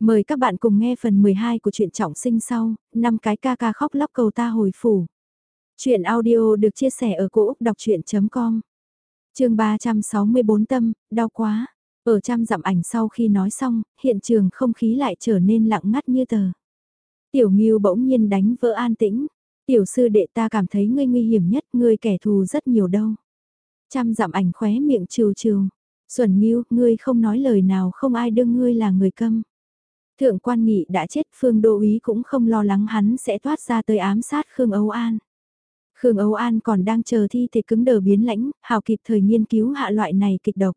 Mời các bạn cùng nghe phần 12 của truyện trọng sinh sau, năm cái ca ca khóc lóc cầu ta hồi phủ. Chuyện audio được chia sẻ ở cỗ đọc chuyện.com Trường 364 tâm, đau quá. Ở trăm dặm ảnh sau khi nói xong, hiện trường không khí lại trở nên lặng ngắt như tờ. Tiểu Ngưu bỗng nhiên đánh vỡ an tĩnh. Tiểu sư đệ ta cảm thấy ngươi nguy hiểm nhất, ngươi kẻ thù rất nhiều đâu. Trăm dặm ảnh khóe miệng trừ trừ. Xuẩn Ngưu, ngươi không nói lời nào không ai đương ngươi là người câm. Thượng quan nghị đã chết Phương Đô Úy cũng không lo lắng hắn sẽ thoát ra tới ám sát Khương Âu An. Khương Âu An còn đang chờ thi thể cứng đờ biến lãnh, hào kịp thời nghiên cứu hạ loại này kịch độc.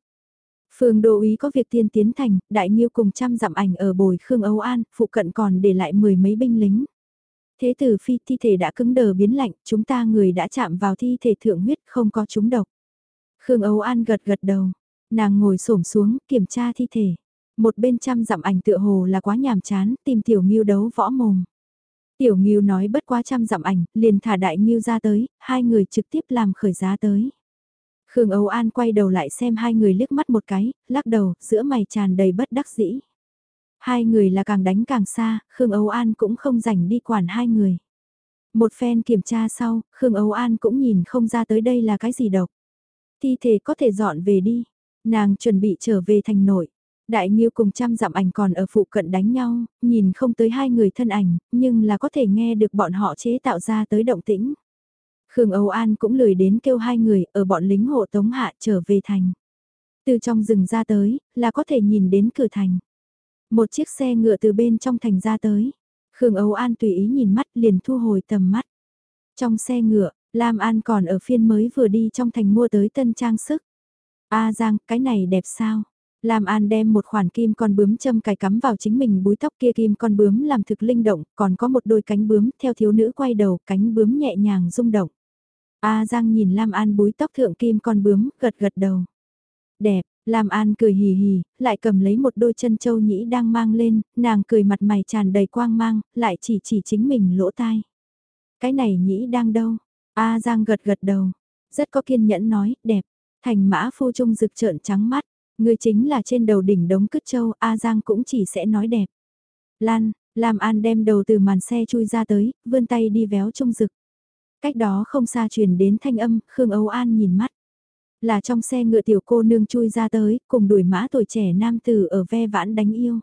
Phương Đô Úy có việc tiên tiến thành, đại nhiêu cùng trăm dặm ảnh ở bồi Khương Âu An, phụ cận còn để lại mười mấy binh lính. Thế tử phi thi thể đã cứng đờ biến lạnh, chúng ta người đã chạm vào thi thể thượng huyết không có chúng độc. Khương Âu An gật gật đầu, nàng ngồi xổm xuống kiểm tra thi thể. Một bên trăm dặm ảnh tựa hồ là quá nhàm chán, tìm tiểu nghiêu đấu võ mồm. Tiểu nghiêu nói bất quá trăm dặm ảnh, liền thả đại nghiêu ra tới, hai người trực tiếp làm khởi giá tới. Khương Âu An quay đầu lại xem hai người liếc mắt một cái, lắc đầu, giữa mày tràn đầy bất đắc dĩ. Hai người là càng đánh càng xa, Khương Âu An cũng không rảnh đi quản hai người. Một phen kiểm tra sau, Khương Âu An cũng nhìn không ra tới đây là cái gì độc. Thi thể có thể dọn về đi. Nàng chuẩn bị trở về thành nội. Đại Nhiêu cùng trăm dặm ảnh còn ở phụ cận đánh nhau, nhìn không tới hai người thân ảnh, nhưng là có thể nghe được bọn họ chế tạo ra tới động tĩnh. Khương Âu An cũng lười đến kêu hai người ở bọn lính hộ tống hạ trở về thành. Từ trong rừng ra tới, là có thể nhìn đến cửa thành. Một chiếc xe ngựa từ bên trong thành ra tới. Khương Âu An tùy ý nhìn mắt liền thu hồi tầm mắt. Trong xe ngựa, Lam An còn ở phiên mới vừa đi trong thành mua tới tân trang sức. A Giang, cái này đẹp sao? Lam An đem một khoản kim con bướm châm cài cắm vào chính mình búi tóc kia kim con bướm làm thực linh động, còn có một đôi cánh bướm theo thiếu nữ quay đầu, cánh bướm nhẹ nhàng rung động. A Giang nhìn Lam An búi tóc thượng kim con bướm, gật gật đầu. Đẹp, Lam An cười hì hì, lại cầm lấy một đôi chân châu nhĩ đang mang lên, nàng cười mặt mày tràn đầy quang mang, lại chỉ chỉ chính mình lỗ tai. Cái này nhĩ đang đâu? A Giang gật gật đầu, rất có kiên nhẫn nói, đẹp. Thành mã phu trung rực trợn trắng mắt, người chính là trên đầu đỉnh đống cứt châu, A Giang cũng chỉ sẽ nói đẹp. Lan, Lam An đem đầu từ màn xe chui ra tới, vươn tay đi véo trung rực. Cách đó không xa truyền đến thanh âm, Khương Âu An nhìn mắt. Là trong xe ngựa tiểu cô nương chui ra tới, cùng đuổi mã tuổi trẻ nam tử ở ve vãn đánh yêu.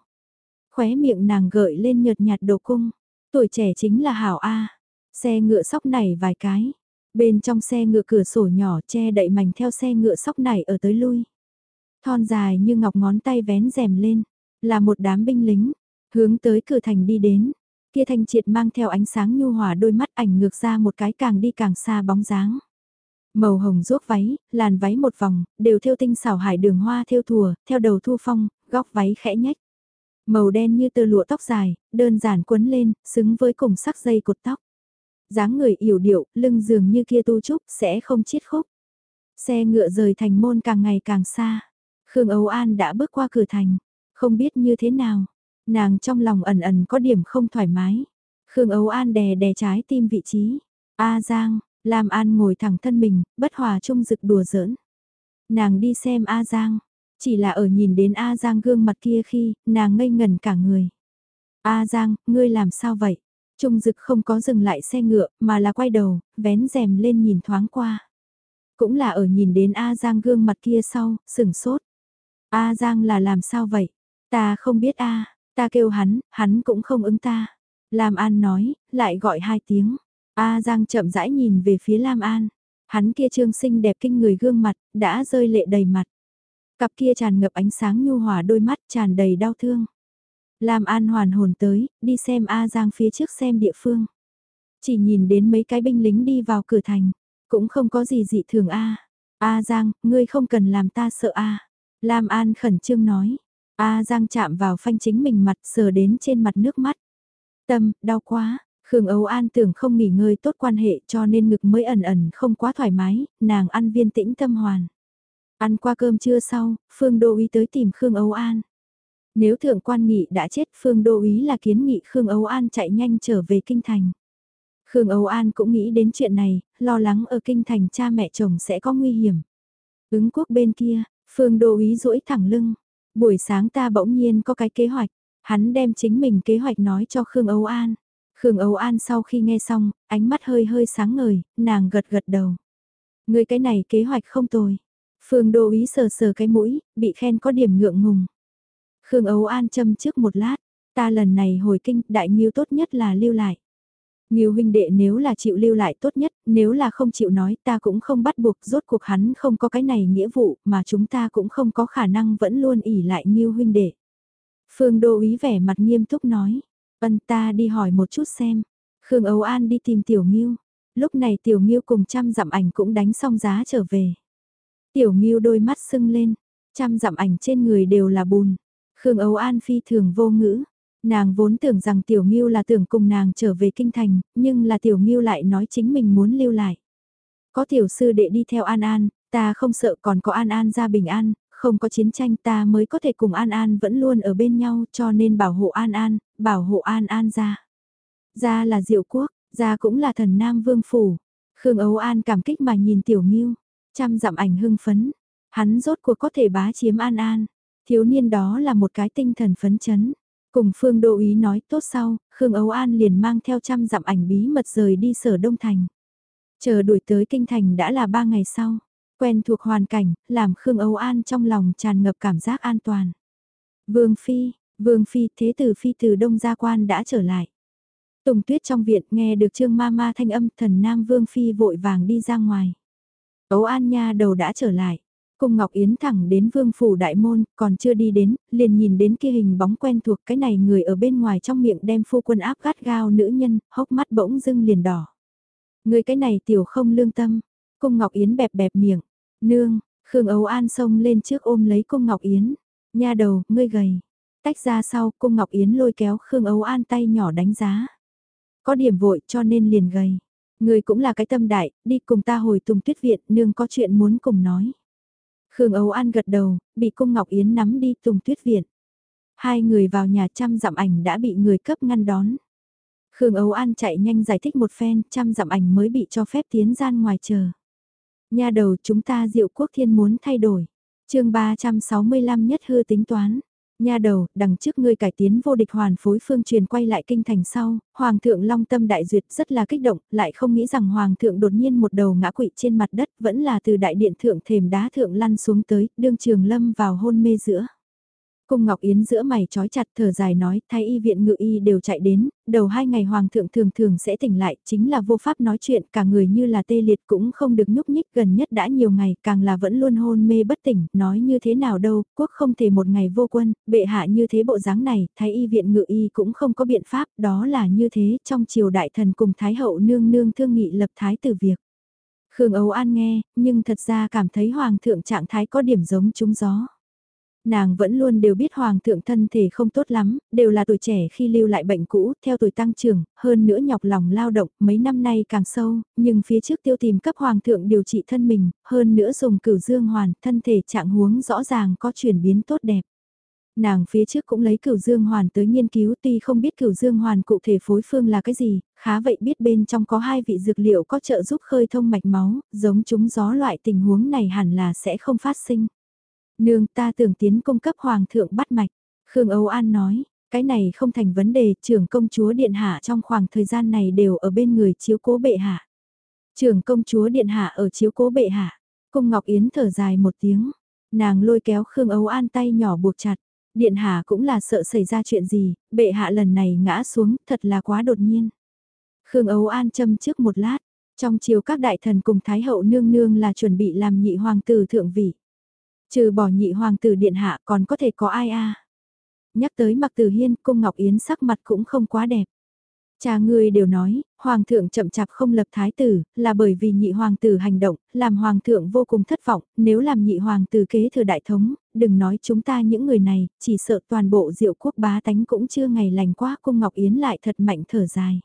Khóe miệng nàng gợi lên nhợt nhạt đồ cung. Tuổi trẻ chính là Hảo A. Xe ngựa sóc này vài cái. Bên trong xe ngựa cửa sổ nhỏ che đậy mảnh theo xe ngựa sóc này ở tới lui. Thon dài như ngọc ngón tay vén rèm lên. Là một đám binh lính. Hướng tới cửa thành đi đến. Kia thanh triệt mang theo ánh sáng nhu hòa đôi mắt ảnh ngược ra một cái càng đi càng xa bóng dáng. Màu hồng ruốc váy, làn váy một vòng, đều theo tinh xảo hải đường hoa theo thùa, theo đầu thu phong, góc váy khẽ nhách. Màu đen như tơ lụa tóc dài, đơn giản quấn lên, xứng với cùng sắc dây cột tóc. dáng người yểu điệu, lưng dường như kia tu trúc, sẽ không chiết khúc. Xe ngựa rời thành môn càng ngày càng xa. Khương Âu An đã bước qua cửa thành, không biết như thế nào. Nàng trong lòng ẩn ẩn có điểm không thoải mái. Khương Âu An đè đè trái tim vị trí. A Giang, Lam An ngồi thẳng thân mình, bất hòa chung rực đùa giỡn. Nàng đi xem A Giang, chỉ là ở nhìn đến A Giang gương mặt kia khi, nàng ngây ngần cả người. A Giang, ngươi làm sao vậy? Trung dực không có dừng lại xe ngựa, mà là quay đầu, vén rèm lên nhìn thoáng qua. Cũng là ở nhìn đến A Giang gương mặt kia sau, sừng sốt. A Giang là làm sao vậy? Ta không biết A, ta kêu hắn, hắn cũng không ứng ta. Lam An nói, lại gọi hai tiếng. A Giang chậm rãi nhìn về phía Lam An. Hắn kia trương xinh đẹp kinh người gương mặt, đã rơi lệ đầy mặt. Cặp kia tràn ngập ánh sáng nhu hòa đôi mắt tràn đầy đau thương. Lam An hoàn hồn tới, đi xem A Giang phía trước xem địa phương. Chỉ nhìn đến mấy cái binh lính đi vào cửa thành, cũng không có gì dị thường A. A Giang, ngươi không cần làm ta sợ A. Lam An khẩn trương nói. A Giang chạm vào phanh chính mình mặt sờ đến trên mặt nước mắt. Tâm, đau quá, Khương Âu An tưởng không nghỉ ngơi tốt quan hệ cho nên ngực mới ẩn ẩn không quá thoải mái, nàng ăn viên tĩnh tâm hoàn. Ăn qua cơm trưa sau, Phương Đô Ý tới tìm Khương Âu An. Nếu thượng quan nghị đã chết Phương Đô Ý là kiến nghị Khương Âu An chạy nhanh trở về Kinh Thành. Khương Âu An cũng nghĩ đến chuyện này, lo lắng ở Kinh Thành cha mẹ chồng sẽ có nguy hiểm. Ứng quốc bên kia, Phương Đô Ý duỗi thẳng lưng. Buổi sáng ta bỗng nhiên có cái kế hoạch. Hắn đem chính mình kế hoạch nói cho Khương Âu An. Khương Âu An sau khi nghe xong, ánh mắt hơi hơi sáng ngời, nàng gật gật đầu. Người cái này kế hoạch không tồi. Phương Đô Ý sờ sờ cái mũi, bị khen có điểm ngượng ngùng. Khương Âu An châm trước một lát, ta lần này hồi kinh, đại nghiêu tốt nhất là lưu lại. Nghiêu huynh đệ nếu là chịu lưu lại tốt nhất, nếu là không chịu nói ta cũng không bắt buộc, rốt cuộc hắn không có cái này nghĩa vụ, mà chúng ta cũng không có khả năng vẫn luôn ỉ lại Nghiêu huynh đệ. Phương Đô Ý vẻ mặt nghiêm túc nói, ân ta đi hỏi một chút xem. Khương Âu An đi tìm Tiểu Nghiêu, lúc này Tiểu Nghiêu cùng trăm dặm ảnh cũng đánh xong giá trở về. Tiểu Nghiêu đôi mắt sưng lên, trăm dặm ảnh trên người đều là bùn. Khương Âu An phi thường vô ngữ, Nàng vốn tưởng rằng Tiểu Ngưu là tưởng cùng nàng trở về kinh thành, nhưng là Tiểu Ngưu lại nói chính mình muốn lưu lại. Có tiểu sư đệ đi theo An An, ta không sợ còn có An An ra bình an, không có chiến tranh ta mới có thể cùng An An vẫn luôn ở bên nhau cho nên bảo hộ An An, bảo hộ An An ra. Ra là diệu quốc, ra cũng là thần Nam Vương Phủ. Khương Ấu An cảm kích mà nhìn Tiểu Ngưu, chăm dặm ảnh hưng phấn. Hắn rốt cuộc có thể bá chiếm An An. Thiếu niên đó là một cái tinh thần phấn chấn. Cùng Phương Đô Ý nói tốt sau, Khương Ấu An liền mang theo trăm dặm ảnh bí mật rời đi sở Đông Thành. Chờ đuổi tới Kinh Thành đã là ba ngày sau. Quen thuộc hoàn cảnh, làm Khương Ấu An trong lòng tràn ngập cảm giác an toàn. Vương Phi, Vương Phi thế tử Phi từ Đông Gia Quan đã trở lại. Tùng tuyết trong viện nghe được trương ma ma thanh âm thần Nam Vương Phi vội vàng đi ra ngoài. Ấu An Nha đầu đã trở lại. Cung Ngọc Yến thẳng đến vương phủ đại môn, còn chưa đi đến, liền nhìn đến kia hình bóng quen thuộc cái này người ở bên ngoài trong miệng đem phu quân áp gắt gao nữ nhân, hốc mắt bỗng dưng liền đỏ. Người cái này tiểu không lương tâm, Cung Ngọc Yến bẹp bẹp miệng, nương, Khương Ấu An xông lên trước ôm lấy Cung Ngọc Yến, nha đầu, ngươi gầy. Tách ra sau, Cung Ngọc Yến lôi kéo Khương Ấu An tay nhỏ đánh giá. Có điểm vội cho nên liền gầy. Người cũng là cái tâm đại, đi cùng ta hồi tùng tuyết viện, nương có chuyện muốn cùng nói. Khương Âu An gật đầu, bị cung Ngọc Yến nắm đi tùng tuyết viện. Hai người vào nhà trăm dặm ảnh đã bị người cấp ngăn đón. Khương Âu An chạy nhanh giải thích một phen, trăm dặm ảnh mới bị cho phép tiến gian ngoài chờ. Nhà đầu chúng ta diệu quốc thiên muốn thay đổi. chương 365 nhất hư tính toán. Nha đầu, đằng trước ngươi cải tiến vô địch hoàn phối phương truyền quay lại kinh thành sau, Hoàng thượng Long Tâm Đại Duyệt rất là kích động, lại không nghĩ rằng Hoàng thượng đột nhiên một đầu ngã quỵ trên mặt đất vẫn là từ đại điện thượng thềm đá thượng lăn xuống tới, đương trường lâm vào hôn mê giữa. Cung Ngọc Yến giữa mày trói chặt thở dài nói, thái y viện ngự y đều chạy đến, đầu hai ngày hoàng thượng thường thường sẽ tỉnh lại, chính là vô pháp nói chuyện, cả người như là tê liệt cũng không được nhúc nhích gần nhất đã nhiều ngày, càng là vẫn luôn hôn mê bất tỉnh, nói như thế nào đâu, quốc không thể một ngày vô quân, bệ hạ như thế bộ dáng này, thái y viện ngự y cũng không có biện pháp, đó là như thế, trong triều đại thần cùng thái hậu nương nương thương nghị lập thái tử việc. Khương Âu An nghe, nhưng thật ra cảm thấy hoàng thượng trạng thái có điểm giống trúng gió. Nàng vẫn luôn đều biết hoàng thượng thân thể không tốt lắm, đều là tuổi trẻ khi lưu lại bệnh cũ, theo tuổi tăng trưởng, hơn nữa nhọc lòng lao động, mấy năm nay càng sâu, nhưng phía trước tiêu tìm cấp hoàng thượng điều trị thân mình, hơn nữa dùng cửu dương hoàn, thân thể trạng huống rõ ràng có chuyển biến tốt đẹp. Nàng phía trước cũng lấy cửu dương hoàn tới nghiên cứu tuy không biết cửu dương hoàn cụ thể phối phương là cái gì, khá vậy biết bên trong có hai vị dược liệu có trợ giúp khơi thông mạch máu, giống chúng gió loại tình huống này hẳn là sẽ không phát sinh. Nương ta tưởng tiến cung cấp hoàng thượng bắt mạch. Khương Âu An nói, cái này không thành vấn đề, trưởng công chúa Điện Hạ trong khoảng thời gian này đều ở bên người chiếu cố bệ hạ. Trưởng công chúa Điện Hạ ở chiếu cố bệ hạ. Cung Ngọc Yến thở dài một tiếng, nàng lôi kéo Khương Âu An tay nhỏ buộc chặt. Điện Hạ cũng là sợ xảy ra chuyện gì, bệ hạ lần này ngã xuống, thật là quá đột nhiên. Khương Âu An châm trước một lát, trong chiều các đại thần cùng Thái hậu nương nương là chuẩn bị làm nhị hoàng tử thượng vị. Trừ bỏ nhị hoàng tử điện hạ còn có thể có ai a Nhắc tới mặc tử hiên cung Ngọc Yến sắc mặt cũng không quá đẹp. Cha ngươi đều nói, hoàng thượng chậm chạp không lập thái tử, là bởi vì nhị hoàng tử hành động, làm hoàng thượng vô cùng thất vọng, nếu làm nhị hoàng tử kế thừa đại thống, đừng nói chúng ta những người này, chỉ sợ toàn bộ diệu quốc bá tánh cũng chưa ngày lành quá cung Ngọc Yến lại thật mạnh thở dài.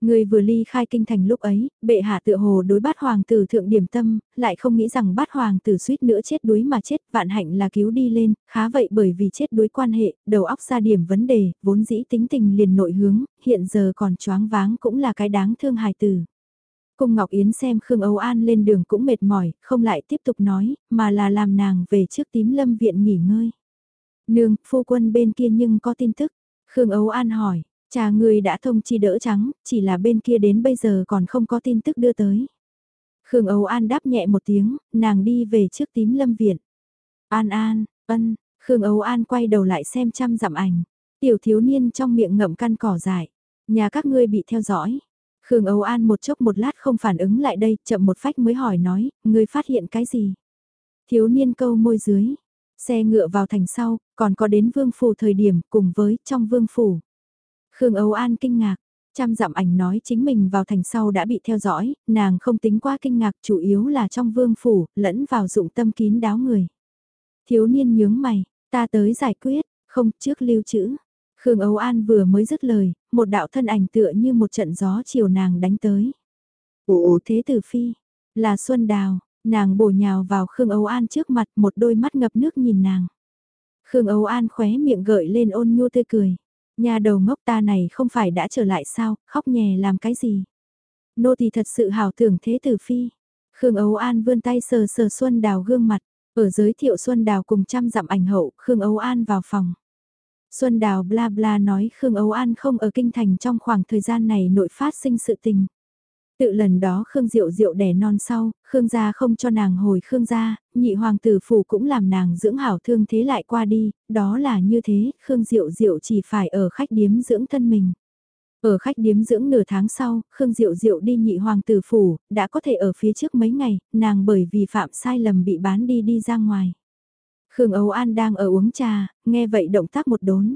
Người vừa ly khai kinh thành lúc ấy, bệ hạ tựa hồ đối bát hoàng tử thượng điểm tâm, lại không nghĩ rằng bát hoàng tử suýt nữa chết đuối mà chết, vạn hạnh là cứu đi lên, khá vậy bởi vì chết đuối quan hệ, đầu óc ra điểm vấn đề, vốn dĩ tính tình liền nội hướng, hiện giờ còn choáng váng cũng là cái đáng thương hài tử. Cung Ngọc Yến xem Khương Âu An lên đường cũng mệt mỏi, không lại tiếp tục nói, mà là làm nàng về trước tím lâm viện nghỉ ngơi. Nương, phu quân bên kia nhưng có tin tức, Khương âu An hỏi, cha ngươi đã thông chi đỡ trắng, chỉ là bên kia đến bây giờ còn không có tin tức đưa tới. Khương âu An đáp nhẹ một tiếng, nàng đi về trước tím lâm viện. An An, ân, Khương âu An quay đầu lại xem chăm dặm ảnh. Tiểu thiếu niên trong miệng ngậm căn cỏ dại. Nhà các ngươi bị theo dõi. Khương Âu An một chốc một lát không phản ứng lại đây, chậm một phách mới hỏi nói, ngươi phát hiện cái gì? Thiếu niên câu môi dưới, xe ngựa vào thành sau, còn có đến vương phủ thời điểm cùng với trong vương phủ. Khương Âu An kinh ngạc, trăm dặm ảnh nói chính mình vào thành sau đã bị theo dõi, nàng không tính quá kinh ngạc chủ yếu là trong vương phủ, lẫn vào dụng tâm kín đáo người. Thiếu niên nhướng mày, ta tới giải quyết, không trước lưu trữ. Khương Âu An vừa mới dứt lời, một đạo thân ảnh tựa như một trận gió chiều nàng đánh tới. Ồ thế tử phi, là Xuân Đào, nàng bổ nhào vào Khương Âu An trước mặt một đôi mắt ngập nước nhìn nàng. Khương Âu An khóe miệng gợi lên ôn nhu tươi cười. Nhà đầu ngốc ta này không phải đã trở lại sao, khóc nhè làm cái gì. Nô tỳ thật sự hào tưởng thế tử phi. Khương ấu An vươn tay sờ sờ Xuân Đào gương mặt, ở giới thiệu Xuân Đào cùng trăm dặm ảnh hậu, Khương ấu An vào phòng. Xuân Đào bla bla nói Khương ấu An không ở kinh thành trong khoảng thời gian này nội phát sinh sự tình. Tự lần đó Khương Diệu Diệu đẻ non sau, Khương gia không cho nàng hồi Khương gia, nhị hoàng tử phủ cũng làm nàng dưỡng hảo thương thế lại qua đi, đó là như thế, Khương Diệu Diệu chỉ phải ở khách điếm dưỡng thân mình. Ở khách điếm dưỡng nửa tháng sau, Khương Diệu Diệu đi nhị hoàng tử phủ, đã có thể ở phía trước mấy ngày, nàng bởi vì phạm sai lầm bị bán đi đi ra ngoài. Khương Âu An đang ở uống trà, nghe vậy động tác một đốn.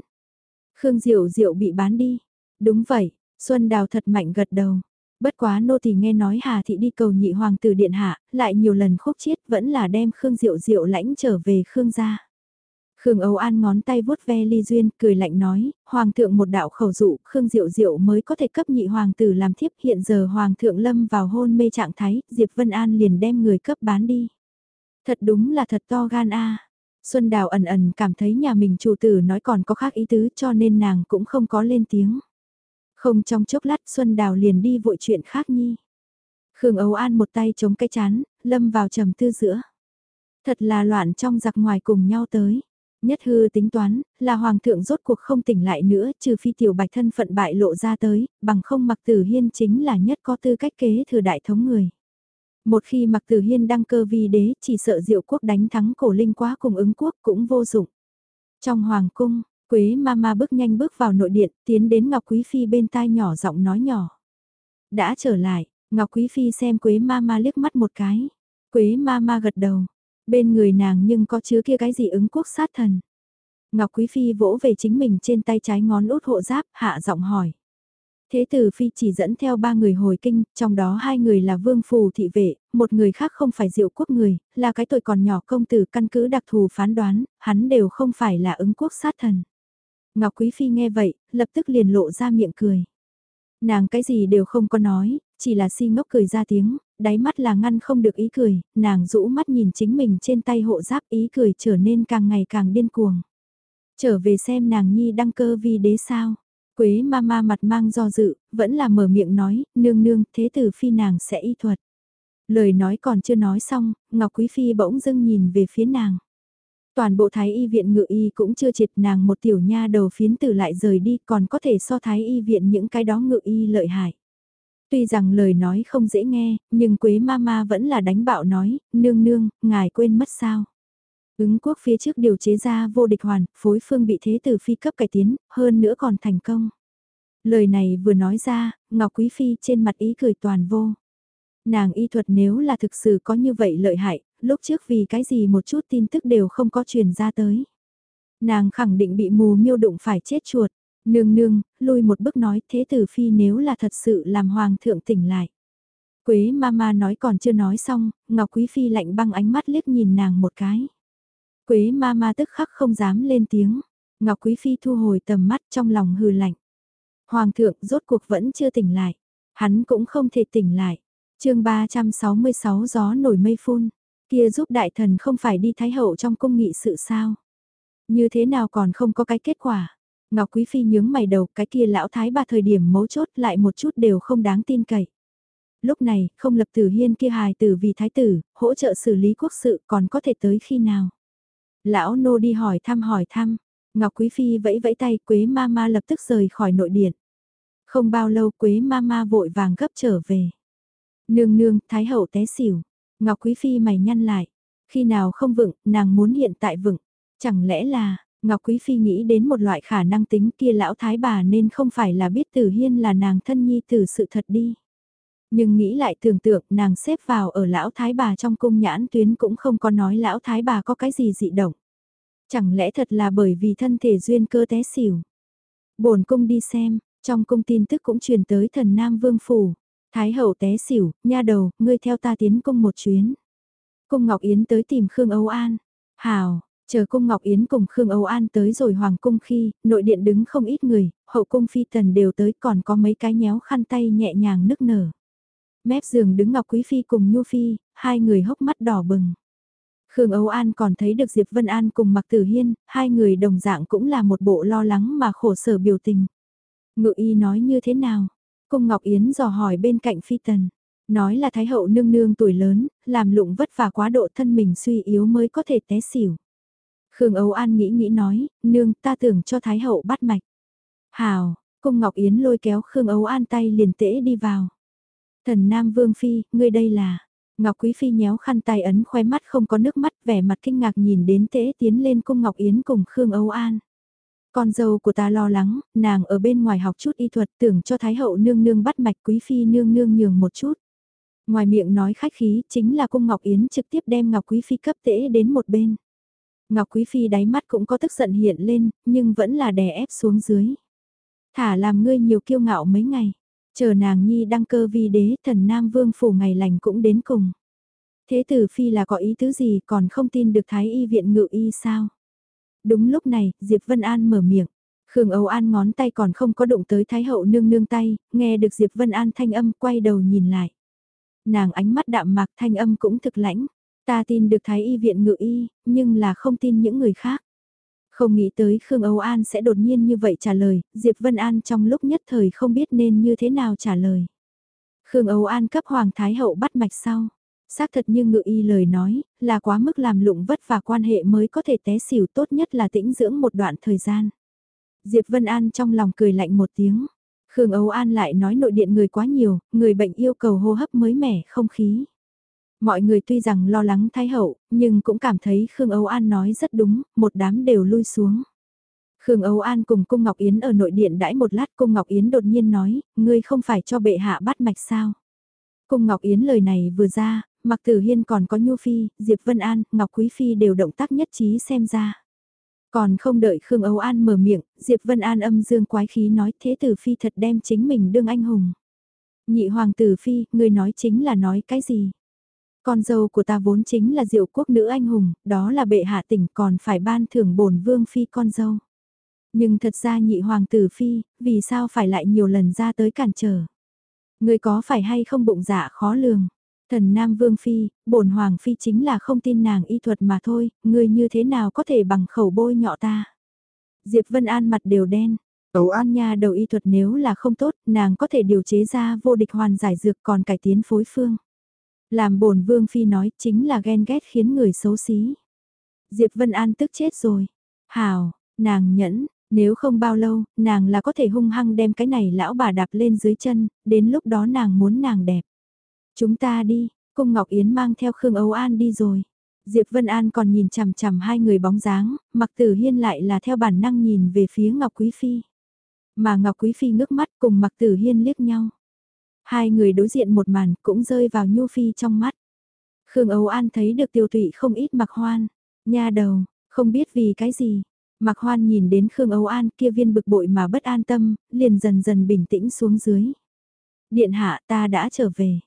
Khương Diệu Diệu bị bán đi. Đúng vậy, Xuân Đào thật mạnh gật đầu. Bất quá nô thì nghe nói Hà Thị đi cầu nhị hoàng tử điện hạ, lại nhiều lần khúc chiết vẫn là đem Khương Diệu Diệu lãnh trở về Khương gia. Khương Âu An ngón tay vuốt ve ly duyên, cười lạnh nói, Hoàng thượng một đạo khẩu dụ, Khương Diệu Diệu mới có thể cấp nhị hoàng tử làm thiếp hiện giờ Hoàng thượng lâm vào hôn mê trạng thái, Diệp Vân An liền đem người cấp bán đi. Thật đúng là thật to gan a Xuân Đào ẩn ẩn cảm thấy nhà mình chủ tử nói còn có khác ý tứ cho nên nàng cũng không có lên tiếng. Không trong chốc lát Xuân Đào liền đi vội chuyện khác nhi. Khương Âu An một tay chống cái chán, lâm vào trầm tư giữa. Thật là loạn trong giặc ngoài cùng nhau tới. Nhất hư tính toán, là hoàng thượng rốt cuộc không tỉnh lại nữa trừ phi tiểu bạch thân phận bại lộ ra tới, bằng không mặc tử hiên chính là nhất có tư cách kế thừa đại thống người. Một khi mặc tử hiên đăng cơ vi đế chỉ sợ diệu quốc đánh thắng cổ linh quá cùng ứng quốc cũng vô dụng. Trong hoàng cung, Quế Mama bước nhanh bước vào nội điện, tiến đến Ngọc Quý Phi bên tai nhỏ giọng nói nhỏ. Đã trở lại, Ngọc Quý Phi xem Quế Mama liếc mắt một cái. Quế Mama gật đầu, bên người nàng nhưng có chứa kia cái gì ứng quốc sát thần. Ngọc Quý Phi vỗ về chính mình trên tay trái ngón út hộ giáp, hạ giọng hỏi. Thế tử phi chỉ dẫn theo ba người hồi kinh, trong đó hai người là vương phù thị vệ, một người khác không phải diệu quốc người, là cái tuổi còn nhỏ công tử căn cứ đặc thù phán đoán, hắn đều không phải là ứng quốc sát thần. Ngọc Quý Phi nghe vậy, lập tức liền lộ ra miệng cười. Nàng cái gì đều không có nói, chỉ là si ngốc cười ra tiếng, đáy mắt là ngăn không được ý cười, nàng rũ mắt nhìn chính mình trên tay hộ giáp ý cười trở nên càng ngày càng điên cuồng. Trở về xem nàng nhi đăng cơ vì đế sao. Quế ma ma mặt mang do dự, vẫn là mở miệng nói, nương nương, thế tử phi nàng sẽ y thuật. Lời nói còn chưa nói xong, Ngọc Quý Phi bỗng dưng nhìn về phía nàng. Toàn bộ thái y viện ngự y cũng chưa triệt nàng một tiểu nha đầu phiến tử lại rời đi còn có thể so thái y viện những cái đó ngự y lợi hại. Tuy rằng lời nói không dễ nghe, nhưng Quế Mama vẫn là đánh bạo nói, nương nương, ngài quên mất sao. Ứng quốc phía trước điều chế ra vô địch hoàn, phối phương bị thế tử phi cấp cải tiến, hơn nữa còn thành công. Lời này vừa nói ra, Ngọc Quý Phi trên mặt ý cười toàn vô. Nàng y thuật nếu là thực sự có như vậy lợi hại, lúc trước vì cái gì một chút tin tức đều không có truyền ra tới. Nàng khẳng định bị mù miêu đụng phải chết chuột. Nương nương, lui một bước nói thế tử phi nếu là thật sự làm hoàng thượng tỉnh lại. Quế mama nói còn chưa nói xong, Ngọc Quý Phi lạnh băng ánh mắt liếc nhìn nàng một cái. Quế mama tức khắc không dám lên tiếng. Ngọc Quý Phi thu hồi tầm mắt trong lòng hừ lạnh. Hoàng thượng rốt cuộc vẫn chưa tỉnh lại. Hắn cũng không thể tỉnh lại chương 366 gió nổi mây phun. Kia giúp đại thần không phải đi thái hậu trong cung nghị sự sao? Như thế nào còn không có cái kết quả? Ngọc Quý Phi nhướng mày đầu cái kia lão thái bà thời điểm mấu chốt lại một chút đều không đáng tin cậy. Lúc này, không lập tử hiên kia hài tử vì thái tử, hỗ trợ xử lý quốc sự còn có thể tới khi nào? Lão nô đi hỏi thăm hỏi thăm, Ngọc Quý Phi vẫy vẫy tay Quế ma ma lập tức rời khỏi nội điện. Không bao lâu Quế ma ma vội vàng gấp trở về. Nương nương, Thái hậu té xỉu. Ngọc Quý Phi mày nhăn lại. Khi nào không vựng, nàng muốn hiện tại vựng. Chẳng lẽ là, Ngọc Quý Phi nghĩ đến một loại khả năng tính kia lão thái bà nên không phải là biết Tử Hiên là nàng thân nhi tử sự thật đi. Nhưng nghĩ lại tưởng tượng nàng xếp vào ở lão thái bà trong cung nhãn tuyến cũng không có nói lão thái bà có cái gì dị động. Chẳng lẽ thật là bởi vì thân thể duyên cơ té xỉu. bổn cung đi xem, trong cung tin tức cũng truyền tới thần Nam Vương Phủ. Thái hậu té xỉu, nha đầu, ngươi theo ta tiến cung một chuyến. Cung Ngọc Yến tới tìm Khương Âu An. Hào, chờ cung Ngọc Yến cùng Khương Âu An tới rồi hoàng cung khi, nội điện đứng không ít người, hậu cung phi tần đều tới còn có mấy cái nhéo khăn tay nhẹ nhàng nức nở. Mép giường đứng Ngọc Quý Phi cùng Nhu Phi, hai người hốc mắt đỏ bừng. Khương Âu An còn thấy được Diệp Vân An cùng Mạc Tử Hiên, hai người đồng dạng cũng là một bộ lo lắng mà khổ sở biểu tình. Ngự y nói như thế nào? Cung Ngọc Yến dò hỏi bên cạnh Phi Tần. Nói là Thái hậu nương nương tuổi lớn, làm lụng vất vả quá độ thân mình suy yếu mới có thể té xỉu. Khương Âu An nghĩ nghĩ nói, nương ta tưởng cho Thái hậu bắt mạch. Hào, cung Ngọc Yến lôi kéo Khương Âu An tay liền tễ đi vào. Thần Nam Vương Phi, ngươi đây là... Ngọc Quý Phi nhéo khăn tay ấn khoe mắt không có nước mắt vẻ mặt kinh ngạc nhìn đến tễ tiến lên cung Ngọc Yến cùng Khương Âu An. Con dâu của ta lo lắng, nàng ở bên ngoài học chút y thuật tưởng cho Thái hậu nương nương bắt mạch Quý Phi nương nương nhường một chút. Ngoài miệng nói khách khí chính là cung Ngọc Yến trực tiếp đem Ngọc Quý Phi cấp tễ đến một bên. Ngọc Quý Phi đáy mắt cũng có tức giận hiện lên, nhưng vẫn là đè ép xuống dưới. Thả làm ngươi nhiều kiêu ngạo mấy ngày. Chờ nàng nhi đăng cơ vi đế thần Nam Vương phủ ngày lành cũng đến cùng. Thế tử phi là có ý tứ gì còn không tin được thái y viện ngự y sao? Đúng lúc này, Diệp Vân An mở miệng. Khương Âu An ngón tay còn không có đụng tới Thái Hậu nương nương tay, nghe được Diệp Vân An thanh âm quay đầu nhìn lại. Nàng ánh mắt đạm mạc thanh âm cũng thực lãnh. Ta tin được Thái Y viện ngự y, nhưng là không tin những người khác. Không nghĩ tới Khương Âu An sẽ đột nhiên như vậy trả lời, Diệp Vân An trong lúc nhất thời không biết nên như thế nào trả lời. Khương Âu An cấp Hoàng Thái Hậu bắt mạch sau. Xác thật như ngự y lời nói, là quá mức làm lụng vất và quan hệ mới có thể té xỉu tốt nhất là tĩnh dưỡng một đoạn thời gian. Diệp Vân An trong lòng cười lạnh một tiếng. Khương Âu An lại nói nội điện người quá nhiều, người bệnh yêu cầu hô hấp mới mẻ không khí. Mọi người tuy rằng lo lắng thái hậu, nhưng cũng cảm thấy Khương Âu An nói rất đúng, một đám đều lui xuống. Khương Âu An cùng Cung Ngọc Yến ở nội điện đãi một lát Cung Ngọc Yến đột nhiên nói, ngươi không phải cho bệ hạ bắt mạch sao. Cung Ngọc Yến lời này vừa ra, Mặc Tử Hiên còn có Nhu Phi, Diệp Vân An, Ngọc Quý Phi đều động tác nhất trí xem ra. Còn không đợi Khương Âu An mở miệng, Diệp Vân An âm dương quái khí nói thế tử Phi thật đem chính mình đương anh hùng. Nhị Hoàng tử Phi, người nói chính là nói cái gì? Con dâu của ta vốn chính là diệu quốc nữ anh hùng, đó là bệ hạ tỉnh còn phải ban thưởng bổn vương phi con dâu. Nhưng thật ra nhị hoàng tử phi, vì sao phải lại nhiều lần ra tới cản trở? Người có phải hay không bụng dạ khó lường? Thần Nam Vương Phi, bổn Hoàng Phi chính là không tin nàng y thuật mà thôi, người như thế nào có thể bằng khẩu bôi nhọ ta? Diệp Vân An mặt đều đen, Ấu An Nha đầu y thuật nếu là không tốt, nàng có thể điều chế ra vô địch hoàn giải dược còn cải tiến phối phương. Làm bổn vương phi nói chính là ghen ghét khiến người xấu xí. Diệp Vân An tức chết rồi. Hào, nàng nhẫn, nếu không bao lâu, nàng là có thể hung hăng đem cái này lão bà đạp lên dưới chân, đến lúc đó nàng muốn nàng đẹp. Chúng ta đi, cung Ngọc Yến mang theo Khương Âu An đi rồi. Diệp Vân An còn nhìn chằm chằm hai người bóng dáng, mặc tử hiên lại là theo bản năng nhìn về phía Ngọc Quý Phi. Mà Ngọc Quý Phi ngước mắt cùng mặc tử hiên liếc nhau. Hai người đối diện một màn cũng rơi vào Nhu Phi trong mắt. Khương Âu An thấy được tiêu tụy không ít mặc hoan. Nha đầu, không biết vì cái gì. Mặc hoan nhìn đến Khương Âu An kia viên bực bội mà bất an tâm, liền dần dần bình tĩnh xuống dưới. Điện hạ ta đã trở về.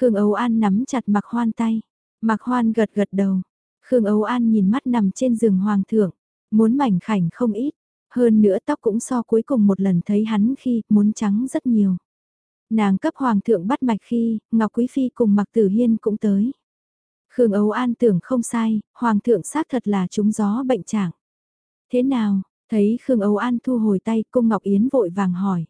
Khương Âu An nắm chặt mặc hoan tay. Mặc hoan gật gật đầu. Khương Âu An nhìn mắt nằm trên giường hoàng thượng. Muốn mảnh khảnh không ít. Hơn nữa tóc cũng so cuối cùng một lần thấy hắn khi muốn trắng rất nhiều. Nàng cấp hoàng thượng bắt mạch khi, Ngọc Quý Phi cùng Mạc Tử Hiên cũng tới. Khương Âu An tưởng không sai, hoàng thượng xác thật là trúng gió bệnh trạng. Thế nào, thấy Khương Âu An thu hồi tay, cung Ngọc Yến vội vàng hỏi.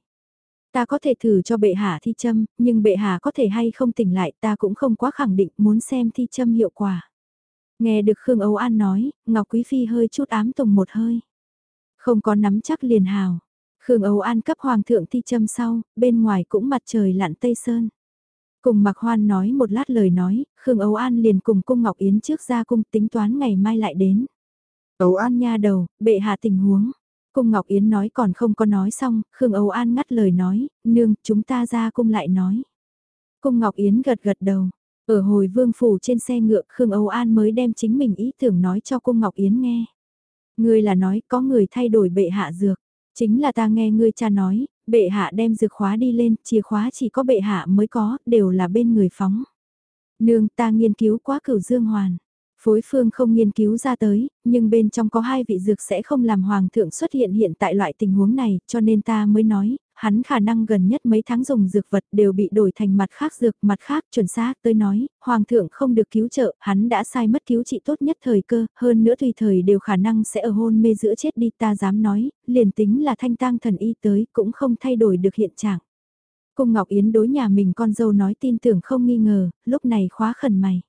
Ta có thể thử cho bệ hạ thi châm, nhưng bệ hạ có thể hay không tỉnh lại ta cũng không quá khẳng định muốn xem thi châm hiệu quả. Nghe được Khương Âu An nói, Ngọc Quý Phi hơi chút ám tùng một hơi. Không có nắm chắc liền hào. Khương Âu An cấp hoàng thượng thi châm sau, bên ngoài cũng mặt trời lặn tây sơn. Cùng Mạc Hoan nói một lát lời nói, Khương Âu An liền cùng cung Ngọc Yến trước ra cung tính toán ngày mai lại đến. Âu An nha đầu, bệ hạ tình huống. Cung Ngọc Yến nói còn không có nói xong, Khương Âu An ngắt lời nói, nương, chúng ta ra cung lại nói. Cung Ngọc Yến gật gật đầu. Ở hồi vương phủ trên xe ngựa Khương Âu An mới đem chính mình ý tưởng nói cho cung Ngọc Yến nghe. Người là nói có người thay đổi bệ hạ dược. Chính là ta nghe ngươi cha nói, bệ hạ đem dược khóa đi lên, chìa khóa chỉ có bệ hạ mới có, đều là bên người phóng. Nương ta nghiên cứu quá cửu dương hoàn. Phối phương không nghiên cứu ra tới, nhưng bên trong có hai vị dược sẽ không làm hoàng thượng xuất hiện hiện tại loại tình huống này, cho nên ta mới nói, hắn khả năng gần nhất mấy tháng dùng dược vật đều bị đổi thành mặt khác dược, mặt khác chuẩn xác tới nói, hoàng thượng không được cứu trợ, hắn đã sai mất cứu trị tốt nhất thời cơ, hơn nữa tùy thời đều khả năng sẽ ở hôn mê giữa chết đi ta dám nói, liền tính là thanh tang thần y tới cũng không thay đổi được hiện trạng. Cung Ngọc Yến đối nhà mình con dâu nói tin tưởng không nghi ngờ, lúc này khóa khẩn mày.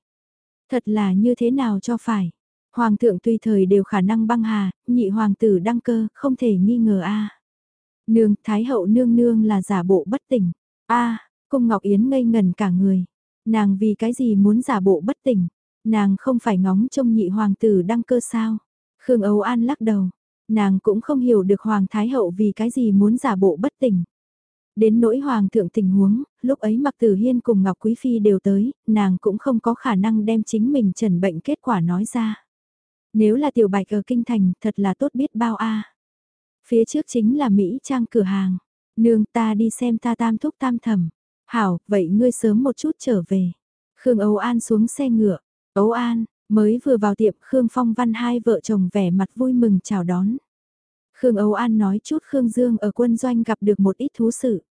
Thật là như thế nào cho phải. Hoàng thượng tùy thời đều khả năng băng hà, nhị hoàng tử đăng cơ, không thể nghi ngờ a. Nương, Thái hậu nương nương là giả bộ bất tỉnh. a cung Ngọc Yến ngây ngần cả người. Nàng vì cái gì muốn giả bộ bất tỉnh? Nàng không phải ngóng trông nhị hoàng tử đăng cơ sao? Khương Âu An lắc đầu. Nàng cũng không hiểu được Hoàng Thái Hậu vì cái gì muốn giả bộ bất tỉnh. Đến nỗi Hoàng thượng tình huống, lúc ấy Mặc Tử Hiên cùng Ngọc Quý Phi đều tới, nàng cũng không có khả năng đem chính mình trần bệnh kết quả nói ra. Nếu là tiểu bạch ở kinh thành, thật là tốt biết bao a. Phía trước chính là Mỹ Trang cửa hàng. Nương ta đi xem ta tam thúc tam thầm. Hảo, vậy ngươi sớm một chút trở về. Khương Âu An xuống xe ngựa. Âu An, mới vừa vào tiệm Khương Phong Văn hai vợ chồng vẻ mặt vui mừng chào đón. Khương Âu An nói chút Khương Dương ở quân doanh gặp được một ít thú sự.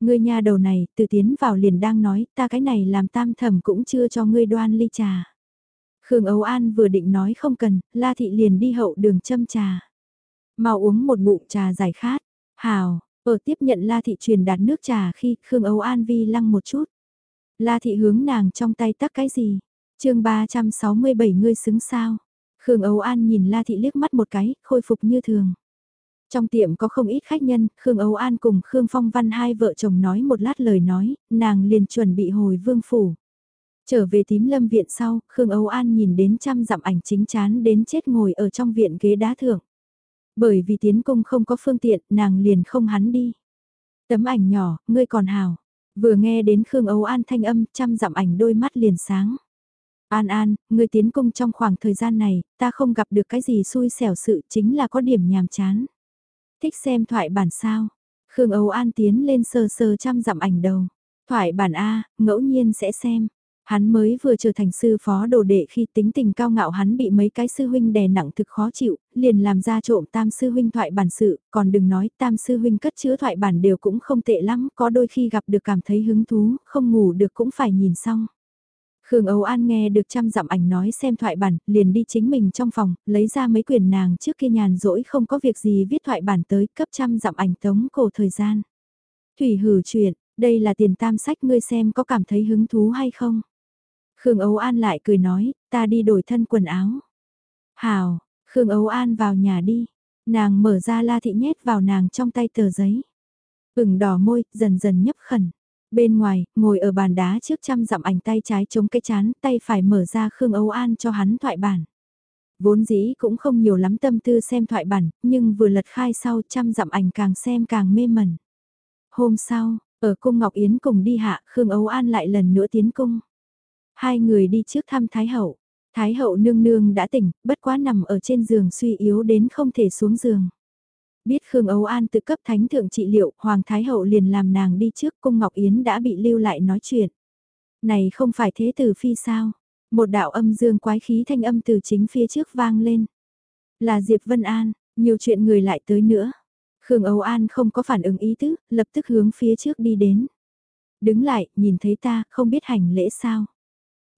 Ngươi nhà đầu này, từ tiến vào liền đang nói, ta cái này làm tam thẩm cũng chưa cho ngươi đoan ly trà. Khương Âu An vừa định nói không cần, La Thị liền đi hậu đường châm trà. Mau uống một ngụm trà giải khát. Hào, ở tiếp nhận La Thị truyền đạt nước trà khi Khương Âu An vi lăng một chút. La Thị hướng nàng trong tay tắc cái gì? chương 367 ngươi xứng sao? Khương Âu An nhìn La Thị liếc mắt một cái, khôi phục như thường. Trong tiệm có không ít khách nhân, Khương Âu An cùng Khương Phong Văn hai vợ chồng nói một lát lời nói, nàng liền chuẩn bị hồi vương phủ. Trở về tím lâm viện sau, Khương Âu An nhìn đến trăm dặm ảnh chính chán đến chết ngồi ở trong viện ghế đá thượng. Bởi vì tiến cung không có phương tiện, nàng liền không hắn đi. Tấm ảnh nhỏ, ngươi còn hào. Vừa nghe đến Khương Âu An thanh âm, trăm dặm ảnh đôi mắt liền sáng. An An, ngươi tiến cung trong khoảng thời gian này, ta không gặp được cái gì xui xẻo sự chính là có điểm nhàm chán. Thích xem thoại bản sao? Khương Âu An tiến lên sờ sờ trăm dặm ảnh đầu. Thoại bản A, ngẫu nhiên sẽ xem. Hắn mới vừa trở thành sư phó đồ đệ khi tính tình cao ngạo hắn bị mấy cái sư huynh đè nặng thực khó chịu, liền làm ra trộm tam sư huynh thoại bản sự, còn đừng nói tam sư huynh cất chứa thoại bản đều cũng không tệ lắm, có đôi khi gặp được cảm thấy hứng thú, không ngủ được cũng phải nhìn xong. Khương Âu An nghe được trăm dặm ảnh nói xem thoại bản, liền đi chính mình trong phòng, lấy ra mấy quyển nàng trước kia nhàn rỗi không có việc gì viết thoại bản tới cấp trăm dặm ảnh tống cổ thời gian. Thủy hử chuyện, đây là tiền tam sách ngươi xem có cảm thấy hứng thú hay không? Khương Âu An lại cười nói, ta đi đổi thân quần áo. Hào, Khương Âu An vào nhà đi. Nàng mở ra la thị nhét vào nàng trong tay tờ giấy. Ửng đỏ môi, dần dần nhấp khẩn. Bên ngoài, ngồi ở bàn đá trước trăm dặm ảnh tay trái chống cái chán, tay phải mở ra Khương Âu An cho hắn thoại bản. Vốn dĩ cũng không nhiều lắm tâm tư xem thoại bản, nhưng vừa lật khai sau trăm dặm ảnh càng xem càng mê mẩn. Hôm sau, ở cung Ngọc Yến cùng đi hạ, Khương Âu An lại lần nữa tiến cung. Hai người đi trước thăm Thái Hậu. Thái Hậu nương nương đã tỉnh, bất quá nằm ở trên giường suy yếu đến không thể xuống giường. Biết Khương Âu An tự cấp thánh thượng trị liệu, Hoàng Thái Hậu liền làm nàng đi trước cung Ngọc Yến đã bị lưu lại nói chuyện. Này không phải thế tử phi sao? Một đạo âm dương quái khí thanh âm từ chính phía trước vang lên. Là Diệp Vân An, nhiều chuyện người lại tới nữa. Khương Âu An không có phản ứng ý tứ, lập tức hướng phía trước đi đến. Đứng lại, nhìn thấy ta, không biết hành lễ sao.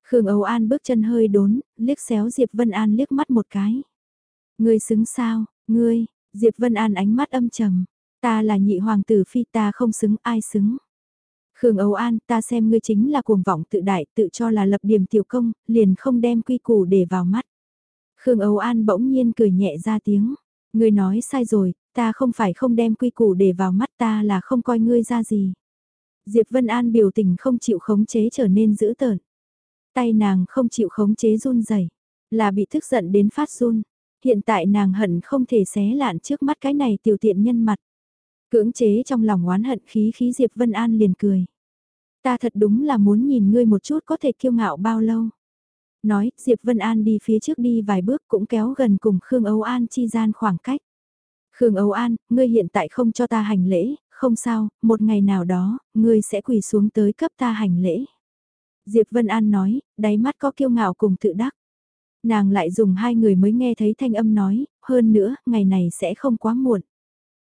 Khương Âu An bước chân hơi đốn, liếc xéo Diệp Vân An liếc mắt một cái. Ngươi xứng sao, ngươi, Diệp Vân An ánh mắt âm trầm. Ta là nhị hoàng tử phi ta không xứng ai xứng. Khương Âu An ta xem ngươi chính là cuồng vọng tự đại tự cho là lập điểm tiểu công, liền không đem quy củ để vào mắt. Khương Âu An bỗng nhiên cười nhẹ ra tiếng. Ngươi nói sai rồi, ta không phải không đem quy củ để vào mắt ta là không coi ngươi ra gì. Diệp Vân An biểu tình không chịu khống chế trở nên dữ tợn. Tay nàng không chịu khống chế run rẩy, là bị tức giận đến phát run. Hiện tại nàng hận không thể xé lạn trước mắt cái này tiểu tiện nhân mặt. Cưỡng chế trong lòng oán hận khí khí Diệp Vân An liền cười. Ta thật đúng là muốn nhìn ngươi một chút có thể kiêu ngạo bao lâu. Nói, Diệp Vân An đi phía trước đi vài bước cũng kéo gần cùng Khương Âu An chi gian khoảng cách. Khương Âu An, ngươi hiện tại không cho ta hành lễ, không sao, một ngày nào đó, ngươi sẽ quỳ xuống tới cấp ta hành lễ. Diệp Vân An nói, đáy mắt có kiêu ngạo cùng tự đắc. Nàng lại dùng hai người mới nghe thấy thanh âm nói, hơn nữa, ngày này sẽ không quá muộn.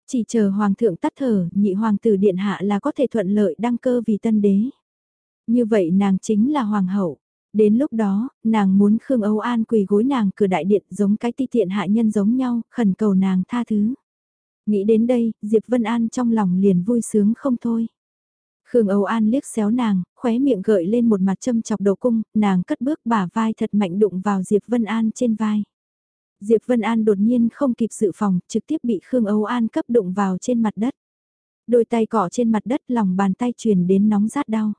Chỉ chờ hoàng thượng tắt thở, nhị hoàng tử điện hạ là có thể thuận lợi đăng cơ vì tân đế. Như vậy nàng chính là hoàng hậu. Đến lúc đó, nàng muốn Khương Âu An quỳ gối nàng cửa đại điện giống cái ti tiện hạ nhân giống nhau, khẩn cầu nàng tha thứ. Nghĩ đến đây, Diệp Vân An trong lòng liền vui sướng không thôi. Khương Âu An liếc xéo nàng, khóe miệng gợi lên một mặt châm chọc đầu cung, nàng cất bước bả vai thật mạnh đụng vào Diệp Vân An trên vai. Diệp Vân An đột nhiên không kịp dự phòng, trực tiếp bị Khương Âu An cấp đụng vào trên mặt đất. Đôi tay cỏ trên mặt đất lòng bàn tay truyền đến nóng rát đau.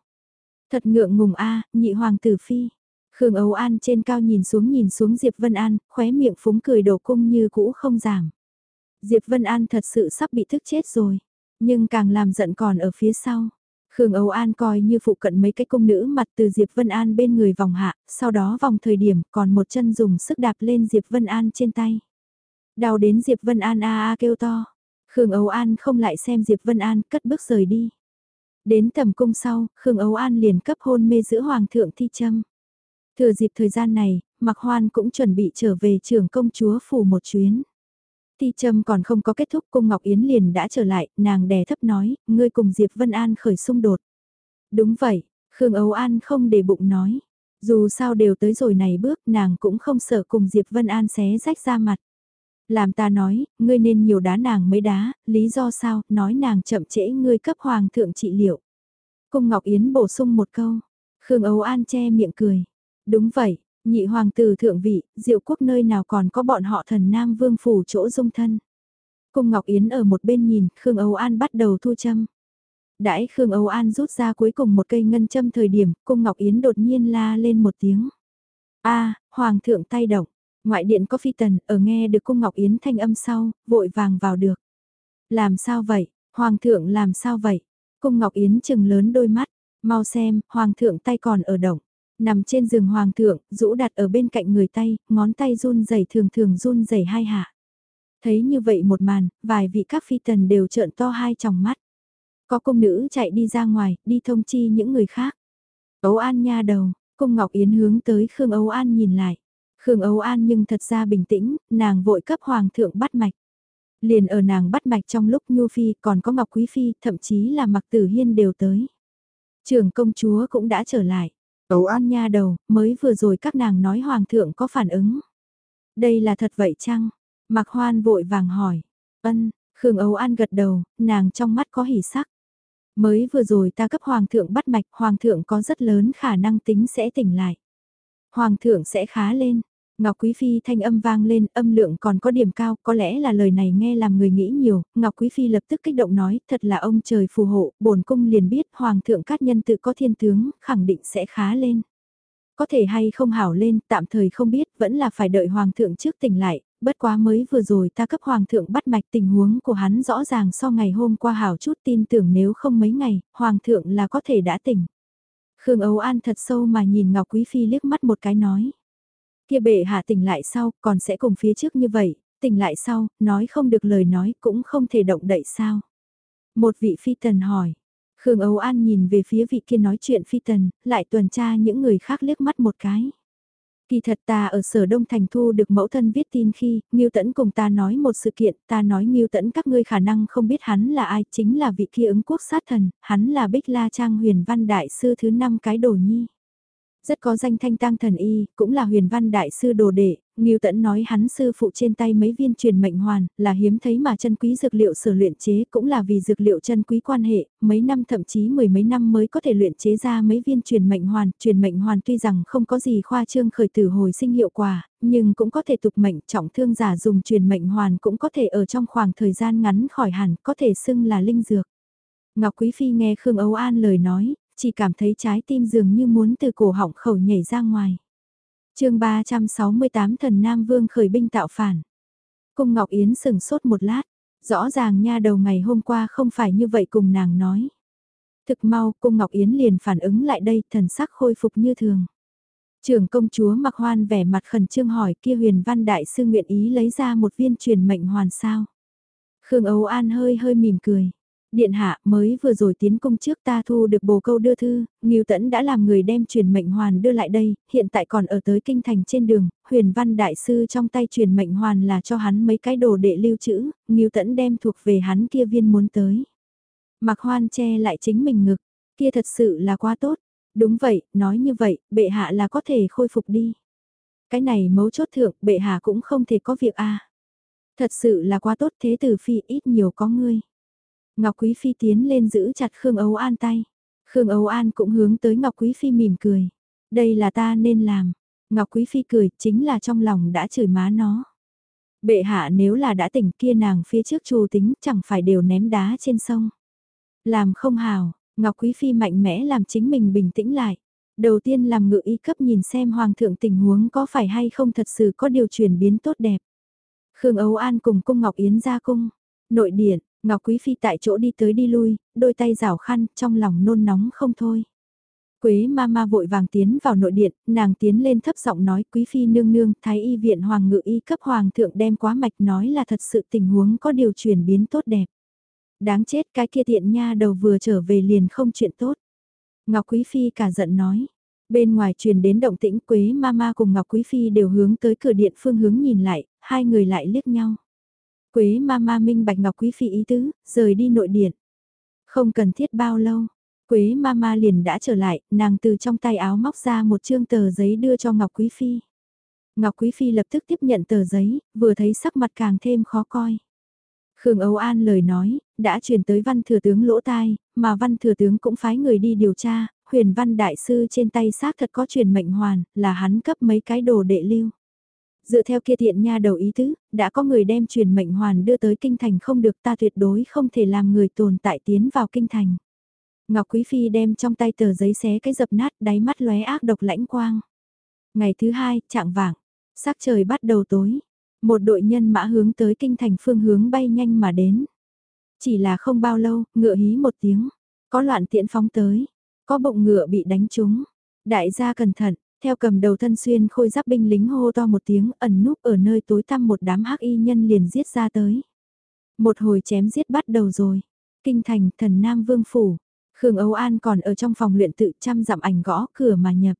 Thật ngượng ngùng a, nhị hoàng tử phi. Khương Âu An trên cao nhìn xuống nhìn xuống Diệp Vân An, khóe miệng phúng cười đổ cung như cũ không giảm. Diệp Vân An thật sự sắp bị thức chết rồi, nhưng càng làm giận còn ở phía sau. Khương Âu An coi như phụ cận mấy cái cung nữ mặt từ Diệp Vân An bên người vòng hạ, sau đó vòng thời điểm còn một chân dùng sức đạp lên Diệp Vân An trên tay. Đau đến Diệp Vân An a a kêu to. Khương Âu An không lại xem Diệp Vân An cất bước rời đi. Đến tầm cung sau, Khương Âu An liền cấp hôn mê giữa Hoàng thượng Thi Trâm. Thừa dịp thời gian này, Mạc Hoan cũng chuẩn bị trở về trường công chúa phủ một chuyến. Thi Trâm còn không có kết thúc cung Ngọc Yến liền đã trở lại, nàng đè thấp nói, ngươi cùng Diệp Vân An khởi xung đột. Đúng vậy, Khương Âu An không để bụng nói. Dù sao đều tới rồi này bước nàng cũng không sợ cùng Diệp Vân An xé rách ra mặt. Làm ta nói, ngươi nên nhiều đá nàng mới đá, lý do sao, nói nàng chậm trễ ngươi cấp hoàng thượng trị liệu. Cung Ngọc Yến bổ sung một câu. Khương Âu An che miệng cười. Đúng vậy, nhị hoàng tử thượng vị, diệu quốc nơi nào còn có bọn họ thần nam vương phủ chỗ dung thân. Cung Ngọc Yến ở một bên nhìn, Khương Âu An bắt đầu thu châm. Đãi Khương Âu An rút ra cuối cùng một cây ngân châm thời điểm, cung Ngọc Yến đột nhiên la lên một tiếng. a hoàng thượng tay động, ngoại điện có phi tần, ở nghe được cung Ngọc Yến thanh âm sau, vội vàng vào được. Làm sao vậy, hoàng thượng làm sao vậy? Cung Ngọc Yến chừng lớn đôi mắt, mau xem, hoàng thượng tay còn ở động. Nằm trên giường hoàng thượng, rũ đặt ở bên cạnh người tay, ngón tay run rẩy thường thường run rẩy hai hạ. Thấy như vậy một màn, vài vị các phi tần đều trợn to hai tròng mắt. Có công nữ chạy đi ra ngoài, đi thông chi những người khác. Ấu An nha đầu, cung Ngọc Yến hướng tới Khương Ấu An nhìn lại. Khương Ấu An nhưng thật ra bình tĩnh, nàng vội cấp hoàng thượng bắt mạch. Liền ở nàng bắt mạch trong lúc Nhu Phi còn có Ngọc Quý Phi, thậm chí là Mặc Tử Hiên đều tới. Trưởng công chúa cũng đã trở lại. Ấu An nha đầu, mới vừa rồi các nàng nói hoàng thượng có phản ứng. Đây là thật vậy chăng? Mạc Hoan vội vàng hỏi. Ân, Khương Ấu An gật đầu, nàng trong mắt có hỉ sắc. Mới vừa rồi ta cấp hoàng thượng bắt mạch, hoàng thượng có rất lớn khả năng tính sẽ tỉnh lại. Hoàng thượng sẽ khá lên, Ngọc Quý Phi thanh âm vang lên, âm lượng còn có điểm cao, có lẽ là lời này nghe làm người nghĩ nhiều, Ngọc Quý Phi lập tức kích động nói, thật là ông trời phù hộ, bổn cung liền biết Hoàng thượng cát nhân tự có thiên tướng, khẳng định sẽ khá lên. Có thể hay không hảo lên, tạm thời không biết, vẫn là phải đợi Hoàng thượng trước tỉnh lại, bất quá mới vừa rồi ta cấp Hoàng thượng bắt mạch tình huống của hắn rõ ràng so ngày hôm qua hảo chút tin tưởng nếu không mấy ngày, Hoàng thượng là có thể đã tỉnh. Khương Âu An thật sâu mà nhìn Ngọc Quý Phi liếc mắt một cái nói Kia bệ hạ tỉnh lại sau, còn sẽ cùng phía trước như vậy, tỉnh lại sau, nói không được lời nói cũng không thể động đậy sao. Một vị phi tần hỏi, Khương Âu An nhìn về phía vị kia nói chuyện phi tần, lại tuần tra những người khác liếc mắt một cái. Kỳ thật ta ở sở Đông Thành thu được mẫu thân viết tin khi, Ngưu Tẫn cùng ta nói một sự kiện, ta nói Ngưu Tẫn các ngươi khả năng không biết hắn là ai, chính là vị kia ứng quốc sát thần, hắn là Bích La Trang huyền văn đại sư thứ năm cái đồ nhi. Rất có danh thanh tăng thần y, cũng là huyền văn đại sư đồ đệ, Ngưu Tẫn nói hắn sư phụ trên tay mấy viên truyền mệnh hoàn, là hiếm thấy mà chân quý dược liệu sở luyện chế cũng là vì dược liệu chân quý quan hệ, mấy năm thậm chí mười mấy năm mới có thể luyện chế ra mấy viên truyền mệnh hoàn. Truyền mệnh hoàn tuy rằng không có gì khoa trương khởi tử hồi sinh hiệu quả, nhưng cũng có thể tục mệnh trọng thương giả dùng truyền mệnh hoàn cũng có thể ở trong khoảng thời gian ngắn khỏi hẳn, có thể xưng là linh dược. Ngọc Quý Phi nghe Khương Âu An lời nói, chỉ cảm thấy trái tim dường như muốn từ cổ họng khẩu nhảy ra ngoài chương 368 thần Nam Vương khởi binh tạo phản. Cung Ngọc Yến sừng sốt một lát, rõ ràng nha đầu ngày hôm qua không phải như vậy cùng nàng nói. Thực mau, cung Ngọc Yến liền phản ứng lại đây, thần sắc khôi phục như thường. Trưởng công chúa mặc hoan vẻ mặt khẩn trương hỏi kia huyền văn đại sư nguyện ý lấy ra một viên truyền mệnh hoàn sao. Khương Âu An hơi hơi mỉm cười. Điện hạ mới vừa rồi tiến công trước ta thu được bồ câu đưa thư, Ngưu Tẫn đã làm người đem truyền mệnh hoàn đưa lại đây, hiện tại còn ở tới kinh thành trên đường, huyền văn đại sư trong tay truyền mệnh hoàn là cho hắn mấy cái đồ để lưu trữ, Ngưu Tẫn đem thuộc về hắn kia viên muốn tới. Mặc hoan che lại chính mình ngực, kia thật sự là quá tốt. Đúng vậy, nói như vậy, bệ hạ là có thể khôi phục đi. Cái này mấu chốt thượng, bệ hạ cũng không thể có việc a Thật sự là quá tốt thế tử phi ít nhiều có ngươi. Ngọc Quý Phi tiến lên giữ chặt Khương Âu An tay. Khương Âu An cũng hướng tới Ngọc Quý Phi mỉm cười. Đây là ta nên làm. Ngọc Quý Phi cười chính là trong lòng đã chửi má nó. Bệ hạ nếu là đã tỉnh kia nàng phía trước trù tính chẳng phải đều ném đá trên sông. Làm không hào, Ngọc Quý Phi mạnh mẽ làm chính mình bình tĩnh lại. Đầu tiên làm ngự y cấp nhìn xem Hoàng thượng tình huống có phải hay không thật sự có điều chuyển biến tốt đẹp. Khương Âu An cùng cung Ngọc Yến ra cung. Nội điện, Ngọc Quý Phi tại chỗ đi tới đi lui, đôi tay rảo khăn, trong lòng nôn nóng không thôi. Quế ma ma vội vàng tiến vào nội điện, nàng tiến lên thấp giọng nói Quý Phi nương nương, Thái y viện hoàng ngự y cấp hoàng thượng đem quá mạch nói là thật sự tình huống có điều chuyển biến tốt đẹp. Đáng chết cái kia tiện nha đầu vừa trở về liền không chuyện tốt. Ngọc Quý Phi cả giận nói. Bên ngoài truyền đến động tĩnh Quế ma ma cùng Ngọc Quý Phi đều hướng tới cửa điện phương hướng nhìn lại, hai người lại liếc nhau. Quế ma ma minh bạch Ngọc Quý Phi ý tứ, rời đi nội điện. Không cần thiết bao lâu, Quế ma ma liền đã trở lại, nàng từ trong tay áo móc ra một chương tờ giấy đưa cho Ngọc Quý Phi. Ngọc Quý Phi lập tức tiếp nhận tờ giấy, vừa thấy sắc mặt càng thêm khó coi. Khương Âu An lời nói, đã truyền tới văn thừa tướng lỗ tai, mà văn thừa tướng cũng phái người đi điều tra, huyền văn đại sư trên tay xác thật có truyền mệnh hoàn, là hắn cấp mấy cái đồ đệ lưu. Dựa theo kia tiện nha đầu ý tứ, đã có người đem truyền mệnh hoàn đưa tới kinh thành không được ta tuyệt đối không thể làm người tồn tại tiến vào kinh thành. Ngọc Quý Phi đem trong tay tờ giấy xé cái dập nát đáy mắt lóe ác độc lãnh quang. Ngày thứ hai, trạng vạng, sắc trời bắt đầu tối. Một đội nhân mã hướng tới kinh thành phương hướng bay nhanh mà đến. Chỉ là không bao lâu, ngựa hí một tiếng. Có loạn tiễn phóng tới. Có bụng ngựa bị đánh trúng. Đại gia cẩn thận, theo cầm đầu thân xuyên khôi giáp binh lính hô to một tiếng ẩn núp ở nơi tối tăm một đám hắc y nhân liền giết ra tới. Một hồi chém giết bắt đầu rồi. Kinh thành thần Nam Vương Phủ. Khương Âu An còn ở trong phòng luyện tự chăm dặm ảnh gõ cửa mà nhập.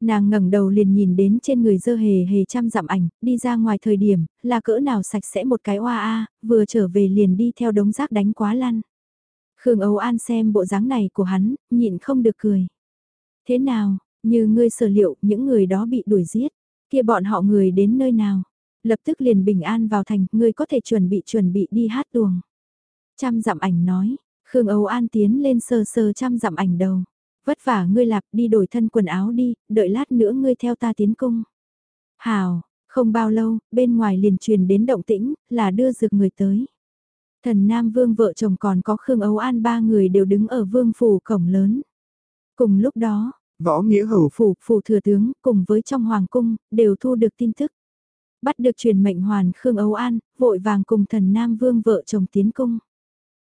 Nàng ngẩng đầu liền nhìn đến trên người dơ hề hề chăm dặm ảnh, đi ra ngoài thời điểm, là cỡ nào sạch sẽ một cái oa a, vừa trở về liền đi theo đống rác đánh quá lăn. Khương Âu An xem bộ dáng này của hắn, nhịn không được cười. Thế nào, như ngươi sở liệu, những người đó bị đuổi giết, kia bọn họ người đến nơi nào? Lập tức liền bình an vào thành, ngươi có thể chuẩn bị chuẩn bị đi hát tuồng. Trăm dặm ảnh nói, Khương Âu An tiến lên sờ sờ trăm dặm ảnh đầu. Vất vả ngươi lạp đi đổi thân quần áo đi, đợi lát nữa ngươi theo ta tiến cung. Hào, không bao lâu, bên ngoài liền truyền đến động tĩnh, là đưa dược người tới. Thần Nam Vương vợ chồng còn có Khương Âu An ba người đều đứng ở vương phủ cổng lớn. Cùng lúc đó, Võ Nghĩa Hầu phủ, phủ thừa tướng, cùng với trong hoàng cung, đều thu được tin tức. Bắt được truyền mệnh hoàn Khương Âu An, vội vàng cùng thần Nam Vương vợ chồng tiến cung.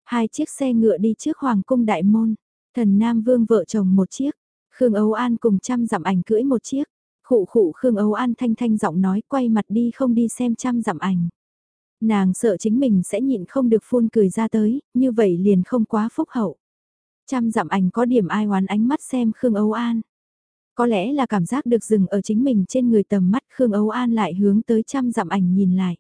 Hai chiếc xe ngựa đi trước hoàng cung đại môn, thần Nam Vương vợ chồng một chiếc, Khương Âu An cùng trăm dặm ảnh cưỡi một chiếc. Khụ khụ Khương Âu An thanh thanh giọng nói quay mặt đi không đi xem trăm dặm ảnh. Nàng sợ chính mình sẽ nhịn không được phun cười ra tới, như vậy liền không quá phúc hậu. Trăm dặm ảnh có điểm ai oán ánh mắt xem Khương Âu An. Có lẽ là cảm giác được dừng ở chính mình trên người tầm mắt Khương Âu An lại hướng tới trăm dặm ảnh nhìn lại.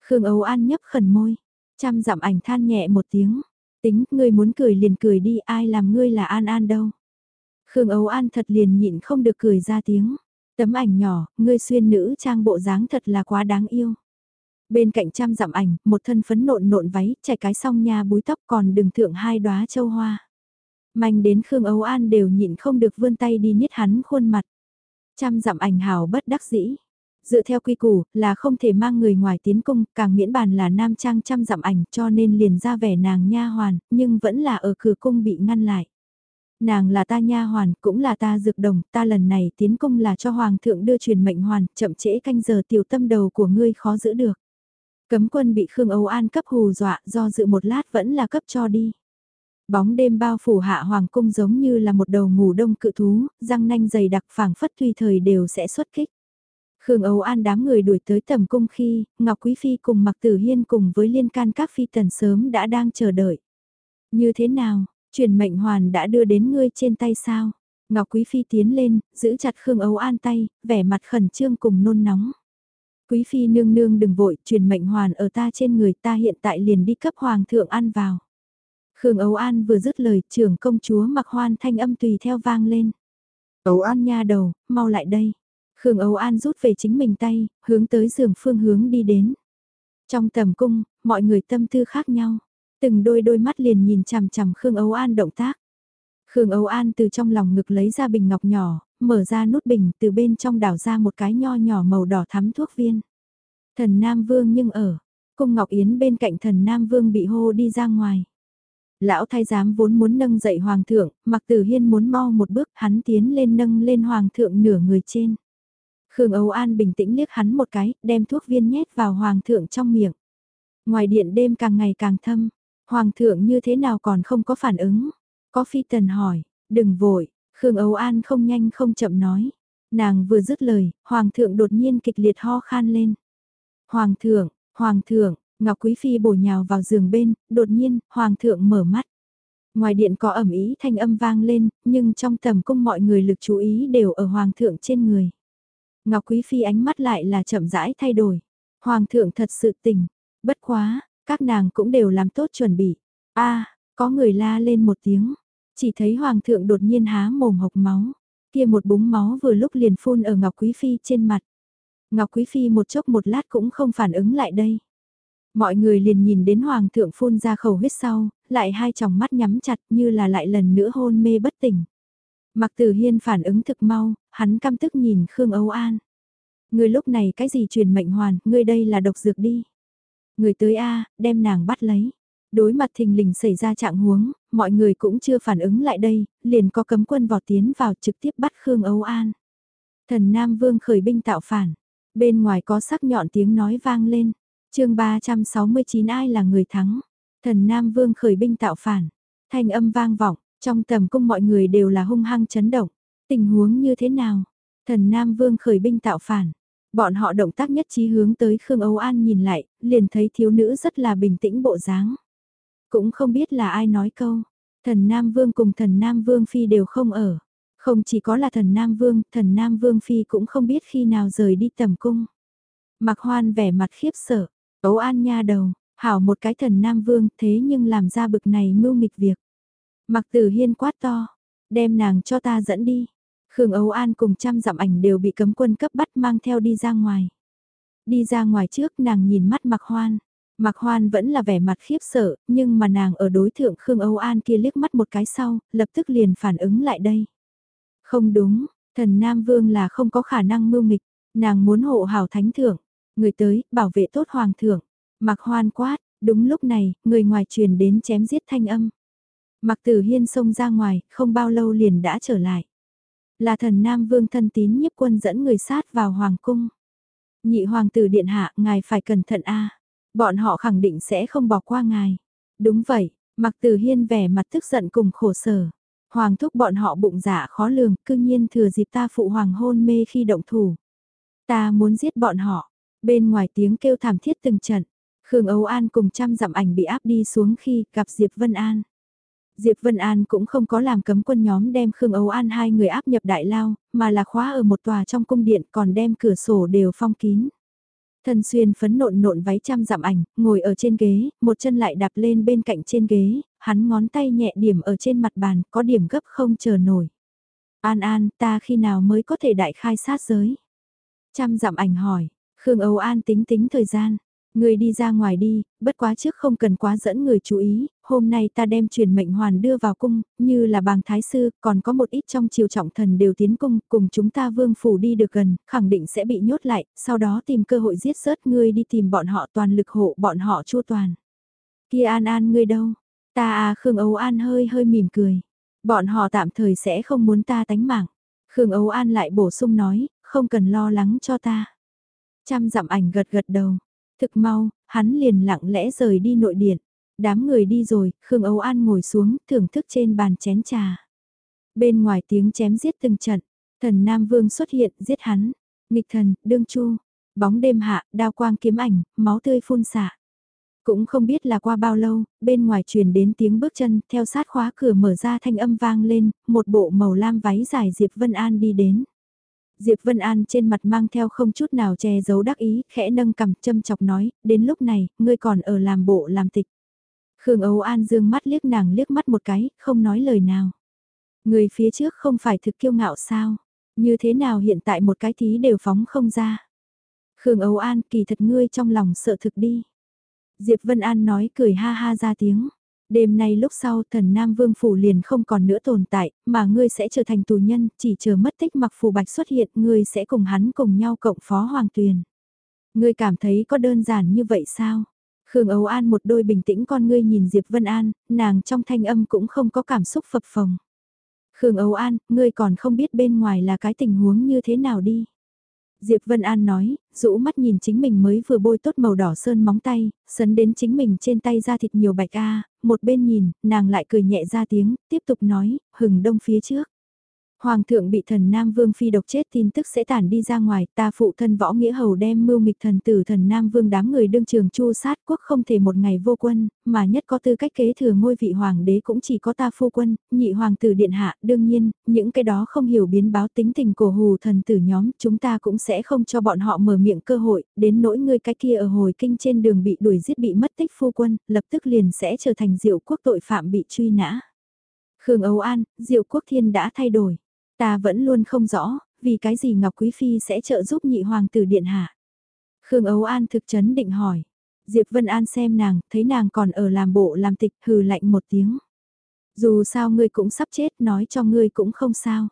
Khương Âu An nhấp khẩn môi, trăm dặm ảnh than nhẹ một tiếng. Tính, ngươi muốn cười liền cười đi, ai làm ngươi là An An đâu. Khương Âu An thật liền nhịn không được cười ra tiếng. Tấm ảnh nhỏ, ngươi xuyên nữ trang bộ dáng thật là quá đáng yêu. Bên cạnh trăm dặm ảnh, một thân phấn nộn nộn váy, chạy cái song nha búi tóc còn đừng thượng hai đóa châu hoa. Manh đến Khương Âu An đều nhịn không được vươn tay đi niết hắn khuôn mặt. Trăm dặm ảnh hào bất đắc dĩ. Dựa theo quy củ, là không thể mang người ngoài tiến cung, càng miễn bàn là nam trang trăm dặm ảnh cho nên liền ra vẻ nàng nha hoàn, nhưng vẫn là ở cửa cung bị ngăn lại. Nàng là ta nha hoàn, cũng là ta dược đồng, ta lần này tiến cung là cho hoàng thượng đưa truyền mệnh hoàn, chậm trễ canh giờ tiểu tâm đầu của ngươi khó giữ được. Cấm quân bị Khương Âu An cấp hù dọa do dự một lát vẫn là cấp cho đi. Bóng đêm bao phủ hạ hoàng cung giống như là một đầu ngủ đông cự thú, răng nanh dày đặc phảng phất tùy thời đều sẽ xuất kích. Khương Âu An đám người đuổi tới tầm cung khi, Ngọc Quý Phi cùng Mặc Tử Hiên cùng với liên can các phi tần sớm đã đang chờ đợi. Như thế nào, truyền mệnh hoàn đã đưa đến ngươi trên tay sao? Ngọc Quý Phi tiến lên, giữ chặt Khương Âu An tay, vẻ mặt khẩn trương cùng nôn nóng. Quý Phi nương nương đừng vội, truyền mệnh hoàn ở ta trên người ta hiện tại liền đi cấp hoàng thượng ăn vào. Khương Âu An vừa dứt lời, trưởng công chúa mặc hoan thanh âm tùy theo vang lên. Âu An nha đầu, mau lại đây. Khương Âu An rút về chính mình tay, hướng tới giường phương hướng đi đến. Trong tầm cung, mọi người tâm tư khác nhau. Từng đôi đôi mắt liền nhìn chằm chằm Khương Âu An động tác. Khương Âu An từ trong lòng ngực lấy ra bình ngọc nhỏ, mở ra nút bình từ bên trong đảo ra một cái nho nhỏ màu đỏ thắm thuốc viên. Thần Nam Vương nhưng ở, cung Ngọc Yến bên cạnh thần Nam Vương bị hô đi ra ngoài. Lão thái giám vốn muốn nâng dậy hoàng thượng, mặc tử hiên muốn mau một bước hắn tiến lên nâng lên hoàng thượng nửa người trên. Khương Âu An bình tĩnh liếc hắn một cái, đem thuốc viên nhét vào hoàng thượng trong miệng. Ngoài điện đêm càng ngày càng thâm, hoàng thượng như thế nào còn không có phản ứng. Có phi tần hỏi, đừng vội, Khương Âu An không nhanh không chậm nói. Nàng vừa dứt lời, hoàng thượng đột nhiên kịch liệt ho khan lên. Hoàng thượng, hoàng thượng, Ngọc Quý Phi bổ nhào vào giường bên, đột nhiên, hoàng thượng mở mắt. Ngoài điện có ẩm ý thanh âm vang lên, nhưng trong tầm cung mọi người lực chú ý đều ở hoàng thượng trên người. Ngọc Quý Phi ánh mắt lại là chậm rãi thay đổi. Hoàng thượng thật sự tỉnh, bất quá, các nàng cũng đều làm tốt chuẩn bị. a có người la lên một tiếng, chỉ thấy Hoàng thượng đột nhiên há mồm hộc máu, kia một búng máu vừa lúc liền phun ở Ngọc Quý Phi trên mặt. Ngọc Quý Phi một chốc một lát cũng không phản ứng lại đây. Mọi người liền nhìn đến Hoàng thượng phun ra khẩu huyết sau, lại hai tròng mắt nhắm chặt như là lại lần nữa hôn mê bất tỉnh. Mặc tử hiên phản ứng thực mau, hắn căm tức nhìn Khương Âu An. Người lúc này cái gì truyền mệnh hoàn, người đây là độc dược đi. Người tới A, đem nàng bắt lấy. Đối mặt thình lình xảy ra trạng huống, mọi người cũng chưa phản ứng lại đây, liền có cấm quân vọt tiến vào trực tiếp bắt Khương Âu An. Thần Nam Vương khởi binh tạo phản, bên ngoài có sắc nhọn tiếng nói vang lên chương 369 ai là người thắng? Thần Nam Vương khởi binh tạo phản, thanh âm vang vọng, trong tầm cung mọi người đều là hung hăng chấn động. Tình huống như thế nào? Thần Nam Vương khởi binh tạo phản. Bọn họ động tác nhất trí hướng tới Khương Âu An nhìn lại, liền thấy thiếu nữ rất là bình tĩnh bộ dáng. Cũng không biết là ai nói câu. Thần Nam Vương cùng thần Nam Vương Phi đều không ở. Không chỉ có là thần Nam Vương, thần Nam Vương Phi cũng không biết khi nào rời đi tầm cung. Mặc hoan vẻ mặt khiếp sợ, ấu an nha đầu, hảo một cái thần Nam Vương thế nhưng làm ra bực này mưu nghịch việc. Mặc tử hiên quát to, đem nàng cho ta dẫn đi. Khương Âu An cùng trăm dặm ảnh đều bị cấm quân cấp bắt mang theo đi ra ngoài. Đi ra ngoài trước nàng nhìn mắt mặc hoan. Mặc hoan vẫn là vẻ mặt khiếp sợ, nhưng mà nàng ở đối thượng Khương Âu An kia liếc mắt một cái sau, lập tức liền phản ứng lại đây. Không đúng, thần Nam Vương là không có khả năng mưu nghịch, nàng muốn hộ hảo thánh thượng, người tới, bảo vệ tốt hoàng thượng. Mặc hoan quát, đúng lúc này, người ngoài truyền đến chém giết thanh âm. Mặc tử hiên xông ra ngoài, không bao lâu liền đã trở lại. Là thần Nam Vương thân tín nhiếp quân dẫn người sát vào Hoàng cung. Nhị Hoàng tử Điện Hạ, ngài phải cẩn thận a Bọn họ khẳng định sẽ không bỏ qua ngài. Đúng vậy, mặc tử hiên vẻ mặt tức giận cùng khổ sở. Hoàng thúc bọn họ bụng dạ khó lường, cư nhiên thừa dịp ta phụ hoàng hôn mê khi động thủ. Ta muốn giết bọn họ. Bên ngoài tiếng kêu thảm thiết từng trận. Khương Âu An cùng trăm dặm ảnh bị áp đi xuống khi gặp Diệp Vân An. Diệp Vân An cũng không có làm cấm quân nhóm đem Khương Âu An hai người áp nhập đại lao, mà là khóa ở một tòa trong cung điện còn đem cửa sổ đều phong kín. thần xuyên phấn nộn nộn váy trăm dặm ảnh, ngồi ở trên ghế, một chân lại đạp lên bên cạnh trên ghế, hắn ngón tay nhẹ điểm ở trên mặt bàn, có điểm gấp không chờ nổi. An An, ta khi nào mới có thể đại khai sát giới? Trăm dặm ảnh hỏi, Khương Âu An tính tính thời gian. Người đi ra ngoài đi, bất quá trước không cần quá dẫn người chú ý, hôm nay ta đem truyền mệnh hoàn đưa vào cung, như là bàng thái sư, còn có một ít trong triều trọng thần đều tiến cung, cùng chúng ta vương phủ đi được gần, khẳng định sẽ bị nhốt lại, sau đó tìm cơ hội giết sớt ngươi đi tìm bọn họ toàn lực hộ bọn họ chua toàn. Kia An An ngươi đâu? Ta à Khương Âu An hơi hơi mỉm cười. Bọn họ tạm thời sẽ không muốn ta tánh mạng. Khương Âu An lại bổ sung nói, không cần lo lắng cho ta. Trăm dặm ảnh gật gật đầu. Thực mau, hắn liền lặng lẽ rời đi nội điện. Đám người đi rồi, Khương Âu An ngồi xuống, thưởng thức trên bàn chén trà. Bên ngoài tiếng chém giết từng trận, thần Nam Vương xuất hiện giết hắn. Nghịch thần, đương chu, bóng đêm hạ, đao quang kiếm ảnh, máu tươi phun xạ. Cũng không biết là qua bao lâu, bên ngoài truyền đến tiếng bước chân, theo sát khóa cửa mở ra thanh âm vang lên, một bộ màu lam váy dài Diệp Vân An đi đến. Diệp Vân An trên mặt mang theo không chút nào che giấu đắc ý, khẽ nâng cầm châm chọc nói, đến lúc này, ngươi còn ở làm bộ làm tịch. Khương Âu An dương mắt liếc nàng liếc mắt một cái, không nói lời nào. Người phía trước không phải thực kiêu ngạo sao? Như thế nào hiện tại một cái thí đều phóng không ra? Khương Âu An kỳ thật ngươi trong lòng sợ thực đi. Diệp Vân An nói cười ha ha ra tiếng. Đêm nay lúc sau thần Nam Vương Phủ liền không còn nữa tồn tại, mà ngươi sẽ trở thành tù nhân, chỉ chờ mất tích mặc phù bạch xuất hiện, ngươi sẽ cùng hắn cùng nhau cộng phó hoàng tuyền. Ngươi cảm thấy có đơn giản như vậy sao? Khương Âu An một đôi bình tĩnh con ngươi nhìn Diệp Vân An, nàng trong thanh âm cũng không có cảm xúc phập phồng. Khương Âu An, ngươi còn không biết bên ngoài là cái tình huống như thế nào đi. Diệp Vân An nói, rũ mắt nhìn chính mình mới vừa bôi tốt màu đỏ sơn móng tay, sấn đến chính mình trên tay ra thịt nhiều bạch a, một bên nhìn, nàng lại cười nhẹ ra tiếng, tiếp tục nói, hừng đông phía trước. Hoàng thượng bị thần Nam Vương phi độc chết tin tức sẽ tản đi ra ngoài, ta phụ thân võ nghĩa hầu đem mưu nghịch thần tử thần Nam Vương đám người đương trường chu sát quốc không thể một ngày vô quân, mà nhất có tư cách kế thừa ngôi vị hoàng đế cũng chỉ có ta phu quân, nhị hoàng tử điện hạ, đương nhiên, những cái đó không hiểu biến báo tính tình cổ hù thần tử nhóm, chúng ta cũng sẽ không cho bọn họ mở miệng cơ hội, đến nỗi ngươi cái kia ở hồi kinh trên đường bị đuổi giết bị mất tích phu quân, lập tức liền sẽ trở thành diệu quốc tội phạm bị truy nã. Khương Âu An, Diệu Quốc Thiên đã thay đổi. Ta vẫn luôn không rõ, vì cái gì Ngọc Quý Phi sẽ trợ giúp nhị hoàng tử điện hạ. Khương Ấu An thực chấn định hỏi. Diệp Vân An xem nàng, thấy nàng còn ở làm bộ làm tịch hừ lạnh một tiếng. Dù sao ngươi cũng sắp chết, nói cho ngươi cũng không sao.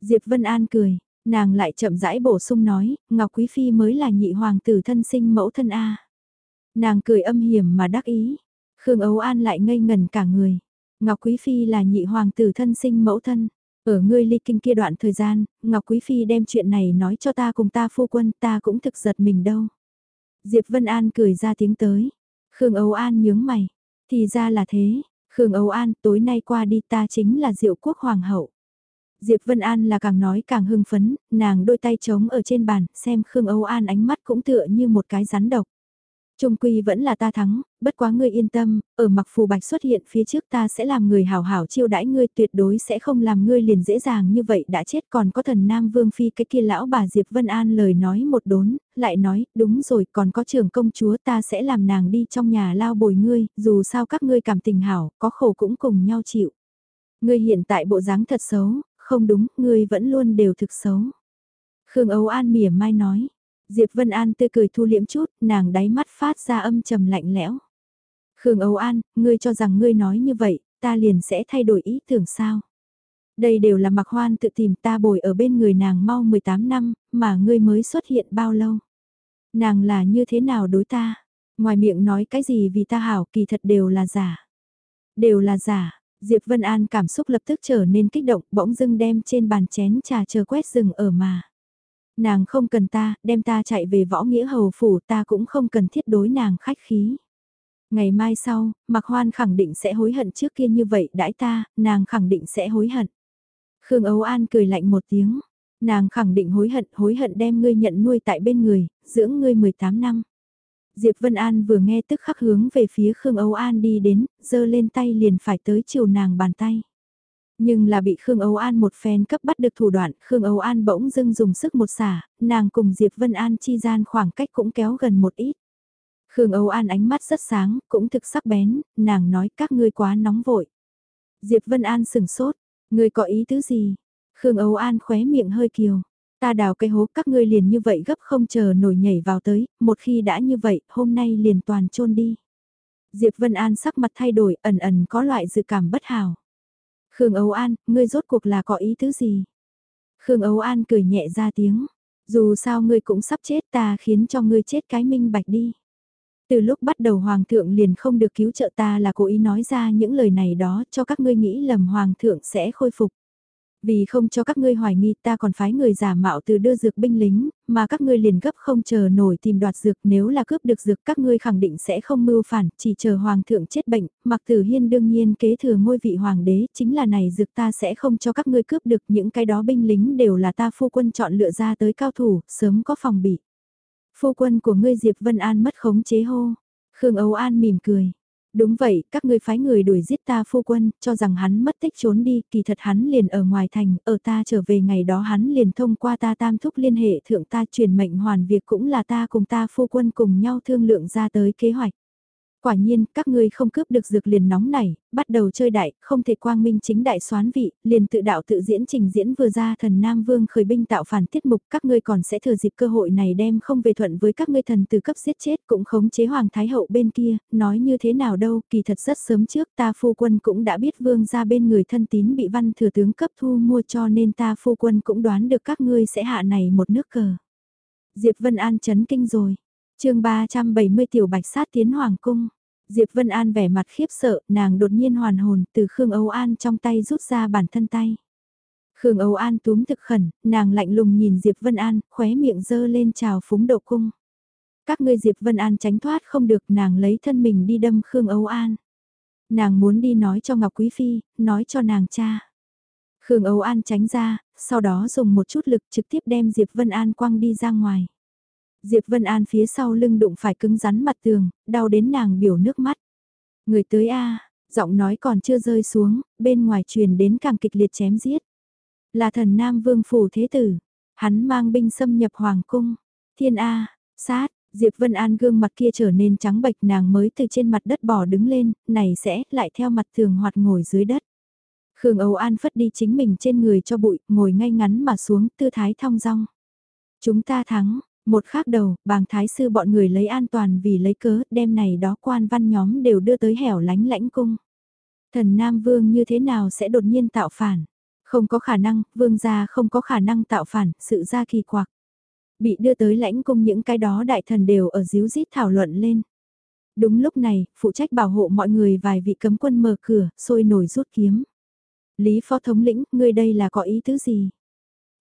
Diệp Vân An cười, nàng lại chậm rãi bổ sung nói, Ngọc Quý Phi mới là nhị hoàng tử thân sinh mẫu thân A. Nàng cười âm hiểm mà đắc ý. Khương Ấu An lại ngây ngần cả người. Ngọc Quý Phi là nhị hoàng tử thân sinh mẫu thân. Ở ngươi ly kinh kia đoạn thời gian, Ngọc Quý Phi đem chuyện này nói cho ta cùng ta phu quân ta cũng thực giật mình đâu. Diệp Vân An cười ra tiếng tới. Khương Âu An nhướng mày. Thì ra là thế. Khương Âu An tối nay qua đi ta chính là diệu quốc hoàng hậu. Diệp Vân An là càng nói càng hưng phấn, nàng đôi tay trống ở trên bàn, xem Khương Âu An ánh mắt cũng tựa như một cái rắn độc. Trung quy vẫn là ta thắng, bất quá ngươi yên tâm, ở mặc phù bạch xuất hiện phía trước ta sẽ làm người hảo hảo chiêu đãi ngươi tuyệt đối sẽ không làm ngươi liền dễ dàng như vậy đã chết còn có thần Nam Vương Phi cái kia lão bà Diệp Vân An lời nói một đốn, lại nói, đúng rồi còn có trưởng công chúa ta sẽ làm nàng đi trong nhà lao bồi ngươi, dù sao các ngươi cảm tình hảo, có khổ cũng cùng nhau chịu. Ngươi hiện tại bộ dáng thật xấu, không đúng, ngươi vẫn luôn đều thực xấu. Khương Âu An mỉa mai nói, Diệp Vân An tươi cười thu liễm chút, nàng đáy mắt phát ra âm trầm lạnh lẽo. Khương Âu An, ngươi cho rằng ngươi nói như vậy, ta liền sẽ thay đổi ý tưởng sao? Đây đều là mặc hoan tự tìm ta bồi ở bên người nàng mau 18 năm, mà ngươi mới xuất hiện bao lâu? Nàng là như thế nào đối ta? Ngoài miệng nói cái gì vì ta hảo kỳ thật đều là giả. Đều là giả, Diệp Vân An cảm xúc lập tức trở nên kích động bỗng dưng đem trên bàn chén trà chờ quét rừng ở mà. Nàng không cần ta, đem ta chạy về võ nghĩa hầu phủ ta cũng không cần thiết đối nàng khách khí. Ngày mai sau, Mạc Hoan khẳng định sẽ hối hận trước kia như vậy đãi ta, nàng khẳng định sẽ hối hận. Khương Ấu An cười lạnh một tiếng, nàng khẳng định hối hận, hối hận đem ngươi nhận nuôi tại bên người, dưỡng ngươi 18 năm. Diệp Vân An vừa nghe tức khắc hướng về phía Khương Âu An đi đến, giơ lên tay liền phải tới chiều nàng bàn tay. Nhưng là bị Khương Âu An một phen cấp bắt được thủ đoạn, Khương Âu An bỗng dưng dùng sức một xả, nàng cùng Diệp Vân An chi gian khoảng cách cũng kéo gần một ít. Khương Âu An ánh mắt rất sáng, cũng thực sắc bén, nàng nói các ngươi quá nóng vội. Diệp Vân An sừng sốt, ngươi có ý tứ gì? Khương Âu An khóe miệng hơi kiều. Ta đào cái hố các ngươi liền như vậy gấp không chờ nổi nhảy vào tới, một khi đã như vậy, hôm nay liền toàn trôn đi. Diệp Vân An sắc mặt thay đổi, ẩn ẩn có loại dự cảm bất hảo. Khương Âu An, ngươi rốt cuộc là có ý tứ gì? Khương Âu An cười nhẹ ra tiếng. Dù sao ngươi cũng sắp chết ta khiến cho ngươi chết cái minh bạch đi. Từ lúc bắt đầu Hoàng thượng liền không được cứu trợ ta là cố ý nói ra những lời này đó cho các ngươi nghĩ lầm Hoàng thượng sẽ khôi phục. Vì không cho các ngươi hoài nghi ta còn phái người giả mạo từ đưa dược binh lính, mà các ngươi liền gấp không chờ nổi tìm đoạt dược nếu là cướp được dược các ngươi khẳng định sẽ không mưu phản, chỉ chờ hoàng thượng chết bệnh, mặc tử hiên đương nhiên kế thừa ngôi vị hoàng đế, chính là này dược ta sẽ không cho các ngươi cướp được những cái đó binh lính đều là ta phu quân chọn lựa ra tới cao thủ, sớm có phòng bị. Phu quân của ngươi Diệp Vân An mất khống chế hô, Khương Âu An mỉm cười. Đúng vậy, các ngươi phái người đuổi giết ta phu quân, cho rằng hắn mất tích trốn đi, kỳ thật hắn liền ở ngoài thành, ở ta trở về ngày đó hắn liền thông qua ta tam thúc liên hệ thượng ta truyền mệnh hoàn việc cũng là ta cùng ta phu quân cùng nhau thương lượng ra tới kế hoạch. Quả nhiên, các ngươi không cướp được dược liền nóng này, bắt đầu chơi đại, không thể quang minh chính đại soán vị, liền tự đạo tự diễn trình diễn vừa ra thần Nam Vương khởi binh tạo phản tiết mục, các ngươi còn sẽ thừa dịp cơ hội này đem không về thuận với các ngươi thần từ cấp giết chết cũng khống chế Hoàng Thái Hậu bên kia, nói như thế nào đâu, kỳ thật rất sớm trước ta phu quân cũng đã biết Vương ra bên người thân tín bị văn thừa tướng cấp thu mua cho nên ta phu quân cũng đoán được các ngươi sẽ hạ này một nước cờ. Diệp Vân An chấn kinh rồi chương 370 tiểu bạch sát tiến hoàng cung. Diệp Vân An vẻ mặt khiếp sợ, nàng đột nhiên hoàn hồn, từ Khương Âu An trong tay rút ra bản thân tay. Khương Âu An túm thực khẩn, nàng lạnh lùng nhìn Diệp Vân An, khóe miệng dơ lên chào phúng độ cung. Các ngươi Diệp Vân An tránh thoát không được, nàng lấy thân mình đi đâm Khương Âu An. Nàng muốn đi nói cho Ngọc Quý Phi, nói cho nàng cha. Khương Âu An tránh ra, sau đó dùng một chút lực trực tiếp đem Diệp Vân An quăng đi ra ngoài. Diệp Vân An phía sau lưng đụng phải cứng rắn mặt tường, đau đến nàng biểu nước mắt. Người tới a, giọng nói còn chưa rơi xuống, bên ngoài truyền đến càng kịch liệt chém giết. Là thần Nam Vương phủ thế tử, hắn mang binh xâm nhập hoàng cung. Thiên a, sát, Diệp Vân An gương mặt kia trở nên trắng bệch, nàng mới từ trên mặt đất bỏ đứng lên, này sẽ lại theo mặt tường hoạt ngồi dưới đất. Khương Âu An phất đi chính mình trên người cho bụi, ngồi ngay ngắn mà xuống, tư thái thong dong. Chúng ta thắng, một khác đầu, bàng thái sư bọn người lấy an toàn vì lấy cớ, đem này đó quan văn nhóm đều đưa tới hẻo lánh lãnh cung. Thần Nam Vương như thế nào sẽ đột nhiên tạo phản? Không có khả năng, vương gia không có khả năng tạo phản, sự ra kỳ quặc. Bị đưa tới lãnh cung những cái đó đại thần đều ở díu dít thảo luận lên. Đúng lúc này, phụ trách bảo hộ mọi người vài vị cấm quân mở cửa, sôi nổi rút kiếm. Lý phó thống lĩnh, ngươi đây là có ý tứ gì?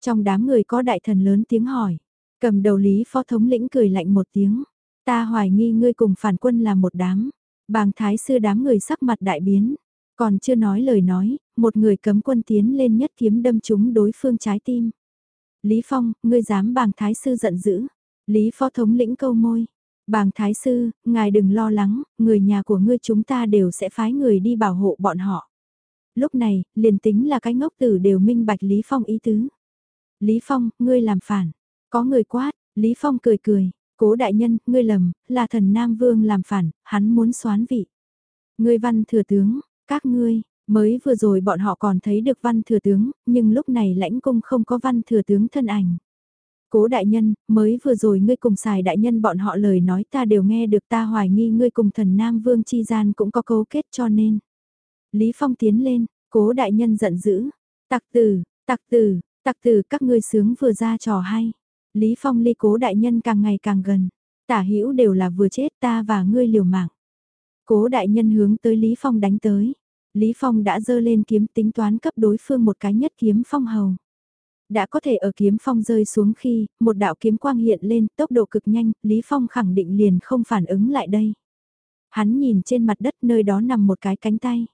Trong đám người có đại thần lớn tiếng hỏi. Cầm đầu lý phó thống lĩnh cười lạnh một tiếng. Ta hoài nghi ngươi cùng phản quân là một đám. Bàng thái sư đám người sắc mặt đại biến. Còn chưa nói lời nói, một người cấm quân tiến lên nhất kiếm đâm trúng đối phương trái tim. Lý Phong, ngươi dám bàng thái sư giận dữ. Lý phó thống lĩnh câu môi. Bàng thái sư, ngài đừng lo lắng, người nhà của ngươi chúng ta đều sẽ phái người đi bảo hộ bọn họ. Lúc này, liền tính là cái ngốc tử đều minh bạch Lý Phong ý tứ. Lý Phong, ngươi làm phản. Có người quát, Lý Phong cười cười, cố đại nhân, ngươi lầm, là thần Nam Vương làm phản, hắn muốn xoán vị. Ngươi văn thừa tướng, các ngươi, mới vừa rồi bọn họ còn thấy được văn thừa tướng, nhưng lúc này lãnh cung không có văn thừa tướng thân ảnh. Cố đại nhân, mới vừa rồi ngươi cùng xài đại nhân bọn họ lời nói ta đều nghe được ta hoài nghi ngươi cùng thần Nam Vương chi gian cũng có cấu kết cho nên. Lý Phong tiến lên, cố đại nhân giận dữ, tặc tử, tặc tử, tặc tử các ngươi sướng vừa ra trò hay. Lý Phong ly cố đại nhân càng ngày càng gần. Tả hữu đều là vừa chết ta và ngươi liều mạng. Cố đại nhân hướng tới Lý Phong đánh tới. Lý Phong đã dơ lên kiếm tính toán cấp đối phương một cái nhất kiếm phong hầu. Đã có thể ở kiếm phong rơi xuống khi, một đạo kiếm quang hiện lên tốc độ cực nhanh, Lý Phong khẳng định liền không phản ứng lại đây. Hắn nhìn trên mặt đất nơi đó nằm một cái cánh tay.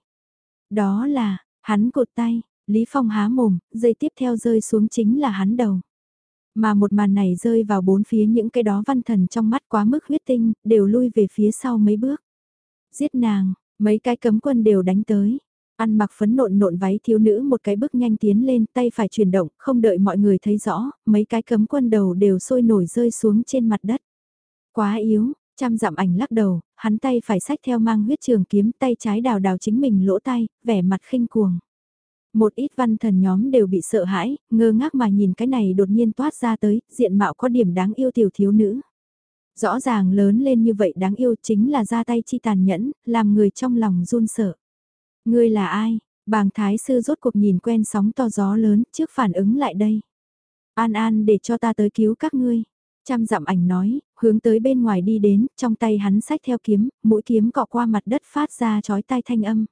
Đó là, hắn cột tay, Lý Phong há mồm, dây tiếp theo rơi xuống chính là hắn đầu. Mà một màn này rơi vào bốn phía những cái đó văn thần trong mắt quá mức huyết tinh, đều lui về phía sau mấy bước. Giết nàng, mấy cái cấm quân đều đánh tới. Ăn mặc phấn nộn nộn váy thiếu nữ một cái bước nhanh tiến lên tay phải chuyển động, không đợi mọi người thấy rõ, mấy cái cấm quân đầu đều sôi nổi rơi xuống trên mặt đất. Quá yếu, trăm dặm ảnh lắc đầu, hắn tay phải sách theo mang huyết trường kiếm tay trái đào đào chính mình lỗ tay, vẻ mặt khinh cuồng. Một ít văn thần nhóm đều bị sợ hãi, ngơ ngác mà nhìn cái này đột nhiên toát ra tới, diện mạo có điểm đáng yêu tiểu thiếu nữ. Rõ ràng lớn lên như vậy đáng yêu chính là ra tay chi tàn nhẫn, làm người trong lòng run sợ. Ngươi là ai? Bàng thái sư rốt cuộc nhìn quen sóng to gió lớn trước phản ứng lại đây. An an để cho ta tới cứu các ngươi. Trăm dặm ảnh nói, hướng tới bên ngoài đi đến, trong tay hắn sách theo kiếm, mũi kiếm cọ qua mặt đất phát ra chói tai thanh âm.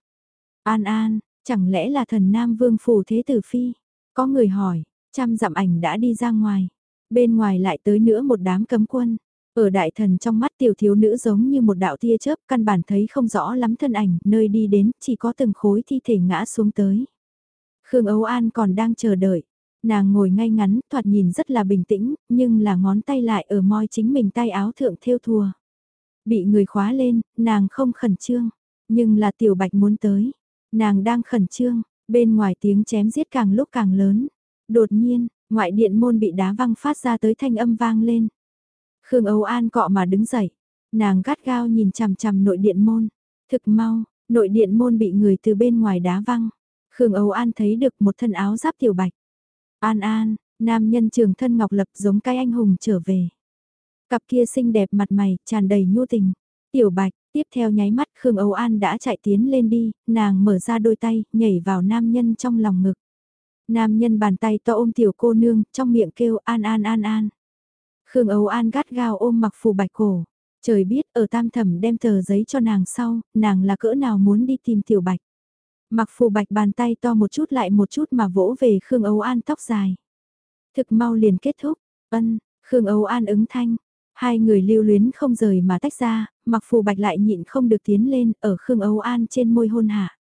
An an, chẳng lẽ là thần Nam Vương Phủ Thế Tử Phi? Có người hỏi, trăm dặm ảnh đã đi ra ngoài. Bên ngoài lại tới nữa một đám cấm quân. Ở đại thần trong mắt tiểu thiếu nữ giống như một đạo tia chớp căn bản thấy không rõ lắm thân ảnh, nơi đi đến chỉ có từng khối thi thể ngã xuống tới. Khương Âu An còn đang chờ đợi. Nàng ngồi ngay ngắn, thoạt nhìn rất là bình tĩnh, nhưng là ngón tay lại ở môi chính mình tay áo thượng theo thùa. Bị người khóa lên, nàng không khẩn trương, nhưng là tiểu bạch muốn tới. Nàng đang khẩn trương, bên ngoài tiếng chém giết càng lúc càng lớn. Đột nhiên, ngoại điện môn bị đá văng phát ra tới thanh âm vang lên. Khương Âu An cọ mà đứng dậy, nàng gắt gao nhìn chằm chằm nội điện môn. Thực mau, nội điện môn bị người từ bên ngoài đá văng. Khương Âu An thấy được một thân áo giáp tiểu bạch. An An, nam nhân trường thân ngọc lập giống cái anh hùng trở về. Cặp kia xinh đẹp mặt mày, tràn đầy nhu tình. Tiểu bạch, tiếp theo nháy mắt Khương Âu An đã chạy tiến lên đi, nàng mở ra đôi tay, nhảy vào nam nhân trong lòng ngực. Nam nhân bàn tay to ôm tiểu cô nương, trong miệng kêu an an an an. Khương Âu An gắt gao ôm mặc phù bạch cổ. Trời biết ở tam thẩm đem tờ giấy cho nàng sau, nàng là cỡ nào muốn đi tìm tiểu bạch. Mặc phù bạch bàn tay to một chút lại một chút mà vỗ về Khương Âu An tóc dài. Thực mau liền kết thúc, ân, Khương Âu An ứng thanh. Hai người lưu luyến không rời mà tách ra, mặc phù bạch lại nhịn không được tiến lên ở Khương Âu An trên môi hôn hạ.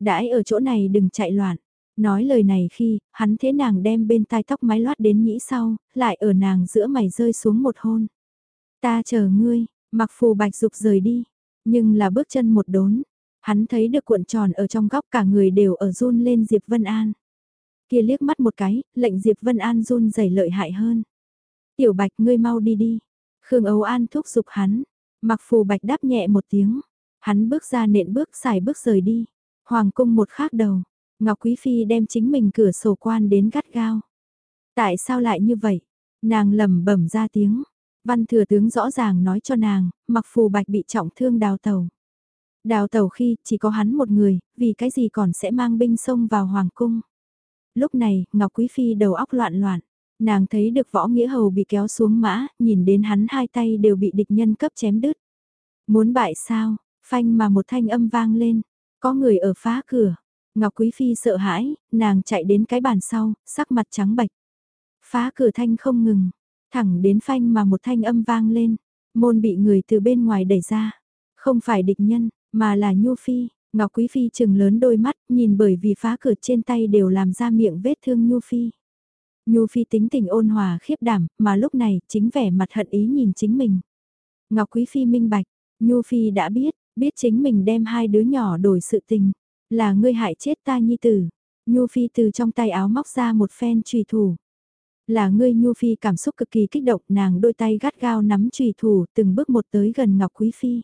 Đãi ở chỗ này đừng chạy loạn. Nói lời này khi, hắn thế nàng đem bên tai tóc mái loát đến nhĩ sau, lại ở nàng giữa mày rơi xuống một hôn. Ta chờ ngươi, mặc phù bạch dục rời đi, nhưng là bước chân một đốn. Hắn thấy được cuộn tròn ở trong góc cả người đều ở run lên Diệp Vân An. Kia liếc mắt một cái, lệnh Diệp Vân An run rẩy lợi hại hơn. Tiểu bạch ngươi mau đi đi. Khương Âu An thúc giục hắn. Mặc phù bạch đáp nhẹ một tiếng. Hắn bước ra nện bước xài bước rời đi. Hoàng cung một khác đầu. Ngọc Quý Phi đem chính mình cửa sổ quan đến gắt gao. Tại sao lại như vậy? Nàng lầm bẩm ra tiếng. Văn thừa tướng rõ ràng nói cho nàng, mặc phù bạch bị trọng thương đào tàu. Đào tàu khi chỉ có hắn một người, vì cái gì còn sẽ mang binh sông vào hoàng cung. Lúc này, Ngọc Quý Phi đầu óc loạn loạn. Nàng thấy được võ nghĩa hầu bị kéo xuống mã, nhìn đến hắn hai tay đều bị địch nhân cấp chém đứt. Muốn bại sao, phanh mà một thanh âm vang lên, có người ở phá cửa. Ngọc Quý Phi sợ hãi, nàng chạy đến cái bàn sau, sắc mặt trắng bạch. Phá cửa thanh không ngừng, thẳng đến phanh mà một thanh âm vang lên, môn bị người từ bên ngoài đẩy ra. Không phải địch nhân, mà là Nhu Phi. Ngọc Quý Phi chừng lớn đôi mắt, nhìn bởi vì phá cửa trên tay đều làm ra miệng vết thương Nhu Phi. Nhu Phi tính tình ôn hòa khiếp đảm, mà lúc này chính vẻ mặt hận ý nhìn chính mình. Ngọc Quý Phi minh bạch, Nhu Phi đã biết, biết chính mình đem hai đứa nhỏ đổi sự tình. Là ngươi hại chết ta nhi tử. Nhu Phi từ trong tay áo móc ra một phen trùy thủ. Là ngươi Nhu Phi cảm xúc cực kỳ kích động nàng đôi tay gắt gao nắm trùy thủ từng bước một tới gần Ngọc Quý Phi.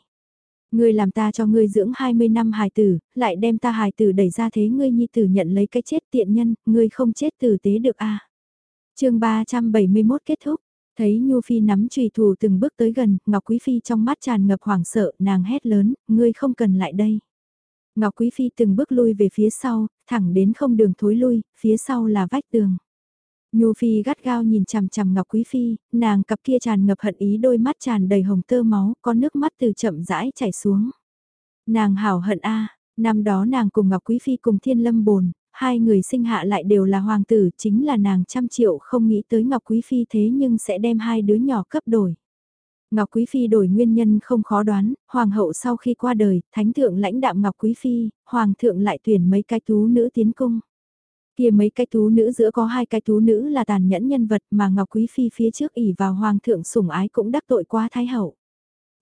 Ngươi làm ta cho ngươi dưỡng 20 năm hài tử, lại đem ta hài tử đẩy ra thế ngươi nhi tử nhận lấy cái chết tiện nhân, ngươi không chết tử tế được à chương 371 kết thúc, thấy Nhu Phi nắm trùy thủ từng bước tới gần, Ngọc Quý Phi trong mắt tràn ngập hoảng sợ, nàng hét lớn, ngươi không cần lại đây. Ngọc Quý Phi từng bước lui về phía sau, thẳng đến không đường thối lui, phía sau là vách tường. Nhu Phi gắt gao nhìn chằm chằm Ngọc Quý Phi, nàng cặp kia tràn ngập hận ý đôi mắt tràn đầy hồng tơ máu, có nước mắt từ chậm rãi chảy xuống. Nàng hảo hận a, năm đó nàng cùng Ngọc Quý Phi cùng Thiên Lâm Bồn, hai người sinh hạ lại đều là hoàng tử, chính là nàng trăm triệu không nghĩ tới Ngọc Quý Phi thế nhưng sẽ đem hai đứa nhỏ cấp đổi. Ngọc Quý Phi đổi nguyên nhân không khó đoán, Hoàng hậu sau khi qua đời, Thánh thượng lãnh đạm Ngọc Quý Phi, Hoàng thượng lại tuyển mấy cái tú nữ tiến cung. Kia mấy cái tú nữ giữa có hai cái tú nữ là tàn nhẫn nhân vật mà Ngọc Quý Phi phía trước ỉ vào Hoàng thượng sủng ái cũng đắc tội quá Thái hậu.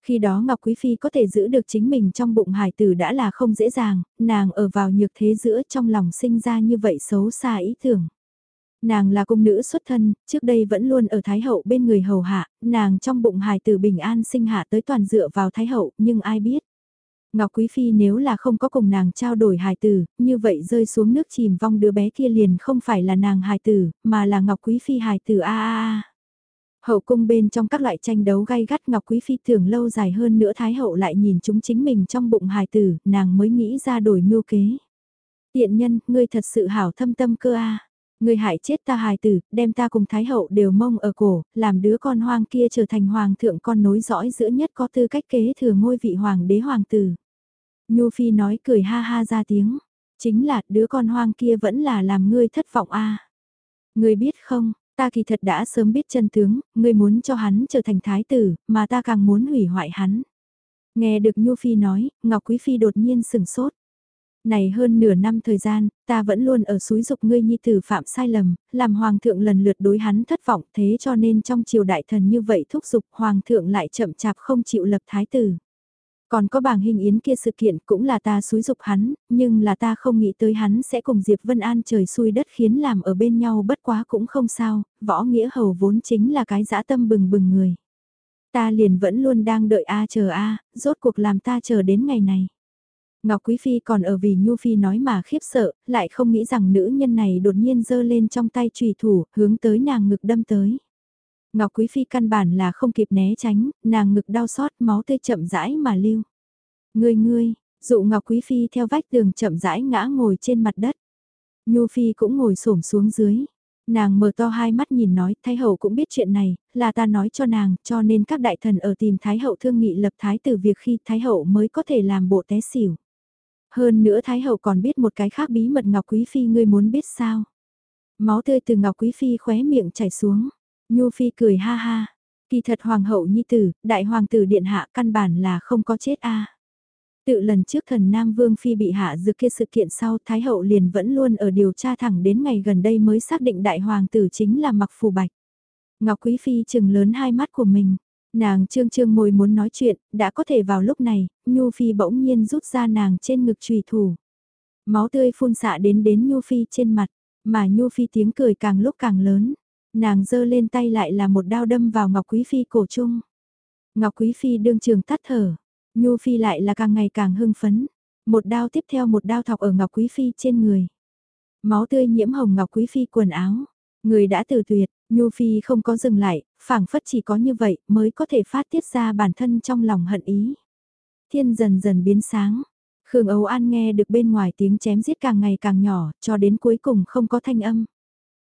Khi đó Ngọc Quý Phi có thể giữ được chính mình trong bụng hải tử đã là không dễ dàng, nàng ở vào nhược thế giữa trong lòng sinh ra như vậy xấu xa ý tưởng. Nàng là cung nữ xuất thân, trước đây vẫn luôn ở Thái Hậu bên người hầu hạ, nàng trong bụng hài tử bình an sinh hạ tới toàn dựa vào Thái Hậu, nhưng ai biết. Ngọc Quý Phi nếu là không có cùng nàng trao đổi hài tử, như vậy rơi xuống nước chìm vong đứa bé kia liền không phải là nàng hài tử, mà là Ngọc Quý Phi hài tử a a a. Hậu cung bên trong các loại tranh đấu gay gắt Ngọc Quý Phi tưởng lâu dài hơn nữa Thái Hậu lại nhìn chúng chính mình trong bụng hài tử, nàng mới nghĩ ra đổi mưu kế. Tiện nhân, ngươi thật sự hảo thâm tâm cơ a Ngươi hại chết ta hài tử, đem ta cùng Thái Hậu đều mông ở cổ, làm đứa con hoang kia trở thành hoàng thượng con nối dõi giữa nhất có tư cách kế thừa ngôi vị hoàng đế hoàng tử. Nhu Phi nói cười ha ha ra tiếng, chính là đứa con hoang kia vẫn là làm ngươi thất vọng a Ngươi biết không, ta kỳ thật đã sớm biết chân tướng, ngươi muốn cho hắn trở thành thái tử, mà ta càng muốn hủy hoại hắn. Nghe được Nhu Phi nói, Ngọc Quý Phi đột nhiên sừng sốt. Này hơn nửa năm thời gian, ta vẫn luôn ở suối dục ngươi nhi tử phạm sai lầm, làm hoàng thượng lần lượt đối hắn thất vọng thế cho nên trong triều đại thần như vậy thúc giục hoàng thượng lại chậm chạp không chịu lập thái tử. Còn có bảng hình yến kia sự kiện cũng là ta xúi dục hắn, nhưng là ta không nghĩ tới hắn sẽ cùng Diệp Vân An trời xui đất khiến làm ở bên nhau bất quá cũng không sao, võ nghĩa hầu vốn chính là cái dã tâm bừng bừng người. Ta liền vẫn luôn đang đợi A chờ A, rốt cuộc làm ta chờ đến ngày này. Ngọc Quý Phi còn ở vì Nhu Phi nói mà khiếp sợ, lại không nghĩ rằng nữ nhân này đột nhiên giơ lên trong tay trùy thủ, hướng tới nàng ngực đâm tới. Ngọc Quý Phi căn bản là không kịp né tránh, nàng ngực đau xót máu tươi chậm rãi mà lưu. Ngươi ngươi, dụ Ngọc Quý Phi theo vách tường chậm rãi ngã ngồi trên mặt đất. Nhu Phi cũng ngồi xổm xuống dưới. Nàng mở to hai mắt nhìn nói, Thái Hậu cũng biết chuyện này, là ta nói cho nàng, cho nên các đại thần ở tìm Thái Hậu thương nghị lập Thái từ việc khi Thái Hậu mới có thể làm bộ té xỉu. Hơn nữa Thái Hậu còn biết một cái khác bí mật Ngọc Quý Phi ngươi muốn biết sao. Máu tươi từ Ngọc Quý Phi khóe miệng chảy xuống. Nhu Phi cười ha ha. Kỳ thật Hoàng hậu nhi tử, đại hoàng tử điện hạ căn bản là không có chết a. Tự lần trước thần Nam Vương Phi bị hạ dược kia sự kiện sau Thái hậu liền vẫn luôn ở điều tra thẳng đến ngày gần đây mới xác định đại hoàng tử chính là mặc phù bạch. Ngọc Quý Phi chừng lớn hai mắt của mình. Nàng trương trương môi muốn nói chuyện, đã có thể vào lúc này, Nhu Phi bỗng nhiên rút ra nàng trên ngực trùy thủ. Máu tươi phun xạ đến đến Nhu Phi trên mặt, mà Nhu Phi tiếng cười càng lúc càng lớn. Nàng giơ lên tay lại là một đao đâm vào Ngọc Quý Phi cổ trung. Ngọc Quý Phi đương trường tắt thở, Nhu Phi lại là càng ngày càng hưng phấn. Một đao tiếp theo một đao thọc ở Ngọc Quý Phi trên người. Máu tươi nhiễm hồng Ngọc Quý Phi quần áo. Người đã từ tuyệt, Nhu Phi không có dừng lại, phảng phất chỉ có như vậy mới có thể phát tiết ra bản thân trong lòng hận ý. Thiên dần dần biến sáng. Khương Âu An nghe được bên ngoài tiếng chém giết càng ngày càng nhỏ, cho đến cuối cùng không có thanh âm.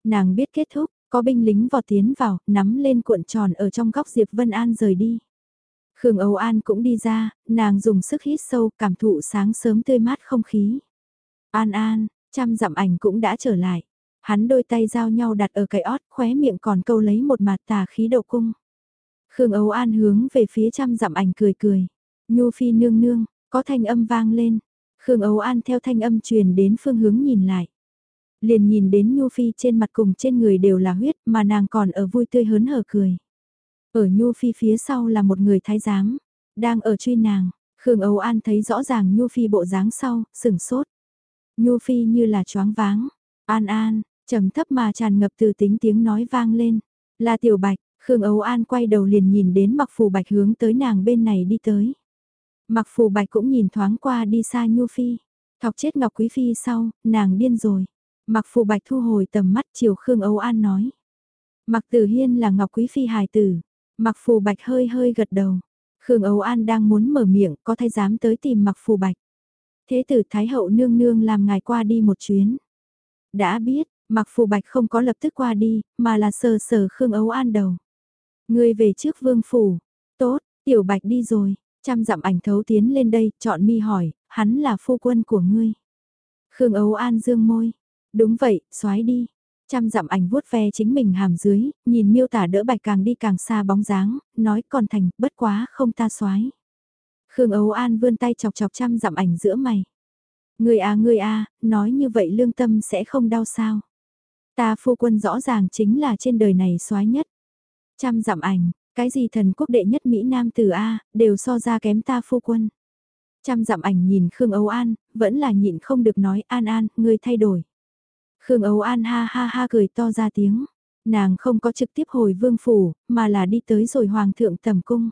Nàng biết kết thúc, có binh lính vọt tiến vào, nắm lên cuộn tròn ở trong góc Diệp Vân An rời đi. Khương Âu An cũng đi ra, nàng dùng sức hít sâu, cảm thụ sáng sớm tươi mát không khí. An An, trăm dặm ảnh cũng đã trở lại. Hắn đôi tay giao nhau đặt ở cái ót, khóe miệng còn câu lấy một mặt tà khí đậu cung. Khương Âu An hướng về phía trăm dặm ảnh cười cười. Nhu phi nương nương, có thanh âm vang lên. Khương Âu An theo thanh âm truyền đến phương hướng nhìn lại. Liền nhìn đến Nhu phi trên mặt cùng trên người đều là huyết mà nàng còn ở vui tươi hớn hở cười. Ở Nhu Phi phía sau là một người thái giám, đang ở truy nàng, Khương Âu An thấy rõ ràng Nhu Phi bộ dáng sau, sừng sốt. Nhu Phi như là choáng váng, An An, trầm thấp mà tràn ngập từ tính tiếng nói vang lên, là Tiểu Bạch, Khương Âu An quay đầu liền nhìn đến mặc phù bạch hướng tới nàng bên này đi tới. Mặc phù bạch cũng nhìn thoáng qua đi xa Nhu Phi, thọc chết Ngọc Quý Phi sau, nàng điên rồi. Mặc phù bạch thu hồi tầm mắt chiều Khương Âu An nói. Mặc tử hiên là Ngọc Quý Phi hài tử, Mặc phù bạch hơi hơi gật đầu. Khương Âu An đang muốn mở miệng, có thay dám tới tìm mặc phù bạch. Thế tử Thái hậu nương nương làm ngài qua đi một chuyến. Đã biết, mặc phù bạch không có lập tức qua đi, mà là sờ sờ Khương Âu An đầu. Ngươi về trước vương phủ. Tốt, tiểu bạch đi rồi. Trăm dặm ảnh thấu tiến lên đây, chọn mi hỏi, hắn là phu quân của ngươi. Khương Âu An dương môi. Đúng vậy, xoái đi. chăm dặm ảnh vuốt ve chính mình hàm dưới, nhìn miêu tả đỡ bạch càng đi càng xa bóng dáng, nói còn thành, bất quá không ta xoái. Khương ấu An vươn tay chọc chọc chăm dặm ảnh giữa mày. Người à người à, nói như vậy lương tâm sẽ không đau sao. Ta phu quân rõ ràng chính là trên đời này xoái nhất. chăm dặm ảnh, cái gì thần quốc đệ nhất Mỹ Nam từ A, đều so ra kém ta phu quân. chăm dặm ảnh nhìn Khương Âu An, vẫn là nhịn không được nói An An, ngươi thay đổi. Khương Âu An ha ha ha cười to ra tiếng. Nàng không có trực tiếp hồi vương phủ, mà là đi tới rồi hoàng thượng tầm cung.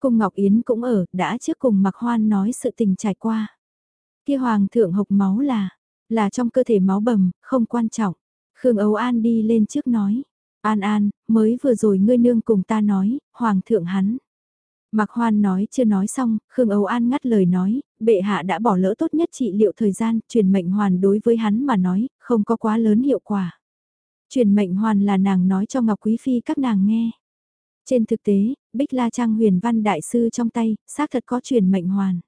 Cung Ngọc Yến cũng ở, đã trước cùng Mạc Hoan nói sự tình trải qua. Kia hoàng thượng hộc máu là, là trong cơ thể máu bầm, không quan trọng. Khương Âu An đi lên trước nói. An An, mới vừa rồi ngươi nương cùng ta nói, hoàng thượng hắn. Mạc Hoan nói chưa nói xong, Khương Âu An ngắt lời nói, bệ hạ đã bỏ lỡ tốt nhất trị liệu thời gian, truyền mệnh hoàn đối với hắn mà nói, không có quá lớn hiệu quả. Truyền mệnh hoàn là nàng nói cho Ngọc Quý Phi các nàng nghe. Trên thực tế, Bích La Trang huyền văn đại sư trong tay, xác thật có truyền mệnh hoàn.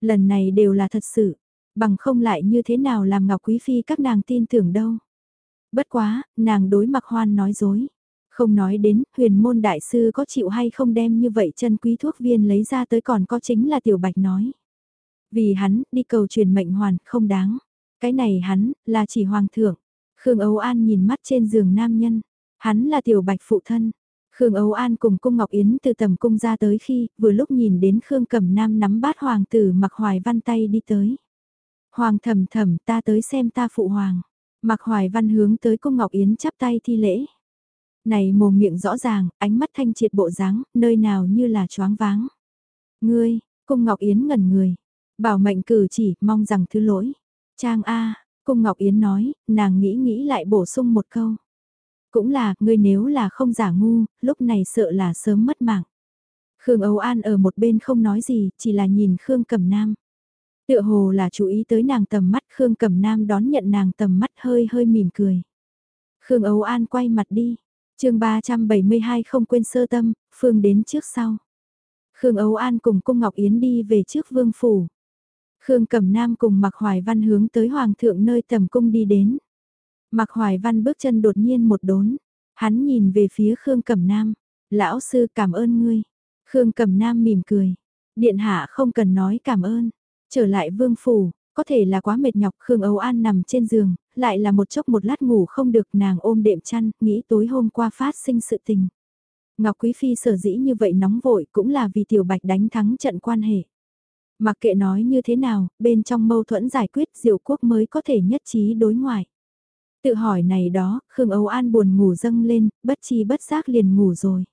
Lần này đều là thật sự, bằng không lại như thế nào làm Ngọc Quý Phi các nàng tin tưởng đâu. Bất quá, nàng đối Mạc hoan nói dối. Không nói đến, huyền môn đại sư có chịu hay không đem như vậy chân quý thuốc viên lấy ra tới còn có chính là tiểu bạch nói. Vì hắn, đi cầu truyền mệnh hoàn, không đáng. Cái này hắn, là chỉ hoàng thượng. Khương Âu An nhìn mắt trên giường nam nhân. Hắn là tiểu bạch phụ thân. Khương Âu An cùng cung Ngọc Yến từ tầm cung ra tới khi, vừa lúc nhìn đến Khương Cẩm Nam nắm bát hoàng tử mặc hoài văn tay đi tới. Hoàng thầm thầm ta tới xem ta phụ hoàng. Mặc hoài văn hướng tới cung Ngọc Yến chắp tay thi lễ. Này mồm miệng rõ ràng, ánh mắt thanh triệt bộ dáng, nơi nào như là choáng váng. Ngươi, cung Ngọc Yến ngẩn người. Bảo mệnh cử chỉ, mong rằng thứ lỗi. Trang A, cung Ngọc Yến nói, nàng nghĩ nghĩ lại bổ sung một câu. Cũng là, ngươi nếu là không giả ngu, lúc này sợ là sớm mất mạng. Khương Âu An ở một bên không nói gì, chỉ là nhìn Khương Cẩm Nam. Tựa hồ là chú ý tới nàng tầm mắt Khương Cẩm Nam đón nhận nàng tầm mắt hơi hơi mỉm cười. Khương Âu An quay mặt đi chương 372 không quên sơ tâm, Phương đến trước sau. Khương Âu An cùng Cung Ngọc Yến đi về trước vương phủ. Khương Cẩm Nam cùng Mạc Hoài Văn hướng tới Hoàng thượng nơi tầm cung đi đến. Mạc Hoài Văn bước chân đột nhiên một đốn. Hắn nhìn về phía Khương Cẩm Nam. Lão sư cảm ơn ngươi. Khương Cẩm Nam mỉm cười. Điện hạ không cần nói cảm ơn. Trở lại vương phủ, có thể là quá mệt nhọc Khương Âu An nằm trên giường, lại là một chốc một lát ngủ không được nàng ôm đệm chăn, nghĩ tối hôm qua phát sinh sự tình. Ngọc Quý Phi sở dĩ như vậy nóng vội cũng là vì Tiểu Bạch đánh thắng trận quan hệ. Mặc kệ nói như thế nào, bên trong mâu thuẫn giải quyết diệu quốc mới có thể nhất trí đối ngoại. Tự hỏi này đó, Khương Âu An buồn ngủ dâng lên, bất chi bất giác liền ngủ rồi.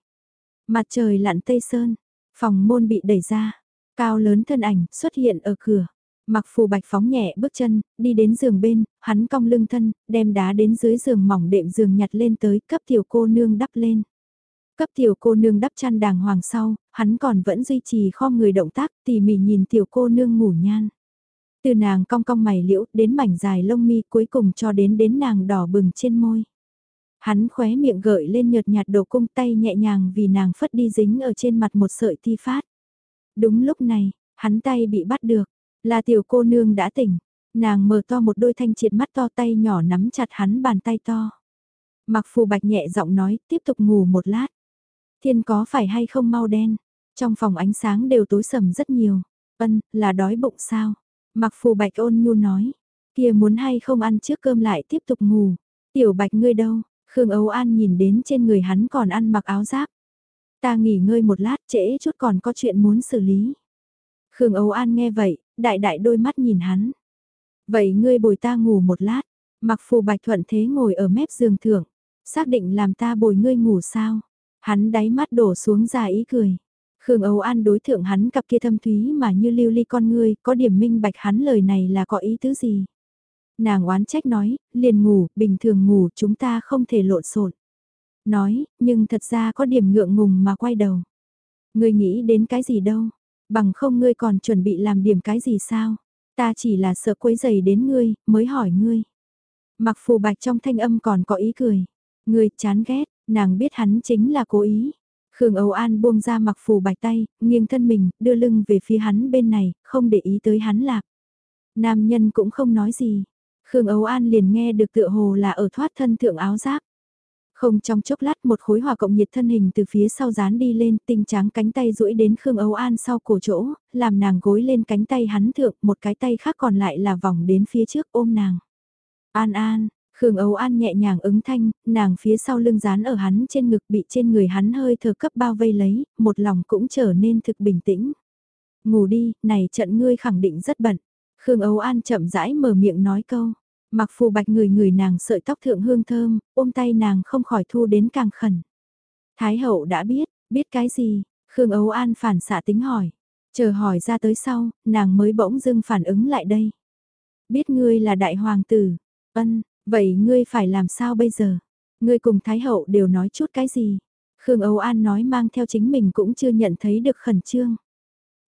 Mặt trời lặn tây sơn, phòng môn bị đẩy ra, cao lớn thân ảnh xuất hiện ở cửa. Mặc phù bạch phóng nhẹ bước chân, đi đến giường bên, hắn cong lưng thân, đem đá đến dưới giường mỏng đệm giường nhặt lên tới cấp tiểu cô nương đắp lên. Cấp tiểu cô nương đắp chăn đàng hoàng sau, hắn còn vẫn duy trì kho người động tác tỉ mỉ nhìn tiểu cô nương ngủ nhan. Từ nàng cong cong mày liễu đến mảnh dài lông mi cuối cùng cho đến đến nàng đỏ bừng trên môi. Hắn khóe miệng gợi lên nhợt nhạt đồ cung tay nhẹ nhàng vì nàng phất đi dính ở trên mặt một sợi ti phát. Đúng lúc này, hắn tay bị bắt được, là tiểu cô nương đã tỉnh. Nàng mở to một đôi thanh triệt mắt to tay nhỏ nắm chặt hắn bàn tay to. Mặc phù bạch nhẹ giọng nói, tiếp tục ngủ một lát. Thiên có phải hay không mau đen? Trong phòng ánh sáng đều tối sầm rất nhiều. Ân, là đói bụng sao? Mặc phù bạch ôn nhu nói. Kia muốn hay không ăn trước cơm lại tiếp tục ngủ. Tiểu bạch ngươi đâu? Khương Âu An nhìn đến trên người hắn còn ăn mặc áo giáp. Ta nghỉ ngơi một lát trễ chút còn có chuyện muốn xử lý. Khương Âu An nghe vậy, đại đại đôi mắt nhìn hắn. Vậy ngươi bồi ta ngủ một lát. Mặc phù bạch thuận thế ngồi ở mép giường thưởng. Xác định làm ta bồi ngươi ngủ sao? Hắn đáy mắt đổ xuống ra ý cười. Khương Âu An đối thượng hắn cặp kia thâm thúy mà như lưu ly con ngươi, có điểm minh bạch hắn lời này là có ý tứ gì. Nàng oán trách nói, liền ngủ, bình thường ngủ chúng ta không thể lộn xộn. Nói, nhưng thật ra có điểm ngượng ngùng mà quay đầu. Ngươi nghĩ đến cái gì đâu, bằng không ngươi còn chuẩn bị làm điểm cái gì sao, ta chỉ là sợ quấy giày đến ngươi, mới hỏi ngươi. Mặc phù bạch trong thanh âm còn có ý cười. Ngươi chán ghét, nàng biết hắn chính là cố ý. Khương Âu An buông ra mặc phù bạch tay, nghiêng thân mình, đưa lưng về phía hắn bên này, không để ý tới hắn lạc. Nam nhân cũng không nói gì. Khương Âu An liền nghe được tựa hồ là ở thoát thân thượng áo giáp. Không trong chốc lát một khối hòa cộng nhiệt thân hình từ phía sau dán đi lên tinh trắng cánh tay duỗi đến Khương Âu An sau cổ chỗ, làm nàng gối lên cánh tay hắn thượng, một cái tay khác còn lại là vòng đến phía trước ôm nàng. An An, Khương Âu An nhẹ nhàng ứng thanh, nàng phía sau lưng dán ở hắn trên ngực bị trên người hắn hơi thở cấp bao vây lấy, một lòng cũng trở nên thực bình tĩnh. Ngủ đi, này trận ngươi khẳng định rất bận. Khương Âu An chậm rãi mở miệng nói câu. Mặc phù bạch người người nàng sợi tóc thượng hương thơm, ôm tay nàng không khỏi thu đến càng khẩn. Thái hậu đã biết, biết cái gì? Khương Ấu An phản xạ tính hỏi. Chờ hỏi ra tới sau, nàng mới bỗng dưng phản ứng lại đây. Biết ngươi là đại hoàng tử. Ân, vậy ngươi phải làm sao bây giờ? Ngươi cùng Thái Hậu đều nói chút cái gì? Khương Âu An nói mang theo chính mình cũng chưa nhận thấy được khẩn trương.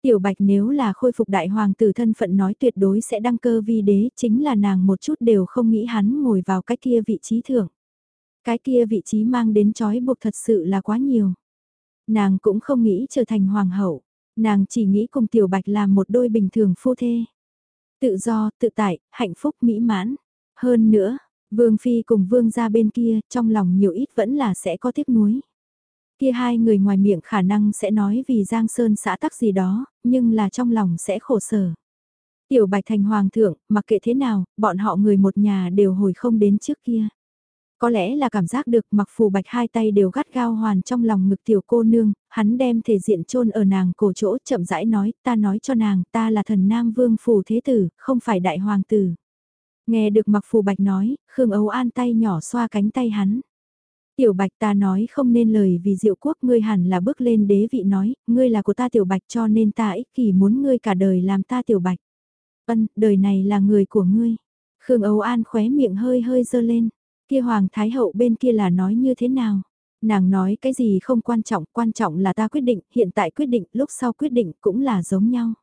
Tiểu Bạch nếu là khôi phục đại hoàng tử thân phận nói tuyệt đối sẽ đăng cơ vi đế, chính là nàng một chút đều không nghĩ hắn ngồi vào cái kia vị trí thưởng. Cái kia vị trí mang đến trói buộc thật sự là quá nhiều. Nàng cũng không nghĩ trở thành hoàng hậu, nàng chỉ nghĩ cùng Tiểu Bạch làm một đôi bình thường phu thê. Tự do, tự tại, hạnh phúc mỹ mãn. Hơn nữa, Vương Phi cùng Vương ra bên kia, trong lòng nhiều ít vẫn là sẽ có tiếc nuối. Kia hai người ngoài miệng khả năng sẽ nói vì Giang Sơn xã tắc gì đó, nhưng là trong lòng sẽ khổ sở. Tiểu Bạch Thành Hoàng thượng, mặc kệ thế nào, bọn họ người một nhà đều hồi không đến trước kia. Có lẽ là cảm giác được mặc phù bạch hai tay đều gắt gao hoàn trong lòng ngực tiểu cô nương, hắn đem thể diện chôn ở nàng cổ chỗ chậm rãi nói, ta nói cho nàng, ta là thần nam vương phù thế tử, không phải đại hoàng tử. Nghe được mặc phù bạch nói, Khương Ấu An tay nhỏ xoa cánh tay hắn. Tiểu bạch ta nói không nên lời vì diệu quốc ngươi hẳn là bước lên đế vị nói, ngươi là của ta tiểu bạch cho nên ta ích kỷ muốn ngươi cả đời làm ta tiểu bạch. Ân, đời này là người của ngươi. Khương Âu An khóe miệng hơi hơi dơ lên. Kia Hoàng Thái Hậu bên kia là nói như thế nào? Nàng nói cái gì không quan trọng, quan trọng là ta quyết định, hiện tại quyết định, lúc sau quyết định cũng là giống nhau.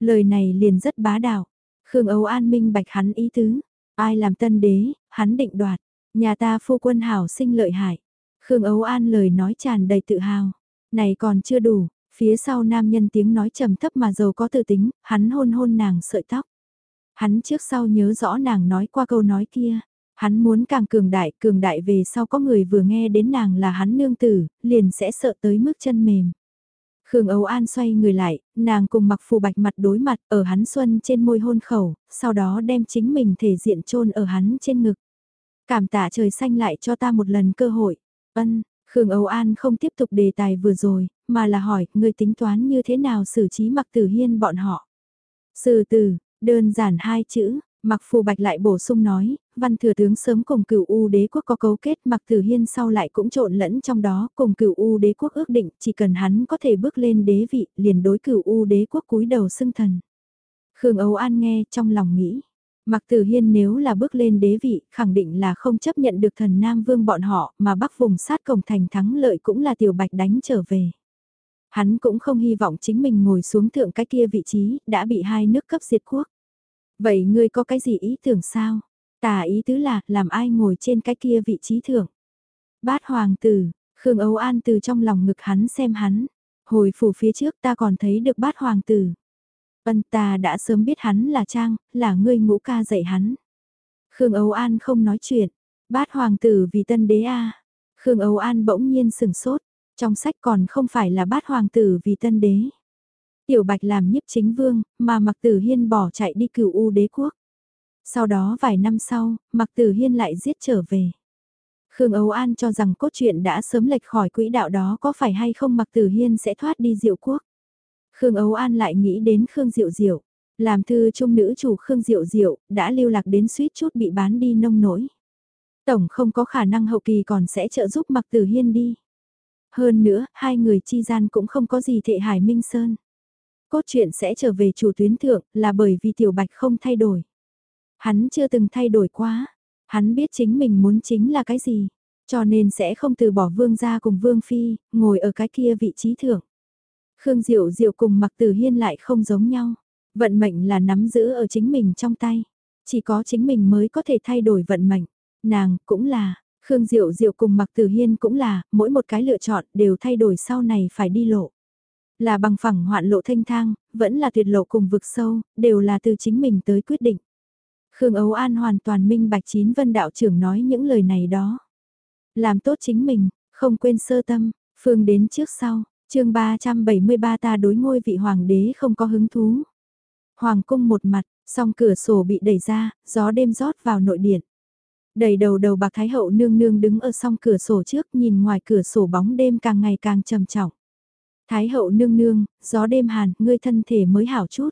Lời này liền rất bá đạo. Khương Âu An minh bạch hắn ý tứ. Ai làm tân đế, hắn định đoạt. Nhà ta phu quân hảo sinh lợi hại. Khương ấu An lời nói tràn đầy tự hào. Này còn chưa đủ, phía sau nam nhân tiếng nói trầm thấp mà giàu có tự tính, hắn hôn hôn nàng sợi tóc. Hắn trước sau nhớ rõ nàng nói qua câu nói kia. Hắn muốn càng cường đại, cường đại về sau có người vừa nghe đến nàng là hắn nương tử, liền sẽ sợ tới mức chân mềm. Khương Âu An xoay người lại, nàng cùng mặc phù bạch mặt đối mặt ở hắn xuân trên môi hôn khẩu, sau đó đem chính mình thể diện chôn ở hắn trên ngực. Cảm tạ trời xanh lại cho ta một lần cơ hội. Ân, Khương Âu An không tiếp tục đề tài vừa rồi, mà là hỏi, người tính toán như thế nào xử trí mặc tử hiên bọn họ. Sử tử, đơn giản hai chữ, Mặc phù bạch lại bổ sung nói, văn thừa tướng sớm cùng cựu U đế quốc có cấu kết mặc tử hiên sau lại cũng trộn lẫn trong đó cùng cựu U đế quốc ước định chỉ cần hắn có thể bước lên đế vị liền đối cựu U đế quốc cúi đầu xưng thần. Khương Âu An nghe trong lòng nghĩ, mặc tử hiên nếu là bước lên đế vị khẳng định là không chấp nhận được thần Nam Vương bọn họ mà bắc vùng sát cổng thành thắng lợi cũng là tiểu bạch đánh trở về. Hắn cũng không hy vọng chính mình ngồi xuống thượng cái kia vị trí đã bị hai nước cấp diệt quốc. Vậy ngươi có cái gì ý tưởng sao? Tà ý tứ là làm ai ngồi trên cái kia vị trí thưởng. Bát hoàng tử, Khương Âu An từ trong lòng ngực hắn xem hắn. Hồi phủ phía trước ta còn thấy được bát hoàng tử. Vân ta đã sớm biết hắn là Trang, là ngươi ngũ ca dạy hắn. Khương Âu An không nói chuyện. Bát hoàng tử vì tân đế a Khương Âu An bỗng nhiên sừng sốt. Trong sách còn không phải là bát hoàng tử vì tân đế. Tiểu Bạch làm nhiếp chính vương, mà Mặc Tử Hiên bỏ chạy đi cửu U đế quốc. Sau đó vài năm sau, Mặc Tử Hiên lại giết trở về. Khương Âu An cho rằng cốt truyện đã sớm lệch khỏi quỹ đạo đó có phải hay không Mặc Tử Hiên sẽ thoát đi diệu quốc. Khương Âu An lại nghĩ đến Khương Diệu Diệu. Làm thư trung nữ chủ Khương Diệu Diệu, đã lưu lạc đến suýt chút bị bán đi nông nổi. Tổng không có khả năng hậu kỳ còn sẽ trợ giúp Mặc Tử Hiên đi. Hơn nữa, hai người chi gian cũng không có gì thệ hải minh sơn. Cốt truyện sẽ trở về chủ tuyến thượng là bởi vì Tiểu Bạch không thay đổi. Hắn chưa từng thay đổi quá. Hắn biết chính mình muốn chính là cái gì. Cho nên sẽ không từ bỏ vương gia cùng vương phi, ngồi ở cái kia vị trí thượng. Khương Diệu Diệu cùng Mặc Tử Hiên lại không giống nhau. Vận mệnh là nắm giữ ở chính mình trong tay. Chỉ có chính mình mới có thể thay đổi vận mệnh. Nàng cũng là, Khương Diệu Diệu cùng Mặc Tử Hiên cũng là, mỗi một cái lựa chọn đều thay đổi sau này phải đi lộ. Là bằng phẳng hoạn lộ thanh thang, vẫn là tuyệt lộ cùng vực sâu, đều là từ chính mình tới quyết định. Khương Ấu An hoàn toàn minh bạch chín vân đạo trưởng nói những lời này đó. Làm tốt chính mình, không quên sơ tâm, phương đến trước sau, chương 373 ta đối ngôi vị hoàng đế không có hứng thú. Hoàng cung một mặt, song cửa sổ bị đẩy ra, gió đêm rót vào nội điện. Đầy đầu đầu bạc thái hậu nương nương đứng ở song cửa sổ trước nhìn ngoài cửa sổ bóng đêm càng ngày càng trầm trọng. Thái hậu nương nương, gió đêm hàn, ngươi thân thể mới hảo chút.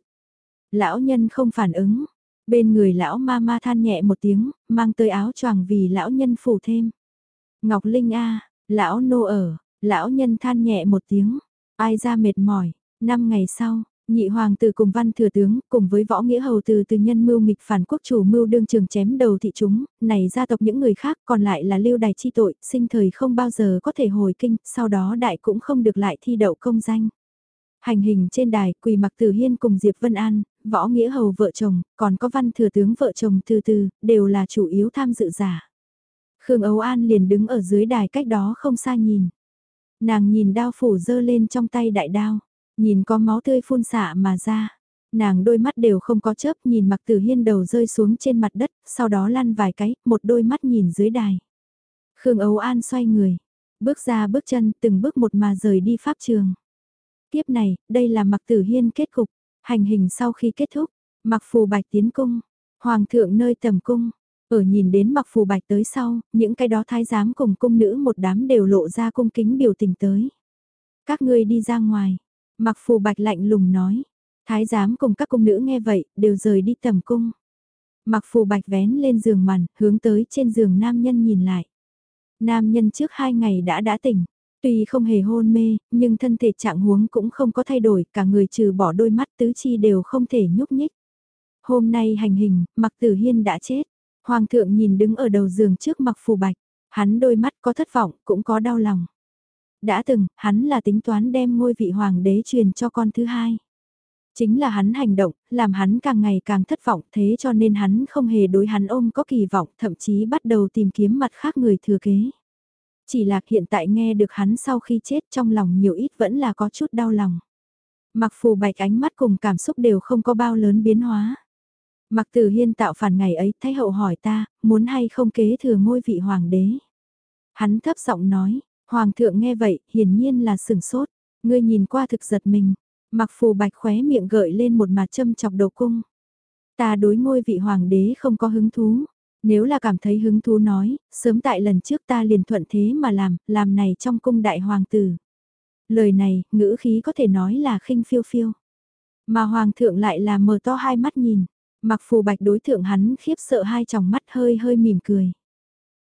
Lão nhân không phản ứng. Bên người lão ma ma than nhẹ một tiếng, mang tới áo choàng vì lão nhân phủ thêm. Ngọc Linh A, lão nô ở, lão nhân than nhẹ một tiếng. Ai ra mệt mỏi, năm ngày sau, nhị hoàng tử cùng văn thừa tướng, cùng với võ nghĩa hầu từ từ nhân mưu nghịch phản quốc chủ mưu đương trường chém đầu thị chúng, này gia tộc những người khác còn lại là lưu đài chi tội, sinh thời không bao giờ có thể hồi kinh, sau đó đại cũng không được lại thi đậu công danh. Hành hình trên đài, quỳ mặc tử hiên cùng Diệp Vân An, võ nghĩa hầu vợ chồng, còn có văn thừa tướng vợ chồng từ từ, đều là chủ yếu tham dự giả. Khương Âu An liền đứng ở dưới đài cách đó không xa nhìn. Nàng nhìn đao phủ dơ lên trong tay đại đao, nhìn có máu tươi phun xạ mà ra. Nàng đôi mắt đều không có chớp nhìn mặc tử hiên đầu rơi xuống trên mặt đất, sau đó lăn vài cái, một đôi mắt nhìn dưới đài. Khương ấu An xoay người, bước ra bước chân từng bước một mà rời đi pháp trường. Tiếp này, đây là mặc tử hiên kết cục, hành hình sau khi kết thúc, mặc phù bạch tiến cung, hoàng thượng nơi tầm cung, ở nhìn đến mặc phù bạch tới sau, những cái đó thái giám cùng cung nữ một đám đều lộ ra cung kính biểu tình tới. Các ngươi đi ra ngoài, mặc phù bạch lạnh lùng nói, thái giám cùng các cung nữ nghe vậy, đều rời đi tầm cung. Mặc phù bạch vén lên giường màn, hướng tới trên giường nam nhân nhìn lại. Nam nhân trước hai ngày đã đã tỉnh, Tuy không hề hôn mê, nhưng thân thể trạng huống cũng không có thay đổi, cả người trừ bỏ đôi mắt tứ chi đều không thể nhúc nhích. Hôm nay hành hình, mặc tử hiên đã chết. Hoàng thượng nhìn đứng ở đầu giường trước mặc phù bạch, hắn đôi mắt có thất vọng, cũng có đau lòng. Đã từng, hắn là tính toán đem ngôi vị hoàng đế truyền cho con thứ hai. Chính là hắn hành động, làm hắn càng ngày càng thất vọng thế cho nên hắn không hề đối hắn ôm có kỳ vọng, thậm chí bắt đầu tìm kiếm mặt khác người thừa kế. Chỉ là hiện tại nghe được hắn sau khi chết trong lòng nhiều ít vẫn là có chút đau lòng. Mặc phù bạch ánh mắt cùng cảm xúc đều không có bao lớn biến hóa. Mặc tử hiên tạo phản ngày ấy, thái hậu hỏi ta, muốn hay không kế thừa ngôi vị hoàng đế. Hắn thấp giọng nói, hoàng thượng nghe vậy, hiển nhiên là sừng sốt, ngươi nhìn qua thực giật mình, mặc phù bạch khóe miệng gợi lên một mặt châm chọc đầu cung. Ta đối ngôi vị hoàng đế không có hứng thú, nếu là cảm thấy hứng thú nói, sớm tại lần trước ta liền thuận thế mà làm, làm này trong cung đại hoàng tử. Lời này, ngữ khí có thể nói là khinh phiêu phiêu. Mà hoàng thượng lại là mở to hai mắt nhìn, mặc phù bạch đối thượng hắn khiếp sợ hai tròng mắt hơi hơi mỉm cười.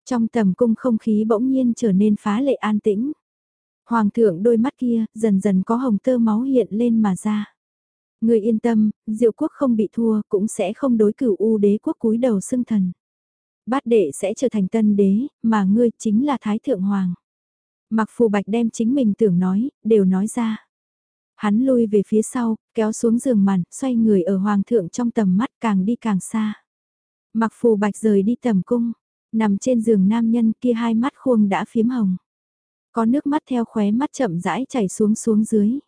Trong tầm cung không khí bỗng nhiên trở nên phá lệ an tĩnh. Hoàng thượng đôi mắt kia dần dần có hồng tơ máu hiện lên mà ra. Người yên tâm, diệu quốc không bị thua cũng sẽ không đối cửu u đế quốc cúi đầu xưng thần. Bát đệ sẽ trở thành tân đế, mà ngươi chính là Thái Thượng Hoàng. Mặc phù bạch đem chính mình tưởng nói, đều nói ra. Hắn lui về phía sau, kéo xuống giường màn, xoay người ở Hoàng thượng trong tầm mắt càng đi càng xa. Mặc phù bạch rời đi tầm cung, nằm trên giường nam nhân kia hai mắt khuông đã phiếm hồng. Có nước mắt theo khóe mắt chậm rãi chảy xuống xuống dưới.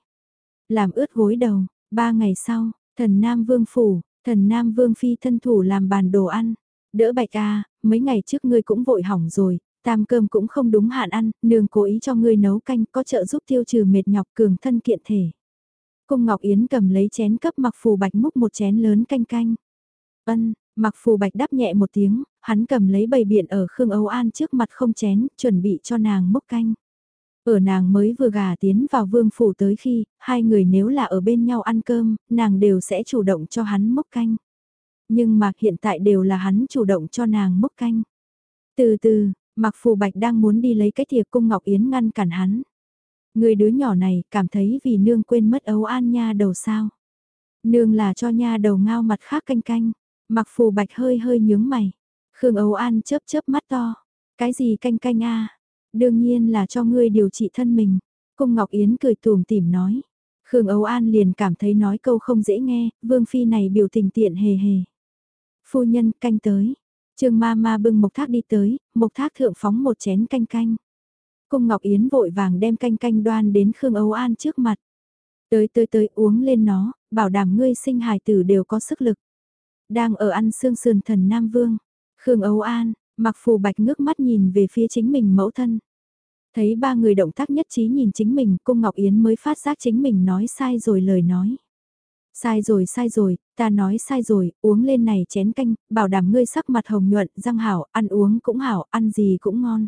Làm ướt gối đầu, ba ngày sau, thần Nam Vương Phủ, thần Nam Vương Phi thân thủ làm bàn đồ ăn. Đỡ bạch a mấy ngày trước ngươi cũng vội hỏng rồi, tam cơm cũng không đúng hạn ăn, nương cố ý cho ngươi nấu canh có trợ giúp tiêu trừ mệt nhọc cường thân kiện thể. Cung Ngọc Yến cầm lấy chén cấp mặc phù bạch múc một chén lớn canh canh. Ân, mặc phù bạch đáp nhẹ một tiếng, hắn cầm lấy bầy biển ở Khương Âu An trước mặt không chén, chuẩn bị cho nàng múc canh. Ở nàng mới vừa gà tiến vào vương phủ tới khi, hai người nếu là ở bên nhau ăn cơm, nàng đều sẽ chủ động cho hắn múc canh. Nhưng mà hiện tại đều là hắn chủ động cho nàng mốc canh. Từ từ, mặc phù bạch đang muốn đi lấy cái thìa cung Ngọc Yến ngăn cản hắn. Người đứa nhỏ này cảm thấy vì nương quên mất ấu an nha đầu sao. Nương là cho nha đầu ngao mặt khác canh canh. Mặc phù bạch hơi hơi nhướng mày. Khương ấu an chớp chớp mắt to. Cái gì canh canh a Đương nhiên là cho ngươi điều trị thân mình. Cung Ngọc Yến cười tùm tìm nói. Khương Âu An liền cảm thấy nói câu không dễ nghe, Vương Phi này biểu tình tiện hề hề. Phu nhân canh tới. Trương ma ma bưng mộc thác đi tới, mộc thác thượng phóng một chén canh canh. Cung Ngọc Yến vội vàng đem canh canh đoan đến Khương Âu An trước mặt. Tới tới tới uống lên nó, bảo đảm ngươi sinh hài tử đều có sức lực. Đang ở ăn xương sườn thần Nam Vương. Khương Âu An, mặc phù bạch ngước mắt nhìn về phía chính mình mẫu thân. Thấy ba người động tác nhất trí nhìn chính mình, cung Ngọc Yến mới phát giác chính mình nói sai rồi lời nói. Sai rồi sai rồi, ta nói sai rồi, uống lên này chén canh, bảo đảm ngươi sắc mặt hồng nhuận, răng hảo, ăn uống cũng hảo, ăn gì cũng ngon.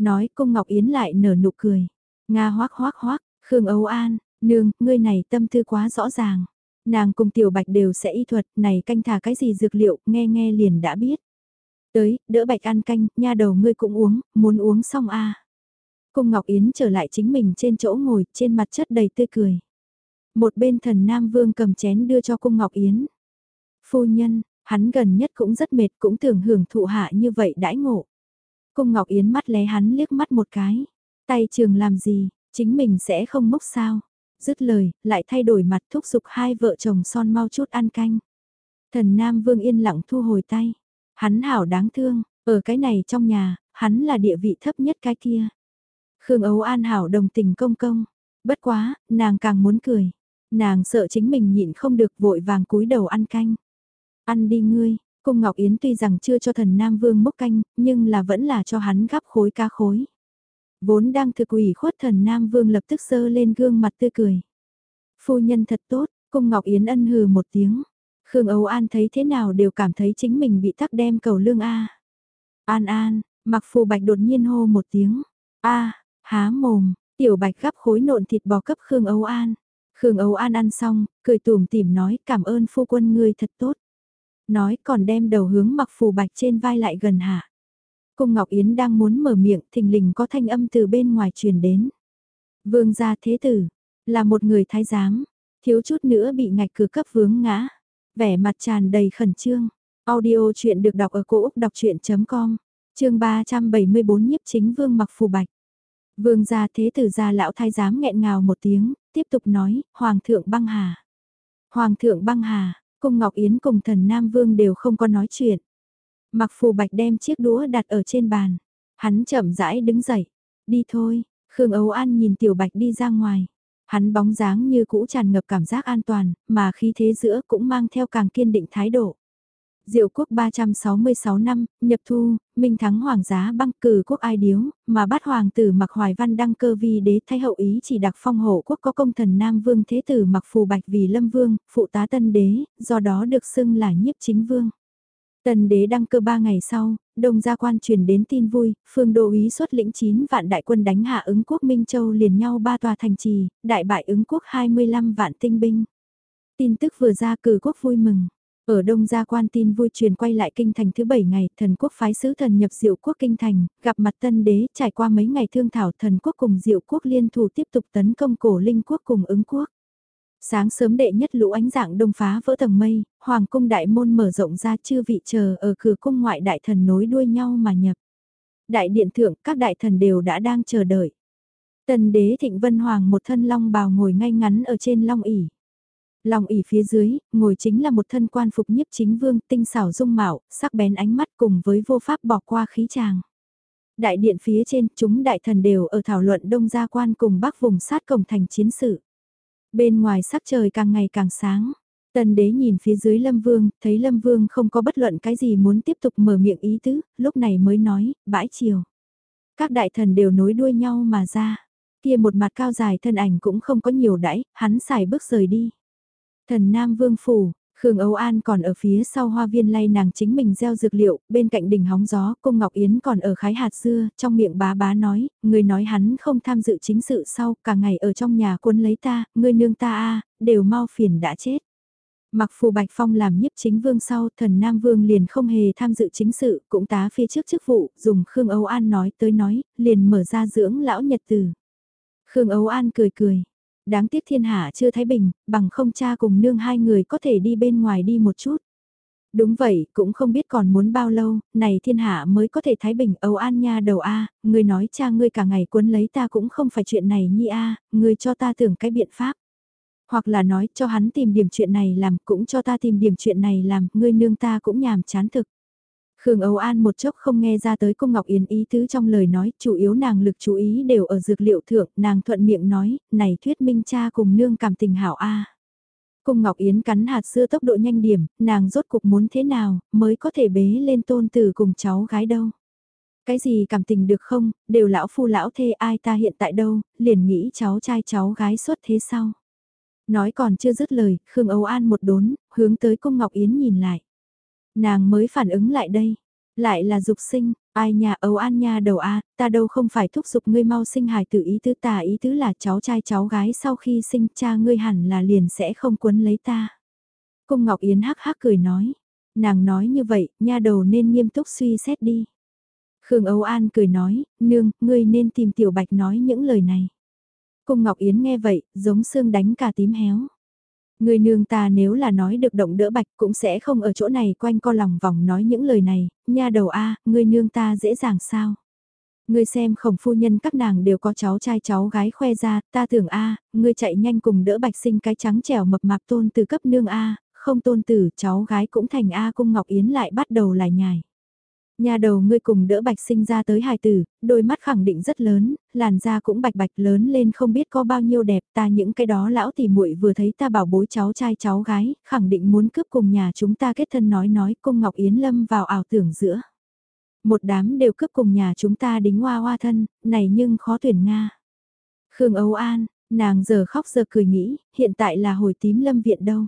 Nói cung Ngọc Yến lại nở nụ cười. Nga hoác hoác hoác, Khương Âu An, nương, ngươi này tâm tư quá rõ ràng. Nàng cùng tiểu bạch đều sẽ y thuật, này canh thả cái gì dược liệu, nghe nghe liền đã biết. Tới, đỡ bạch ăn canh, nha đầu ngươi cũng uống, muốn uống xong à. a Cung Ngọc Yến trở lại chính mình trên chỗ ngồi, trên mặt chất đầy tươi cười. Một bên thần Nam Vương cầm chén đưa cho Cung Ngọc Yến. Phu nhân, hắn gần nhất cũng rất mệt cũng tưởng hưởng thụ hạ như vậy đãi ngộ. Cung Ngọc Yến mắt lé hắn liếc mắt một cái. Tay trường làm gì, chính mình sẽ không mốc sao. Dứt lời, lại thay đổi mặt thúc giục hai vợ chồng son mau chút ăn canh. Thần Nam Vương yên lặng thu hồi tay. Hắn hảo đáng thương, ở cái này trong nhà, hắn là địa vị thấp nhất cái kia. Khương Ấu An hảo đồng tình công công. Bất quá, nàng càng muốn cười. Nàng sợ chính mình nhịn không được vội vàng cúi đầu ăn canh. Ăn đi ngươi, Cung Ngọc Yến tuy rằng chưa cho thần Nam Vương mốc canh, nhưng là vẫn là cho hắn gắp khối ca khối. Vốn đang thực ủy khuất thần Nam Vương lập tức sơ lên gương mặt tươi cười. Phu nhân thật tốt, Cung Ngọc Yến ân hừ một tiếng. Khương Âu An thấy thế nào đều cảm thấy chính mình bị tắc đem cầu lương A. An An, mặc phù bạch đột nhiên hô một tiếng. A, há mồm, tiểu bạch gắp khối nộn thịt bò cấp Khương Âu An. Khương Âu An ăn xong, cười tùm tỉm nói cảm ơn phu quân ngươi thật tốt. Nói còn đem đầu hướng mặc phù bạch trên vai lại gần hạ. Cung Ngọc Yến đang muốn mở miệng thình lình có thanh âm từ bên ngoài truyền đến. Vương gia thế tử, là một người thái giám, thiếu chút nữa bị ngạch cửa cấp vướng ngã. Vẻ mặt tràn đầy khẩn trương. Audio chuyện được đọc ở cổ Úc đọc chuyện.com, chương 374 nhiếp chính vương mặc phù bạch. Vương gia thế tử gia lão thái giám nghẹn ngào một tiếng, tiếp tục nói, Hoàng thượng băng hà. Hoàng thượng băng hà, cung Ngọc Yến cùng thần Nam Vương đều không có nói chuyện. Mặc phù bạch đem chiếc đũa đặt ở trên bàn. Hắn chậm rãi đứng dậy. Đi thôi, Khương Ấu An nhìn tiểu bạch đi ra ngoài. Hắn bóng dáng như cũ tràn ngập cảm giác an toàn, mà khí thế giữa cũng mang theo càng kiên định thái độ. Diệu quốc 366 năm, nhập thu, minh thắng hoàng giá băng cử quốc ai điếu, mà bát hoàng tử mặc hoài văn đăng cơ vi đế thay hậu ý chỉ đặc phong hộ quốc có công thần nam vương thế tử mặc phù bạch vì lâm vương, phụ tá tân đế, do đó được xưng là nhiếp chính vương. Tần đế đăng cơ ba ngày sau, đông gia quan truyền đến tin vui, phương đô úy xuất lĩnh 9 vạn đại quân đánh hạ ứng quốc Minh Châu liền nhau ba tòa thành trì, đại bại ứng quốc 25 vạn tinh binh. Tin tức vừa ra cử quốc vui mừng. Ở Đông Gia quan tin vui truyền quay lại kinh thành thứ bảy ngày, thần quốc phái sứ thần nhập diệu quốc kinh thành, gặp mặt tân đế, trải qua mấy ngày thương thảo thần quốc cùng diệu quốc liên thủ tiếp tục tấn công cổ linh quốc cùng ứng quốc. Sáng sớm đệ nhất lũ ánh dạng đông phá vỡ tầng mây, hoàng cung đại môn mở rộng ra chư vị chờ ở cửa cung ngoại đại thần nối đuôi nhau mà nhập. Đại điện thượng các đại thần đều đã đang chờ đợi. Tần đế thịnh vân hoàng một thân long bào ngồi ngay ngắn ở trên long ỉ lòng ỉ phía dưới, ngồi chính là một thân quan phục nhiếp chính vương tinh xảo dung mạo, sắc bén ánh mắt cùng với vô pháp bỏ qua khí tràng. Đại điện phía trên, chúng đại thần đều ở thảo luận đông gia quan cùng bắc vùng sát cổng thành chiến sự. Bên ngoài sắc trời càng ngày càng sáng. Tần đế nhìn phía dưới Lâm Vương, thấy Lâm Vương không có bất luận cái gì muốn tiếp tục mở miệng ý tứ, lúc này mới nói, bãi chiều. Các đại thần đều nối đuôi nhau mà ra. Kia một mặt cao dài thân ảnh cũng không có nhiều đãi, hắn xài bước rời đi. Thần Nam Vương Phủ, Khương Âu An còn ở phía sau hoa viên lay nàng chính mình gieo dược liệu, bên cạnh đỉnh hóng gió, cung Ngọc Yến còn ở khái hạt dưa, trong miệng bá bá nói, người nói hắn không tham dự chính sự sau, cả ngày ở trong nhà cuốn lấy ta, người nương ta a đều mau phiền đã chết. Mặc phù Bạch Phong làm nhiếp chính vương sau, thần Nam Vương liền không hề tham dự chính sự, cũng tá phía trước chức vụ, dùng Khương Âu An nói tới nói, liền mở ra dưỡng lão nhật từ. Khương Âu An cười cười, Đáng tiếc thiên hạ chưa thái bình, bằng không cha cùng nương hai người có thể đi bên ngoài đi một chút. Đúng vậy, cũng không biết còn muốn bao lâu, này thiên hạ mới có thể thái bình âu an nha đầu a người nói cha ngươi cả ngày cuốn lấy ta cũng không phải chuyện này nhi a người cho ta tưởng cái biện pháp. Hoặc là nói cho hắn tìm điểm chuyện này làm cũng cho ta tìm điểm chuyện này làm, ngươi nương ta cũng nhàm chán thực. Khương Âu An một chốc không nghe ra tới cung Ngọc Yến ý tứ trong lời nói, chủ yếu nàng lực chú ý đều ở dược liệu thượng, nàng thuận miệng nói, này thuyết minh cha cùng nương cảm tình hảo a. Cung Ngọc Yến cắn hạt xưa tốc độ nhanh điểm, nàng rốt cục muốn thế nào, mới có thể bế lên tôn từ cùng cháu gái đâu. Cái gì cảm tình được không, đều lão phu lão thê ai ta hiện tại đâu, liền nghĩ cháu trai cháu gái xuất thế sau. Nói còn chưa dứt lời, Khương Âu An một đốn, hướng tới cung Ngọc Yến nhìn lại. Nàng mới phản ứng lại đây. Lại là dục sinh, ai nhà ấu an nha đầu a ta đâu không phải thúc giục ngươi mau sinh hài tử ý tứ ta ý tứ là cháu trai cháu gái sau khi sinh cha ngươi hẳn là liền sẽ không quấn lấy ta. Cung Ngọc Yến hắc hắc cười nói. Nàng nói như vậy, nha đầu nên nghiêm túc suy xét đi. Khương Âu An cười nói, nương, ngươi nên tìm Tiểu Bạch nói những lời này. Cung Ngọc Yến nghe vậy, giống xương đánh cả tím héo. Người nương ta nếu là nói được động đỡ bạch cũng sẽ không ở chỗ này quanh co lòng vòng nói những lời này, nha đầu a, người nương ta dễ dàng sao? Ngươi xem khổng phu nhân các nàng đều có cháu trai cháu gái khoe ra, ta tưởng a, ngươi chạy nhanh cùng đỡ bạch sinh cái trắng trẻo mập mạp tôn từ cấp nương a, không tôn tử cháu gái cũng thành a cung Ngọc Yến lại bắt đầu lại nhài. Nhà đầu ngươi cùng đỡ bạch sinh ra tới hài tử, đôi mắt khẳng định rất lớn, làn da cũng bạch bạch lớn lên không biết có bao nhiêu đẹp ta những cái đó lão tỷ muội vừa thấy ta bảo bối cháu trai cháu gái, khẳng định muốn cướp cùng nhà chúng ta kết thân nói nói cung Ngọc Yến lâm vào ảo tưởng giữa. Một đám đều cướp cùng nhà chúng ta đính hoa hoa thân, này nhưng khó tuyển Nga. Khương Âu An, nàng giờ khóc giờ cười nghĩ, hiện tại là hồi tím lâm viện đâu.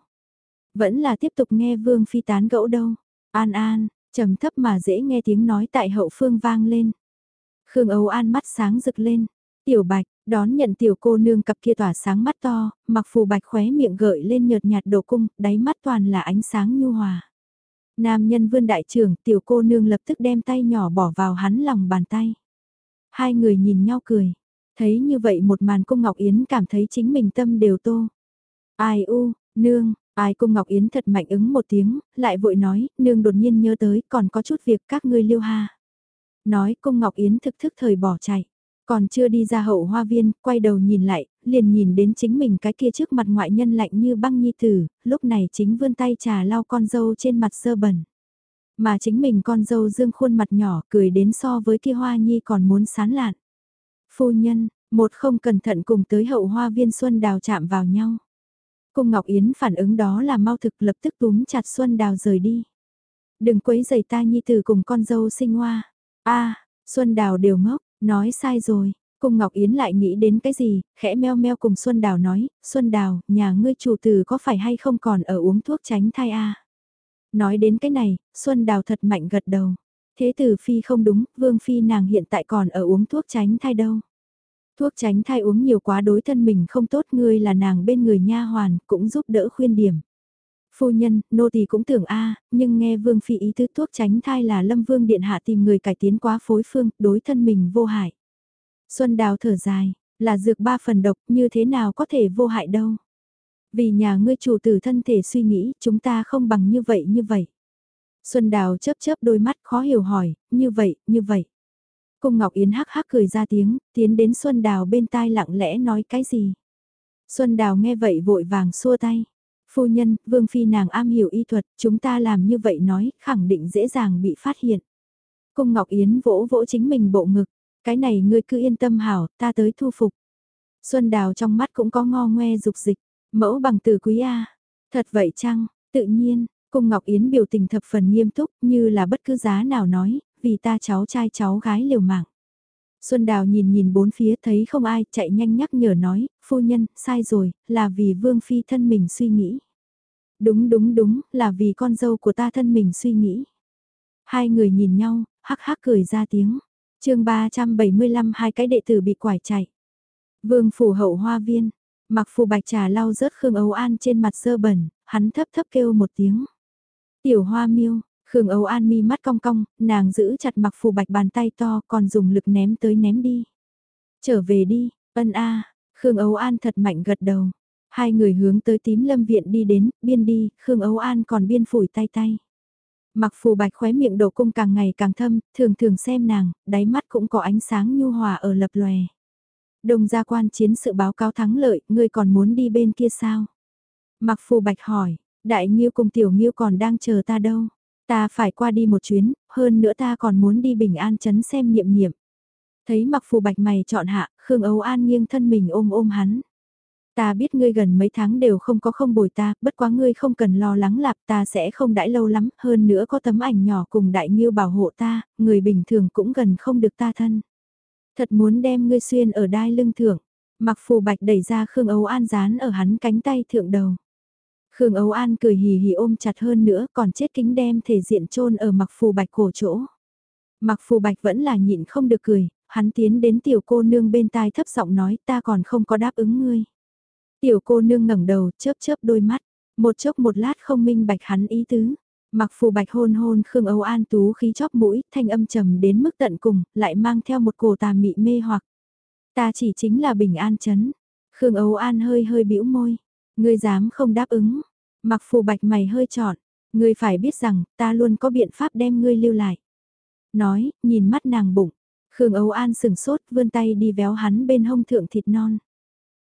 Vẫn là tiếp tục nghe Vương Phi tán gẫu đâu. An An, trầm thấp mà dễ nghe tiếng nói tại hậu phương vang lên. Khương Âu An mắt sáng rực lên. Tiểu Bạch, đón nhận tiểu cô nương cặp kia tỏa sáng mắt to, mặc phù bạch khóe miệng gợi lên nhợt nhạt đồ cung, đáy mắt toàn là ánh sáng nhu hòa. Nam nhân vươn đại trưởng, tiểu cô nương lập tức đem tay nhỏ bỏ vào hắn lòng bàn tay. Hai người nhìn nhau cười. Thấy như vậy một màn cung Ngọc Yến cảm thấy chính mình tâm đều tô. Ai u, nương, ai cung Ngọc Yến thật mạnh ứng một tiếng, lại vội nói, nương đột nhiên nhớ tới còn có chút việc các ngươi liêu ha. Nói cung Ngọc Yến thực thức thời bỏ chạy. Còn chưa đi ra hậu hoa viên, quay đầu nhìn lại, liền nhìn đến chính mình cái kia trước mặt ngoại nhân lạnh như băng nhi tử, lúc này chính vươn tay trà lau con dâu trên mặt sơ bẩn. Mà chính mình con dâu dương khuôn mặt nhỏ cười đến so với kia hoa nhi còn muốn sán lạn. Phu nhân, một không cẩn thận cùng tới hậu hoa viên Xuân Đào chạm vào nhau. Cung Ngọc Yến phản ứng đó là mau thực lập tức túm chặt Xuân Đào rời đi. Đừng quấy giày ta nhi tử cùng con dâu sinh hoa. a Xuân Đào đều ngốc, nói sai rồi. Cung Ngọc Yến lại nghĩ đến cái gì, khẽ meo meo cùng Xuân Đào nói, Xuân Đào, nhà ngươi chủ tử có phải hay không còn ở uống thuốc tránh thai a? Nói đến cái này, Xuân Đào thật mạnh gật đầu. Thế tử Phi không đúng, Vương Phi nàng hiện tại còn ở uống thuốc tránh thai đâu. Thuốc tránh thai uống nhiều quá đối thân mình không tốt ngươi là nàng bên người nha hoàn, cũng giúp đỡ khuyên điểm. Phu nhân, nô tỳ cũng tưởng a nhưng nghe Vương Phi ý tứ thuốc tránh thai là Lâm Vương Điện Hạ tìm người cải tiến quá phối phương, đối thân mình vô hại. Xuân Đào thở dài, là dược ba phần độc như thế nào có thể vô hại đâu. Vì nhà ngươi chủ tử thân thể suy nghĩ chúng ta không bằng như vậy như vậy. Xuân Đào chớp chớp đôi mắt khó hiểu hỏi, như vậy, như vậy. Cung Ngọc Yến hắc hắc cười ra tiếng, tiến đến Xuân Đào bên tai lặng lẽ nói cái gì. Xuân Đào nghe vậy vội vàng xua tay. Phu nhân, Vương Phi nàng am hiểu y thuật, chúng ta làm như vậy nói, khẳng định dễ dàng bị phát hiện. Cung Ngọc Yến vỗ vỗ chính mình bộ ngực, cái này ngươi cứ yên tâm hảo, ta tới thu phục. Xuân Đào trong mắt cũng có ngo ngoe dục dịch, mẫu bằng từ quý A. Thật vậy chăng, tự nhiên, Cung Ngọc Yến biểu tình thập phần nghiêm túc như là bất cứ giá nào nói, vì ta cháu trai cháu gái liều mạng. Xuân Đào nhìn nhìn bốn phía thấy không ai, chạy nhanh nhắc nhở nói, phu nhân, sai rồi, là vì Vương Phi thân mình suy nghĩ. Đúng đúng đúng, là vì con dâu của ta thân mình suy nghĩ. Hai người nhìn nhau, hắc hắc cười ra tiếng chương 375 hai cái đệ tử bị quải chạy. Vương phủ hậu hoa viên, mặc phù bạch trà lau rớt Khương Âu An trên mặt sơ bẩn, hắn thấp thấp kêu một tiếng. Tiểu hoa miêu, Khương Âu An mi mắt cong cong, nàng giữ chặt mặc phù bạch bàn tay to còn dùng lực ném tới ném đi. Trở về đi, ân a Khương Âu An thật mạnh gật đầu. Hai người hướng tới tím lâm viện đi đến, biên đi, Khương Âu An còn biên phủi tay tay. Mặc phù bạch khóe miệng đổ cung càng ngày càng thâm, thường thường xem nàng, đáy mắt cũng có ánh sáng nhu hòa ở lập lòe. Đồng gia quan chiến sự báo cáo thắng lợi, ngươi còn muốn đi bên kia sao? Mặc phù bạch hỏi, đại nghiêu cùng tiểu nghiêu còn đang chờ ta đâu? Ta phải qua đi một chuyến, hơn nữa ta còn muốn đi bình an chấn xem niệm niệm. Thấy mặc phù bạch mày chọn hạ, Khương Âu An nghiêng thân mình ôm ôm hắn. Ta biết ngươi gần mấy tháng đều không có không bồi ta, bất quá ngươi không cần lo lắng lạp ta sẽ không đãi lâu lắm, hơn nữa có tấm ảnh nhỏ cùng đại nghiêu bảo hộ ta, người bình thường cũng gần không được ta thân. Thật muốn đem ngươi xuyên ở đai lưng thượng, mặc phù bạch đẩy ra Khương Âu An dán ở hắn cánh tay thượng đầu. Khương Âu An cười hì hì ôm chặt hơn nữa còn chết kính đem thể diện trôn ở mặc phù bạch cổ chỗ. Mặc phù bạch vẫn là nhịn không được cười, hắn tiến đến tiểu cô nương bên tai thấp giọng nói ta còn không có đáp ứng ngươi. Tiểu cô nương ngẩng đầu chớp chớp đôi mắt, một chốc một lát không minh bạch hắn ý tứ. Mặc phù bạch hôn hôn Khương Âu An tú khí chóp mũi, thanh âm trầm đến mức tận cùng, lại mang theo một cổ tà mị mê hoặc. Ta chỉ chính là bình an chấn. Khương Âu An hơi hơi bĩu môi. Ngươi dám không đáp ứng. Mặc phù bạch mày hơi trọn. Ngươi phải biết rằng, ta luôn có biện pháp đem ngươi lưu lại. Nói, nhìn mắt nàng bụng. Khương Âu An sừng sốt, vươn tay đi véo hắn bên hông thượng thịt non.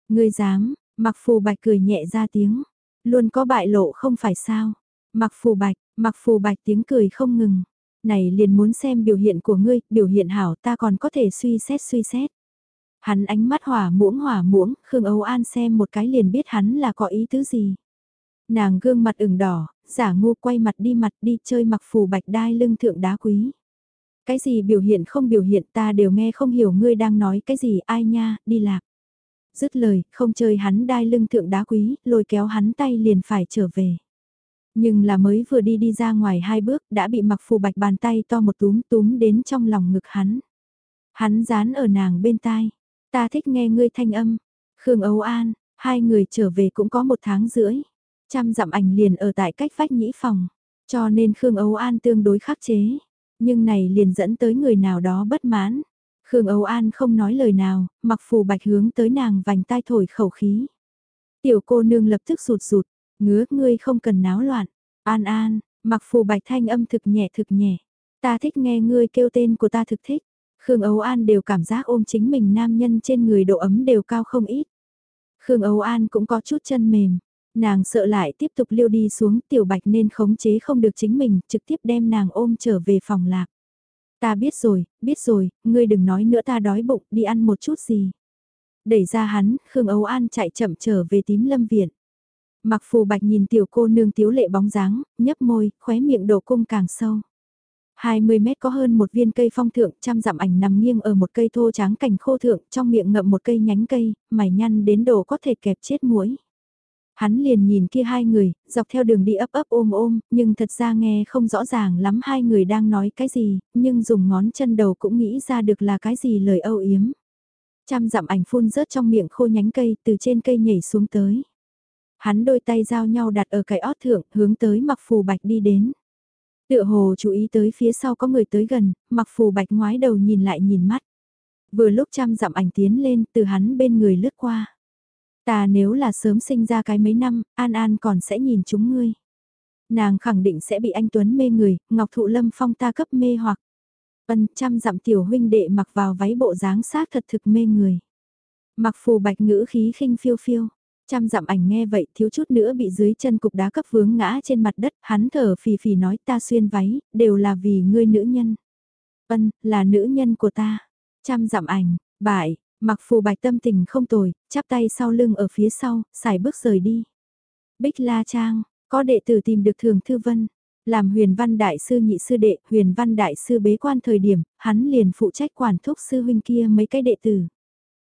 Ngươi dám, mặc phù bạch cười nhẹ ra tiếng. Luôn có bại lộ không phải sao. Mặc phù bạch, mặc phù bạch tiếng cười không ngừng. Này liền muốn xem biểu hiện của ngươi, biểu hiện hảo ta còn có thể suy xét suy xét. Hắn ánh mắt hỏa muỗng hỏa muỗng, Khương Âu An xem một cái liền biết hắn là có ý tứ gì. Nàng gương mặt ửng đỏ, giả ngu quay mặt đi mặt đi chơi mặc phù bạch đai lưng thượng đá quý. Cái gì biểu hiện không biểu hiện ta đều nghe không hiểu ngươi đang nói cái gì ai nha, đi lạc. Dứt lời, không chơi hắn đai lưng thượng đá quý, lôi kéo hắn tay liền phải trở về. Nhưng là mới vừa đi đi ra ngoài hai bước đã bị mặc phù bạch bàn tay to một túm túm đến trong lòng ngực hắn. Hắn dán ở nàng bên tai. Ta thích nghe ngươi thanh âm. Khương Âu An, hai người trở về cũng có một tháng rưỡi. Trăm dặm ảnh liền ở tại cách vách nhĩ phòng. Cho nên Khương Âu An tương đối khắc chế. Nhưng này liền dẫn tới người nào đó bất mãn. Khương Âu An không nói lời nào, mặc phù bạch hướng tới nàng vành tai thổi khẩu khí. Tiểu cô nương lập tức rụt rụt, ngứa ngươi không cần náo loạn. An An, mặc phù bạch thanh âm thực nhẹ thực nhẹ. Ta thích nghe ngươi kêu tên của ta thực thích. Khương Âu An đều cảm giác ôm chính mình nam nhân trên người độ ấm đều cao không ít. Khương Âu An cũng có chút chân mềm. Nàng sợ lại tiếp tục liêu đi xuống tiểu bạch nên khống chế không được chính mình, trực tiếp đem nàng ôm trở về phòng lạc. Ta biết rồi, biết rồi, ngươi đừng nói nữa ta đói bụng, đi ăn một chút gì. Đẩy ra hắn, Khương Âu An chạy chậm trở về tím lâm viện. Mặc phù bạch nhìn tiểu cô nương tiếu lệ bóng dáng, nhấp môi, khóe miệng đổ cung càng sâu. 20 mét có hơn một viên cây phong thượng, trăm dặm ảnh nằm nghiêng ở một cây thô tráng cành khô thượng, trong miệng ngậm một cây nhánh cây, mày nhăn đến độ có thể kẹp chết mũi. Hắn liền nhìn kia hai người, dọc theo đường đi ấp ấp ôm ôm, nhưng thật ra nghe không rõ ràng lắm hai người đang nói cái gì, nhưng dùng ngón chân đầu cũng nghĩ ra được là cái gì lời âu yếm. Trăm dặm ảnh phun rớt trong miệng khô nhánh cây, từ trên cây nhảy xuống tới. Hắn đôi tay giao nhau đặt ở cái ót thượng, hướng tới mặc phù bạch đi đến. Tựa hồ chú ý tới phía sau có người tới gần, mặc phù bạch ngoái đầu nhìn lại nhìn mắt. Vừa lúc trăm dặm ảnh tiến lên, từ hắn bên người lướt qua. Ta nếu là sớm sinh ra cái mấy năm, An An còn sẽ nhìn chúng ngươi. Nàng khẳng định sẽ bị anh Tuấn mê người, Ngọc Thụ Lâm Phong ta cấp mê hoặc. Ân trăm dặm tiểu huynh đệ mặc vào váy bộ dáng sát thật thực mê người. Mặc phù bạch ngữ khí khinh phiêu phiêu. Trăm dặm ảnh nghe vậy thiếu chút nữa bị dưới chân cục đá cấp vướng ngã trên mặt đất, hắn thở phì phì nói ta xuyên váy, đều là vì ngươi nữ nhân. Vân là nữ nhân của ta. Trăm dặm ảnh, bại, mặc phù bạch tâm tình không tồi, chắp tay sau lưng ở phía sau, xài bước rời đi. Bích La Trang, có đệ tử tìm được Thường Thư Vân. Làm huyền văn đại sư nhị sư đệ, huyền văn đại sư bế quan thời điểm, hắn liền phụ trách quản thúc sư huynh kia mấy cái đệ tử.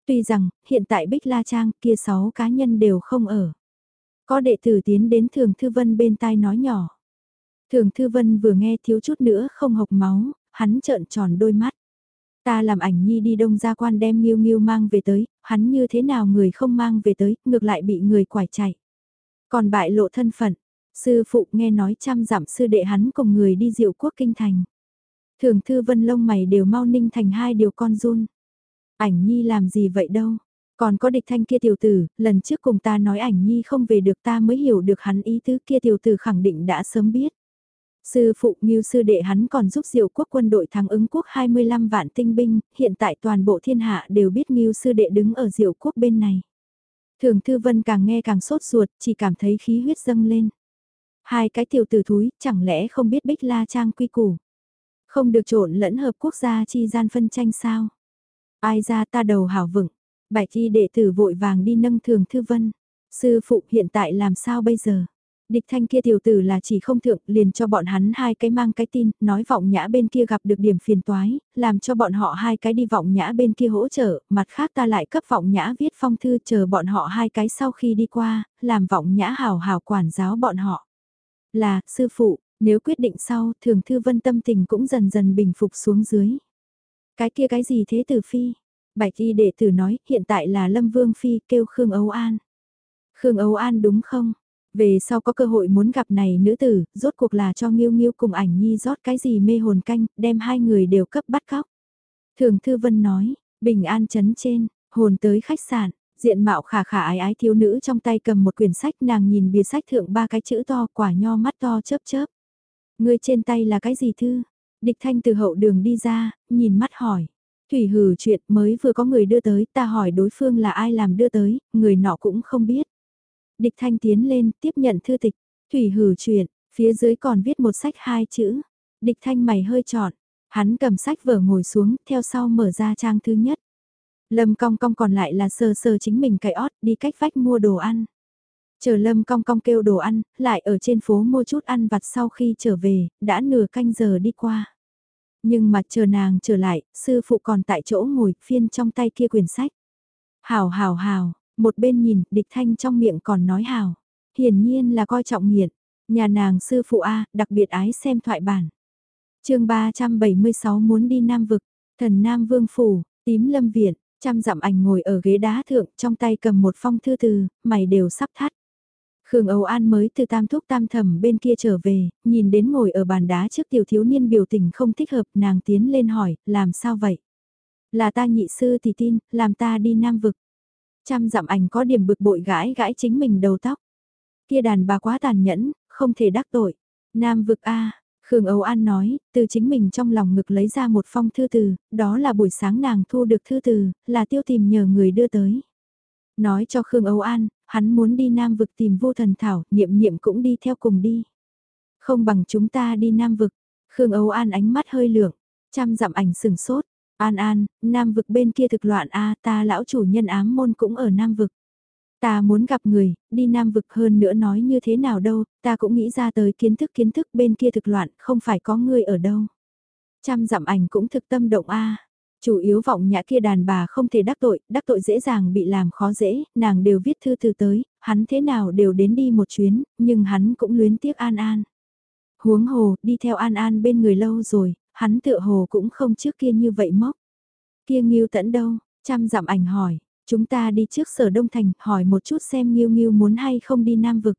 Tuy rằng, hiện tại Bích La Trang kia 6 cá nhân đều không ở. Có đệ tử tiến đến Thường Thư Vân bên tai nói nhỏ. Thường Thư Vân vừa nghe thiếu chút nữa không hộc máu, hắn trợn tròn đôi mắt. Ta làm ảnh nhi đi đông gia quan đem nghiêu nghiêu mang về tới, hắn như thế nào người không mang về tới, ngược lại bị người quải chạy. Còn bại lộ thân phận, sư phụ nghe nói trăm dặm sư đệ hắn cùng người đi diệu quốc kinh thành. Thường thư vân lông mày đều mau ninh thành hai điều con run. Ảnh nhi làm gì vậy đâu? Còn có địch thanh kia tiểu tử, lần trước cùng ta nói ảnh nhi không về được ta mới hiểu được hắn ý tứ kia tiểu tử khẳng định đã sớm biết. Sư phụ Ngưu sư đệ hắn còn giúp diệu quốc quân đội thắng ứng quốc 25 vạn tinh binh, hiện tại toàn bộ thiên hạ đều biết Ngưu sư đệ đứng ở diệu quốc bên này. Thường Thư Vân càng nghe càng sốt ruột, chỉ cảm thấy khí huyết dâng lên. Hai cái tiểu tử thúi, chẳng lẽ không biết Bích La Trang quy củ. Không được trộn lẫn hợp quốc gia chi gian phân tranh sao? Ai ra ta đầu hảo vững. Bạch y đệ tử vội vàng đi nâng thường thư vân. Sư phụ hiện tại làm sao bây giờ? Địch thanh kia tiểu tử là chỉ không thượng liền cho bọn hắn hai cái mang cái tin, nói vọng nhã bên kia gặp được điểm phiền toái, làm cho bọn họ hai cái đi vọng nhã bên kia hỗ trợ, mặt khác ta lại cấp vọng nhã viết phong thư chờ bọn họ hai cái sau khi đi qua, làm vọng nhã hào hào quản giáo bọn họ. Là, sư phụ, nếu quyết định sau, thường thư vân tâm tình cũng dần dần bình phục xuống dưới. Cái kia cái gì thế tử phi? Bạch y đệ tử nói, hiện tại là Lâm Vương Phi kêu Khương Âu An. Khương Âu An đúng không? Về sau có cơ hội muốn gặp này nữ tử, rốt cuộc là cho Nghiêu Nghiêu cùng ảnh nhi rót cái gì mê hồn canh, đem hai người đều cấp bắt cóc. Thường Thư Vân nói, bình an chấn trên, hồn tới khách sạn, diện mạo khả khả ái ái thiếu nữ trong tay cầm một quyển sách nàng nhìn bìa sách thượng ba cái chữ to quả nho mắt to chớp chớp. Người trên tay là cái gì thư? Địch thanh từ hậu đường đi ra, nhìn mắt hỏi. Thủy hử chuyện mới vừa có người đưa tới, ta hỏi đối phương là ai làm đưa tới, người nọ cũng không biết. Địch thanh tiến lên, tiếp nhận thư tịch. Thủy hử chuyện, phía dưới còn viết một sách hai chữ. Địch thanh mày hơi trọn, hắn cầm sách vở ngồi xuống, theo sau mở ra trang thứ nhất. Lâm cong cong còn lại là sờ sờ chính mình cái ót đi cách vách mua đồ ăn. Chờ Lâm cong cong kêu đồ ăn, lại ở trên phố mua chút ăn vặt sau khi trở về, đã nửa canh giờ đi qua. Nhưng mà chờ nàng trở lại, sư phụ còn tại chỗ ngồi phiên trong tay kia quyển sách. Hào hào hào, một bên nhìn, địch thanh trong miệng còn nói hào. Hiển nhiên là coi trọng nghiện. Nhà nàng sư phụ A, đặc biệt ái xem thoại bản. chương 376 muốn đi Nam Vực, thần Nam Vương Phủ, tím lâm viện, trăm dặm ảnh ngồi ở ghế đá thượng trong tay cầm một phong thư từ, mày đều sắp thắt. Khương Âu An mới từ tam thúc tam thẩm bên kia trở về, nhìn đến ngồi ở bàn đá trước tiểu thiếu niên biểu tình không thích hợp, nàng tiến lên hỏi, làm sao vậy? Là ta nhị sư thì tin, làm ta đi nam vực. Trăm dặm ảnh có điểm bực bội gãi gãi chính mình đầu tóc. Kia đàn bà quá tàn nhẫn, không thể đắc tội. Nam vực A, Khương Âu An nói, từ chính mình trong lòng ngực lấy ra một phong thư từ, đó là buổi sáng nàng thu được thư từ, là tiêu tìm nhờ người đưa tới. Nói cho Khương Âu An, hắn muốn đi Nam vực tìm vô thần thảo, niệm niệm cũng đi theo cùng đi. Không bằng chúng ta đi Nam vực, Khương Âu An ánh mắt hơi lượng, chăm dặm ảnh sừng sốt, An An, Nam vực bên kia thực loạn a ta lão chủ nhân ám môn cũng ở Nam vực. Ta muốn gặp người, đi Nam vực hơn nữa nói như thế nào đâu, ta cũng nghĩ ra tới kiến thức kiến thức bên kia thực loạn, không phải có người ở đâu. Trăm dặm ảnh cũng thực tâm động a Chủ yếu vọng nhã kia đàn bà không thể đắc tội, đắc tội dễ dàng bị làm khó dễ, nàng đều viết thư từ tới, hắn thế nào đều đến đi một chuyến, nhưng hắn cũng luyến tiếc An An. Huống hồ, đi theo An An bên người lâu rồi, hắn tựa hồ cũng không trước kia như vậy mốc. Kia Nghiêu Tẫn đâu? chăm dặm ảnh hỏi, chúng ta đi trước sở Đông Thành, hỏi một chút xem Nghiêu Nghiêu muốn hay không đi Nam Vực.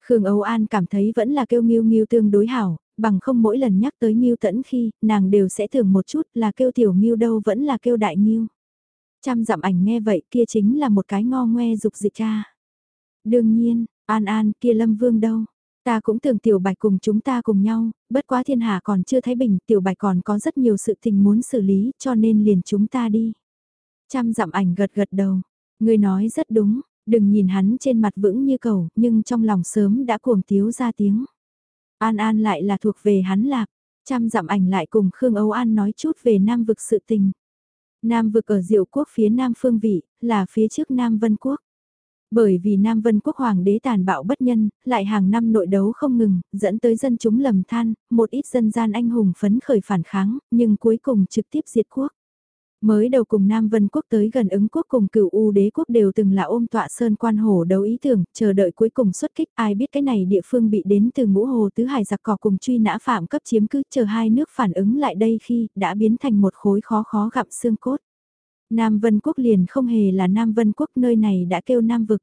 Khương Âu An cảm thấy vẫn là kêu Nghiêu Nghiêu tương đối hảo, bằng không mỗi lần nhắc tới nhiêu Tẫn khi, nàng đều sẽ tưởng một chút là kêu tiểu nhiêu đâu vẫn là kêu đại nhiêu. Trăm dặm ảnh nghe vậy kia chính là một cái ngo ngoe dục dịch cha. Đương nhiên, An An kia Lâm Vương đâu? Ta cũng tưởng Tiểu Bạch cùng chúng ta cùng nhau, bất quá thiên hạ còn chưa thấy bình, Tiểu Bạch còn có rất nhiều sự tình muốn xử lý, cho nên liền chúng ta đi. Trăm dặm ảnh gật gật đầu, người nói rất đúng, đừng nhìn hắn trên mặt vững như cầu, nhưng trong lòng sớm đã cuồng tiếu ra tiếng. An An lại là thuộc về hắn lạc, chăm dặm ảnh lại cùng Khương Âu An nói chút về Nam vực sự tình. Nam vực ở diệu quốc phía Nam phương vị, là phía trước Nam Vân Quốc. Bởi vì Nam Vân Quốc Hoàng đế tàn bạo bất nhân, lại hàng năm nội đấu không ngừng, dẫn tới dân chúng lầm than, một ít dân gian anh hùng phấn khởi phản kháng, nhưng cuối cùng trực tiếp diệt quốc. Mới đầu cùng Nam Vân Quốc tới gần ứng quốc cùng cựu U đế quốc đều từng là ôm tọa sơn quan hổ đấu ý tưởng, chờ đợi cuối cùng xuất kích ai biết cái này địa phương bị đến từ ngũ hồ tứ hải giặc cỏ cùng truy nã phạm cấp chiếm cứ chờ hai nước phản ứng lại đây khi đã biến thành một khối khó khó gặm xương cốt. Nam Vân Quốc liền không hề là Nam Vân Quốc nơi này đã kêu Nam Vực.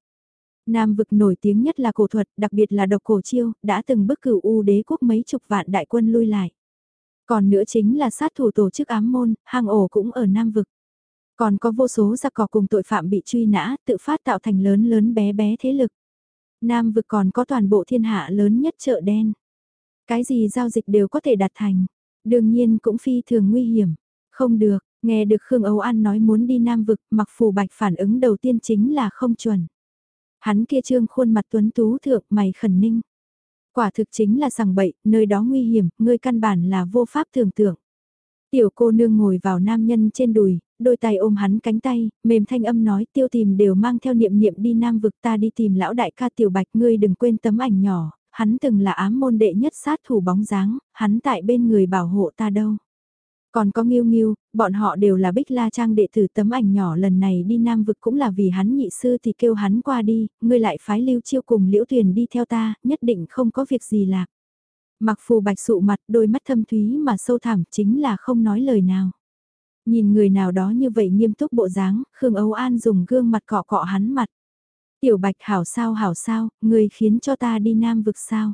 Nam Vực nổi tiếng nhất là cổ thuật, đặc biệt là độc cổ chiêu, đã từng bức cửu U đế quốc mấy chục vạn đại quân lui lại. Còn nữa chính là sát thủ tổ chức ám môn, hang ổ cũng ở Nam Vực. Còn có vô số giặc cỏ cùng tội phạm bị truy nã, tự phát tạo thành lớn lớn bé bé thế lực. Nam Vực còn có toàn bộ thiên hạ lớn nhất chợ đen. Cái gì giao dịch đều có thể đạt thành. Đương nhiên cũng phi thường nguy hiểm. Không được, nghe được Khương Âu An nói muốn đi Nam Vực, mặc phù bạch phản ứng đầu tiên chính là không chuẩn. Hắn kia trương khuôn mặt tuấn tú thượng mày khẩn ninh. Quả thực chính là sằng bậy, nơi đó nguy hiểm, ngươi căn bản là vô pháp tưởng tượng. Tiểu cô nương ngồi vào nam nhân trên đùi, đôi tay ôm hắn cánh tay, mềm thanh âm nói tiêu tìm đều mang theo niệm niệm đi nam vực ta đi tìm lão đại ca tiểu bạch ngươi đừng quên tấm ảnh nhỏ, hắn từng là ám môn đệ nhất sát thủ bóng dáng, hắn tại bên người bảo hộ ta đâu. Còn có Nghiêu Nghiêu, bọn họ đều là Bích La Trang đệ tử tấm ảnh nhỏ lần này đi Nam Vực cũng là vì hắn nhị sư thì kêu hắn qua đi, ngươi lại phái Lưu Chiêu cùng Liễu Tuyền đi theo ta, nhất định không có việc gì lạc. Mặc phù bạch sụ mặt đôi mắt thâm thúy mà sâu thẳm chính là không nói lời nào. Nhìn người nào đó như vậy nghiêm túc bộ dáng, Khương Âu An dùng gương mặt cọ cọ hắn mặt. Tiểu Bạch hảo sao hảo sao, người khiến cho ta đi Nam vực sao.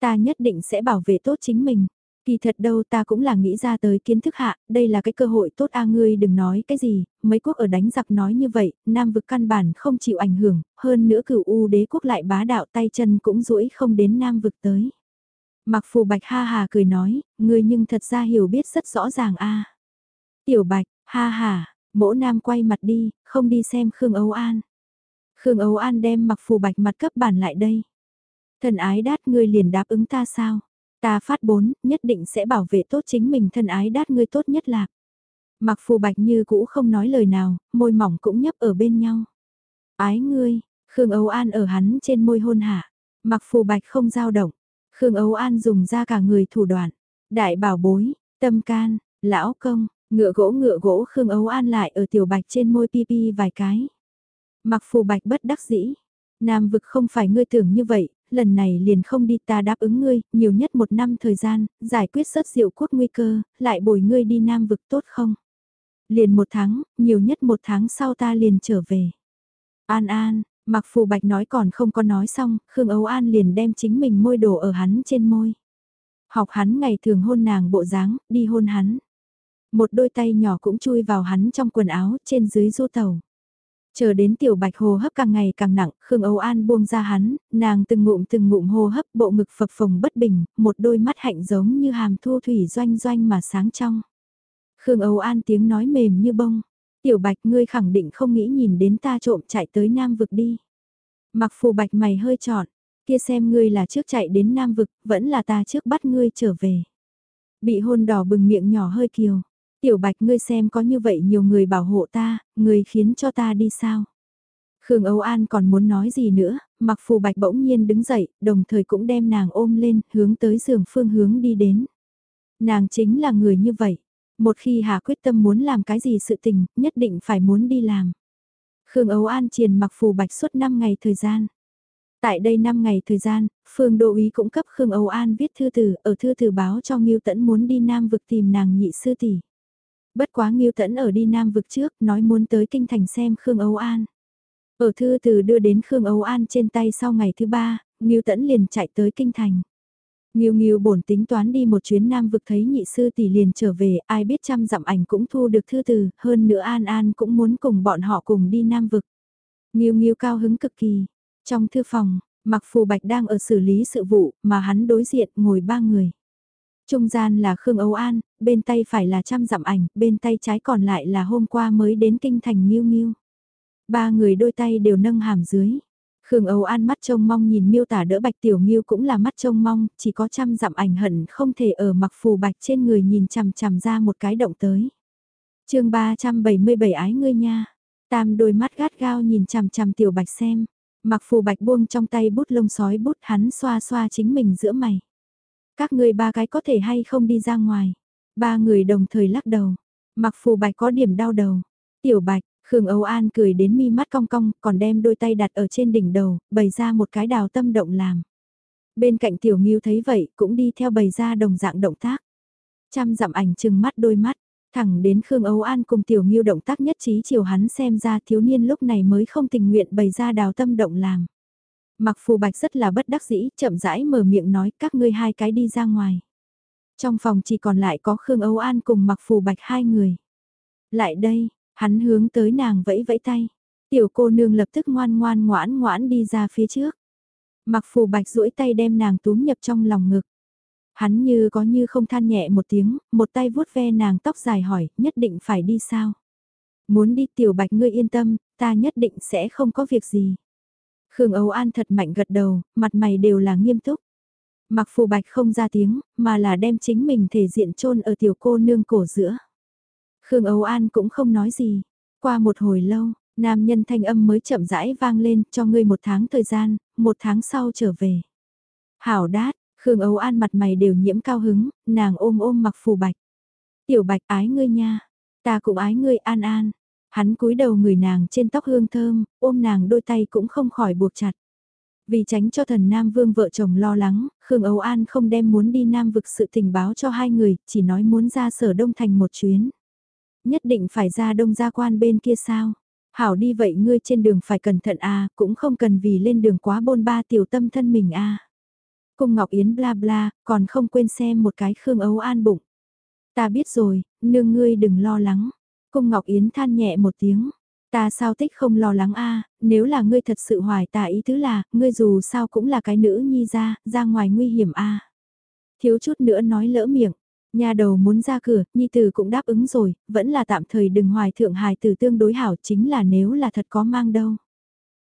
Ta nhất định sẽ bảo vệ tốt chính mình. Kỳ thật đâu ta cũng là nghĩ ra tới kiến thức hạ, đây là cái cơ hội tốt a ngươi đừng nói cái gì, mấy quốc ở đánh giặc nói như vậy, Nam vực căn bản không chịu ảnh hưởng, hơn nữa cửu U đế quốc lại bá đạo tay chân cũng duỗi không đến Nam vực tới. Mặc phù bạch ha hà cười nói, ngươi nhưng thật ra hiểu biết rất rõ ràng a Tiểu bạch, ha hà, mỗ nam quay mặt đi, không đi xem Khương Âu An. Khương Âu An đem mặc phù bạch mặt cấp bản lại đây. Thần ái đát ngươi liền đáp ứng ta sao? Ta phát bốn, nhất định sẽ bảo vệ tốt chính mình thân ái đát ngươi tốt nhất là. Mặc phù bạch như cũ không nói lời nào, môi mỏng cũng nhấp ở bên nhau. Ái ngươi, Khương Âu An ở hắn trên môi hôn hạ. Mặc phù bạch không dao động. Khương Âu An dùng ra cả người thủ đoạn. Đại bảo bối, tâm can, lão công, ngựa gỗ ngựa gỗ Khương Âu An lại ở tiểu bạch trên môi pi pi vài cái. Mặc phù bạch bất đắc dĩ. Nam vực không phải ngươi tưởng như vậy, lần này liền không đi ta đáp ứng ngươi, nhiều nhất một năm thời gian, giải quyết rất diệu cốt nguy cơ, lại bồi ngươi đi Nam vực tốt không? Liền một tháng, nhiều nhất một tháng sau ta liền trở về. An An, mặc phù bạch nói còn không có nói xong, Khương Ấu An liền đem chính mình môi đổ ở hắn trên môi. Học hắn ngày thường hôn nàng bộ dáng, đi hôn hắn. Một đôi tay nhỏ cũng chui vào hắn trong quần áo trên dưới du tàu. Chờ đến tiểu bạch hồ hấp càng ngày càng nặng, Khương Âu An buông ra hắn, nàng từng ngụm từng ngụm hô hấp bộ ngực phập phồng bất bình, một đôi mắt hạnh giống như hàm thu thủy doanh doanh mà sáng trong. Khương Âu An tiếng nói mềm như bông, tiểu bạch ngươi khẳng định không nghĩ nhìn đến ta trộm chạy tới Nam vực đi. Mặc phù bạch mày hơi trọn, kia xem ngươi là trước chạy đến Nam vực, vẫn là ta trước bắt ngươi trở về. Bị hôn đỏ bừng miệng nhỏ hơi kiều, Tiểu Bạch ngươi xem có như vậy nhiều người bảo hộ ta, người khiến cho ta đi sao? Khương Âu An còn muốn nói gì nữa, mặc phù Bạch bỗng nhiên đứng dậy, đồng thời cũng đem nàng ôm lên, hướng tới giường phương hướng đi đến. Nàng chính là người như vậy. Một khi Hà quyết tâm muốn làm cái gì sự tình, nhất định phải muốn đi làm. Khương Âu An triền mặc phù Bạch suốt 5 ngày thời gian. Tại đây 5 ngày thời gian, Phương Đô Ý cũng cấp Khương Âu An viết thư từ, ở thư từ báo cho Ngưu Tẫn muốn đi Nam vực tìm nàng nhị sư tỷ. Bất quá Nghiêu Tẫn ở đi Nam vực trước, nói muốn tới kinh thành xem Khương Âu An. Ở thư từ đưa đến Khương Âu An trên tay sau ngày thứ ba, Nghiêu Tẫn liền chạy tới kinh thành. Nghiêu Nghiêu bổn tính toán đi một chuyến Nam vực thấy nhị sư tỷ liền trở về, ai biết trăm dặm ảnh cũng thu được thư từ, hơn nữa An An cũng muốn cùng bọn họ cùng đi Nam vực. Nghiêu Nghiêu cao hứng cực kỳ. Trong thư phòng, Mặc Phù Bạch đang ở xử lý sự vụ, mà hắn đối diện ngồi ba người. Trung gian là Khương Âu An, bên tay phải là trăm dặm ảnh, bên tay trái còn lại là hôm qua mới đến kinh thành Nghiêu Nghiêu. Ba người đôi tay đều nâng hàm dưới. Khương Âu An mắt trông mong nhìn miêu tả đỡ Bạch Tiểu Nghiêu cũng là mắt trông mong, chỉ có trăm dặm ảnh hận không thể ở mặc phù bạch trên người nhìn chằm chằm ra một cái động tới. chương 377 ái ngươi nha, tam đôi mắt gắt gao nhìn chằm chằm Tiểu Bạch xem, mặc phù bạch buông trong tay bút lông sói bút hắn xoa xoa chính mình giữa mày. Các người ba cái có thể hay không đi ra ngoài. Ba người đồng thời lắc đầu. Mặc phù bạch có điểm đau đầu. Tiểu bạch, Khương Âu An cười đến mi mắt cong cong, còn đem đôi tay đặt ở trên đỉnh đầu, bày ra một cái đào tâm động làm. Bên cạnh Tiểu Nghiêu thấy vậy, cũng đi theo bày ra đồng dạng động tác. Trăm dặm ảnh chừng mắt đôi mắt, thẳng đến Khương Âu An cùng Tiểu Nghiêu động tác nhất trí chiều hắn xem ra thiếu niên lúc này mới không tình nguyện bày ra đào tâm động làm. Mặc phù bạch rất là bất đắc dĩ, chậm rãi mở miệng nói các ngươi hai cái đi ra ngoài. Trong phòng chỉ còn lại có Khương Âu An cùng mặc phù bạch hai người. Lại đây, hắn hướng tới nàng vẫy vẫy tay. Tiểu cô nương lập tức ngoan ngoan ngoãn ngoãn đi ra phía trước. Mặc phù bạch duỗi tay đem nàng túm nhập trong lòng ngực. Hắn như có như không than nhẹ một tiếng, một tay vuốt ve nàng tóc dài hỏi, nhất định phải đi sao? Muốn đi tiểu bạch ngươi yên tâm, ta nhất định sẽ không có việc gì. Khương Âu An thật mạnh gật đầu, mặt mày đều là nghiêm túc. Mặc phù bạch không ra tiếng, mà là đem chính mình thể diện chôn ở tiểu cô nương cổ giữa. Khương Âu An cũng không nói gì. Qua một hồi lâu, nam nhân thanh âm mới chậm rãi vang lên cho ngươi một tháng thời gian, một tháng sau trở về. Hảo đát, Khương Âu An mặt mày đều nhiễm cao hứng, nàng ôm ôm mặc phù bạch. Tiểu bạch ái ngươi nha, ta cũng ái ngươi an an. Hắn cúi đầu người nàng trên tóc hương thơm, ôm nàng đôi tay cũng không khỏi buộc chặt. Vì tránh cho thần Nam Vương vợ chồng lo lắng, Khương Âu An không đem muốn đi Nam vực sự tình báo cho hai người, chỉ nói muốn ra sở Đông Thành một chuyến. Nhất định phải ra Đông gia quan bên kia sao? Hảo đi vậy ngươi trên đường phải cẩn thận a cũng không cần vì lên đường quá bôn ba tiểu tâm thân mình a Cung Ngọc Yến bla bla, còn không quên xem một cái Khương âu An bụng. Ta biết rồi, nương ngươi đừng lo lắng. Cung Ngọc Yến than nhẹ một tiếng. Ta sao tích không lo lắng a nếu là ngươi thật sự hoài ta ý tứ là, ngươi dù sao cũng là cái nữ nhi ra, ra ngoài nguy hiểm a Thiếu chút nữa nói lỡ miệng, nhà đầu muốn ra cửa, nhi tử cũng đáp ứng rồi, vẫn là tạm thời đừng hoài thượng hài tử tương đối hảo chính là nếu là thật có mang đâu.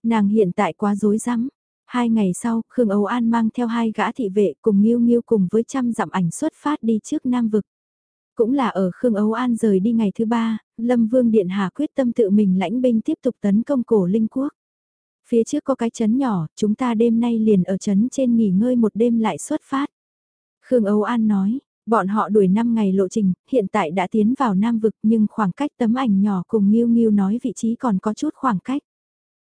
Nàng hiện tại quá dối rắm Hai ngày sau, Khương Âu An mang theo hai gã thị vệ cùng Nghiêu Nghiêu cùng với trăm dặm ảnh xuất phát đi trước Nam Vực. Cũng là ở Khương Âu An rời đi ngày thứ ba, Lâm Vương Điện Hà quyết tâm tự mình lãnh binh tiếp tục tấn công cổ Linh Quốc. Phía trước có cái chấn nhỏ, chúng ta đêm nay liền ở chấn trên nghỉ ngơi một đêm lại xuất phát. Khương Âu An nói, bọn họ đuổi 5 ngày lộ trình, hiện tại đã tiến vào Nam Vực nhưng khoảng cách tấm ảnh nhỏ cùng Nghiêu Nghiêu nói vị trí còn có chút khoảng cách.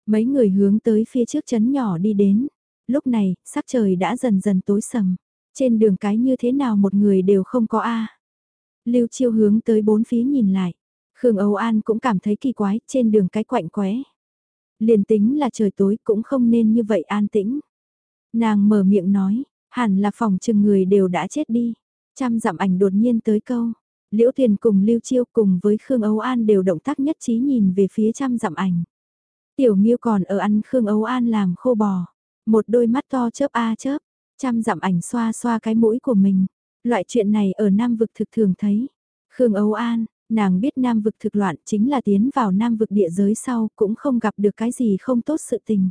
Mấy người hướng tới phía trước chấn nhỏ đi đến. Lúc này, sắc trời đã dần dần tối sầm. Trên đường cái như thế nào một người đều không có A. Lưu Chiêu hướng tới bốn phía nhìn lại. Khương Âu An cũng cảm thấy kỳ quái, trên đường cái quạnh quẽ. Liền tính là trời tối cũng không nên như vậy an tĩnh. Nàng mở miệng nói, hẳn là phòng chừng người đều đã chết đi. Trăm dặm ảnh đột nhiên tới câu. Liễu Thiền cùng Lưu Chiêu cùng với Khương Âu An đều động tác nhất trí nhìn về phía trăm dặm ảnh. Tiểu Miêu còn ở ăn Khương Âu An làm khô bò. Một đôi mắt to chớp a chớp, trăm dặm ảnh xoa xoa cái mũi của mình. Loại chuyện này ở Nam vực thực thường thấy. Khương Âu An, nàng biết Nam vực thực loạn chính là tiến vào Nam vực địa giới sau cũng không gặp được cái gì không tốt sự tình.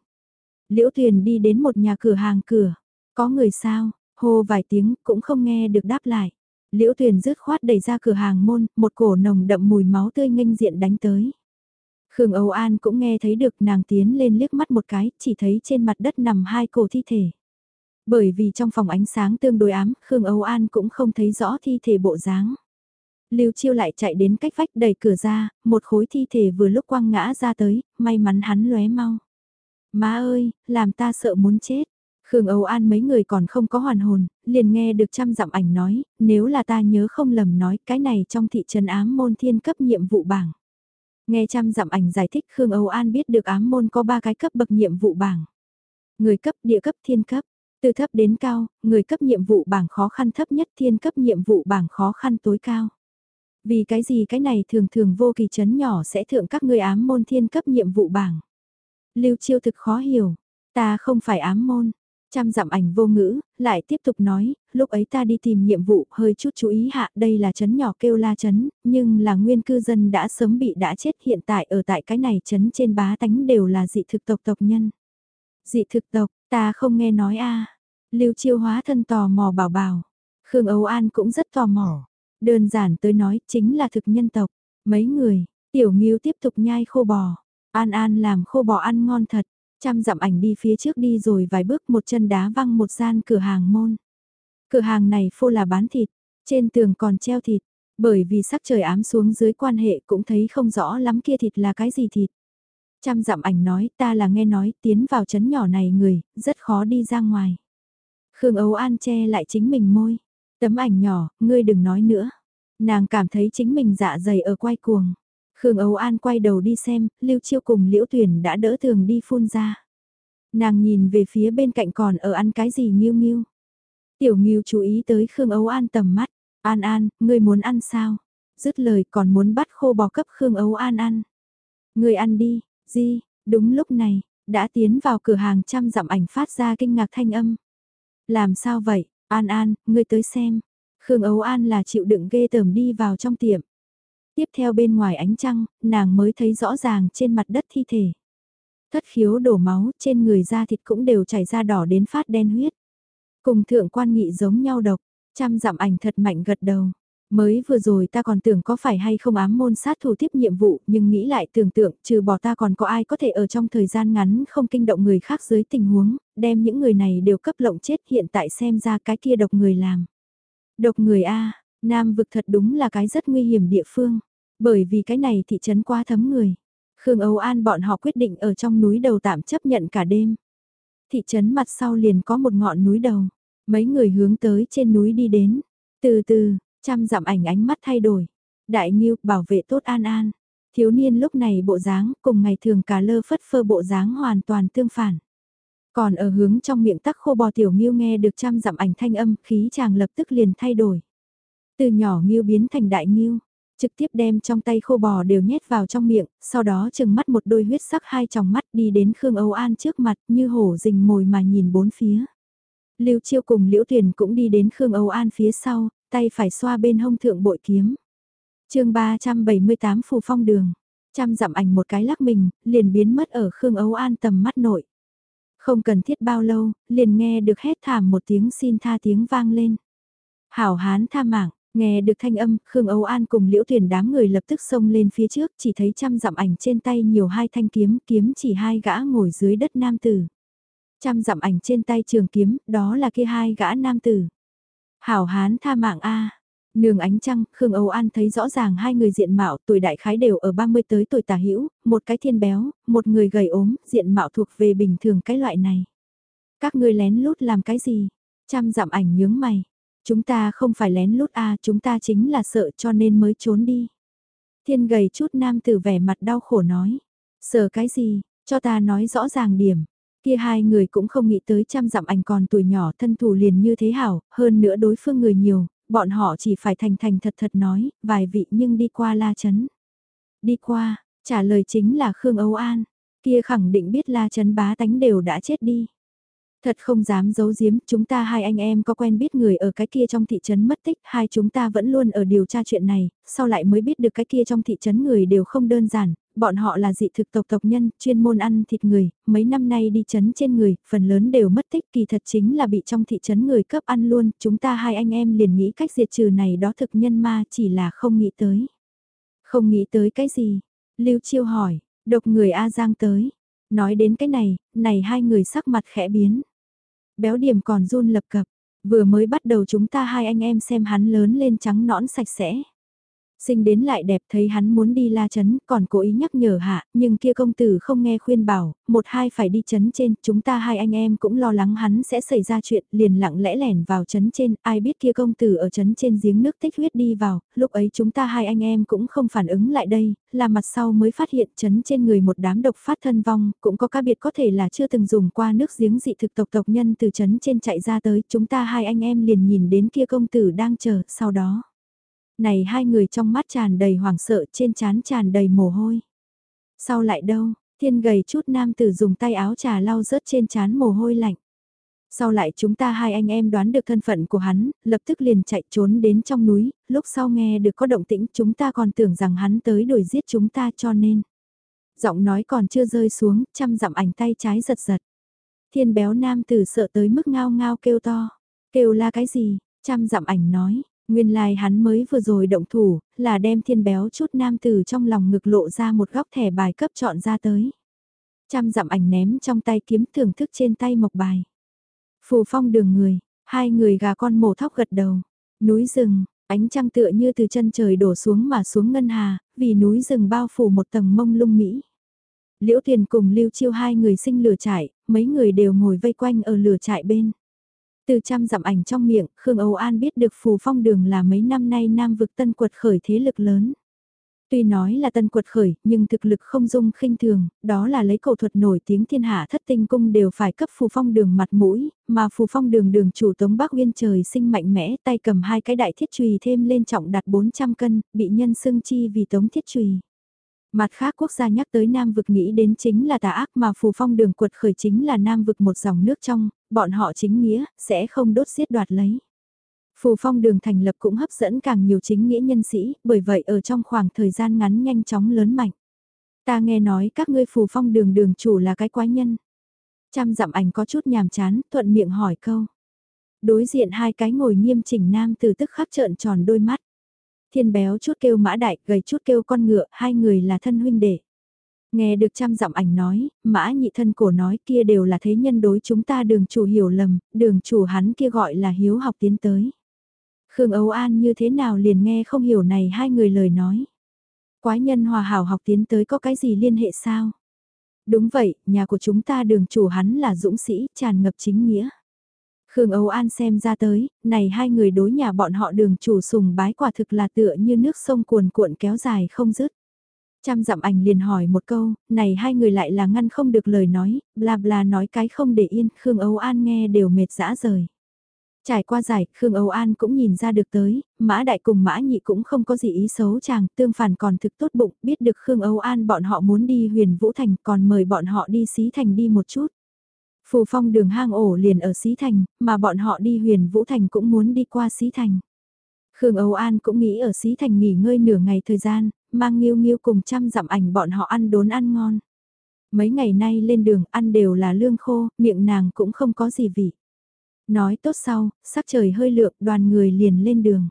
Liễu Tuyền đi đến một nhà cửa hàng cửa. Có người sao, hô vài tiếng cũng không nghe được đáp lại. Liễu Tuyền rứt khoát đẩy ra cửa hàng môn, một cổ nồng đậm mùi máu tươi nghênh diện đánh tới. Khương Âu An cũng nghe thấy được nàng tiến lên liếc mắt một cái, chỉ thấy trên mặt đất nằm hai cổ thi thể. Bởi vì trong phòng ánh sáng tương đối ám, Khương Âu An cũng không thấy rõ thi thể bộ dáng. Lưu Chiêu lại chạy đến cách vách đẩy cửa ra, một khối thi thể vừa lúc quăng ngã ra tới, may mắn hắn lóe mau. Má ơi, làm ta sợ muốn chết. Khương Âu An mấy người còn không có hoàn hồn, liền nghe được trăm dặm ảnh nói, nếu là ta nhớ không lầm nói cái này trong thị trấn ám môn thiên cấp nhiệm vụ bảng. Nghe trăm dặm ảnh giải thích Khương Âu An biết được ám môn có ba cái cấp bậc nhiệm vụ bảng. Người cấp, địa cấp, thiên cấp. Từ thấp đến cao, người cấp nhiệm vụ bảng khó khăn thấp nhất thiên cấp nhiệm vụ bảng khó khăn tối cao. Vì cái gì cái này thường thường vô kỳ chấn nhỏ sẽ thượng các người ám môn thiên cấp nhiệm vụ bảng. Lưu chiêu thực khó hiểu, ta không phải ám môn, Trăm dặm ảnh vô ngữ, lại tiếp tục nói, lúc ấy ta đi tìm nhiệm vụ hơi chút chú ý hạ đây là chấn nhỏ kêu la chấn, nhưng là nguyên cư dân đã sớm bị đã chết hiện tại ở tại cái này chấn trên bá tánh đều là dị thực tộc tộc nhân. Dị thực tộc, ta không nghe nói a Lưu chiêu hóa thân tò mò bảo bảo. Khương Âu An cũng rất tò mò. Đơn giản tới nói chính là thực nhân tộc. Mấy người, tiểu nghiêu tiếp tục nhai khô bò. An An làm khô bò ăn ngon thật. chăm dặm ảnh đi phía trước đi rồi vài bước một chân đá văng một gian cửa hàng môn. Cửa hàng này phô là bán thịt, trên tường còn treo thịt, bởi vì sắc trời ám xuống dưới quan hệ cũng thấy không rõ lắm kia thịt là cái gì thịt. chăm dặm ảnh nói ta là nghe nói tiến vào chấn nhỏ này người, rất khó đi ra ngoài. Khương Ấu An che lại chính mình môi. Tấm ảnh nhỏ, ngươi đừng nói nữa. Nàng cảm thấy chính mình dạ dày ở quay cuồng. Khương Âu An quay đầu đi xem, Lưu Chiêu cùng Liễu Tuyền đã đỡ thường đi phun ra. Nàng nhìn về phía bên cạnh còn ở ăn cái gì nghiêu nghiêu. Tiểu nghiêu chú ý tới Khương Âu An tầm mắt. An An, ngươi muốn ăn sao? Dứt lời còn muốn bắt khô bò cấp Khương Âu An ăn. Ngươi ăn đi, gì, đúng lúc này, đã tiến vào cửa hàng trăm dặm ảnh phát ra kinh ngạc thanh âm. Làm sao vậy, An An, ngươi tới xem. Khương Âu An là chịu đựng ghê tởm đi vào trong tiệm. Tiếp theo bên ngoài ánh trăng, nàng mới thấy rõ ràng trên mặt đất thi thể. Thất khiếu đổ máu, trên người da thịt cũng đều chảy ra đỏ đến phát đen huyết. Cùng thượng quan nghị giống nhau độc, trăm dặm ảnh thật mạnh gật đầu. Mới vừa rồi ta còn tưởng có phải hay không ám môn sát thủ tiếp nhiệm vụ nhưng nghĩ lại tưởng tượng trừ bỏ ta còn có ai có thể ở trong thời gian ngắn không kinh động người khác dưới tình huống, đem những người này đều cấp lộng chết hiện tại xem ra cái kia độc người làm. Độc người A, Nam vực thật đúng là cái rất nguy hiểm địa phương, bởi vì cái này thị trấn quá thấm người. Khương Âu An bọn họ quyết định ở trong núi đầu tạm chấp nhận cả đêm. Thị trấn mặt sau liền có một ngọn núi đầu, mấy người hướng tới trên núi đi đến. Từ từ, chăm dặm ảnh ánh mắt thay đổi. Đại nhiêu bảo vệ tốt An An. Thiếu niên lúc này bộ dáng cùng ngày thường cả lơ phất phơ bộ dáng hoàn toàn tương phản. Còn ở hướng trong miệng tắc khô bò tiểu nghiêu nghe được trăm dặm ảnh thanh âm khí chàng lập tức liền thay đổi. Từ nhỏ nghiêu biến thành đại nghiêu, trực tiếp đem trong tay khô bò đều nhét vào trong miệng, sau đó chừng mắt một đôi huyết sắc hai tròng mắt đi đến Khương Âu An trước mặt như hổ rình mồi mà nhìn bốn phía. Lưu Chiêu cùng Liễu Tuyền cũng đi đến Khương Âu An phía sau, tay phải xoa bên hông thượng bội kiếm. chương 378 Phù Phong Đường, trăm dặm ảnh một cái lắc mình, liền biến mất ở Khương Âu An tầm mắt nội. Không cần thiết bao lâu, liền nghe được hét thảm một tiếng xin tha tiếng vang lên. Hảo hán tha mạng, nghe được thanh âm, Khương Âu An cùng liễu tuyển đám người lập tức xông lên phía trước, chỉ thấy trăm dặm ảnh trên tay nhiều hai thanh kiếm, kiếm chỉ hai gã ngồi dưới đất nam tử. Trăm dặm ảnh trên tay trường kiếm, đó là kia hai gã nam tử. Hảo hán tha mạng A, Nương ánh trăng, Khương Âu An thấy rõ ràng hai người diện mạo tuổi đại khái đều ở 30 tới tuổi tả hữu một cái thiên béo, một người gầy ốm, diện mạo thuộc về bình thường cái loại này. Các ngươi lén lút làm cái gì? Chăm dặm ảnh nhướng mày. Chúng ta không phải lén lút a chúng ta chính là sợ cho nên mới trốn đi. Thiên gầy chút nam tử vẻ mặt đau khổ nói. Sợ cái gì, cho ta nói rõ ràng điểm. Kia hai người cũng không nghĩ tới trăm dặm ảnh còn tuổi nhỏ thân thủ liền như thế hảo, hơn nữa đối phương người nhiều, bọn họ chỉ phải thành thành thật thật nói, vài vị nhưng đi qua La Trấn. Đi qua, trả lời chính là Khương Âu An, kia khẳng định biết La Trấn bá tánh đều đã chết đi. Thật không dám giấu giếm, chúng ta hai anh em có quen biết người ở cái kia trong thị trấn mất tích, hai chúng ta vẫn luôn ở điều tra chuyện này, sau lại mới biết được cái kia trong thị trấn người đều không đơn giản, bọn họ là dị thực tộc tộc nhân, chuyên môn ăn thịt người, mấy năm nay đi chấn trên người, phần lớn đều mất tích kỳ thật chính là bị trong thị trấn người cấp ăn luôn, chúng ta hai anh em liền nghĩ cách diệt trừ này đó thực nhân ma chỉ là không nghĩ tới. Không nghĩ tới cái gì? Lưu Chiêu hỏi, độc người A Giang tới. Nói đến cái này, này hai người sắc mặt khẽ biến. Béo điểm còn run lập cập, vừa mới bắt đầu chúng ta hai anh em xem hắn lớn lên trắng nõn sạch sẽ. Sinh đến lại đẹp thấy hắn muốn đi la chấn, còn cố ý nhắc nhở hạ, nhưng kia công tử không nghe khuyên bảo, một hai phải đi chấn trên, chúng ta hai anh em cũng lo lắng hắn sẽ xảy ra chuyện, liền lặng lẽ lẻn vào chấn trên, ai biết kia công tử ở chấn trên giếng nước tích huyết đi vào, lúc ấy chúng ta hai anh em cũng không phản ứng lại đây, là mặt sau mới phát hiện chấn trên người một đám độc phát thân vong, cũng có cá biệt có thể là chưa từng dùng qua nước giếng dị thực tộc tộc nhân từ chấn trên chạy ra tới, chúng ta hai anh em liền nhìn đến kia công tử đang chờ, sau đó. Này hai người trong mắt tràn đầy hoảng sợ trên trán tràn đầy mồ hôi. Sau lại đâu, thiên gầy chút nam tử dùng tay áo trà lau rớt trên trán mồ hôi lạnh. Sau lại chúng ta hai anh em đoán được thân phận của hắn, lập tức liền chạy trốn đến trong núi, lúc sau nghe được có động tĩnh chúng ta còn tưởng rằng hắn tới đuổi giết chúng ta cho nên. Giọng nói còn chưa rơi xuống, chăm dặm ảnh tay trái giật giật. Thiên béo nam tử sợ tới mức ngao ngao kêu to. Kêu là cái gì? Chăm dặm ảnh nói, Nguyên lai like hắn mới vừa rồi động thủ, là đem thiên béo chút nam tử trong lòng ngực lộ ra một góc thẻ bài cấp chọn ra tới. Trăm dặm ảnh ném trong tay kiếm thưởng thức trên tay mộc bài. Phù phong đường người, hai người gà con mổ thóc gật đầu. Núi rừng, ánh trăng tựa như từ chân trời đổ xuống mà xuống ngân hà, vì núi rừng bao phủ một tầng mông lung mỹ. Liễu Tiền cùng Lưu Chiêu hai người sinh lửa trại, mấy người đều ngồi vây quanh ở lửa trại bên. Từ trăm dặm ảnh trong miệng, Khương Âu An biết được Phù Phong Đường là mấy năm nay Nam vực tân quật khởi thế lực lớn. Tuy nói là tân quật khởi, nhưng thực lực không dung khinh thường, đó là lấy cầu thuật nổi tiếng thiên hạ thất tinh cung đều phải cấp phù phong đường mặt mũi, mà phù phong đường đường chủ tống bắc uyên trời sinh mạnh mẽ tay cầm hai cái đại thiết trùy thêm lên trọng đặt 400 cân, bị nhân xưng chi vì tống thiết trùy. Mặt khác quốc gia nhắc tới Nam vực nghĩ đến chính là tà ác mà phù phong đường quật khởi chính là Nam vực một dòng nước trong, bọn họ chính nghĩa, sẽ không đốt giết đoạt lấy. Phù phong đường thành lập cũng hấp dẫn càng nhiều chính nghĩa nhân sĩ, bởi vậy ở trong khoảng thời gian ngắn nhanh chóng lớn mạnh. Ta nghe nói các ngươi phù phong đường đường chủ là cái quái nhân. Trăm dặm ảnh có chút nhàm chán, thuận miệng hỏi câu. Đối diện hai cái ngồi nghiêm chỉnh nam từ tức khắc trợn tròn đôi mắt. Thiên béo chút kêu mã đại, gầy chút kêu con ngựa, hai người là thân huynh đệ. Nghe được trăm dặm ảnh nói, mã nhị thân cổ nói kia đều là thế nhân đối chúng ta đường chủ hiểu lầm, đường chủ hắn kia gọi là hiếu học tiến tới. Khương Âu An như thế nào liền nghe không hiểu này hai người lời nói. Quái nhân hòa hảo học tiến tới có cái gì liên hệ sao? Đúng vậy, nhà của chúng ta đường chủ hắn là dũng sĩ, tràn ngập chính nghĩa. Khương Âu An xem ra tới, này hai người đối nhà bọn họ đường chủ sùng bái quả thực là tựa như nước sông cuồn cuộn kéo dài không dứt. Trăm dặm ảnh liền hỏi một câu, này hai người lại là ngăn không được lời nói, bla bla nói cái không để yên, Khương Âu An nghe đều mệt dã rời. Trải qua giải, Khương Âu An cũng nhìn ra được tới, Mã Đại cùng Mã Nhị cũng không có gì ý xấu chàng, tương phản còn thực tốt bụng, biết được Khương Âu An bọn họ muốn đi huyền Vũ Thành còn mời bọn họ đi xí thành đi một chút. Phù phong đường hang ổ liền ở xí thành, mà bọn họ đi huyền Vũ Thành cũng muốn đi qua xí thành. Khương Âu An cũng nghĩ ở xí thành nghỉ ngơi nửa ngày thời gian, mang nghiêu nghiêu cùng chăm dặm ảnh bọn họ ăn đốn ăn ngon. Mấy ngày nay lên đường ăn đều là lương khô, miệng nàng cũng không có gì vị. Nói tốt sau, sắc trời hơi lượng đoàn người liền lên đường.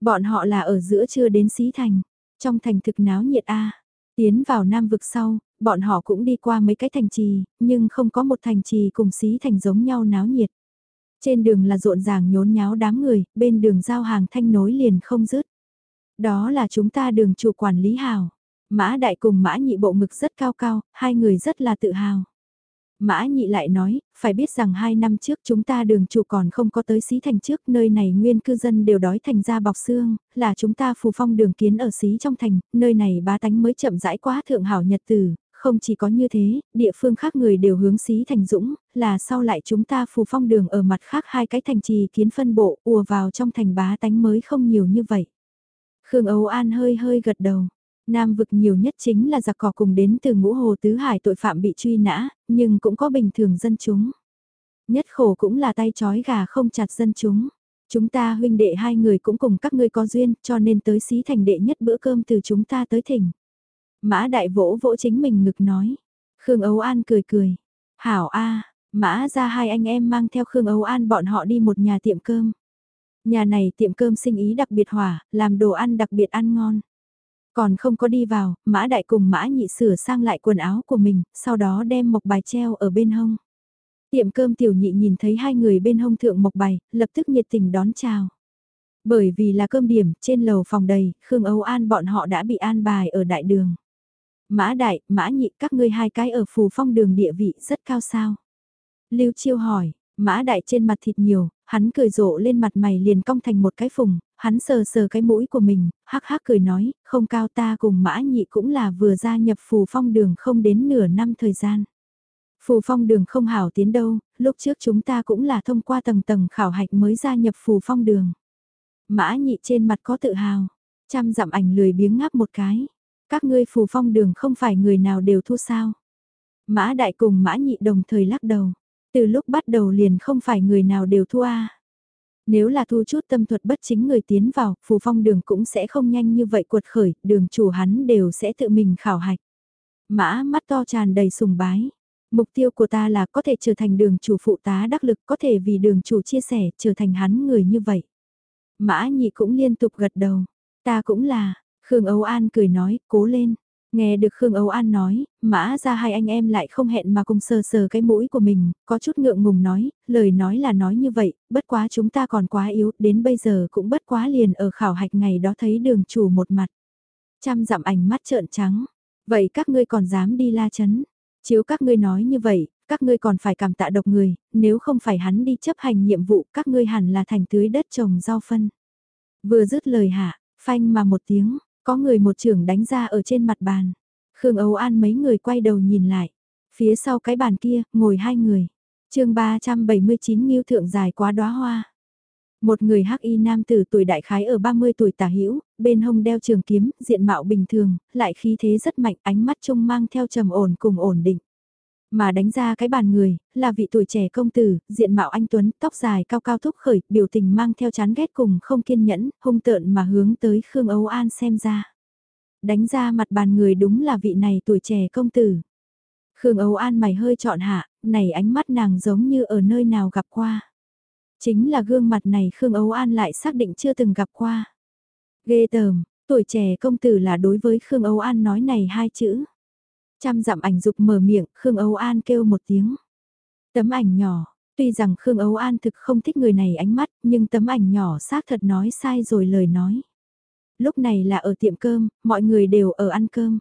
Bọn họ là ở giữa trưa đến Xí Thành, trong thành thực náo nhiệt A. Tiến vào Nam vực sau, bọn họ cũng đi qua mấy cái thành trì, nhưng không có một thành trì cùng Xí Thành giống nhau náo nhiệt. Trên đường là rộn ràng nhốn nháo đám người, bên đường giao hàng thanh nối liền không dứt. Đó là chúng ta đường chủ quản lý hào. Mã đại cùng mã nhị bộ ngực rất cao cao, hai người rất là tự hào. Mã nhị lại nói, phải biết rằng hai năm trước chúng ta đường chủ còn không có tới xí thành trước, nơi này nguyên cư dân đều đói thành ra bọc xương, là chúng ta phù phong đường kiến ở xí trong thành, nơi này bá tánh mới chậm rãi quá thượng hảo nhật tử, không chỉ có như thế, địa phương khác người đều hướng xí thành dũng, là sau lại chúng ta phù phong đường ở mặt khác hai cái thành trì kiến phân bộ, ùa vào trong thành bá tánh mới không nhiều như vậy. Khương Âu An hơi hơi gật đầu. Nam vực nhiều nhất chính là giặc cỏ cùng đến từ ngũ hồ tứ hải tội phạm bị truy nã, nhưng cũng có bình thường dân chúng. Nhất khổ cũng là tay chói gà không chặt dân chúng. Chúng ta huynh đệ hai người cũng cùng các ngươi có duyên, cho nên tới xí thành đệ nhất bữa cơm từ chúng ta tới thỉnh. Mã đại vỗ vỗ chính mình ngực nói. Khương Âu An cười cười. Hảo A, mã ra hai anh em mang theo Khương Âu An bọn họ đi một nhà tiệm cơm. Nhà này tiệm cơm sinh ý đặc biệt hỏa, làm đồ ăn đặc biệt ăn ngon. Còn không có đi vào, mã đại cùng mã nhị sửa sang lại quần áo của mình, sau đó đem mộc bài treo ở bên hông. Tiệm cơm tiểu nhị nhìn thấy hai người bên hông thượng mộc bài, lập tức nhiệt tình đón chào. Bởi vì là cơm điểm, trên lầu phòng đầy, Khương Âu An bọn họ đã bị an bài ở đại đường. Mã đại, mã nhị các ngươi hai cái ở phù phong đường địa vị rất cao sao. Lưu Chiêu hỏi, mã đại trên mặt thịt nhiều, hắn cười rộ lên mặt mày liền cong thành một cái phùng, hắn sờ sờ cái mũi của mình, hắc hắc cười nói, không cao ta cùng mã nhị cũng là vừa gia nhập phù phong đường không đến nửa năm thời gian. Phù phong đường không hảo tiến đâu, lúc trước chúng ta cũng là thông qua tầng tầng khảo hạch mới gia nhập phù phong đường. Mã nhị trên mặt có tự hào, chăm dặm ảnh lười biếng ngáp một cái. Các ngươi phù phong đường không phải người nào đều thua sao. Mã đại cùng mã nhị đồng thời lắc đầu. Từ lúc bắt đầu liền không phải người nào đều thua a. Nếu là thu chút tâm thuật bất chính người tiến vào, phù phong đường cũng sẽ không nhanh như vậy cuột khởi, đường chủ hắn đều sẽ tự mình khảo hạch. Mã mắt to tràn đầy sùng bái. Mục tiêu của ta là có thể trở thành đường chủ phụ tá đắc lực, có thể vì đường chủ chia sẻ, trở thành hắn người như vậy. Mã nhị cũng liên tục gật đầu. Ta cũng là, Khương Âu An cười nói, cố lên. Nghe được Khương Âu An nói, mã ra hai anh em lại không hẹn mà cùng sờ sờ cái mũi của mình, có chút ngượng ngùng nói, lời nói là nói như vậy, bất quá chúng ta còn quá yếu, đến bây giờ cũng bất quá liền ở khảo hạch ngày đó thấy đường chủ một mặt. Trăm dặm ảnh mắt trợn trắng, vậy các ngươi còn dám đi la chấn, chiếu các ngươi nói như vậy, các ngươi còn phải cảm tạ độc người, nếu không phải hắn đi chấp hành nhiệm vụ, các ngươi hẳn là thành tưới đất trồng rau phân. Vừa dứt lời hạ, phanh mà một tiếng, có người một trưởng đánh ra ở trên mặt bàn. Khương Âu An mấy người quay đầu nhìn lại. Phía sau cái bàn kia, ngồi hai người. chương 379 Nghiêu Thượng dài quá đóa hoa. Một người hắc y nam tử tuổi đại khái ở 30 tuổi tả hữu bên hông đeo trường kiếm, diện mạo bình thường, lại khí thế rất mạnh, ánh mắt trông mang theo trầm ổn cùng ổn định. Mà đánh ra cái bàn người, là vị tuổi trẻ công tử, diện mạo anh Tuấn, tóc dài cao cao thúc khởi, biểu tình mang theo chán ghét cùng không kiên nhẫn, hung tợn mà hướng tới Khương Âu An xem ra. Đánh ra mặt bàn người đúng là vị này tuổi trẻ công tử. Khương Âu An mày hơi chọn hạ, này ánh mắt nàng giống như ở nơi nào gặp qua. Chính là gương mặt này Khương Âu An lại xác định chưa từng gặp qua. Ghê tởm, tuổi trẻ công tử là đối với Khương Âu An nói này hai chữ. Trăm dặm ảnh dục mở miệng, Khương Âu An kêu một tiếng. Tấm ảnh nhỏ, tuy rằng Khương Âu An thực không thích người này ánh mắt, nhưng tấm ảnh nhỏ xác thật nói sai rồi lời nói. Lúc này là ở tiệm cơm, mọi người đều ở ăn cơm.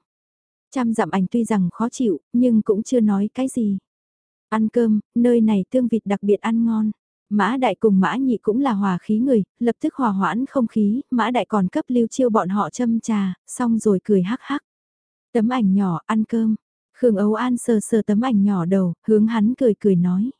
Trăm dặm ảnh tuy rằng khó chịu, nhưng cũng chưa nói cái gì. Ăn cơm, nơi này tương vịt đặc biệt ăn ngon. Mã đại cùng mã nhị cũng là hòa khí người, lập tức hòa hoãn không khí, mã đại còn cấp lưu chiêu bọn họ châm trà, xong rồi cười hắc hắc. Tấm ảnh nhỏ, ăn cơm. Khương Âu An sờ sờ tấm ảnh nhỏ đầu, hướng hắn cười cười nói.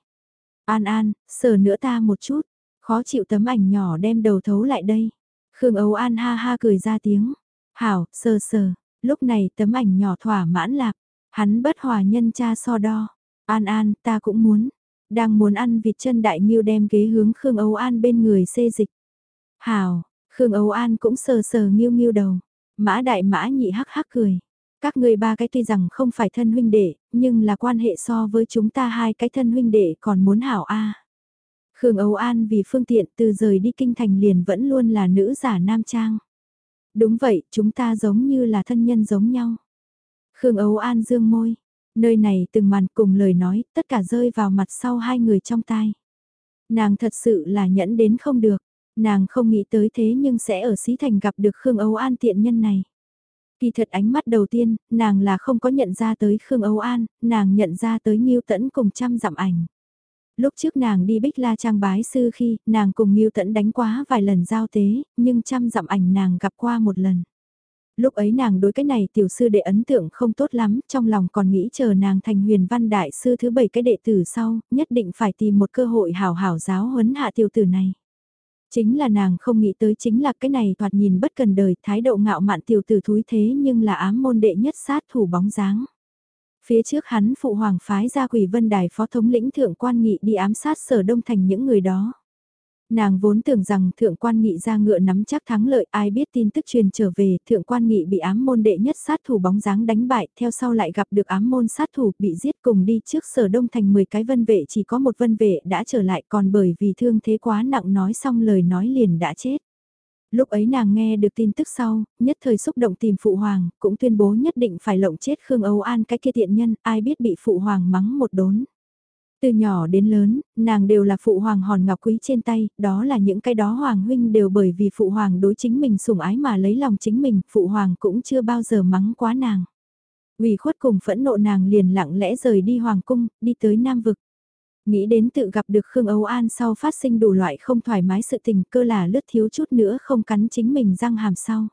An An, sờ nữa ta một chút. Khó chịu tấm ảnh nhỏ đem đầu thấu lại đây. Khương Âu An ha ha cười ra tiếng. Hảo, sờ sờ. Lúc này tấm ảnh nhỏ thỏa mãn lạc. Hắn bất hòa nhân cha so đo. An An, ta cũng muốn. Đang muốn ăn vịt chân đại nghiêu đem ghế hướng Khương Âu An bên người xê dịch. Hảo, Khương Âu An cũng sờ sờ nghiêu nghiêu đầu. Mã đại mã nhị hắc hắc cười. Các người ba cái tuy rằng không phải thân huynh đệ, nhưng là quan hệ so với chúng ta hai cái thân huynh đệ còn muốn hảo a. Khương Âu An vì phương tiện từ rời đi kinh thành liền vẫn luôn là nữ giả nam trang. Đúng vậy, chúng ta giống như là thân nhân giống nhau. Khương Âu An dương môi, nơi này từng màn cùng lời nói, tất cả rơi vào mặt sau hai người trong tai. Nàng thật sự là nhẫn đến không được, nàng không nghĩ tới thế nhưng sẽ ở Xí Thành gặp được Khương Âu An tiện nhân này. Kỳ thật ánh mắt đầu tiên, nàng là không có nhận ra tới Khương Âu An, nàng nhận ra tới Nghiêu Tẫn cùng trăm dặm ảnh. Lúc trước nàng đi Bích La Trang bái sư khi, nàng cùng Nghiêu Tẫn đánh quá vài lần giao tế, nhưng trăm dặm ảnh nàng gặp qua một lần. Lúc ấy nàng đối cái này tiểu sư đệ ấn tượng không tốt lắm, trong lòng còn nghĩ chờ nàng thành huyền văn đại sư thứ bảy cái đệ tử sau, nhất định phải tìm một cơ hội hảo hảo giáo huấn hạ tiểu tử này. Chính là nàng không nghĩ tới chính là cái này, thoạt nhìn bất cần đời, thái độ ngạo mạn tiểu tử thúi thế nhưng là ám môn đệ nhất sát thủ bóng dáng. Phía trước hắn phụ hoàng phái ra quỷ vân đài phó thống lĩnh thượng quan nghị đi ám sát sở đông thành những người đó. Nàng vốn tưởng rằng thượng quan nghị ra ngựa nắm chắc thắng lợi ai biết tin tức truyền trở về thượng quan nghị bị ám môn đệ nhất sát thủ bóng dáng đánh bại theo sau lại gặp được ám môn sát thủ bị giết cùng đi trước sở đông thành 10 cái vân vệ chỉ có một vân vệ đã trở lại còn bởi vì thương thế quá nặng nói xong lời nói liền đã chết. Lúc ấy nàng nghe được tin tức sau, nhất thời xúc động tìm phụ hoàng, cũng tuyên bố nhất định phải lộng chết Khương Âu An cái kia tiện nhân, ai biết bị phụ hoàng mắng một đốn. Từ nhỏ đến lớn, nàng đều là phụ hoàng hòn ngọc quý trên tay, đó là những cái đó hoàng huynh đều bởi vì phụ hoàng đối chính mình sủng ái mà lấy lòng chính mình, phụ hoàng cũng chưa bao giờ mắng quá nàng. Vì khuất cùng phẫn nộ nàng liền lặng lẽ rời đi hoàng cung, đi tới Nam Vực. Nghĩ đến tự gặp được Khương Âu An sau phát sinh đủ loại không thoải mái sự tình cơ là lướt thiếu chút nữa không cắn chính mình răng hàm sau.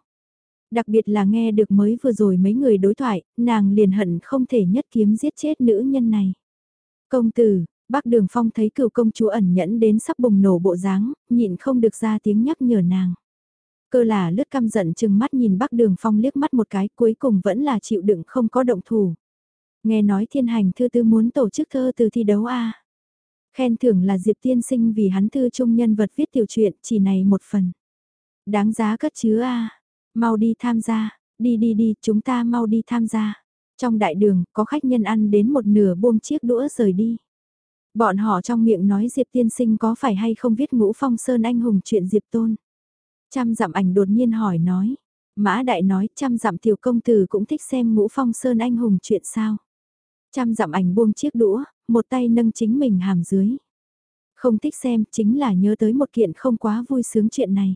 Đặc biệt là nghe được mới vừa rồi mấy người đối thoại, nàng liền hận không thể nhất kiếm giết chết nữ nhân này. Công tử, bác đường phong thấy cựu công chúa ẩn nhẫn đến sắp bùng nổ bộ dáng, nhịn không được ra tiếng nhắc nhở nàng. Cơ là lướt căm giận chừng mắt nhìn bác đường phong liếc mắt một cái cuối cùng vẫn là chịu đựng không có động thủ. Nghe nói thiên hành thư tư muốn tổ chức thơ từ thi đấu A. Khen thưởng là Diệp tiên sinh vì hắn thư trung nhân vật viết tiểu truyện chỉ này một phần. Đáng giá cất chứa A. Mau đi tham gia, đi đi đi chúng ta mau đi tham gia. Trong đại đường, có khách nhân ăn đến một nửa buông chiếc đũa rời đi. Bọn họ trong miệng nói Diệp tiên sinh có phải hay không viết ngũ phong sơn anh hùng chuyện Diệp tôn. Trăm dặm ảnh đột nhiên hỏi nói. Mã đại nói trăm dặm tiểu công tử cũng thích xem ngũ phong sơn anh hùng chuyện sao. Trăm dặm ảnh buông chiếc đũa, một tay nâng chính mình hàm dưới. Không thích xem chính là nhớ tới một kiện không quá vui sướng chuyện này.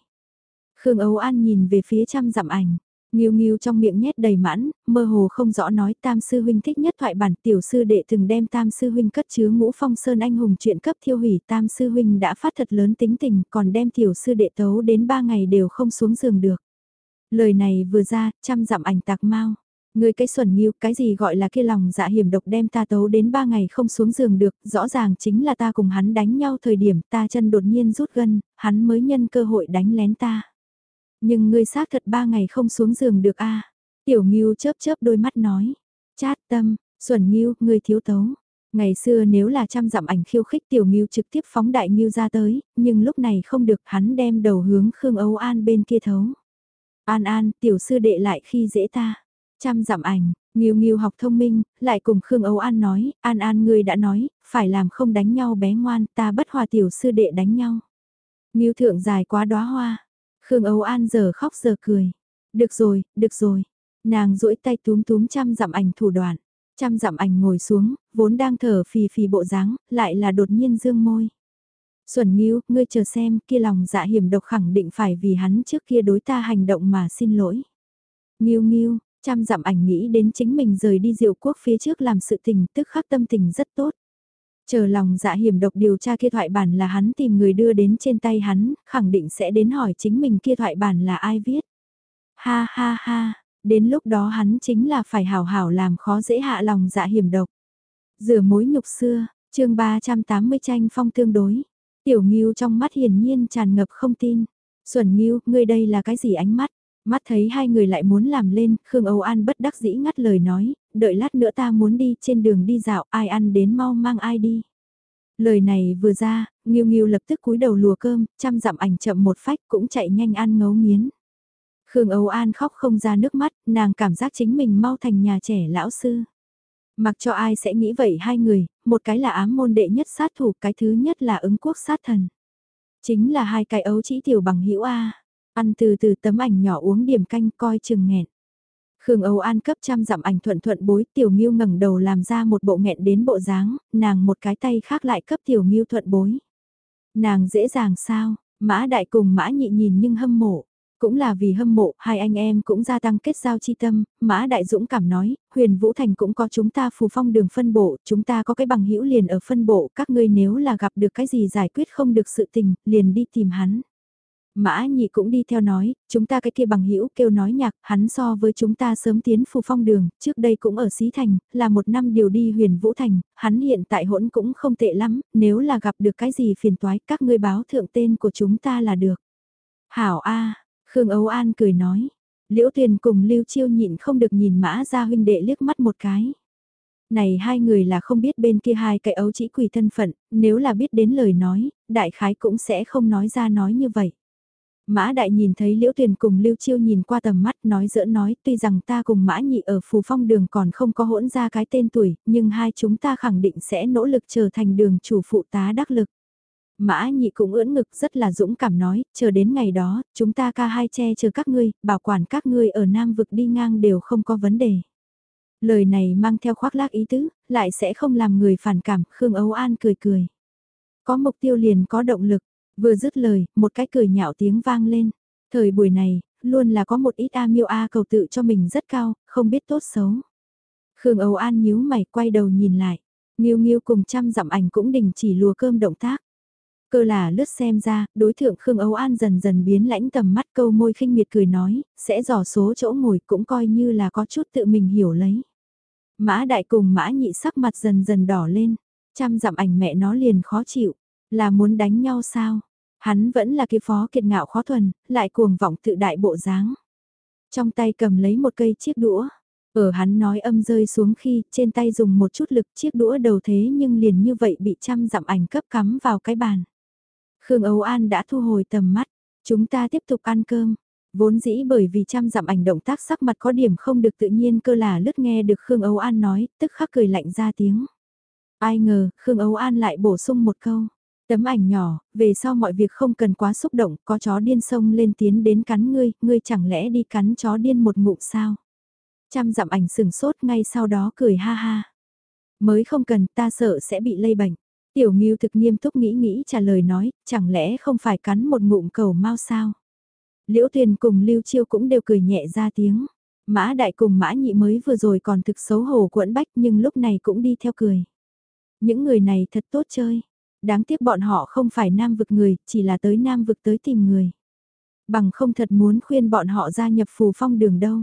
Khương Âu An nhìn về phía trăm dặm ảnh. Nghiêu nghiêu trong miệng nhét đầy mãn, mơ hồ không rõ nói tam sư huynh thích nhất thoại bản tiểu sư đệ từng đem tam sư huynh cất chứa ngũ phong sơn anh hùng chuyện cấp thiêu hủy tam sư huynh đã phát thật lớn tính tình còn đem tiểu sư đệ tấu đến ba ngày đều không xuống giường được. Lời này vừa ra, trăm dặm ảnh tạc mau. Người cái xuẩn nghiêu, cái gì gọi là kia lòng dạ hiểm độc đem ta tấu đến ba ngày không xuống giường được, rõ ràng chính là ta cùng hắn đánh nhau thời điểm ta chân đột nhiên rút gân, hắn mới nhân cơ hội đánh lén ta. Nhưng ngươi xác thật ba ngày không xuống giường được a Tiểu Ngưu chớp chớp đôi mắt nói. Chát tâm, Xuân Ngưu, ngươi thiếu tấu. Ngày xưa nếu là trăm dặm ảnh khiêu khích Tiểu Ngưu trực tiếp phóng đại Ngưu ra tới, nhưng lúc này không được hắn đem đầu hướng Khương Âu An bên kia thấu. An An, tiểu sư đệ lại khi dễ ta. Trăm dặm ảnh, Nghiêu Nghiêu học thông minh, lại cùng Khương Âu An nói, An An ngươi đã nói, phải làm không đánh nhau bé ngoan, ta bất hòa tiểu sư đệ đánh nhau. Nghiêu thượng dài quá đóa hoa, Khương Âu An giờ khóc giờ cười. Được rồi, được rồi. Nàng duỗi tay túm túm chăm dặm ảnh thủ đoạn. Chăm dặm ảnh ngồi xuống, vốn đang thở phì phì bộ dáng, lại là đột nhiên dương môi. Xuân Nghiêu, ngươi chờ xem, kia lòng dạ hiểm độc khẳng định phải vì hắn trước kia đối ta hành động mà xin lỗi. Nghiêu Nghiêu, chăm dặm ảnh nghĩ đến chính mình rời đi diệu quốc phía trước làm sự tình tức khắc tâm tình rất tốt. Chờ lòng dạ hiểm độc điều tra kia thoại bản là hắn tìm người đưa đến trên tay hắn, khẳng định sẽ đến hỏi chính mình kia thoại bản là ai viết. Ha ha ha, Đến lúc đó hắn chính là phải hảo hảo làm khó dễ hạ lòng dạ hiểm độc. Rửa mối nhục xưa, chương 380 tranh phong tương đối. Tiểu Ngưu trong mắt hiển nhiên tràn ngập không tin. xuân Ngưu, ngươi đây là cái gì ánh mắt? Mắt thấy hai người lại muốn làm lên, Khương Âu An bất đắc dĩ ngắt lời nói, đợi lát nữa ta muốn đi trên đường đi dạo, ai ăn đến mau mang ai đi. Lời này vừa ra, Nghiêu Nghiêu lập tức cúi đầu lùa cơm, chăm dặm ảnh chậm một phách cũng chạy nhanh ăn ngấu nghiến. Khương Âu An khóc không ra nước mắt, nàng cảm giác chính mình mau thành nhà trẻ lão sư. Mặc cho ai sẽ nghĩ vậy hai người, một cái là ám môn đệ nhất sát thủ, cái thứ nhất là ứng quốc sát thần. Chính là hai cái ấu chỉ tiểu bằng hữu A, ăn từ từ tấm ảnh nhỏ uống điểm canh coi chừng nghẹn. Khương Âu An cấp trăm dặm ảnh thuận thuận bối tiểu nghiêu ngẩng đầu làm ra một bộ nghẹn đến bộ dáng, nàng một cái tay khác lại cấp tiểu nghiêu thuận bối. Nàng dễ dàng sao, mã đại cùng mã nhị nhìn nhưng hâm mộ. Cũng là vì hâm mộ, hai anh em cũng gia tăng kết giao chi tâm, Mã Đại Dũng cảm nói, huyền Vũ Thành cũng có chúng ta phù phong đường phân bộ, chúng ta có cái bằng hữu liền ở phân bộ, các ngươi nếu là gặp được cái gì giải quyết không được sự tình, liền đi tìm hắn. Mã nhị cũng đi theo nói, chúng ta cái kia bằng hữu kêu nói nhạc, hắn so với chúng ta sớm tiến phù phong đường, trước đây cũng ở Xí Thành, là một năm điều đi huyền Vũ Thành, hắn hiện tại hỗn cũng không tệ lắm, nếu là gặp được cái gì phiền toái các ngươi báo thượng tên của chúng ta là được. Hảo A, Khương Âu An cười nói. Liễu Tuyền cùng Lưu Chiêu nhịn không được nhìn Mã Gia huynh đệ liếc mắt một cái. Này hai người là không biết bên kia hai cái ấu chỉ quỷ thân phận, nếu là biết đến lời nói, đại khái cũng sẽ không nói ra nói như vậy. Mã đại nhìn thấy Liễu Tuyền cùng Lưu Chiêu nhìn qua tầm mắt nói giỡn nói tuy rằng ta cùng Mã nhị ở phù phong đường còn không có hỗn ra cái tên tuổi, nhưng hai chúng ta khẳng định sẽ nỗ lực trở thành đường chủ phụ tá đắc lực. Mã nhị cũng ưỡn ngực rất là dũng cảm nói, chờ đến ngày đó, chúng ta ca hai che chờ các ngươi, bảo quản các ngươi ở Nam vực đi ngang đều không có vấn đề. Lời này mang theo khoác lác ý tứ, lại sẽ không làm người phản cảm, Khương Âu An cười cười. Có mục tiêu liền có động lực, vừa dứt lời, một cái cười nhạo tiếng vang lên. Thời buổi này, luôn là có một ít A miêu A cầu tự cho mình rất cao, không biết tốt xấu. Khương Âu An nhíu mày quay đầu nhìn lại. Nghiêu Nghiêu cùng trăm dặm ảnh cũng đình chỉ lùa cơm động tác. Cơ là lướt xem ra, đối tượng Khương Âu An dần dần biến lãnh tầm mắt câu môi khinh miệt cười nói, sẽ dò số chỗ ngồi cũng coi như là có chút tự mình hiểu lấy. Mã đại cùng mã nhị sắc mặt dần dần đỏ lên, chăm dặm ảnh mẹ nó liền khó chịu, là muốn đánh nhau sao? Hắn vẫn là kia phó kiệt ngạo khó thuần, lại cuồng vọng tự đại bộ dáng. Trong tay cầm lấy một cây chiếc đũa, ở hắn nói âm rơi xuống khi trên tay dùng một chút lực chiếc đũa đầu thế nhưng liền như vậy bị chăm dặm ảnh cấp cắm vào cái bàn. Khương Âu An đã thu hồi tầm mắt, chúng ta tiếp tục ăn cơm. Vốn dĩ bởi vì chăm dặm ảnh động tác sắc mặt có điểm không được tự nhiên cơ là lướt nghe được Khương Âu An nói, tức khắc cười lạnh ra tiếng. Ai ngờ, Khương Âu An lại bổ sung một câu. Tấm ảnh nhỏ, về sau mọi việc không cần quá xúc động, có chó điên sông lên tiến đến cắn ngươi, ngươi chẳng lẽ đi cắn chó điên một ngụm sao? Chăm dặm ảnh sừng sốt ngay sau đó cười ha ha. Mới không cần, ta sợ sẽ bị lây bệnh. Tiểu Ngưu thực nghiêm túc nghĩ nghĩ trả lời nói, chẳng lẽ không phải cắn một ngụm cầu mau sao? Liễu Tuyền cùng Lưu Chiêu cũng đều cười nhẹ ra tiếng. Mã Đại cùng Mã Nhị mới vừa rồi còn thực xấu hổ quẫn bách nhưng lúc này cũng đi theo cười. Những người này thật tốt chơi. Đáng tiếc bọn họ không phải nam vực người, chỉ là tới nam vực tới tìm người. Bằng không thật muốn khuyên bọn họ gia nhập phù phong đường đâu.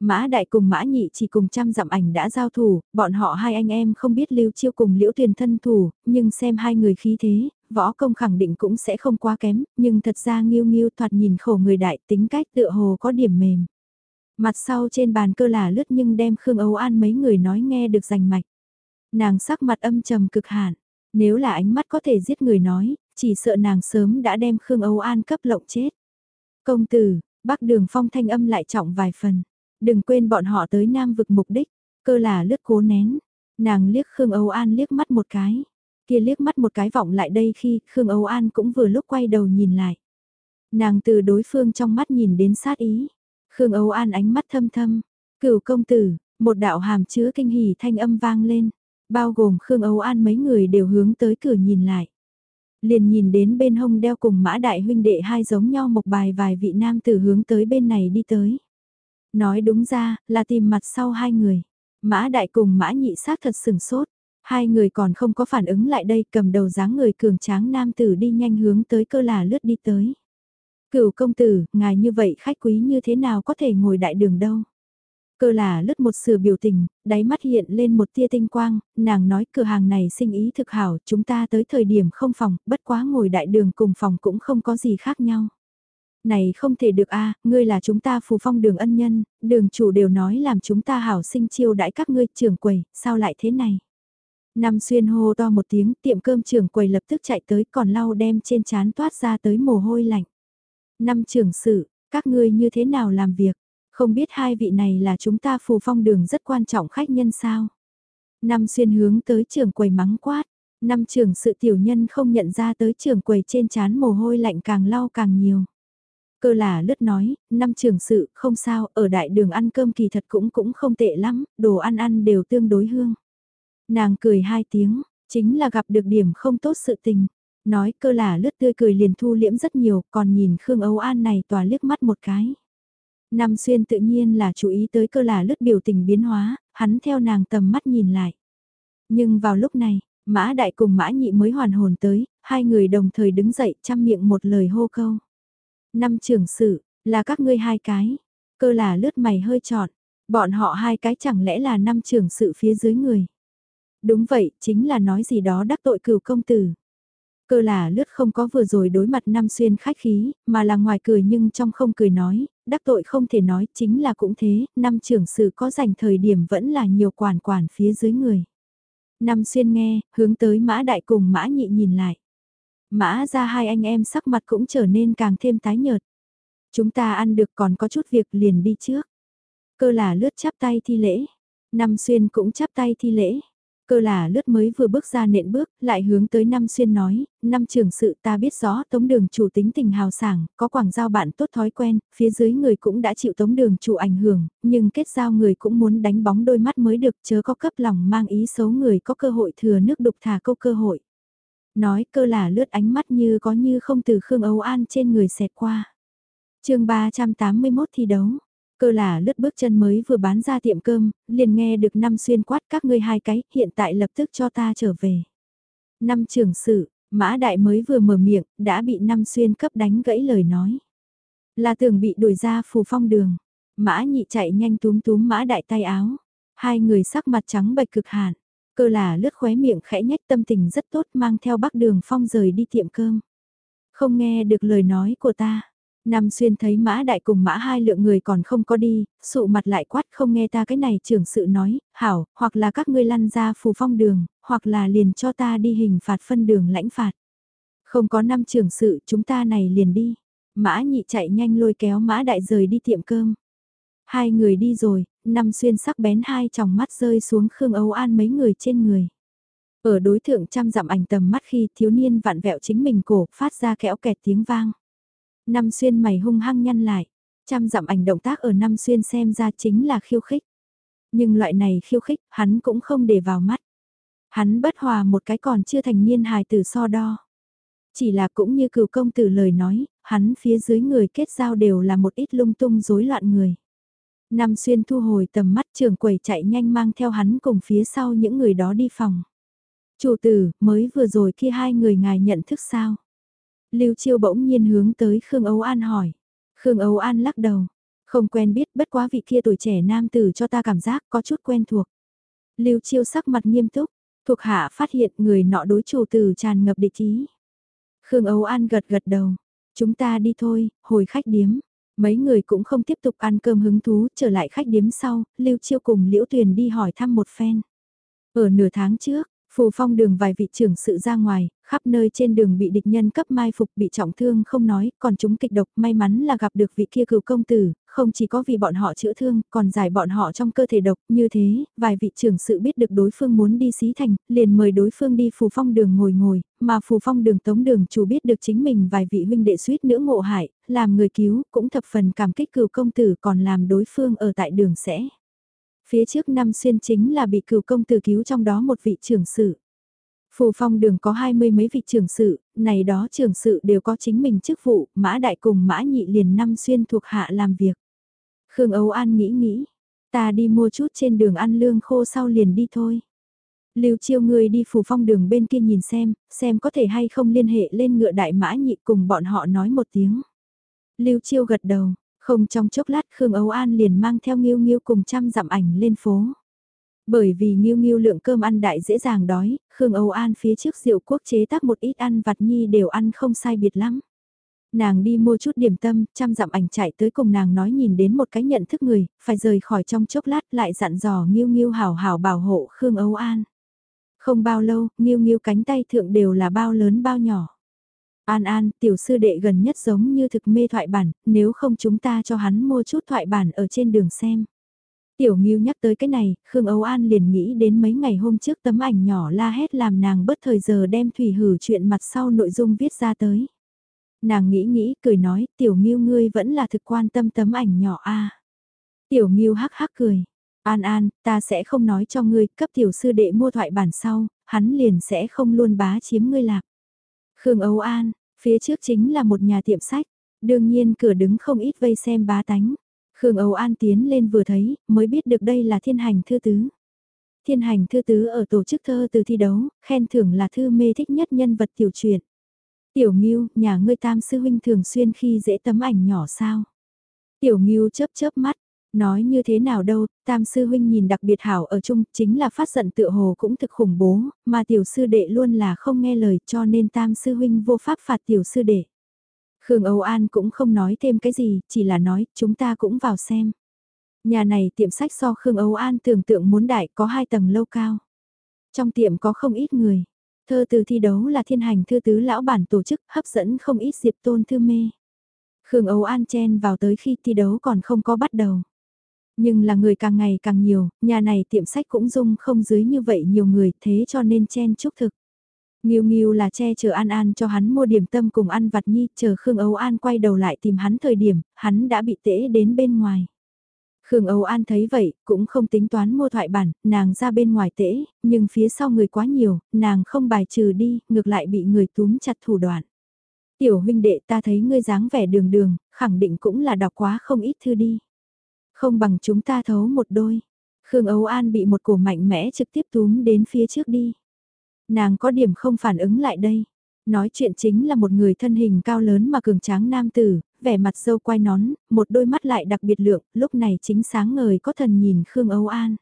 Mã Đại cùng Mã Nhị chỉ cùng trăm dặm ảnh đã giao thủ, bọn họ hai anh em không biết lưu chiêu cùng liễu tuyền thân thủ, nhưng xem hai người khí thế, võ công khẳng định cũng sẽ không quá kém, nhưng thật ra nghiêu nghiêu thoạt nhìn khổ người đại tính cách tựa hồ có điểm mềm. Mặt sau trên bàn cơ là lướt nhưng đem Khương Âu An mấy người nói nghe được rành mạch. Nàng sắc mặt âm trầm cực hạn, nếu là ánh mắt có thể giết người nói, chỉ sợ nàng sớm đã đem Khương Âu An cấp lộng chết. Công tử, bắc đường phong thanh âm lại trọng vài phần. Đừng quên bọn họ tới Nam vực mục đích, cơ là lướt cố nén. Nàng liếc Khương Âu An liếc mắt một cái. Kia liếc mắt một cái vọng lại đây khi Khương Âu An cũng vừa lúc quay đầu nhìn lại. Nàng từ đối phương trong mắt nhìn đến sát ý. Khương Âu An ánh mắt thâm thâm. Cửu công tử, một đạo hàm chứa kinh hỉ thanh âm vang lên. Bao gồm Khương Âu An mấy người đều hướng tới cửa nhìn lại. Liền nhìn đến bên hông đeo cùng mã đại huynh đệ hai giống nhau một bài vài vị nam tử hướng tới bên này đi tới. Nói đúng ra, là tìm mặt sau hai người. Mã đại cùng mã nhị sát thật sừng sốt. Hai người còn không có phản ứng lại đây cầm đầu dáng người cường tráng nam tử đi nhanh hướng tới cơ là lướt đi tới. Cửu công tử, ngài như vậy khách quý như thế nào có thể ngồi đại đường đâu. Cơ là lướt một sửa biểu tình, đáy mắt hiện lên một tia tinh quang, nàng nói cửa hàng này sinh ý thực hảo, chúng ta tới thời điểm không phòng, bất quá ngồi đại đường cùng phòng cũng không có gì khác nhau. Này không thể được a ngươi là chúng ta phù phong đường ân nhân, đường chủ đều nói làm chúng ta hảo sinh chiêu đãi các ngươi trưởng quầy, sao lại thế này? Năm xuyên hô to một tiếng, tiệm cơm trưởng quầy lập tức chạy tới còn lau đem trên chán toát ra tới mồ hôi lạnh. Năm trưởng sự, các ngươi như thế nào làm việc? Không biết hai vị này là chúng ta phù phong đường rất quan trọng khách nhân sao? Năm xuyên hướng tới trường quầy mắng quát. Năm trưởng sự tiểu nhân không nhận ra tới trường quầy trên chán mồ hôi lạnh càng lau càng nhiều. Cơ là lướt nói, năm trưởng sự không sao, ở đại đường ăn cơm kỳ thật cũng cũng không tệ lắm, đồ ăn ăn đều tương đối hương. Nàng cười hai tiếng, chính là gặp được điểm không tốt sự tình. Nói cơ là lướt tươi cười liền thu liễm rất nhiều, còn nhìn Khương Âu An này tòa liếc mắt một cái. Nam Xuyên tự nhiên là chú ý tới cơ là lướt biểu tình biến hóa, hắn theo nàng tầm mắt nhìn lại. Nhưng vào lúc này, Mã Đại cùng Mã Nhị mới hoàn hồn tới, hai người đồng thời đứng dậy chăm miệng một lời hô câu. Năm trưởng sự, là các ngươi hai cái, cơ là lướt mày hơi trọn, bọn họ hai cái chẳng lẽ là năm trưởng sự phía dưới người. Đúng vậy, chính là nói gì đó đắc tội cửu công tử. Cơ là lướt không có vừa rồi đối mặt năm xuyên khách khí, mà là ngoài cười nhưng trong không cười nói, đắc tội không thể nói, chính là cũng thế, năm trưởng sự có dành thời điểm vẫn là nhiều quản quản phía dưới người. Năm xuyên nghe, hướng tới mã đại cùng mã nhị nhìn lại. Mã ra hai anh em sắc mặt cũng trở nên càng thêm tái nhợt. Chúng ta ăn được còn có chút việc liền đi trước. Cơ là lướt chắp tay thi lễ. Năm xuyên cũng chắp tay thi lễ. Cơ là lướt mới vừa bước ra nện bước, lại hướng tới năm xuyên nói, năm trường sự ta biết rõ tống đường chủ tính tình hào sảng, có quảng giao bạn tốt thói quen, phía dưới người cũng đã chịu tống đường chủ ảnh hưởng, nhưng kết giao người cũng muốn đánh bóng đôi mắt mới được chớ có cấp lòng mang ý xấu người có cơ hội thừa nước đục thả câu cơ hội. Nói cơ là lướt ánh mắt như có như không từ Khương Âu An trên người xẹt qua. chương 381 thi đấu. Cơ là lướt bước chân mới vừa bán ra tiệm cơm, liền nghe được năm xuyên quát các ngươi hai cái, hiện tại lập tức cho ta trở về. Năm trưởng sự, mã đại mới vừa mở miệng, đã bị năm xuyên cấp đánh gãy lời nói. Là tưởng bị đuổi ra phù phong đường. Mã nhị chạy nhanh túm túm mã đại tay áo. Hai người sắc mặt trắng bệch cực hạn. Cơ là lướt khóe miệng khẽ nhách tâm tình rất tốt mang theo bắc đường phong rời đi tiệm cơm. Không nghe được lời nói của ta. Nam xuyên thấy mã đại cùng mã hai lượng người còn không có đi, sụ mặt lại quát không nghe ta cái này trưởng sự nói, hảo, hoặc là các ngươi lăn ra phù phong đường, hoặc là liền cho ta đi hình phạt phân đường lãnh phạt. Không có năm trưởng sự chúng ta này liền đi. Mã nhị chạy nhanh lôi kéo mã đại rời đi tiệm cơm. Hai người đi rồi, năm xuyên sắc bén hai tròng mắt rơi xuống Khương Âu An mấy người trên người. Ở đối thượng trăm dặm ảnh tầm mắt khi thiếu niên vạn vẹo chính mình cổ phát ra kẽo kẹt tiếng vang. Năm xuyên mày hung hăng nhăn lại, trăm dặm ảnh động tác ở năm xuyên xem ra chính là khiêu khích. Nhưng loại này khiêu khích hắn cũng không để vào mắt. Hắn bất hòa một cái còn chưa thành niên hài tử so đo. Chỉ là cũng như cựu công tử lời nói, hắn phía dưới người kết giao đều là một ít lung tung rối loạn người. Nam Xuyên thu hồi tầm mắt trường quầy chạy nhanh mang theo hắn cùng phía sau những người đó đi phòng. Chủ tử, mới vừa rồi kia hai người ngài nhận thức sao? Lưu Chiêu bỗng nhiên hướng tới Khương Âu An hỏi. Khương Âu An lắc đầu. Không quen biết bất quá vị kia tuổi trẻ nam tử cho ta cảm giác có chút quen thuộc. Lưu Chiêu sắc mặt nghiêm túc, thuộc hạ phát hiện người nọ đối chủ tử tràn ngập địch ý. Khương Âu An gật gật đầu. Chúng ta đi thôi, hồi khách điếm. Mấy người cũng không tiếp tục ăn cơm hứng thú, trở lại khách điếm sau, Lưu Chiêu cùng Liễu Tuyền đi hỏi thăm một phen. Ở nửa tháng trước, Phù phong đường vài vị trưởng sự ra ngoài, khắp nơi trên đường bị địch nhân cấp mai phục bị trọng thương không nói, còn chúng kịch độc may mắn là gặp được vị kia cựu công tử, không chỉ có vì bọn họ chữa thương, còn giải bọn họ trong cơ thể độc, như thế, vài vị trưởng sự biết được đối phương muốn đi xí thành, liền mời đối phương đi phù phong đường ngồi ngồi, mà phù phong đường tống đường chủ biết được chính mình vài vị huynh đệ suýt nữa ngộ hại, làm người cứu, cũng thập phần cảm kích cựu công tử còn làm đối phương ở tại đường sẽ. Phía trước năm xuyên chính là bị cựu công tử cứu trong đó một vị trưởng sự. Phù phong đường có hai mươi mấy vị trưởng sự, này đó trưởng sự đều có chính mình chức vụ, mã đại cùng mã nhị liền năm xuyên thuộc hạ làm việc. Khương ấu An nghĩ nghĩ, ta đi mua chút trên đường ăn lương khô sau liền đi thôi. Lưu chiêu người đi phù phong đường bên kia nhìn xem, xem có thể hay không liên hệ lên ngựa đại mã nhị cùng bọn họ nói một tiếng. Lưu chiêu gật đầu, Không trong chốc lát Khương ấu An liền mang theo Nghiêu Nghiêu cùng trăm dặm ảnh lên phố. Bởi vì Nghiêu Nghiêu lượng cơm ăn đại dễ dàng đói, Khương Âu An phía trước rượu quốc chế tác một ít ăn vặt nhi đều ăn không sai biệt lắm. Nàng đi mua chút điểm tâm, chăm dặm ảnh chạy tới cùng nàng nói nhìn đến một cái nhận thức người, phải rời khỏi trong chốc lát lại dặn dò Nghiêu Nghiêu hảo hảo bảo hộ Khương Âu An. Không bao lâu, Nghiêu Nghiêu cánh tay thượng đều là bao lớn bao nhỏ. An An, tiểu sư đệ gần nhất giống như thực mê thoại bản, nếu không chúng ta cho hắn mua chút thoại bản ở trên đường xem. Tiểu Ngưu nhắc tới cái này, Khương Âu An liền nghĩ đến mấy ngày hôm trước tấm ảnh nhỏ la hét làm nàng bất thời giờ đem thủy hử chuyện mặt sau nội dung viết ra tới. Nàng nghĩ nghĩ, cười nói, tiểu Ngưu ngươi vẫn là thực quan tâm tấm ảnh nhỏ a. Tiểu Ngưu hắc hắc cười, An An, ta sẽ không nói cho ngươi, cấp tiểu sư đệ mua thoại bản sau, hắn liền sẽ không luôn bá chiếm ngươi lạc. Khương Âu An, phía trước chính là một nhà tiệm sách, đương nhiên cửa đứng không ít vây xem bá tánh. Khương Âu An tiến lên vừa thấy, mới biết được đây là thiên hành thư tứ. Thiên hành thư tứ ở tổ chức thơ từ thi đấu, khen thưởng là thư mê thích nhất nhân vật tiểu truyện. Tiểu Ngưu, nhà ngươi tam sư huynh thường xuyên khi dễ tấm ảnh nhỏ sao? Tiểu Ngưu chớp chớp mắt, nói như thế nào đâu, tam sư huynh nhìn đặc biệt hảo ở chung, chính là phát giận tựa hồ cũng thực khủng bố, mà tiểu sư đệ luôn là không nghe lời cho nên tam sư huynh vô pháp phạt tiểu sư đệ. Khương Âu An cũng không nói thêm cái gì, chỉ là nói, chúng ta cũng vào xem. Nhà này tiệm sách so Khương Âu An tưởng tượng muốn đại có hai tầng lâu cao. Trong tiệm có không ít người. Thơ từ thi đấu là thiên hành thư tứ lão bản tổ chức hấp dẫn không ít diệp tôn thư mê. Khương Âu An chen vào tới khi thi đấu còn không có bắt đầu. Nhưng là người càng ngày càng nhiều, nhà này tiệm sách cũng dung không dưới như vậy nhiều người thế cho nên chen chúc thực. Nghiêu Nghiêu là che chở An An cho hắn mua điểm tâm cùng ăn vặt nhi, chờ Khương Âu An quay đầu lại tìm hắn thời điểm, hắn đã bị tễ đến bên ngoài. Khương Âu An thấy vậy, cũng không tính toán mua thoại bản, nàng ra bên ngoài tễ, nhưng phía sau người quá nhiều, nàng không bài trừ đi, ngược lại bị người túm chặt thủ đoạn. Tiểu huynh đệ ta thấy ngươi dáng vẻ đường đường, khẳng định cũng là đọc quá không ít thư đi. Không bằng chúng ta thấu một đôi. Khương Âu An bị một cổ mạnh mẽ trực tiếp túm đến phía trước đi. Nàng có điểm không phản ứng lại đây. Nói chuyện chính là một người thân hình cao lớn mà cường tráng nam tử, vẻ mặt dâu quai nón, một đôi mắt lại đặc biệt lượng, lúc này chính sáng ngời có thần nhìn Khương Âu An.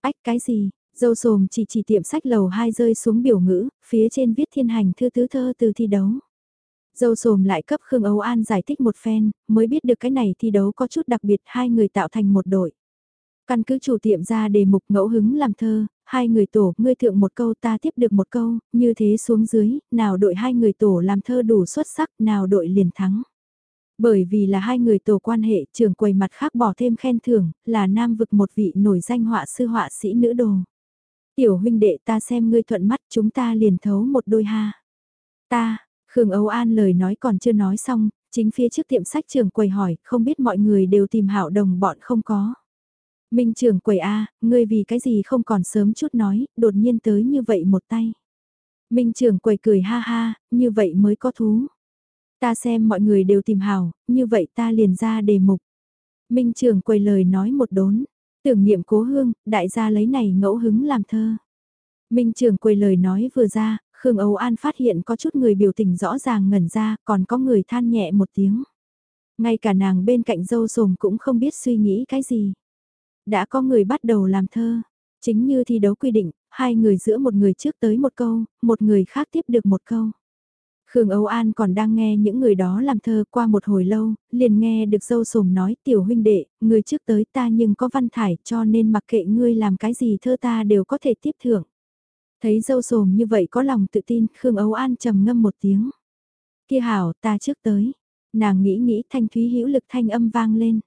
Ách cái gì, dâu sồm chỉ chỉ tiệm sách lầu hai rơi xuống biểu ngữ, phía trên viết thiên hành thư tứ thơ từ thi đấu. Dâu sồm lại cấp Khương Âu An giải thích một phen, mới biết được cái này thi đấu có chút đặc biệt hai người tạo thành một đội. Căn cứ chủ tiệm ra đề mục ngẫu hứng làm thơ, hai người tổ, ngươi thượng một câu ta tiếp được một câu, như thế xuống dưới, nào đội hai người tổ làm thơ đủ xuất sắc, nào đội liền thắng. Bởi vì là hai người tổ quan hệ, trưởng quầy mặt khác bỏ thêm khen thưởng, là nam vực một vị nổi danh họa sư họa sĩ nữ đồ. Tiểu huynh đệ ta xem ngươi thuận mắt chúng ta liền thấu một đôi ha. Ta, Khương Âu An lời nói còn chưa nói xong, chính phía trước tiệm sách trường quầy hỏi, không biết mọi người đều tìm hảo đồng bọn không có. Minh trường quầy A, ngươi vì cái gì không còn sớm chút nói, đột nhiên tới như vậy một tay. Minh trường quầy cười ha ha, như vậy mới có thú. Ta xem mọi người đều tìm hảo, như vậy ta liền ra đề mục. Minh trường quầy lời nói một đốn, tưởng niệm cố hương, đại gia lấy này ngẫu hứng làm thơ. Minh trường quầy lời nói vừa ra, Khương Âu An phát hiện có chút người biểu tình rõ ràng ngẩn ra, còn có người than nhẹ một tiếng. Ngay cả nàng bên cạnh dâu sồm cũng không biết suy nghĩ cái gì. Đã có người bắt đầu làm thơ, chính như thi đấu quy định, hai người giữa một người trước tới một câu, một người khác tiếp được một câu. Khương Âu An còn đang nghe những người đó làm thơ qua một hồi lâu, liền nghe được dâu sồm nói tiểu huynh đệ, người trước tới ta nhưng có văn thải cho nên mặc kệ ngươi làm cái gì thơ ta đều có thể tiếp thưởng. Thấy dâu sồm như vậy có lòng tự tin, Khương Âu An trầm ngâm một tiếng. Kia hảo, ta trước tới. Nàng nghĩ nghĩ thanh thúy hữu lực thanh âm vang lên.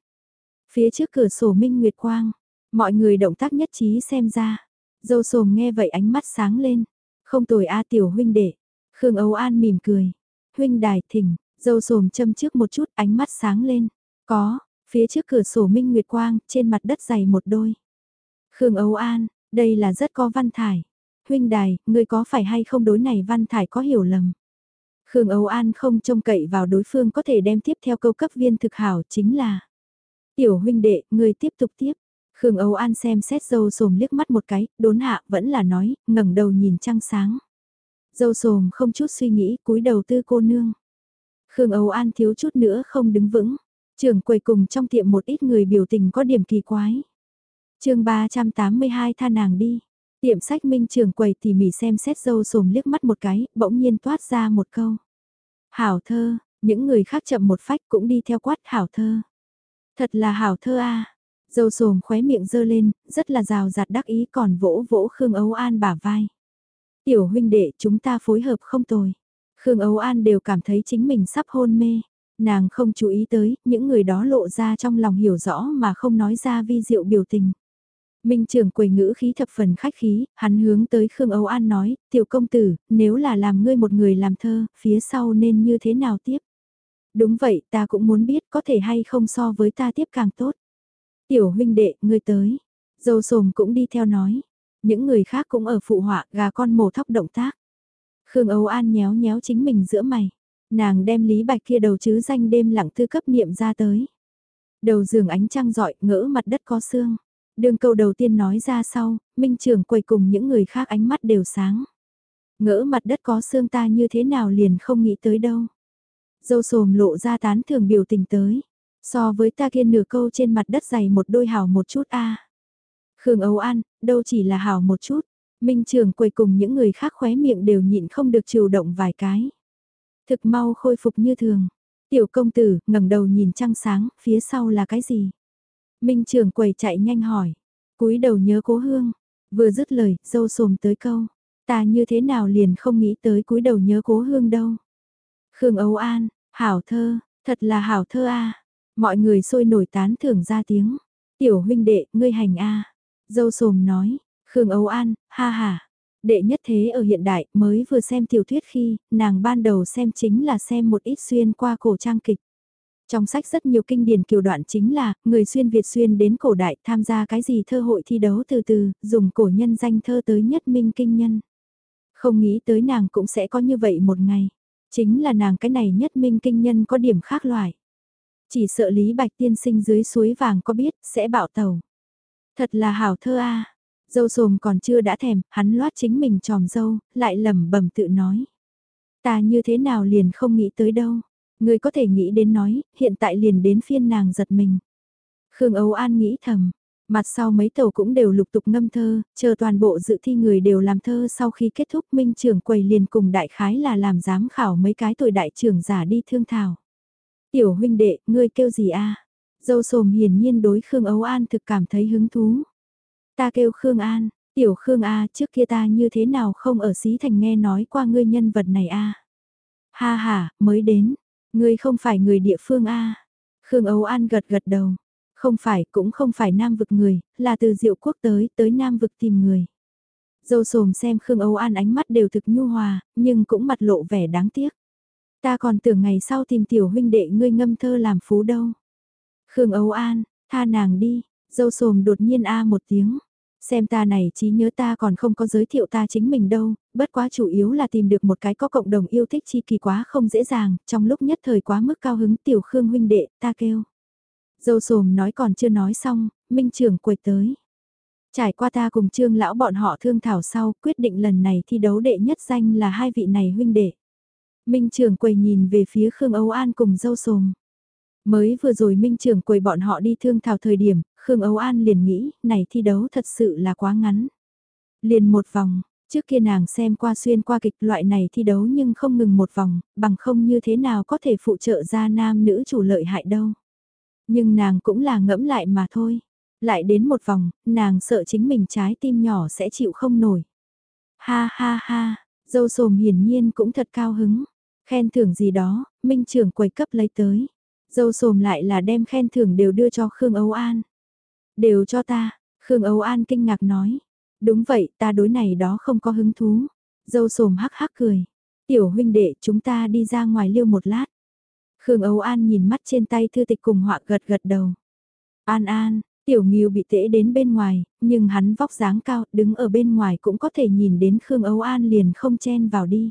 Phía trước cửa sổ minh nguyệt quang, mọi người động tác nhất trí xem ra. Dâu sồm nghe vậy ánh mắt sáng lên. Không tồi a tiểu huynh đệ. Khương Âu An mỉm cười. Huynh đài thỉnh, dâu sồm châm trước một chút ánh mắt sáng lên. Có, phía trước cửa sổ minh nguyệt quang, trên mặt đất dày một đôi. Khương Âu An, đây là rất có văn thải huynh đài, ngươi có phải hay không đối này văn thải có hiểu lầm. Khương Âu An không trông cậy vào đối phương có thể đem tiếp theo câu cấp viên thực hảo chính là Tiểu huynh đệ, ngươi tiếp tục tiếp. Khương Âu An xem xét dâu sồm liếc mắt một cái, đốn hạ vẫn là nói, ngẩng đầu nhìn trăng sáng. Dâu sồm không chút suy nghĩ, cúi đầu tư cô nương. Khương Âu An thiếu chút nữa không đứng vững. Trường quầy cùng trong tiệm một ít người biểu tình có điểm kỳ quái. chương 382 tha nàng đi. Tiệm sách minh trường quầy tỉ mỉ xem xét dâu sồm liếc mắt một cái, bỗng nhiên toát ra một câu. Hảo thơ, những người khác chậm một phách cũng đi theo quát hảo thơ. Thật là hảo thơ a Dâu sồm khóe miệng dơ lên, rất là rào rạt đắc ý còn vỗ vỗ Khương Ấu An bả vai. Tiểu huynh đệ chúng ta phối hợp không tồi. Khương Ấu An đều cảm thấy chính mình sắp hôn mê. Nàng không chú ý tới, những người đó lộ ra trong lòng hiểu rõ mà không nói ra vi diệu biểu tình. Minh trưởng quầy ngữ khí thập phần khách khí, hắn hướng tới Khương Âu An nói, tiểu công tử, nếu là làm ngươi một người làm thơ, phía sau nên như thế nào tiếp? Đúng vậy, ta cũng muốn biết có thể hay không so với ta tiếp càng tốt. Tiểu huynh đệ, ngươi tới. Dâu sồm cũng đi theo nói. Những người khác cũng ở phụ họa gà con mổ thóc động tác. Khương Âu An nhéo nhéo chính mình giữa mày. Nàng đem Lý Bạch kia đầu chứ danh đêm lặng thư cấp niệm ra tới. Đầu giường ánh trăng rọi ngỡ mặt đất có xương. Đường câu đầu tiên nói ra sau, Minh Trường quầy cùng những người khác ánh mắt đều sáng. Ngỡ mặt đất có xương ta như thế nào liền không nghĩ tới đâu. Dâu sồm lộ ra tán thường biểu tình tới. So với ta kia nửa câu trên mặt đất dày một đôi hào một chút a Khương Âu An, đâu chỉ là hào một chút. Minh Trường quầy cùng những người khác khóe miệng đều nhịn không được chịu động vài cái. Thực mau khôi phục như thường. Tiểu công tử, ngẩng đầu nhìn trăng sáng, phía sau là cái gì? Minh Trường quầy chạy nhanh hỏi. cúi đầu nhớ cố hương. Vừa dứt lời, dâu sồm tới câu. Ta như thế nào liền không nghĩ tới cúi đầu nhớ cố hương đâu. Khương Âu An, hảo thơ, thật là hảo thơ a Mọi người sôi nổi tán thưởng ra tiếng. Tiểu huynh đệ, ngươi hành a Dâu sồm nói, Khương Âu An, ha ha. Đệ nhất thế ở hiện đại, mới vừa xem tiểu thuyết khi, nàng ban đầu xem chính là xem một ít xuyên qua cổ trang kịch. Trong sách rất nhiều kinh điển kiều đoạn chính là, người xuyên Việt xuyên đến cổ đại tham gia cái gì thơ hội thi đấu từ từ, dùng cổ nhân danh thơ tới nhất minh kinh nhân. Không nghĩ tới nàng cũng sẽ có như vậy một ngày. Chính là nàng cái này nhất minh kinh nhân có điểm khác loại. Chỉ sợ Lý Bạch tiên sinh dưới suối vàng có biết, sẽ bạo tàu. Thật là hảo thơ a Dâu sồm còn chưa đã thèm, hắn loát chính mình tròm dâu, lại lẩm bẩm tự nói. Ta như thế nào liền không nghĩ tới đâu. Người có thể nghĩ đến nói, hiện tại liền đến phiên nàng giật mình. Khương Âu An nghĩ thầm, mặt sau mấy tàu cũng đều lục tục ngâm thơ, chờ toàn bộ dự thi người đều làm thơ sau khi kết thúc minh trưởng quầy liền cùng đại khái là làm giám khảo mấy cái tuổi đại trưởng giả đi thương thảo. Tiểu huynh đệ, ngươi kêu gì a? Dâu sồm hiển nhiên đối Khương Âu An thực cảm thấy hứng thú. Ta kêu Khương An, tiểu Khương A trước kia ta như thế nào không ở xí thành nghe nói qua ngươi nhân vật này a Ha ha, mới đến, ngươi không phải người địa phương a Khương Âu An gật gật đầu. Không phải, cũng không phải nam vực người, là từ diệu quốc tới, tới nam vực tìm người. Dâu sồm xem Khương Âu An ánh mắt đều thực nhu hòa, nhưng cũng mặt lộ vẻ đáng tiếc. Ta còn tưởng ngày sau tìm tiểu huynh đệ ngươi ngâm thơ làm phú đâu. Khương Âu An, tha nàng đi, dâu sồm đột nhiên a một tiếng. Xem ta này trí nhớ ta còn không có giới thiệu ta chính mình đâu, bất quá chủ yếu là tìm được một cái có cộng đồng yêu thích chi kỳ quá không dễ dàng, trong lúc nhất thời quá mức cao hứng tiểu Khương huynh đệ, ta kêu. Dâu sồm nói còn chưa nói xong, minh trưởng quầy tới. Trải qua ta cùng trương lão bọn họ thương thảo sau, quyết định lần này thi đấu đệ nhất danh là hai vị này huynh đệ. Minh trưởng quầy nhìn về phía Khương Âu An cùng dâu sồm. Mới vừa rồi Minh trưởng quầy bọn họ đi thương thảo thời điểm, Khương Âu An liền nghĩ, này thi đấu thật sự là quá ngắn. Liền một vòng, trước kia nàng xem qua xuyên qua kịch loại này thi đấu nhưng không ngừng một vòng, bằng không như thế nào có thể phụ trợ ra nam nữ chủ lợi hại đâu. Nhưng nàng cũng là ngẫm lại mà thôi. Lại đến một vòng, nàng sợ chính mình trái tim nhỏ sẽ chịu không nổi. Ha ha ha, dâu sồm hiển nhiên cũng thật cao hứng. Khen thưởng gì đó, minh trưởng quầy cấp lấy tới. Dâu sồm lại là đem khen thưởng đều đưa cho Khương Âu An. Đều cho ta, Khương Âu An kinh ngạc nói. Đúng vậy, ta đối này đó không có hứng thú. Dâu sồm hắc hắc cười. Tiểu huynh đệ chúng ta đi ra ngoài liêu một lát. Khương Âu An nhìn mắt trên tay thư tịch cùng họa gật gật đầu. An An, Tiểu Nghiêu bị tễ đến bên ngoài, nhưng hắn vóc dáng cao, đứng ở bên ngoài cũng có thể nhìn đến Khương Âu An liền không chen vào đi.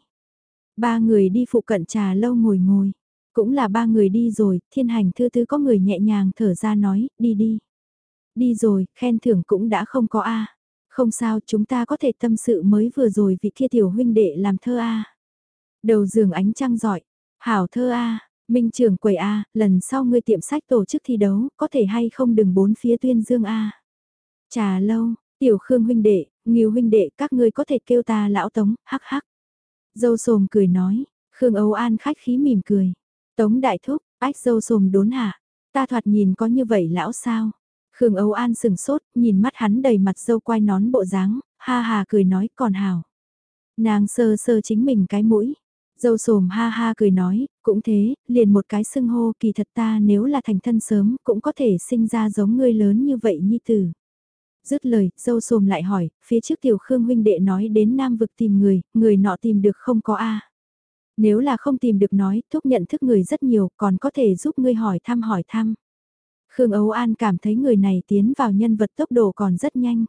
Ba người đi phụ cận trà lâu ngồi ngồi. Cũng là ba người đi rồi, thiên hành thư thư có người nhẹ nhàng thở ra nói, đi đi. Đi rồi, khen thưởng cũng đã không có a Không sao, chúng ta có thể tâm sự mới vừa rồi vị kia tiểu huynh đệ làm thơ a Đầu giường ánh trăng giỏi, hảo thơ a Minh trưởng quầy A, lần sau ngươi tiệm sách tổ chức thi đấu, có thể hay không đừng bốn phía tuyên dương A. Trà lâu, tiểu khương huynh đệ, nghiêu huynh đệ các ngươi có thể kêu ta lão tống, hắc hắc. Dâu sồm cười nói, Khương Âu An khách khí mỉm cười. Tống đại thúc, ách dâu sồm đốn hạ, ta thoạt nhìn có như vậy lão sao? Khương Âu An sừng sốt, nhìn mắt hắn đầy mặt dâu quai nón bộ dáng, ha ha cười nói còn hào. Nàng sơ sơ chính mình cái mũi. Dâu sồm ha ha cười nói, cũng thế, liền một cái xưng hô kỳ thật ta nếu là thành thân sớm cũng có thể sinh ra giống ngươi lớn như vậy nhi tử. Dứt lời, dâu sồm lại hỏi, phía trước tiểu khương huynh đệ nói đến nam vực tìm người, người nọ tìm được không có a Nếu là không tìm được nói, thúc nhận thức người rất nhiều, còn có thể giúp ngươi hỏi thăm hỏi thăm. Khương Âu An cảm thấy người này tiến vào nhân vật tốc độ còn rất nhanh.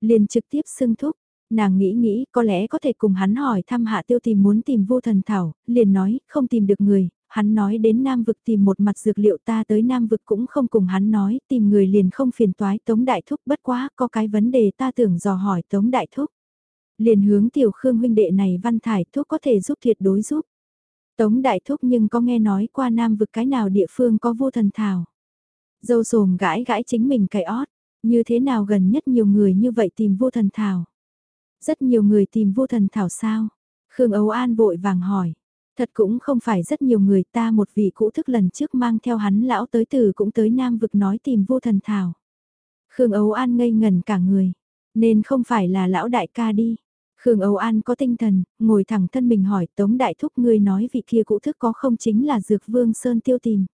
Liền trực tiếp xưng thúc, nàng nghĩ nghĩ có lẽ có thể cùng hắn hỏi thăm hạ tiêu tìm muốn tìm vô thần thảo, liền nói không tìm được người, hắn nói đến Nam Vực tìm một mặt dược liệu ta tới Nam Vực cũng không cùng hắn nói, tìm người liền không phiền toái Tống Đại Thúc bất quá, có cái vấn đề ta tưởng dò hỏi Tống Đại Thúc. Liền hướng tiểu khương huynh đệ này văn thải thuốc có thể giúp tuyệt đối giúp. Tống Đại Thúc nhưng có nghe nói qua Nam Vực cái nào địa phương có vô thần thảo. Dâu sồm gãi gãi chính mình cái ót, như thế nào gần nhất nhiều người như vậy tìm vô thần thảo. Rất nhiều người tìm vô thần thảo sao? Khương Ấu An vội vàng hỏi. Thật cũng không phải rất nhiều người ta một vị cũ thức lần trước mang theo hắn lão tới từ cũng tới Nam vực nói tìm vô thần thảo. Khương Ấu An ngây ngẩn cả người, nên không phải là lão đại ca đi. Khương Âu An có tinh thần, ngồi thẳng thân mình hỏi Tống Đại Thúc ngươi nói vị kia cũ thức có không chính là Dược Vương Sơn Tiêu tìm.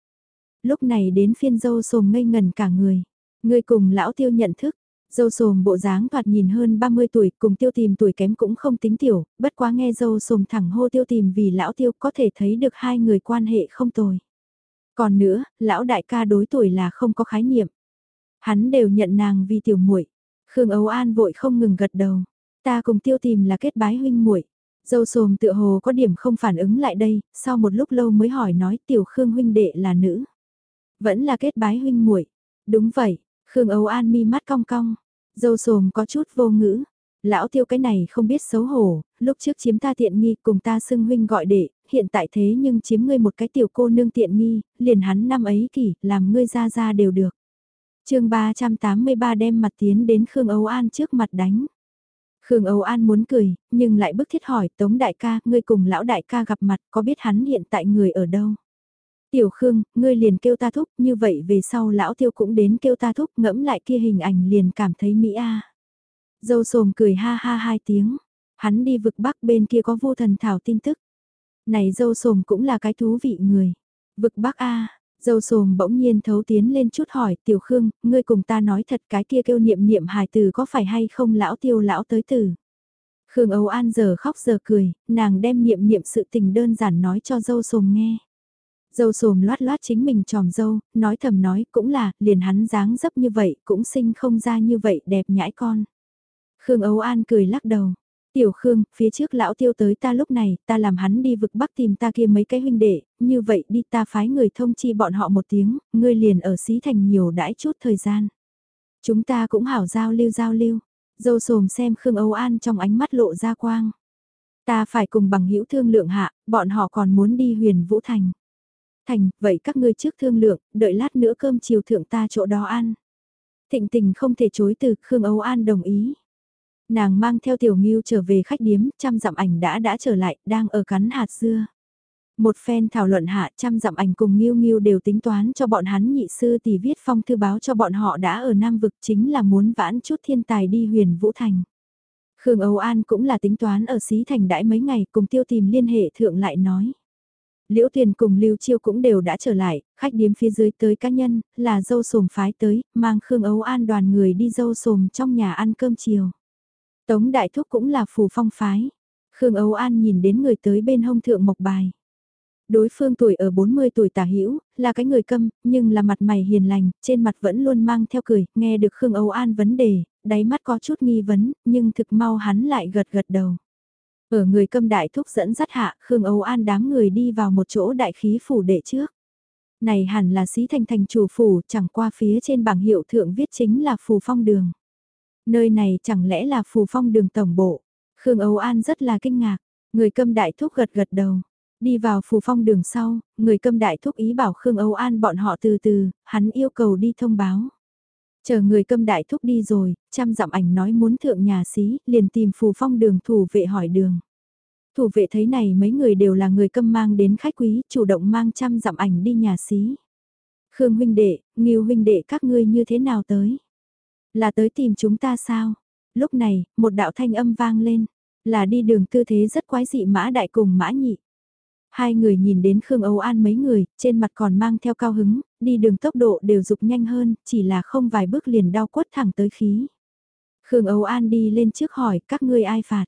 Lúc này đến phiên dâu sồm ngây ngần cả người. Ngươi cùng lão tiêu nhận thức, Dâu sồm bộ dáng thoạt nhìn hơn 30 tuổi, cùng tiêu tìm tuổi kém cũng không tính tiểu, bất quá nghe dâu sồm thẳng hô tiêu tìm vì lão tiêu có thể thấy được hai người quan hệ không tồi. Còn nữa, lão đại ca đối tuổi là không có khái niệm. Hắn đều nhận nàng vì tiểu muội. Khương Âu An vội không ngừng gật đầu. Ta cùng tiêu tìm là kết bái huynh muội. Dâu sồm tựa hồ có điểm không phản ứng lại đây, sau một lúc lâu mới hỏi nói tiểu Khương huynh đệ là nữ. Vẫn là kết bái huynh muội. Đúng vậy, Khương Âu An mi mắt cong cong. Dâu sồm có chút vô ngữ. Lão tiêu cái này không biết xấu hổ, lúc trước chiếm ta tiện nghi cùng ta xưng huynh gọi đệ, hiện tại thế nhưng chiếm ngươi một cái tiểu cô nương tiện nghi, liền hắn năm ấy kỷ, làm ngươi ra ra đều được. chương 383 đem mặt tiến đến Khương Âu An trước mặt đánh. Khương Âu An muốn cười, nhưng lại bức thiết hỏi Tống đại ca, ngươi cùng lão đại ca gặp mặt có biết hắn hiện tại người ở đâu? Tiểu Khương, ngươi liền kêu ta thúc, như vậy về sau lão tiêu cũng đến kêu ta thúc ngẫm lại kia hình ảnh liền cảm thấy mỹ a. Dâu sồm cười ha ha hai tiếng, hắn đi vực bắc bên kia có vô thần thảo tin tức. Này dâu sồm cũng là cái thú vị người. Vực bắc a, dâu sồm bỗng nhiên thấu tiến lên chút hỏi tiểu khương, ngươi cùng ta nói thật cái kia kêu niệm niệm hài từ có phải hay không lão tiêu lão tới từ. Khương Âu An giờ khóc giờ cười, nàng đem niệm niệm sự tình đơn giản nói cho dâu sồm nghe. Dâu sồm loát loát chính mình tròm dâu, nói thầm nói cũng là, liền hắn dáng dấp như vậy, cũng sinh không ra như vậy đẹp nhãi con. Khương Âu An cười lắc đầu. Tiểu Khương, phía trước lão tiêu tới ta lúc này, ta làm hắn đi vực bắc tìm ta kia mấy cái huynh đệ, như vậy đi ta phái người thông chi bọn họ một tiếng, ngươi liền ở xí thành nhiều đãi chút thời gian. Chúng ta cũng hảo giao lưu giao lưu. Dâu sồm xem Khương Âu An trong ánh mắt lộ ra quang. Ta phải cùng bằng hữu thương lượng hạ, bọn họ còn muốn đi huyền Vũ Thành. Thành, vậy các ngươi trước thương lượng, đợi lát nữa cơm chiều thượng ta chỗ đó ăn. Thịnh tình không thể chối từ, Khương Âu An đồng ý. Nàng mang theo tiểu nghiêu trở về khách điếm, trăm dặm ảnh đã đã trở lại, đang ở cắn hạt dưa. Một phen thảo luận hạ trăm dặm ảnh cùng nghiêu nghiêu đều tính toán cho bọn hắn nhị sư tỷ viết phong thư báo cho bọn họ đã ở Nam Vực chính là muốn vãn chút thiên tài đi huyền Vũ Thành. Khương Âu An cũng là tính toán ở Xí Thành đãi mấy ngày cùng tiêu tìm liên hệ thượng lại nói. Liễu Tuyền cùng Lưu Chiêu cũng đều đã trở lại, khách điếm phía dưới tới cá nhân, là dâu sồm phái tới, mang Khương Ấu An đoàn người đi dâu sồm trong nhà ăn cơm chiều. Tống Đại Thúc cũng là phù phong phái. Khương Ấu An nhìn đến người tới bên hông thượng mộc bài. Đối phương tuổi ở 40 tuổi tả hữu là cái người câm, nhưng là mặt mày hiền lành, trên mặt vẫn luôn mang theo cười, nghe được Khương Âu An vấn đề, đáy mắt có chút nghi vấn, nhưng thực mau hắn lại gật gật đầu. Ở người câm đại thúc dẫn dắt hạ, Khương Âu An đám người đi vào một chỗ đại khí phủ đệ trước. Này hẳn là sĩ thành thành chủ phủ, chẳng qua phía trên bảng hiệu thượng viết chính là phù phong đường. Nơi này chẳng lẽ là phù phong đường tổng bộ. Khương Âu An rất là kinh ngạc, người câm đại thúc gật gật đầu. Đi vào phù phong đường sau, người câm đại thúc ý bảo Khương Âu An bọn họ từ từ, hắn yêu cầu đi thông báo. Chờ người câm đại thúc đi rồi, chăm dặm ảnh nói muốn thượng nhà xí, liền tìm phù phong đường thủ vệ hỏi đường. Thủ vệ thấy này mấy người đều là người câm mang đến khách quý, chủ động mang chăm dặm ảnh đi nhà xí. Khương huynh đệ, Nghiêu huynh đệ các ngươi như thế nào tới? Là tới tìm chúng ta sao? Lúc này, một đạo thanh âm vang lên, là đi đường tư thế rất quái dị mã đại cùng mã nhị. Hai người nhìn đến Khương Âu An mấy người, trên mặt còn mang theo cao hứng, đi đường tốc độ đều dục nhanh hơn, chỉ là không vài bước liền đau quất thẳng tới khí. Khương Âu An đi lên trước hỏi các ngươi ai phạt.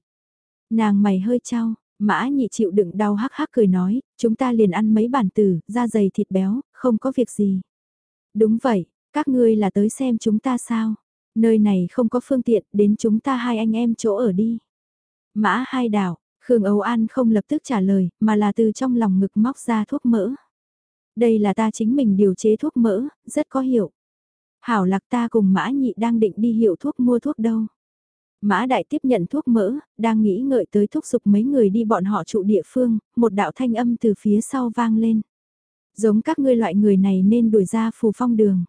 Nàng mày hơi trao, mã nhị chịu đựng đau hắc hắc cười nói, chúng ta liền ăn mấy bản tử, da dày thịt béo, không có việc gì. Đúng vậy, các ngươi là tới xem chúng ta sao? Nơi này không có phương tiện, đến chúng ta hai anh em chỗ ở đi. Mã hai đảo, Khương Âu An không lập tức trả lời, mà là từ trong lòng ngực móc ra thuốc mỡ. Đây là ta chính mình điều chế thuốc mỡ, rất có hiệu. Hảo lạc ta cùng Mã Nhị đang định đi hiệu thuốc mua thuốc đâu. Mã Đại tiếp nhận thuốc mỡ, đang nghĩ ngợi tới thúc giục mấy người đi bọn họ trụ địa phương, một đạo thanh âm từ phía sau vang lên. Giống các ngươi loại người này nên đuổi ra phù phong đường.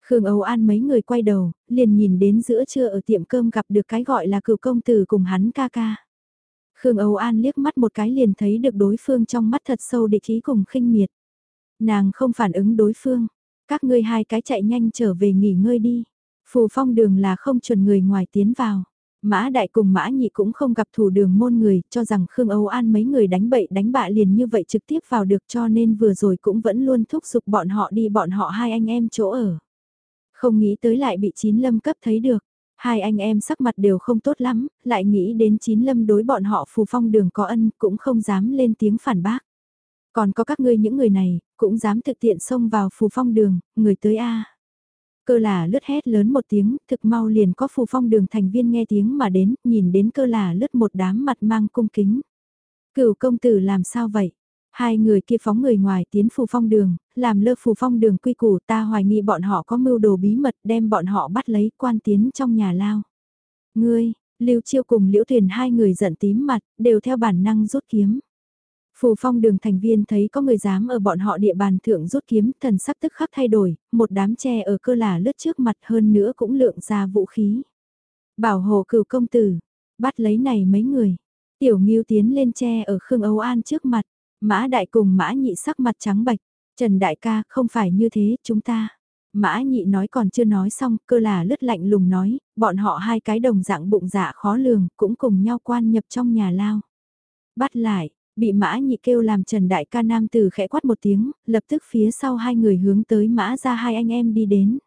Khương Âu An mấy người quay đầu, liền nhìn đến giữa trưa ở tiệm cơm gặp được cái gọi là cựu công tử cùng hắn ca ca. Khương Âu An liếc mắt một cái liền thấy được đối phương trong mắt thật sâu địch ý cùng khinh miệt. Nàng không phản ứng đối phương, các ngươi hai cái chạy nhanh trở về nghỉ ngơi đi. Phù phong đường là không chuẩn người ngoài tiến vào. Mã đại cùng mã nhị cũng không gặp thủ đường môn người, cho rằng Khương Âu An mấy người đánh bậy đánh bạ liền như vậy trực tiếp vào được cho nên vừa rồi cũng vẫn luôn thúc giục bọn họ đi bọn họ hai anh em chỗ ở. Không nghĩ tới lại bị chín lâm cấp thấy được. Hai anh em sắc mặt đều không tốt lắm, lại nghĩ đến chín lâm đối bọn họ phù phong đường có ân cũng không dám lên tiếng phản bác. Còn có các ngươi những người này, cũng dám thực tiện xông vào phù phong đường, người tới A. Cơ là lướt hét lớn một tiếng, thực mau liền có phù phong đường thành viên nghe tiếng mà đến, nhìn đến cơ là lướt một đám mặt mang cung kính. Cửu công tử làm sao vậy? Hai người kia phóng người ngoài tiến phù phong đường, làm lơ phù phong đường quy củ ta hoài nghi bọn họ có mưu đồ bí mật đem bọn họ bắt lấy quan tiến trong nhà lao. Ngươi, Lưu Chiêu cùng Liễu Thuyền hai người giận tím mặt, đều theo bản năng rút kiếm. Phù phong đường thành viên thấy có người dám ở bọn họ địa bàn thượng rút kiếm, thần sắc tức khắc thay đổi, một đám tre ở cơ là lướt trước mặt hơn nữa cũng lượng ra vũ khí. Bảo hộ cửu công tử, bắt lấy này mấy người. Tiểu Nghiêu tiến lên tre ở Khương Âu An trước mặt, Mã đại cùng mã nhị sắc mặt trắng bạch, Trần đại ca không phải như thế chúng ta. Mã nhị nói còn chưa nói xong, cơ là lướt lạnh lùng nói, bọn họ hai cái đồng dạng bụng dạ khó lường, cũng cùng nhau quan nhập trong nhà lao. Bắt lại, bị mã nhị kêu làm Trần đại ca nam từ khẽ quát một tiếng, lập tức phía sau hai người hướng tới mã ra hai anh em đi đến.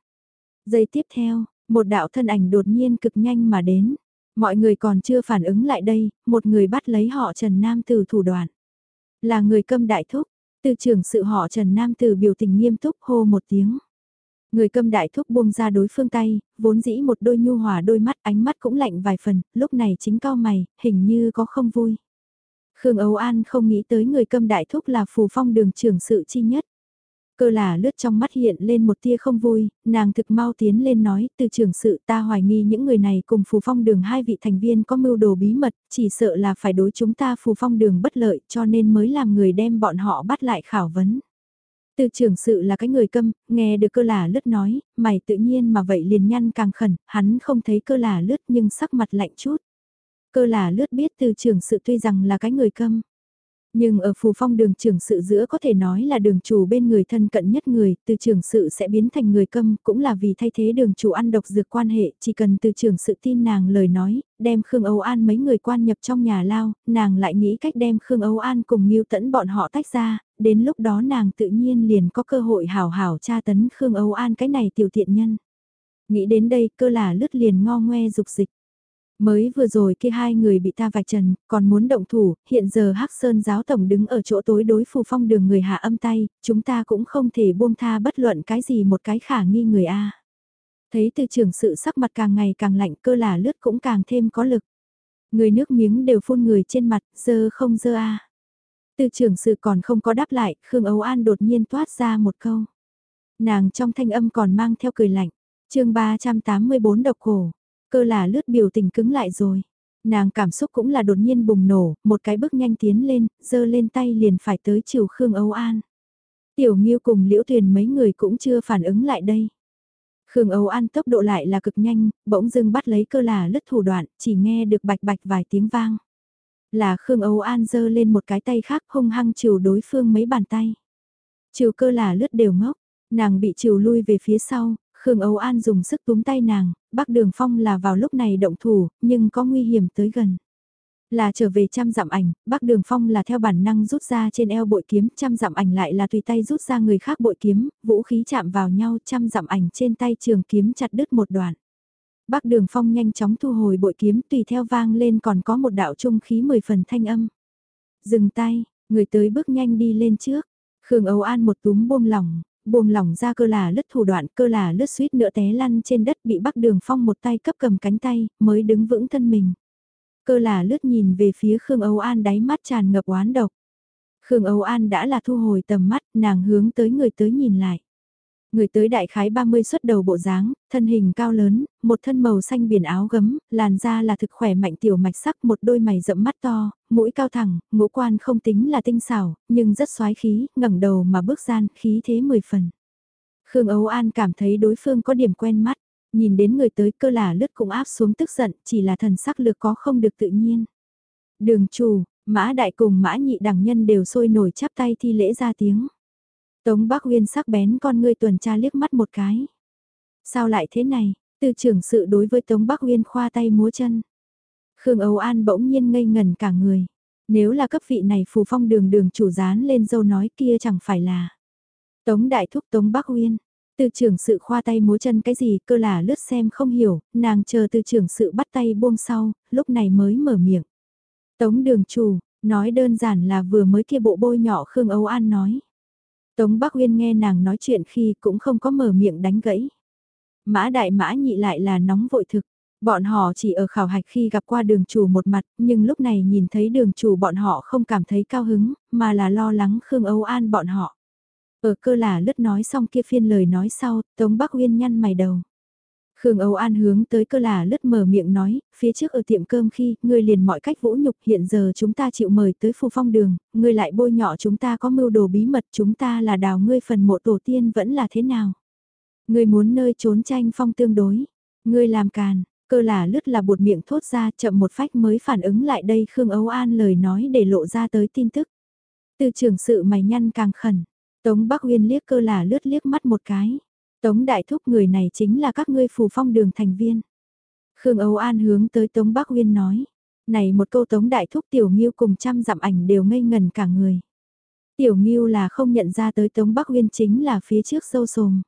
Giây tiếp theo, một đạo thân ảnh đột nhiên cực nhanh mà đến. Mọi người còn chưa phản ứng lại đây, một người bắt lấy họ Trần Nam từ thủ đoạn. Là người câm đại thúc, từ trưởng sự họ Trần Nam từ biểu tình nghiêm túc hô một tiếng. Người câm đại thúc buông ra đối phương tay, vốn dĩ một đôi nhu hòa đôi mắt ánh mắt cũng lạnh vài phần, lúc này chính cao mày, hình như có không vui. Khương Âu An không nghĩ tới người câm đại thúc là phù phong đường trưởng sự chi nhất. Cơ là lướt trong mắt hiện lên một tia không vui, nàng thực mau tiến lên nói, từ trưởng sự ta hoài nghi những người này cùng phù phong đường hai vị thành viên có mưu đồ bí mật, chỉ sợ là phải đối chúng ta phù phong đường bất lợi cho nên mới làm người đem bọn họ bắt lại khảo vấn. Từ trưởng sự là cái người câm, nghe được cơ là lướt nói, mày tự nhiên mà vậy liền nhăn càng khẩn, hắn không thấy cơ là lướt nhưng sắc mặt lạnh chút. Cơ là lướt biết từ trưởng sự tuy rằng là cái người câm. Nhưng ở phù phong đường trưởng sự giữa có thể nói là đường chủ bên người thân cận nhất người, từ trưởng sự sẽ biến thành người câm, cũng là vì thay thế đường chủ ăn độc dược quan hệ, chỉ cần từ trưởng sự tin nàng lời nói, đem Khương Âu An mấy người quan nhập trong nhà lao, nàng lại nghĩ cách đem Khương Âu An cùng nhiêu Tẫn bọn họ tách ra, đến lúc đó nàng tự nhiên liền có cơ hội hảo hảo tra tấn Khương Âu An cái này tiểu tiện nhân. Nghĩ đến đây cơ là lướt liền ngo ngoe dục dịch. Mới vừa rồi kia hai người bị ta vạch trần, còn muốn động thủ, hiện giờ Hắc Sơn giáo tổng đứng ở chỗ tối đối phù phong đường người hạ âm tay, chúng ta cũng không thể buông tha bất luận cái gì một cái khả nghi người A. Thấy từ trưởng sự sắc mặt càng ngày càng lạnh cơ là lướt cũng càng thêm có lực. Người nước miếng đều phun người trên mặt, dơ không dơ A. Từ trưởng sự còn không có đáp lại, Khương Ấu An đột nhiên toát ra một câu. Nàng trong thanh âm còn mang theo cười lạnh. chương 384 độc cổ cơ là lướt biểu tình cứng lại rồi. Nàng cảm xúc cũng là đột nhiên bùng nổ, một cái bước nhanh tiến lên, giơ lên tay liền phải tới chiều Khương Âu An. Tiểu Nghiêu cùng Liễu Tuyền mấy người cũng chưa phản ứng lại đây. Khương Âu An tốc độ lại là cực nhanh, bỗng dưng bắt lấy cơ là lứt thủ đoạn, chỉ nghe được bạch bạch vài tiếng vang. Là Khương Âu An giơ lên một cái tay khác hung hăng chiều đối phương mấy bàn tay. Chiều cơ là lướt đều ngốc, nàng bị chiều lui về phía sau, Khương Âu An dùng sức túm tay nàng, Bắc Đường Phong là vào lúc này động thủ, nhưng có nguy hiểm tới gần. Là trở về trăm dặm ảnh, Bắc Đường Phong là theo bản năng rút ra trên eo bội kiếm, trăm dặm ảnh lại là tùy tay rút ra người khác bội kiếm, vũ khí chạm vào nhau, trăm dặm ảnh trên tay trường kiếm chặt đứt một đoạn. Bắc Đường Phong nhanh chóng thu hồi bội kiếm tùy theo vang lên còn có một đạo trung khí mười phần thanh âm. Dừng tay, người tới bước nhanh đi lên trước. Khương Âu An một túm buông lỏng, buông lỏng ra cơ là lứt thủ đoạn, cơ là lứt suýt nữa té lăn trên đất bị Bắc Đường Phong một tay cấp cầm cánh tay, mới đứng vững thân mình. Cơ là lướt nhìn về phía Khương Âu An đáy mắt tràn ngập oán độc. Khương Âu An đã là thu hồi tầm mắt, nàng hướng tới người tới nhìn lại. Người tới đại khái 30 xuất đầu bộ dáng, thân hình cao lớn, một thân màu xanh biển áo gấm, làn da là thực khỏe mạnh tiểu mạch sắc, một đôi mày rậm mắt to, mũi cao thẳng, ngũ quan không tính là tinh xảo, nhưng rất xoái khí, ngẩng đầu mà bước gian, khí thế mười phần. Khương Âu An cảm thấy đối phương có điểm quen mắt, nhìn đến người tới cơ là lướt cũng áp xuống tức giận, chỉ là thần sắc lực có không được tự nhiên. Đường chủ, mã đại cùng mã nhị đẳng nhân đều sôi nổi chắp tay thi lễ ra tiếng. Tống Bắc Uyên sắc bén con ngươi tuần tra liếc mắt một cái. Sao lại thế này? Tư trưởng sự đối với Tống Bắc Uyên khoa tay múa chân. Khương Âu An bỗng nhiên ngây ngần cả người. Nếu là cấp vị này phù phong đường đường chủ dán lên dâu nói kia chẳng phải là. Tống Đại Thúc Tống Bắc Uyên. Tư trưởng sự khoa tay múa chân cái gì cơ là lướt xem không hiểu, nàng chờ tư trưởng sự bắt tay buông sau, lúc này mới mở miệng. Tống đường chủ, nói đơn giản là vừa mới kia bộ bôi nhỏ Khương Âu An nói. Tống Bắc Uyên nghe nàng nói chuyện khi cũng không có mở miệng đánh gãy. Mã đại mã nhị lại là nóng vội thực. Bọn họ chỉ ở khảo hạch khi gặp qua đường chủ một mặt, nhưng lúc này nhìn thấy đường chủ bọn họ không cảm thấy cao hứng, mà là lo lắng Khương Âu An bọn họ. Ở cơ là lướt nói xong kia phiên lời nói sau, Tống Bắc Uyên nhăn mày đầu. Khương Âu An hướng tới cơ là lướt mở miệng nói, phía trước ở tiệm cơm khi, ngươi liền mọi cách vũ nhục hiện giờ chúng ta chịu mời tới phù phong đường, ngươi lại bôi nhọ chúng ta có mưu đồ bí mật chúng ta là đào ngươi phần mộ tổ tiên vẫn là thế nào. Ngươi muốn nơi trốn tranh phong tương đối, ngươi làm càn, cơ là lướt là bột miệng thốt ra chậm một phách mới phản ứng lại đây Khương Âu An lời nói để lộ ra tới tin tức. Từ trưởng sự mày nhăn càng khẩn, Tống Bắc Uyên liếc cơ là lướt liếc mắt một cái. Tống Đại Thúc người này chính là các ngươi phù phong đường thành viên. Khương Âu An hướng tới Tống Bắc Uyên nói. Này một câu Tống Đại Thúc Tiểu Nghiêu cùng trăm dặm ảnh đều ngây ngần cả người. Tiểu Nghiêu là không nhận ra tới Tống Bắc Uyên chính là phía trước dâu sồm.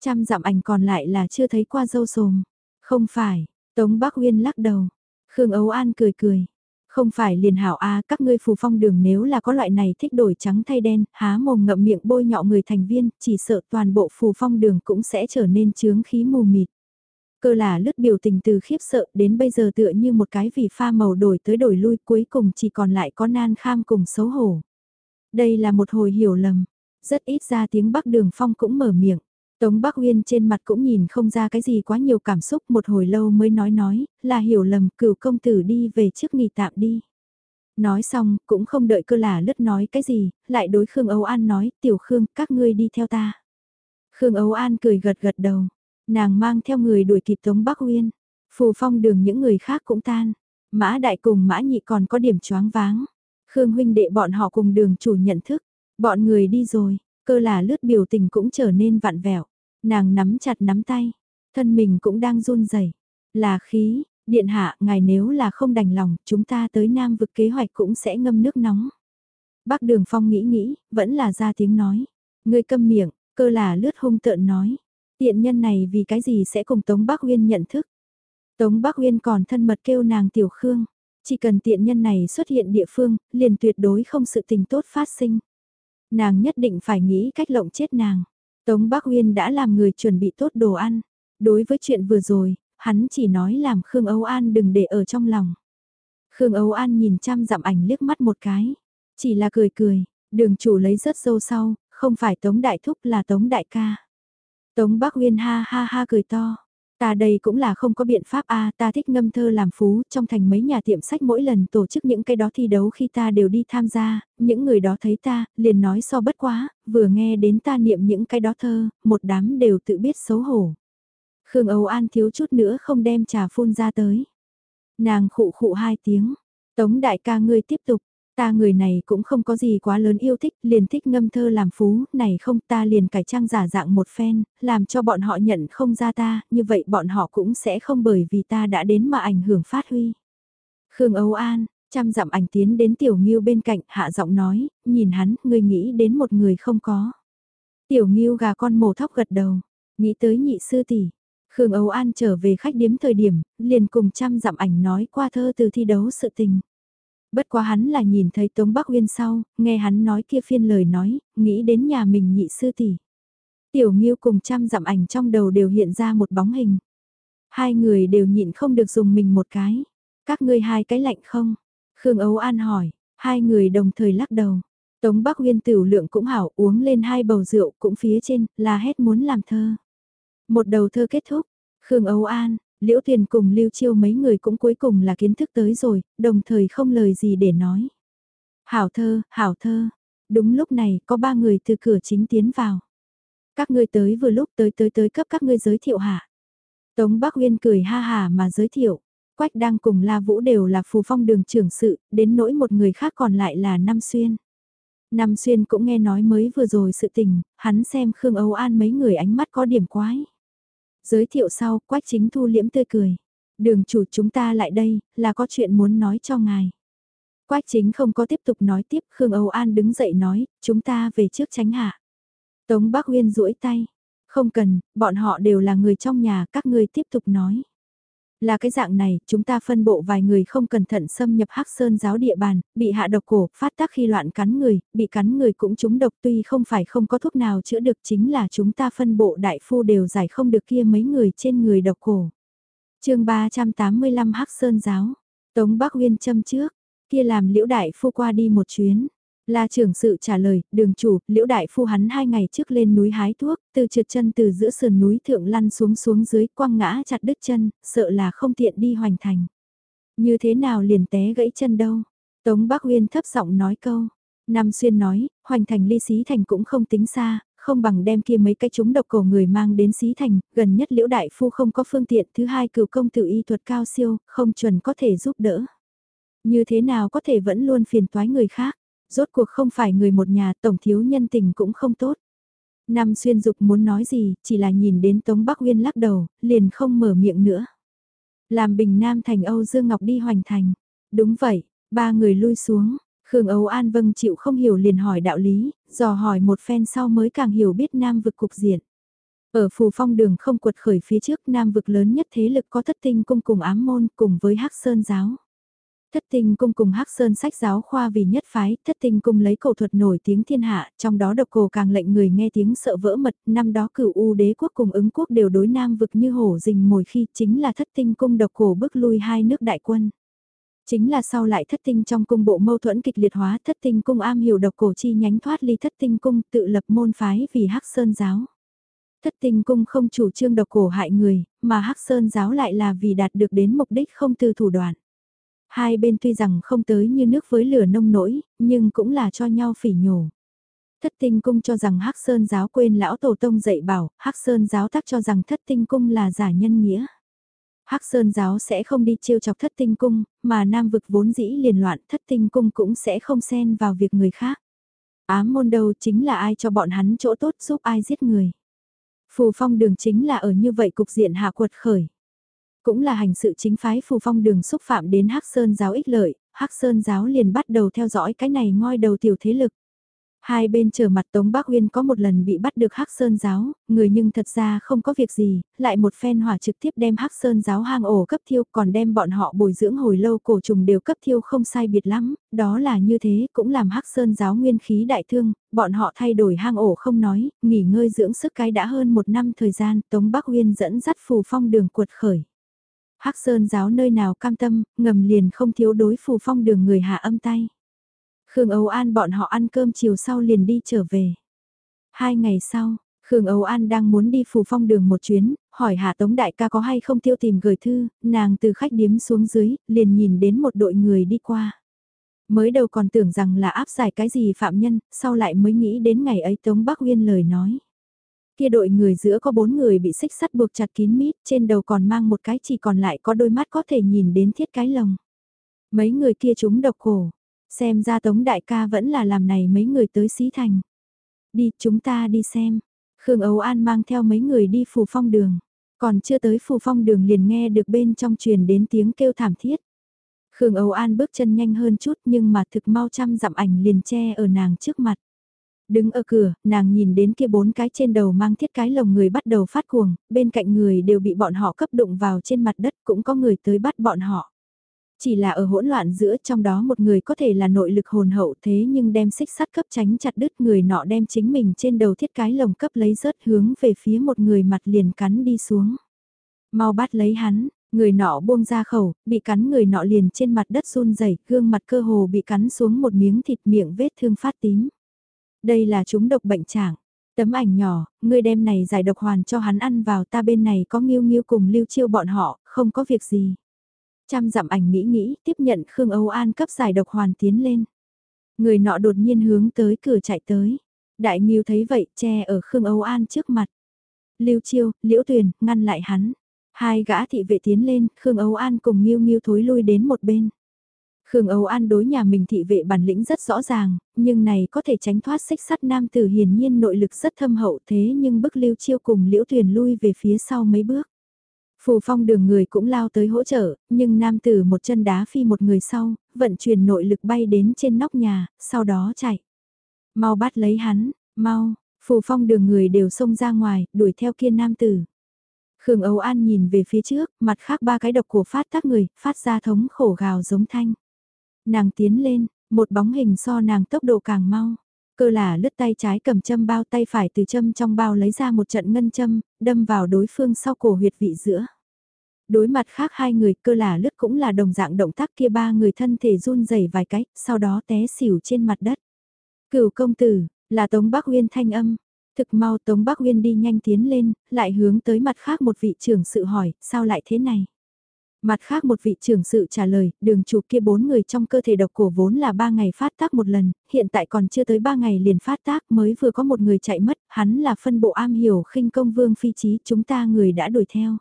Trăm dặm ảnh còn lại là chưa thấy qua dâu sồm. Không phải, Tống Bắc Uyên lắc đầu. Khương Âu An cười cười. Không phải liền hảo a các ngươi phù phong đường nếu là có loại này thích đổi trắng thay đen, há mồm ngậm miệng bôi nhọ người thành viên, chỉ sợ toàn bộ phù phong đường cũng sẽ trở nên chướng khí mù mịt. Cơ là lướt biểu tình từ khiếp sợ đến bây giờ tựa như một cái vì pha màu đổi tới đổi lui cuối cùng chỉ còn lại có nan kham cùng xấu hổ. Đây là một hồi hiểu lầm, rất ít ra tiếng bắc đường phong cũng mở miệng. Tống Bắc Uyên trên mặt cũng nhìn không ra cái gì quá nhiều cảm xúc một hồi lâu mới nói nói, là hiểu lầm cửu công tử đi về trước nghỉ tạm đi. Nói xong, cũng không đợi cơ là lướt nói cái gì, lại đối Khương Âu An nói, tiểu Khương, các ngươi đi theo ta. Khương Âu An cười gật gật đầu, nàng mang theo người đuổi kịp Tống Bắc Uyên. Phù phong đường những người khác cũng tan, mã đại cùng mã nhị còn có điểm choáng váng. Khương huynh đệ bọn họ cùng đường chủ nhận thức, bọn người đi rồi, cơ là lướt biểu tình cũng trở nên vặn vẹo. Nàng nắm chặt nắm tay, thân mình cũng đang run rẩy. Là khí, điện hạ, ngài nếu là không đành lòng, chúng ta tới Nam vực kế hoạch cũng sẽ ngâm nước nóng. Bác Đường Phong nghĩ nghĩ, vẫn là ra tiếng nói. Người câm miệng, cơ là lướt hung tợn nói. Tiện nhân này vì cái gì sẽ cùng Tống Bắc Uyên nhận thức. Tống Bắc Uyên còn thân mật kêu nàng Tiểu Khương. Chỉ cần tiện nhân này xuất hiện địa phương, liền tuyệt đối không sự tình tốt phát sinh. Nàng nhất định phải nghĩ cách lộng chết nàng. Tống Bắc Uyên đã làm người chuẩn bị tốt đồ ăn. Đối với chuyện vừa rồi, hắn chỉ nói làm Khương Âu An đừng để ở trong lòng. Khương Âu An nhìn chăm dặm ảnh liếc mắt một cái. Chỉ là cười cười, đường chủ lấy rất dâu sau, không phải Tống Đại Thúc là Tống Đại ca. Tống Bắc Uyên ha ha ha cười to. Ta đây cũng là không có biện pháp a ta thích ngâm thơ làm phú, trong thành mấy nhà tiệm sách mỗi lần tổ chức những cái đó thi đấu khi ta đều đi tham gia, những người đó thấy ta, liền nói so bất quá, vừa nghe đến ta niệm những cái đó thơ, một đám đều tự biết xấu hổ. Khương Âu An thiếu chút nữa không đem trà phun ra tới. Nàng khụ khụ hai tiếng, tống đại ca ngươi tiếp tục, Ta người này cũng không có gì quá lớn yêu thích, liền thích ngâm thơ làm phú, này không ta liền cải trang giả dạng một phen, làm cho bọn họ nhận không ra ta, như vậy bọn họ cũng sẽ không bởi vì ta đã đến mà ảnh hưởng phát huy. Khương Âu An, chăm dặm ảnh tiến đến tiểu nghiêu bên cạnh, hạ giọng nói, nhìn hắn, người nghĩ đến một người không có. Tiểu nghiêu gà con mổ thóc gật đầu, nghĩ tới nhị sư tỷ. Khương Âu An trở về khách điếm thời điểm, liền cùng chăm dặm ảnh nói qua thơ từ thi đấu sự tình. Bất quá hắn là nhìn thấy Tống Bắc Uyên sau, nghe hắn nói kia phiên lời nói, nghĩ đến nhà mình nhị sư tỷ. Tiểu Nghiêu cùng trăm dặm ảnh trong đầu đều hiện ra một bóng hình. Hai người đều nhịn không được dùng mình một cái. Các ngươi hai cái lạnh không? Khương Ấu An hỏi, hai người đồng thời lắc đầu. Tống Bắc Uyên tiểu lượng cũng hảo uống lên hai bầu rượu cũng phía trên, là hết muốn làm thơ. Một đầu thơ kết thúc, Khương Ấu An, Liễu Tuyền cùng Lưu Chiêu mấy người cũng cuối cùng là kiến thức tới rồi, đồng thời không lời gì để nói. Hảo thơ, hảo thơ. Đúng lúc này, có ba người từ cửa chính tiến vào. Các ngươi tới vừa lúc tới tới tới cấp các ngươi giới thiệu hạ. Tống Bắc Uyên cười ha hà mà giới thiệu. Quách đang cùng La Vũ đều là phù phong đường trưởng sự, đến nỗi một người khác còn lại là Nam Xuyên. Nam Xuyên cũng nghe nói mới vừa rồi sự tình, hắn xem Khương Âu An mấy người ánh mắt có điểm quái. Giới thiệu sau, Quách chính thu liễm tươi cười. Đường chủ chúng ta lại đây, là có chuyện muốn nói cho ngài. Quách chính không có tiếp tục nói tiếp, Khương Âu An đứng dậy nói, chúng ta về trước tránh hạ. Tống Bắc Uyên duỗi tay, không cần, bọn họ đều là người trong nhà, các ngươi tiếp tục nói. Là cái dạng này, chúng ta phân bộ vài người không cẩn thận xâm nhập hắc sơn giáo địa bàn, bị hạ độc cổ, phát tác khi loạn cắn người, bị cắn người cũng trúng độc tuy không phải không có thuốc nào chữa được chính là chúng ta phân bộ đại phu đều giải không được kia mấy người trên người độc cổ. chương 385 hắc sơn giáo, Tống Bắc Uyên châm trước, kia làm liễu đại phu qua đi một chuyến. La trưởng sự trả lời, đường chủ, liễu đại phu hắn hai ngày trước lên núi hái thuốc, từ trượt chân từ giữa sườn núi thượng lăn xuống xuống dưới quăng ngã chặt đứt chân, sợ là không tiện đi hoành thành. Như thế nào liền té gãy chân đâu? Tống Bắc Uyên thấp giọng nói câu. Nam Xuyên nói, hoành thành ly xí thành cũng không tính xa, không bằng đem kia mấy cái chúng độc cổ người mang đến xí thành, gần nhất liễu đại phu không có phương tiện, thứ hai cửu công tự y thuật cao siêu, không chuẩn có thể giúp đỡ. Như thế nào có thể vẫn luôn phiền toái người khác? Rốt cuộc không phải người một nhà tổng thiếu nhân tình cũng không tốt. Nam xuyên dục muốn nói gì, chỉ là nhìn đến Tống Bắc Uyên lắc đầu, liền không mở miệng nữa. Làm bình Nam thành Âu Dương Ngọc đi hoành thành. Đúng vậy, ba người lui xuống, Khương Âu An vâng chịu không hiểu liền hỏi đạo lý, dò hỏi một phen sau mới càng hiểu biết Nam vực cục diện. Ở phù phong đường không quật khởi phía trước Nam vực lớn nhất thế lực có thất tinh cung cùng ám môn cùng với hắc sơn giáo. Thất tinh cung cùng hắc sơn sách giáo khoa vì nhất phái, thất tinh cung lấy cầu thuật nổi tiếng thiên hạ, trong đó độc cổ càng lệnh người nghe tiếng sợ vỡ mật, năm đó cửu u đế quốc cùng ứng quốc đều đối nam vực như hổ rình mồi khi chính là thất tinh cung độc cổ bước lui hai nước đại quân. Chính là sau lại thất tinh trong cung bộ mâu thuẫn kịch liệt hóa thất tinh cung am hiểu độc cổ chi nhánh thoát ly thất tinh cung tự lập môn phái vì hắc sơn giáo. Thất tinh cung không chủ trương độc cổ hại người, mà hắc sơn giáo lại là vì đạt được đến mục đích không từ thủ đoạn. Hai bên tuy rằng không tới như nước với lửa nông nỗi, nhưng cũng là cho nhau phỉ nhổ. Thất tinh cung cho rằng Hắc Sơn giáo quên lão tổ tông dạy bảo, Hắc Sơn giáo tác cho rằng thất tinh cung là giả nhân nghĩa. Hắc Sơn giáo sẽ không đi trêu chọc thất tinh cung, mà nam vực vốn dĩ liền loạn thất tinh cung cũng sẽ không xen vào việc người khác. Ám môn đầu chính là ai cho bọn hắn chỗ tốt giúp ai giết người. Phù phong đường chính là ở như vậy cục diện hạ quật khởi cũng là hành sự chính phái phù phong đường xúc phạm đến Hắc Sơn giáo ích lợi, Hắc Sơn giáo liền bắt đầu theo dõi cái này ngoi đầu tiểu thế lực. Hai bên trở mặt Tống Bắc Uyên có một lần bị bắt được Hắc Sơn giáo, người nhưng thật ra không có việc gì, lại một phen hỏa trực tiếp đem Hắc Sơn giáo hang ổ cấp thiêu còn đem bọn họ bồi dưỡng hồi lâu cổ trùng đều cấp thiêu không sai biệt lắm, đó là như thế cũng làm Hắc Sơn giáo nguyên khí đại thương, bọn họ thay đổi hang ổ không nói, nghỉ ngơi dưỡng sức cái đã hơn một năm thời gian, Tống Bắc Uyên dẫn dắt phù phong đường cuột khởi. Hắc Sơn giáo nơi nào cam tâm, ngầm liền không thiếu đối phù phong đường người hạ âm tay. Khương Âu An bọn họ ăn cơm chiều sau liền đi trở về. Hai ngày sau, Khương Âu An đang muốn đi phù phong đường một chuyến, hỏi Hạ Tống Đại ca có hay không tiêu tìm gửi thư, nàng từ khách điếm xuống dưới, liền nhìn đến một đội người đi qua. Mới đầu còn tưởng rằng là áp giải cái gì phạm nhân, sau lại mới nghĩ đến ngày ấy Tống Bắc Uyên lời nói. Kia đội người giữa có bốn người bị xích sắt buộc chặt kín mít, trên đầu còn mang một cái chỉ còn lại có đôi mắt có thể nhìn đến thiết cái lồng. Mấy người kia chúng độc cổ, xem ra Tống Đại ca vẫn là làm này mấy người tới xí thành. Đi, chúng ta đi xem. Khương ấu An mang theo mấy người đi phù phong đường. Còn chưa tới phù phong đường liền nghe được bên trong truyền đến tiếng kêu thảm thiết. Khương Âu An bước chân nhanh hơn chút nhưng mà thực mau trăm dặm ảnh liền che ở nàng trước mặt. Đứng ở cửa, nàng nhìn đến kia bốn cái trên đầu mang thiết cái lồng người bắt đầu phát cuồng, bên cạnh người đều bị bọn họ cấp đụng vào trên mặt đất cũng có người tới bắt bọn họ. Chỉ là ở hỗn loạn giữa trong đó một người có thể là nội lực hồn hậu thế nhưng đem xích sắt cấp tránh chặt đứt người nọ đem chính mình trên đầu thiết cái lồng cấp lấy rớt hướng về phía một người mặt liền cắn đi xuống. Mau bắt lấy hắn, người nọ buông ra khẩu, bị cắn người nọ liền trên mặt đất run rẩy gương mặt cơ hồ bị cắn xuống một miếng thịt miệng vết thương phát tím. Đây là chúng độc bệnh trạng. Tấm ảnh nhỏ, người đem này giải độc hoàn cho hắn ăn vào ta bên này có nghiêu nghiêu cùng lưu chiêu bọn họ, không có việc gì. Trăm dặm ảnh nghĩ nghĩ, tiếp nhận Khương Âu An cấp giải độc hoàn tiến lên. Người nọ đột nhiên hướng tới cửa chạy tới. Đại Nghiêu thấy vậy, che ở Khương Âu An trước mặt. Lưu Chiêu, Liễu Tuyền, ngăn lại hắn. Hai gã thị vệ tiến lên, Khương Âu An cùng Nghiêu Nghiêu thối lui đến một bên. Khương Âu An đối nhà mình thị vệ bản lĩnh rất rõ ràng, nhưng này có thể tránh thoát xích sắt nam tử hiển nhiên nội lực rất thâm hậu thế nhưng bức Lưu Chiêu cùng Liễu thuyền lui về phía sau mấy bước. Phù phong đường người cũng lao tới hỗ trợ, nhưng nam tử một chân đá phi một người sau, vận chuyển nội lực bay đến trên nóc nhà, sau đó chạy. Mau bắt lấy hắn, mau, phù phong đường người đều xông ra ngoài, đuổi theo kia nam tử. Khương Âu An nhìn về phía trước, mặt khác ba cái độc cổ phát tác người, phát ra thống khổ gào giống thanh. Nàng tiến lên, một bóng hình so nàng tốc độ càng mau. Cơ là lướt tay trái cầm châm bao tay phải từ châm trong bao lấy ra một trận ngân châm, đâm vào đối phương sau cổ huyệt vị giữa. Đối mặt khác hai người cơ là lướt cũng là đồng dạng động tác kia ba người thân thể run rẩy vài cái, sau đó té xỉu trên mặt đất. Cửu công tử, là Tống Bắc Uyên thanh âm. Thực mau Tống Bắc Uyên đi nhanh tiến lên, lại hướng tới mặt khác một vị trưởng sự hỏi, sao lại thế này? Mặt khác một vị trưởng sự trả lời, đường chủ kia bốn người trong cơ thể độc cổ vốn là ba ngày phát tác một lần, hiện tại còn chưa tới ba ngày liền phát tác mới vừa có một người chạy mất, hắn là phân bộ am hiểu khinh công vương phi trí chúng ta người đã đuổi theo.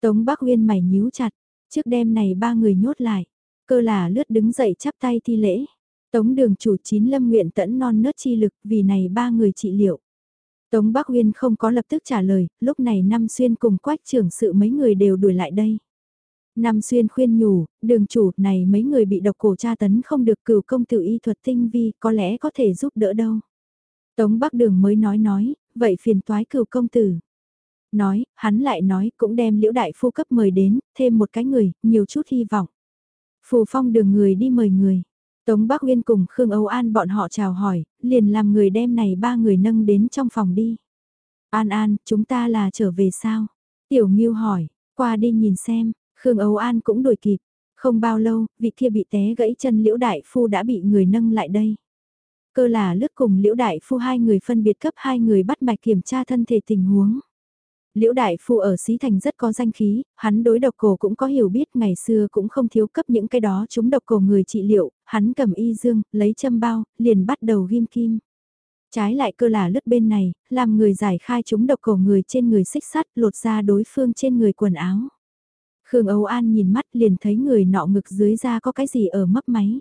Tống Bắc Uyên mày nhíu chặt, trước đêm này ba người nhốt lại, cơ là lướt đứng dậy chắp tay thi lễ. Tống đường chủ chín lâm nguyện tẫn non nớt chi lực vì này ba người trị liệu. Tống Bắc Uyên không có lập tức trả lời, lúc này năm xuyên cùng quách trưởng sự mấy người đều đuổi lại đây. Nam Xuyên khuyên nhủ, đường chủ này mấy người bị độc cổ tra tấn không được cửu công tử y thuật tinh vi có lẽ có thể giúp đỡ đâu. Tống Bắc Đường mới nói nói, vậy phiền toái cửu công tử. Nói, hắn lại nói cũng đem liễu đại phu cấp mời đến, thêm một cái người, nhiều chút hy vọng. Phù phong đường người đi mời người. Tống Bắc Uyên cùng Khương Âu An bọn họ chào hỏi, liền làm người đem này ba người nâng đến trong phòng đi. An An, chúng ta là trở về sao? Tiểu Nghiêu hỏi, qua đi nhìn xem, Khương Âu An cũng đuổi kịp. Không bao lâu, vị kia bị té gãy chân Liễu Đại Phu đã bị người nâng lại đây. Cơ là lướt cùng Liễu Đại Phu hai người phân biệt cấp hai người bắt mạch kiểm tra thân thể tình huống. Liễu Đại Phu ở Xí Thành rất có danh khí, hắn đối độc cổ cũng có hiểu biết ngày xưa cũng không thiếu cấp những cái đó chúng độc cổ người trị liệu, hắn cầm y dương, lấy châm bao, liền bắt đầu ghim kim. Trái lại cơ là lướt bên này, làm người giải khai chúng độc cổ người trên người xích sắt lột ra đối phương trên người quần áo. Khương Âu An nhìn mắt liền thấy người nọ ngực dưới da có cái gì ở mấp máy.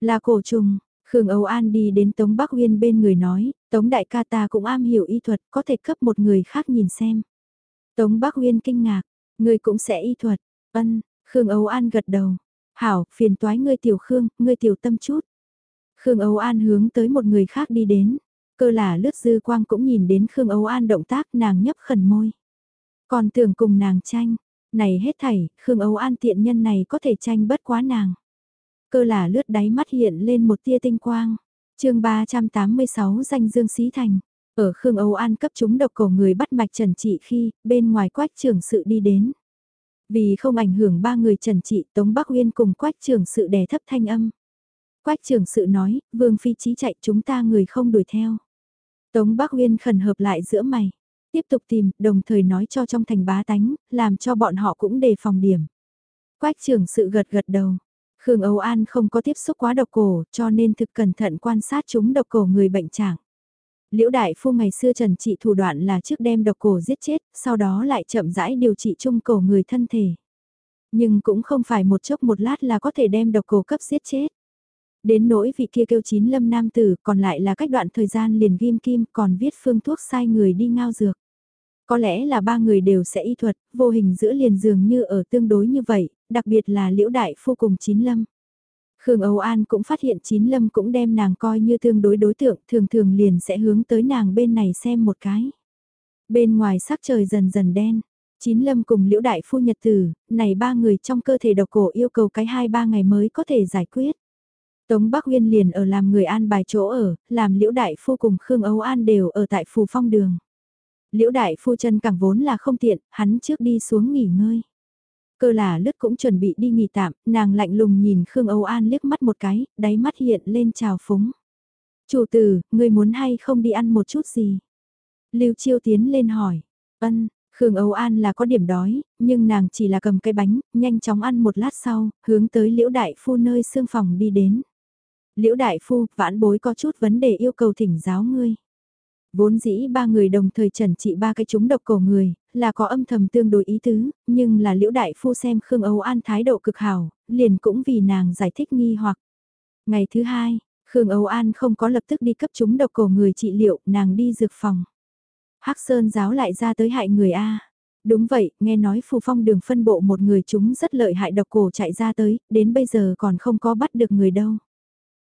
Là cổ trùng, Khương Âu An đi đến Tống Bắc Uyên bên người nói, Tống Đại ca ta cũng am hiểu y thuật, có thể cấp một người khác nhìn xem. Tống Bắc Uyên kinh ngạc, người cũng sẽ y thuật, ân, Khương Âu An gật đầu. Hảo, phiền toái ngươi tiểu Khương, ngươi tiểu tâm chút. Khương Âu An hướng tới một người khác đi đến, cơ là lướt dư quang cũng nhìn đến Khương Âu An động tác nàng nhấp khẩn môi. Còn tưởng cùng nàng tranh, này hết thảy, Khương Âu An tiện nhân này có thể tranh bất quá nàng. Cơ là lướt đáy mắt hiện lên một tia tinh quang. chương 386 danh Dương Xí Thành. Ở Khương Âu An cấp chúng độc cổ người bắt mạch trần trị khi, bên ngoài quách trưởng sự đi đến. Vì không ảnh hưởng ba người trần trị Tống Bắc Uyên cùng quách trưởng sự đè thấp thanh âm. Quách trưởng sự nói, Vương Phi Chí chạy chúng ta người không đuổi theo. Tống Bắc Uyên khẩn hợp lại giữa mày. Tiếp tục tìm, đồng thời nói cho trong thành bá tánh, làm cho bọn họ cũng đề phòng điểm. Quách trưởng sự gật gật đầu. Khương Âu An không có tiếp xúc quá độc cổ, cho nên thực cẩn thận quan sát chúng độc cổ người bệnh trạng. Liễu Đại Phu ngày xưa trần trị thủ đoạn là trước đem độc cổ giết chết, sau đó lại chậm rãi điều trị chung cổ người thân thể. Nhưng cũng không phải một chốc một lát là có thể đem độc cổ cấp giết chết. Đến nỗi vị kia kêu chín lâm nam tử còn lại là cách đoạn thời gian liền ghim kim còn viết phương thuốc sai người đi ngao dược. Có lẽ là ba người đều sẽ y thuật, vô hình giữa liền dường như ở tương đối như vậy, đặc biệt là liễu đại phu cùng chín lâm. Khương Âu An cũng phát hiện chín lâm cũng đem nàng coi như tương đối đối tượng, thường thường liền sẽ hướng tới nàng bên này xem một cái. Bên ngoài sắc trời dần dần đen, chín lâm cùng liễu đại phu nhật tử, này ba người trong cơ thể độc cổ yêu cầu cái hai ba ngày mới có thể giải quyết. Tống Bắc Uyên liền ở làm người an bài chỗ ở, làm Liễu Đại Phu cùng Khương Âu An đều ở tại Phù Phong Đường. Liễu Đại Phu chân cẳng vốn là không tiện, hắn trước đi xuống nghỉ ngơi. Cơ là lứt cũng chuẩn bị đi nghỉ tạm, nàng lạnh lùng nhìn Khương Âu An liếc mắt một cái, đáy mắt hiện lên trào phúng. Chủ tử, người muốn hay không đi ăn một chút gì? Lưu Chiêu tiến lên hỏi. Ân, Khương Âu An là có điểm đói, nhưng nàng chỉ là cầm cái bánh, nhanh chóng ăn một lát sau, hướng tới Liễu Đại Phu nơi xương phòng đi đến. Liễu Đại Phu, vãn bối có chút vấn đề yêu cầu thỉnh giáo ngươi. Vốn dĩ ba người đồng thời trần trị ba cái chúng độc cổ người, là có âm thầm tương đối ý tứ, nhưng là Liễu Đại Phu xem Khương Âu An thái độ cực hảo, liền cũng vì nàng giải thích nghi hoặc. Ngày thứ hai, Khương Âu An không có lập tức đi cấp chúng độc cổ người trị liệu, nàng đi dược phòng. Hắc Sơn giáo lại ra tới hại người A. Đúng vậy, nghe nói phù phong đường phân bộ một người chúng rất lợi hại độc cổ chạy ra tới, đến bây giờ còn không có bắt được người đâu.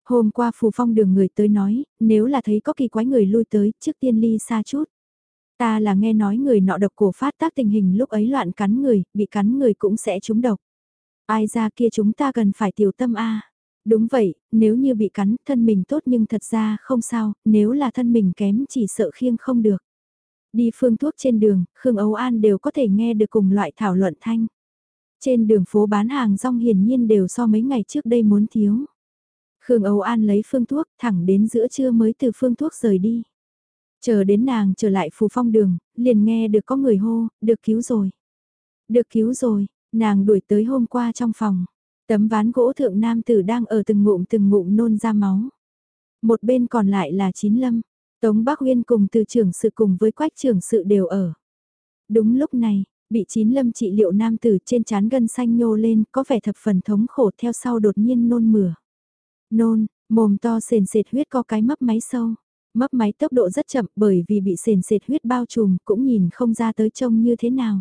Hôm qua phù phong đường người tới nói, nếu là thấy có kỳ quái người lui tới, trước tiên ly xa chút. Ta là nghe nói người nọ độc cổ phát tác tình hình lúc ấy loạn cắn người, bị cắn người cũng sẽ trúng độc. Ai ra kia chúng ta cần phải tiểu tâm A. Đúng vậy, nếu như bị cắn, thân mình tốt nhưng thật ra không sao, nếu là thân mình kém chỉ sợ khiêng không được. Đi phương thuốc trên đường, Khương Âu An đều có thể nghe được cùng loại thảo luận thanh. Trên đường phố bán hàng rong hiển nhiên đều so mấy ngày trước đây muốn thiếu. Khương Âu An lấy phương thuốc thẳng đến giữa trưa mới từ phương thuốc rời đi. Chờ đến nàng trở lại phù phong đường, liền nghe được có người hô, được cứu rồi. Được cứu rồi, nàng đuổi tới hôm qua trong phòng. Tấm ván gỗ thượng nam tử đang ở từng ngụm từng ngụm nôn ra máu. Một bên còn lại là chín lâm. Tống Bắc Uyên cùng từ trưởng sự cùng với quách trưởng sự đều ở. Đúng lúc này, bị chín lâm trị liệu nam tử trên chán gân xanh nhô lên có vẻ thập phần thống khổ theo sau đột nhiên nôn mửa. Nôn, mồm to sền sệt huyết có cái mấp máy sâu. Mấp máy tốc độ rất chậm bởi vì bị sền sệt huyết bao trùm cũng nhìn không ra tới trông như thế nào.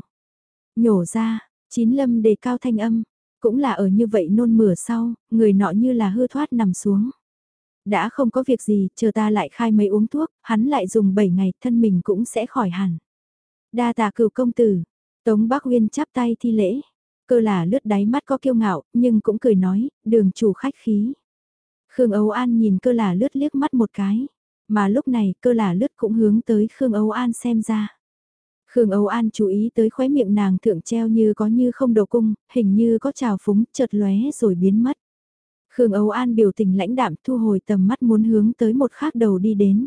Nhổ ra, chín lâm đề cao thanh âm, cũng là ở như vậy nôn mửa sau, người nọ như là hư thoát nằm xuống. Đã không có việc gì, chờ ta lại khai mấy uống thuốc, hắn lại dùng 7 ngày, thân mình cũng sẽ khỏi hẳn. Đa tạ cửu công tử, Tống Bắc nguyên chắp tay thi lễ, cơ là lướt đáy mắt có kiêu ngạo, nhưng cũng cười nói, đường chủ khách khí. Khương Âu An nhìn cơ là lướt liếc mắt một cái, mà lúc này cơ là lướt cũng hướng tới Khương Âu An xem ra. Khương Âu An chú ý tới khóe miệng nàng thượng treo như có như không đầu cung, hình như có trào phúng, chợt lóe rồi biến mất. Khương Âu An biểu tình lãnh đạm thu hồi tầm mắt muốn hướng tới một khác đầu đi đến.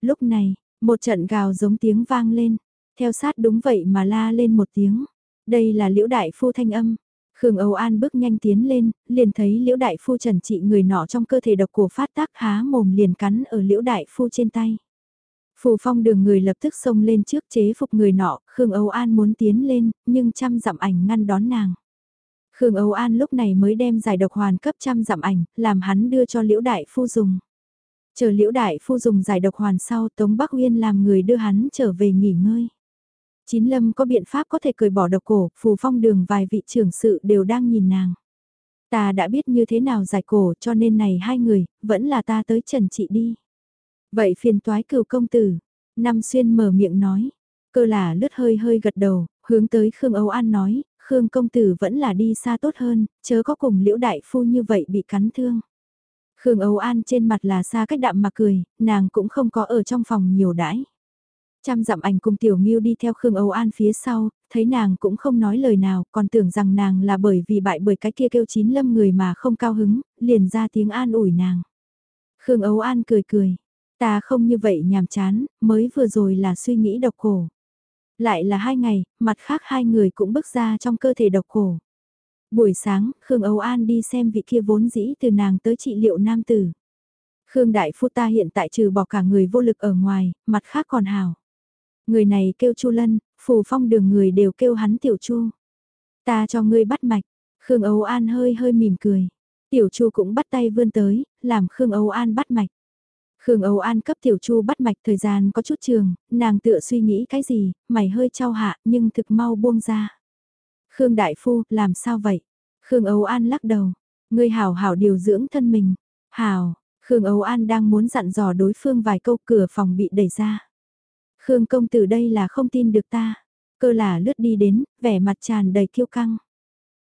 Lúc này, một trận gào giống tiếng vang lên, theo sát đúng vậy mà la lên một tiếng. Đây là liễu đại phu thanh âm. Khương Âu An bước nhanh tiến lên, liền thấy liễu đại phu trần trị người nọ trong cơ thể độc cổ phát tác há mồm liền cắn ở liễu đại phu trên tay. Phù phong đường người lập tức xông lên trước chế phục người nọ, Khương Âu An muốn tiến lên, nhưng trăm dặm ảnh ngăn đón nàng. Khương Âu An lúc này mới đem giải độc hoàn cấp trăm dặm ảnh, làm hắn đưa cho Liễu Đại Phu dùng. Chờ Liễu Đại Phu dùng giải độc hoàn sau Tống Bắc Uyên làm người đưa hắn trở về nghỉ ngơi. Chín lâm có biện pháp có thể cười bỏ độc cổ, phù phong đường vài vị trưởng sự đều đang nhìn nàng. Ta đã biết như thế nào giải cổ cho nên này hai người, vẫn là ta tới trần trị đi. Vậy phiền toái cửu công tử, Năm xuyên mở miệng nói, cơ là lướt hơi hơi gật đầu, hướng tới Khương Âu An nói, Khương công tử vẫn là đi xa tốt hơn, chớ có cùng liễu đại phu như vậy bị cắn thương. Khương Âu An trên mặt là xa cách đạm mà cười, nàng cũng không có ở trong phòng nhiều đãi. Trăm dặm ảnh cùng Tiểu Nghiêu đi theo Khương Âu An phía sau, thấy nàng cũng không nói lời nào, còn tưởng rằng nàng là bởi vì bại bởi cái kia kêu chín lâm người mà không cao hứng, liền ra tiếng an ủi nàng. Khương Âu An cười cười, Ta không như vậy nhàm chán, mới vừa rồi là suy nghĩ độc cổ. Lại là hai ngày, mặt khác hai người cũng bước ra trong cơ thể độc cổ. Buổi sáng, Khương Âu An đi xem vị kia vốn dĩ từ nàng tới trị liệu nam tử. Khương Đại Phu ta hiện tại trừ bỏ cả người vô lực ở ngoài, mặt khác còn hào. Người này kêu Chu Lân, phù phong đường người đều kêu hắn Tiểu Chu. Ta cho ngươi bắt mạch, Khương Âu An hơi hơi mỉm cười. Tiểu Chu cũng bắt tay vươn tới, làm Khương Âu An bắt mạch. Khương Âu An cấp Tiểu Chu bắt mạch thời gian có chút trường, nàng tựa suy nghĩ cái gì, mày hơi trao hạ nhưng thực mau buông ra. Khương Đại Phu, làm sao vậy? Khương Âu An lắc đầu, ngươi hảo hảo điều dưỡng thân mình. Hảo, Khương Âu An đang muốn dặn dò đối phương vài câu cửa phòng bị đẩy ra. Khương công tử đây là không tin được ta. Cơ là lướt đi đến, vẻ mặt tràn đầy kiêu căng.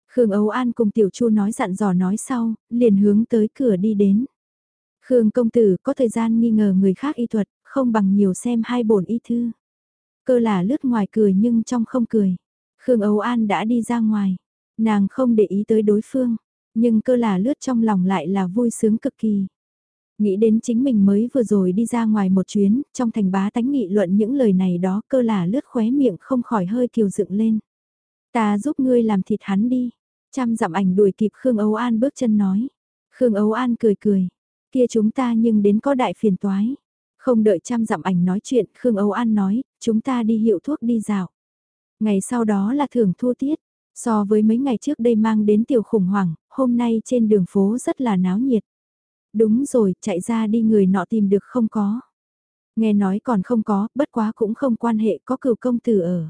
Khương Âu An cùng Tiểu Chu nói dặn dò nói sau, liền hướng tới cửa đi đến. Khương công tử có thời gian nghi ngờ người khác y thuật, không bằng nhiều xem hai bổn y thư. Cơ là lướt ngoài cười nhưng trong không cười. Khương Âu An đã đi ra ngoài. Nàng không để ý tới đối phương, nhưng cơ là lướt trong lòng lại là vui sướng cực kỳ. Nghĩ đến chính mình mới vừa rồi đi ra ngoài một chuyến, trong thành bá tánh nghị luận những lời này đó cơ là lướt khóe miệng không khỏi hơi kiều dựng lên. Ta giúp ngươi làm thịt hắn đi. Trăm dặm ảnh đuổi kịp Khương Âu An bước chân nói. Khương Âu An cười cười. Kia chúng ta nhưng đến có đại phiền toái. Không đợi trăm dặm ảnh nói chuyện, Khương Âu An nói, chúng ta đi hiệu thuốc đi dạo. Ngày sau đó là thưởng thua tiết. So với mấy ngày trước đây mang đến tiểu khủng hoảng, hôm nay trên đường phố rất là náo nhiệt. Đúng rồi, chạy ra đi người nọ tìm được không có. Nghe nói còn không có, bất quá cũng không quan hệ có cửu công tử ở.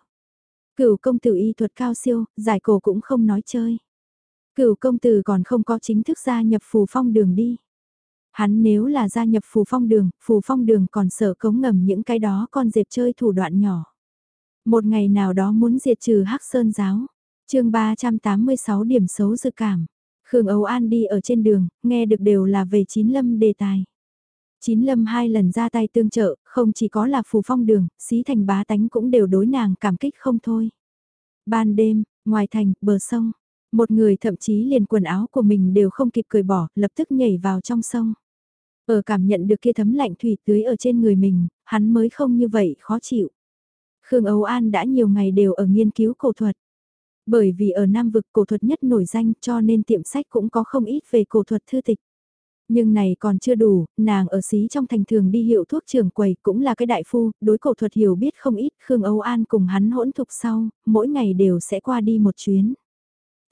Cửu công tử y thuật cao siêu, giải cổ cũng không nói chơi. Cửu công tử còn không có chính thức gia nhập phù phong đường đi. Hắn nếu là gia nhập phù phong đường, phù phong đường còn sợ cống ngầm những cái đó con dẹp chơi thủ đoạn nhỏ. Một ngày nào đó muốn diệt trừ hắc sơn giáo. chương 386 điểm xấu dự cảm. Khương Âu An đi ở trên đường, nghe được đều là về chín lâm đề tài. Chín lâm hai lần ra tay tương trợ, không chỉ có là phù phong đường, xí thành bá tánh cũng đều đối nàng cảm kích không thôi. Ban đêm, ngoài thành, bờ sông, một người thậm chí liền quần áo của mình đều không kịp cười bỏ, lập tức nhảy vào trong sông. Ở cảm nhận được kia thấm lạnh thủy tưới ở trên người mình, hắn mới không như vậy khó chịu. Khương Âu An đã nhiều ngày đều ở nghiên cứu cổ thuật. Bởi vì ở Nam vực cổ thuật nhất nổi danh cho nên tiệm sách cũng có không ít về cổ thuật thư tịch. Nhưng này còn chưa đủ, nàng ở xí trong thành thường đi hiệu thuốc trường quầy cũng là cái đại phu, đối cổ thuật hiểu biết không ít, Khương Âu An cùng hắn hỗn thục sau, mỗi ngày đều sẽ qua đi một chuyến.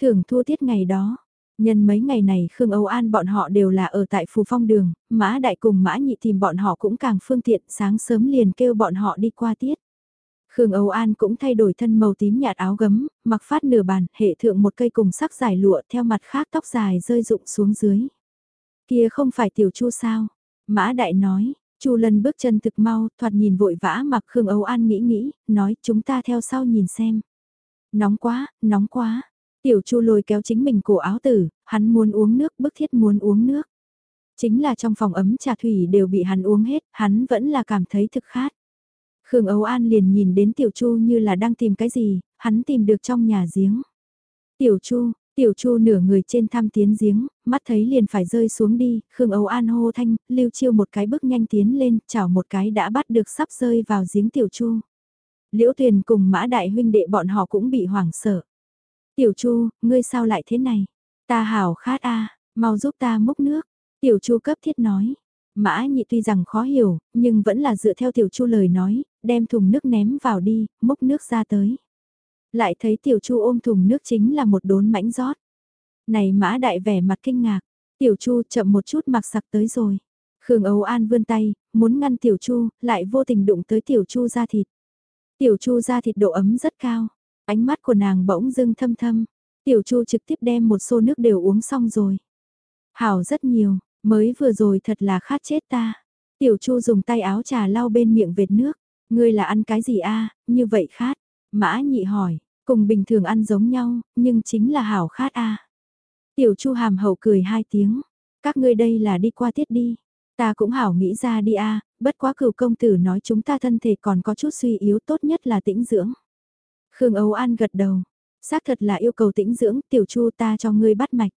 Thường thua tiết ngày đó, nhân mấy ngày này Khương Âu An bọn họ đều là ở tại Phù Phong Đường, Mã Đại cùng Mã Nhị tìm bọn họ cũng càng phương tiện, sáng sớm liền kêu bọn họ đi qua tiết. Khương Âu An cũng thay đổi thân màu tím nhạt áo gấm, mặc phát nửa bàn, hệ thượng một cây cùng sắc dài lụa theo mặt khác tóc dài rơi rụng xuống dưới. Kia không phải tiểu chu sao? Mã Đại nói, Chu lần bước chân thực mau, thoạt nhìn vội vã mặc Khương Âu An nghĩ nghĩ, nói chúng ta theo sau nhìn xem. Nóng quá, nóng quá. Tiểu Chu lôi kéo chính mình cổ áo tử, hắn muốn uống nước, bức thiết muốn uống nước. Chính là trong phòng ấm trà thủy đều bị hắn uống hết, hắn vẫn là cảm thấy thực khát. Khương Âu An liền nhìn đến Tiểu Chu như là đang tìm cái gì, hắn tìm được trong nhà giếng. Tiểu Chu, Tiểu Chu nửa người trên tham tiến giếng, mắt thấy liền phải rơi xuống đi, Khương Âu An hô thanh, lưu chiêu một cái bước nhanh tiến lên, chảo một cái đã bắt được sắp rơi vào giếng Tiểu Chu. Liễu Tuyền cùng Mã Đại huynh đệ bọn họ cũng bị hoảng sợ. Tiểu Chu, ngươi sao lại thế này? Ta hào khát a, mau giúp ta múc nước. Tiểu Chu cấp thiết nói. Mã nhị tuy rằng khó hiểu, nhưng vẫn là dựa theo tiểu chu lời nói, đem thùng nước ném vào đi, múc nước ra tới. Lại thấy tiểu chu ôm thùng nước chính là một đốn mãnh rót. Này mã đại vẻ mặt kinh ngạc, tiểu chu chậm một chút mặc sặc tới rồi. Khương Âu An vươn tay, muốn ngăn tiểu chu, lại vô tình đụng tới tiểu chu ra thịt. Tiểu chu ra thịt độ ấm rất cao, ánh mắt của nàng bỗng dưng thâm thâm. Tiểu chu trực tiếp đem một xô nước đều uống xong rồi. Hảo rất nhiều, Mới vừa rồi thật là khát chết ta. Tiểu Chu dùng tay áo trà lau bên miệng vệt nước. Ngươi là ăn cái gì a? như vậy khát. Mã nhị hỏi, cùng bình thường ăn giống nhau, nhưng chính là hảo khát a. Tiểu Chu hàm hậu cười hai tiếng. Các ngươi đây là đi qua tiết đi. Ta cũng hảo nghĩ ra đi a, bất quá cửu công tử nói chúng ta thân thể còn có chút suy yếu tốt nhất là tĩnh dưỡng. Khương Âu An gật đầu. Xác thật là yêu cầu tĩnh dưỡng, tiểu chu ta cho ngươi bắt mạch.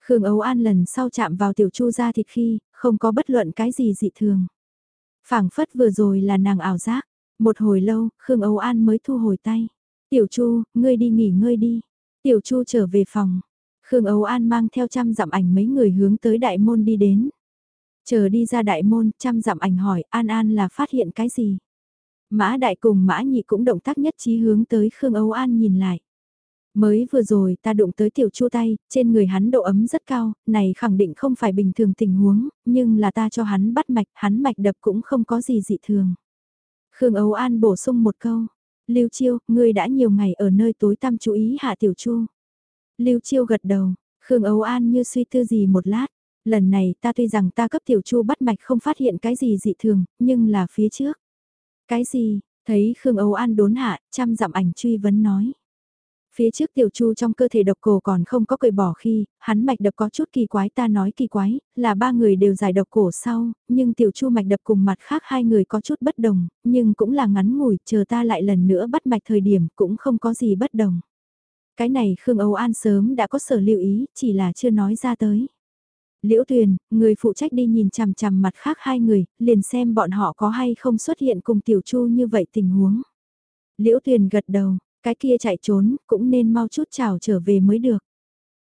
Khương Âu An lần sau chạm vào tiểu chu ra thịt khi, không có bất luận cái gì dị thường phảng phất vừa rồi là nàng ảo giác. Một hồi lâu, Khương Âu An mới thu hồi tay. Tiểu Chu, ngươi đi nghỉ ngơi đi. Tiểu Chu trở về phòng. Khương Âu An mang theo trăm dặm ảnh mấy người hướng tới đại môn đi đến. Chờ đi ra đại môn, trăm dặm ảnh hỏi An An là phát hiện cái gì? Mã đại cùng mã nhị cũng động tác nhất trí hướng tới Khương Âu An nhìn lại. Mới vừa rồi ta đụng tới tiểu chu tay, trên người hắn độ ấm rất cao, này khẳng định không phải bình thường tình huống, nhưng là ta cho hắn bắt mạch, hắn mạch đập cũng không có gì dị thường. Khương Âu An bổ sung một câu, Lưu Chiêu, ngươi đã nhiều ngày ở nơi tối tăm chú ý hạ tiểu chu. Lưu Chiêu gật đầu, Khương Âu An như suy tư gì một lát, lần này ta tuy rằng ta cấp tiểu chu bắt mạch không phát hiện cái gì dị thường, nhưng là phía trước. Cái gì, thấy Khương Âu An đốn hạ, chăm dặm ảnh truy vấn nói. Phía trước tiểu chu trong cơ thể độc cổ còn không có cười bỏ khi, hắn mạch đập có chút kỳ quái ta nói kỳ quái, là ba người đều giải độc cổ sau, nhưng tiểu chu mạch đập cùng mặt khác hai người có chút bất đồng, nhưng cũng là ngắn ngủi, chờ ta lại lần nữa bắt mạch thời điểm cũng không có gì bất đồng. Cái này Khương Âu An sớm đã có sở lưu ý, chỉ là chưa nói ra tới. Liễu Tuyền, người phụ trách đi nhìn chằm chằm mặt khác hai người, liền xem bọn họ có hay không xuất hiện cùng Tiểu Chu như vậy tình huống. Liễu Tuyền gật đầu, cái kia chạy trốn, cũng nên mau chút chào trở về mới được.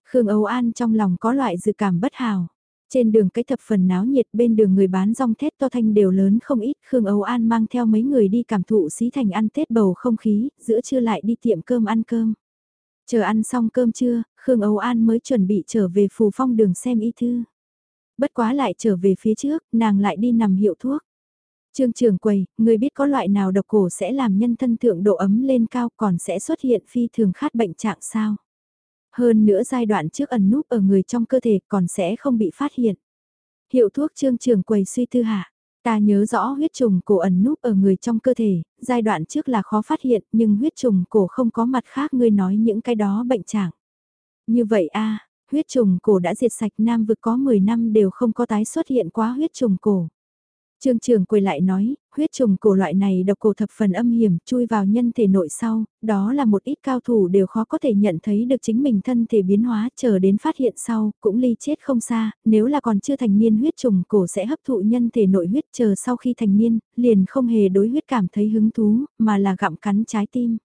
Khương Âu An trong lòng có loại dự cảm bất hào. Trên đường cái thập phần náo nhiệt bên đường người bán rong thét to thanh đều lớn không ít. Khương Âu An mang theo mấy người đi cảm thụ xí thành ăn Tết bầu không khí, giữa trưa lại đi tiệm cơm ăn cơm. Chờ ăn xong cơm trưa, Khương Âu An mới chuẩn bị trở về phù phong đường xem y thư. Bất quá lại trở về phía trước, nàng lại đi nằm hiệu thuốc. Trương trường quầy, người biết có loại nào độc cổ sẽ làm nhân thân thượng độ ấm lên cao còn sẽ xuất hiện phi thường khát bệnh trạng sao? Hơn nữa giai đoạn trước ẩn núp ở người trong cơ thể còn sẽ không bị phát hiện. Hiệu thuốc trương trường quầy suy tư hạ. Ta nhớ rõ huyết trùng cổ ẩn núp ở người trong cơ thể, giai đoạn trước là khó phát hiện nhưng huyết trùng cổ không có mặt khác ngươi nói những cái đó bệnh trạng. Như vậy a huyết trùng cổ đã diệt sạch nam vực có 10 năm đều không có tái xuất hiện quá huyết trùng cổ. Trương trường quay lại nói, huyết trùng cổ loại này độc cổ thập phần âm hiểm, chui vào nhân thể nội sau, đó là một ít cao thủ đều khó có thể nhận thấy được chính mình thân thể biến hóa, chờ đến phát hiện sau, cũng ly chết không xa, nếu là còn chưa thành niên huyết trùng cổ sẽ hấp thụ nhân thể nội huyết chờ sau khi thành niên, liền không hề đối huyết cảm thấy hứng thú, mà là gặm cắn trái tim.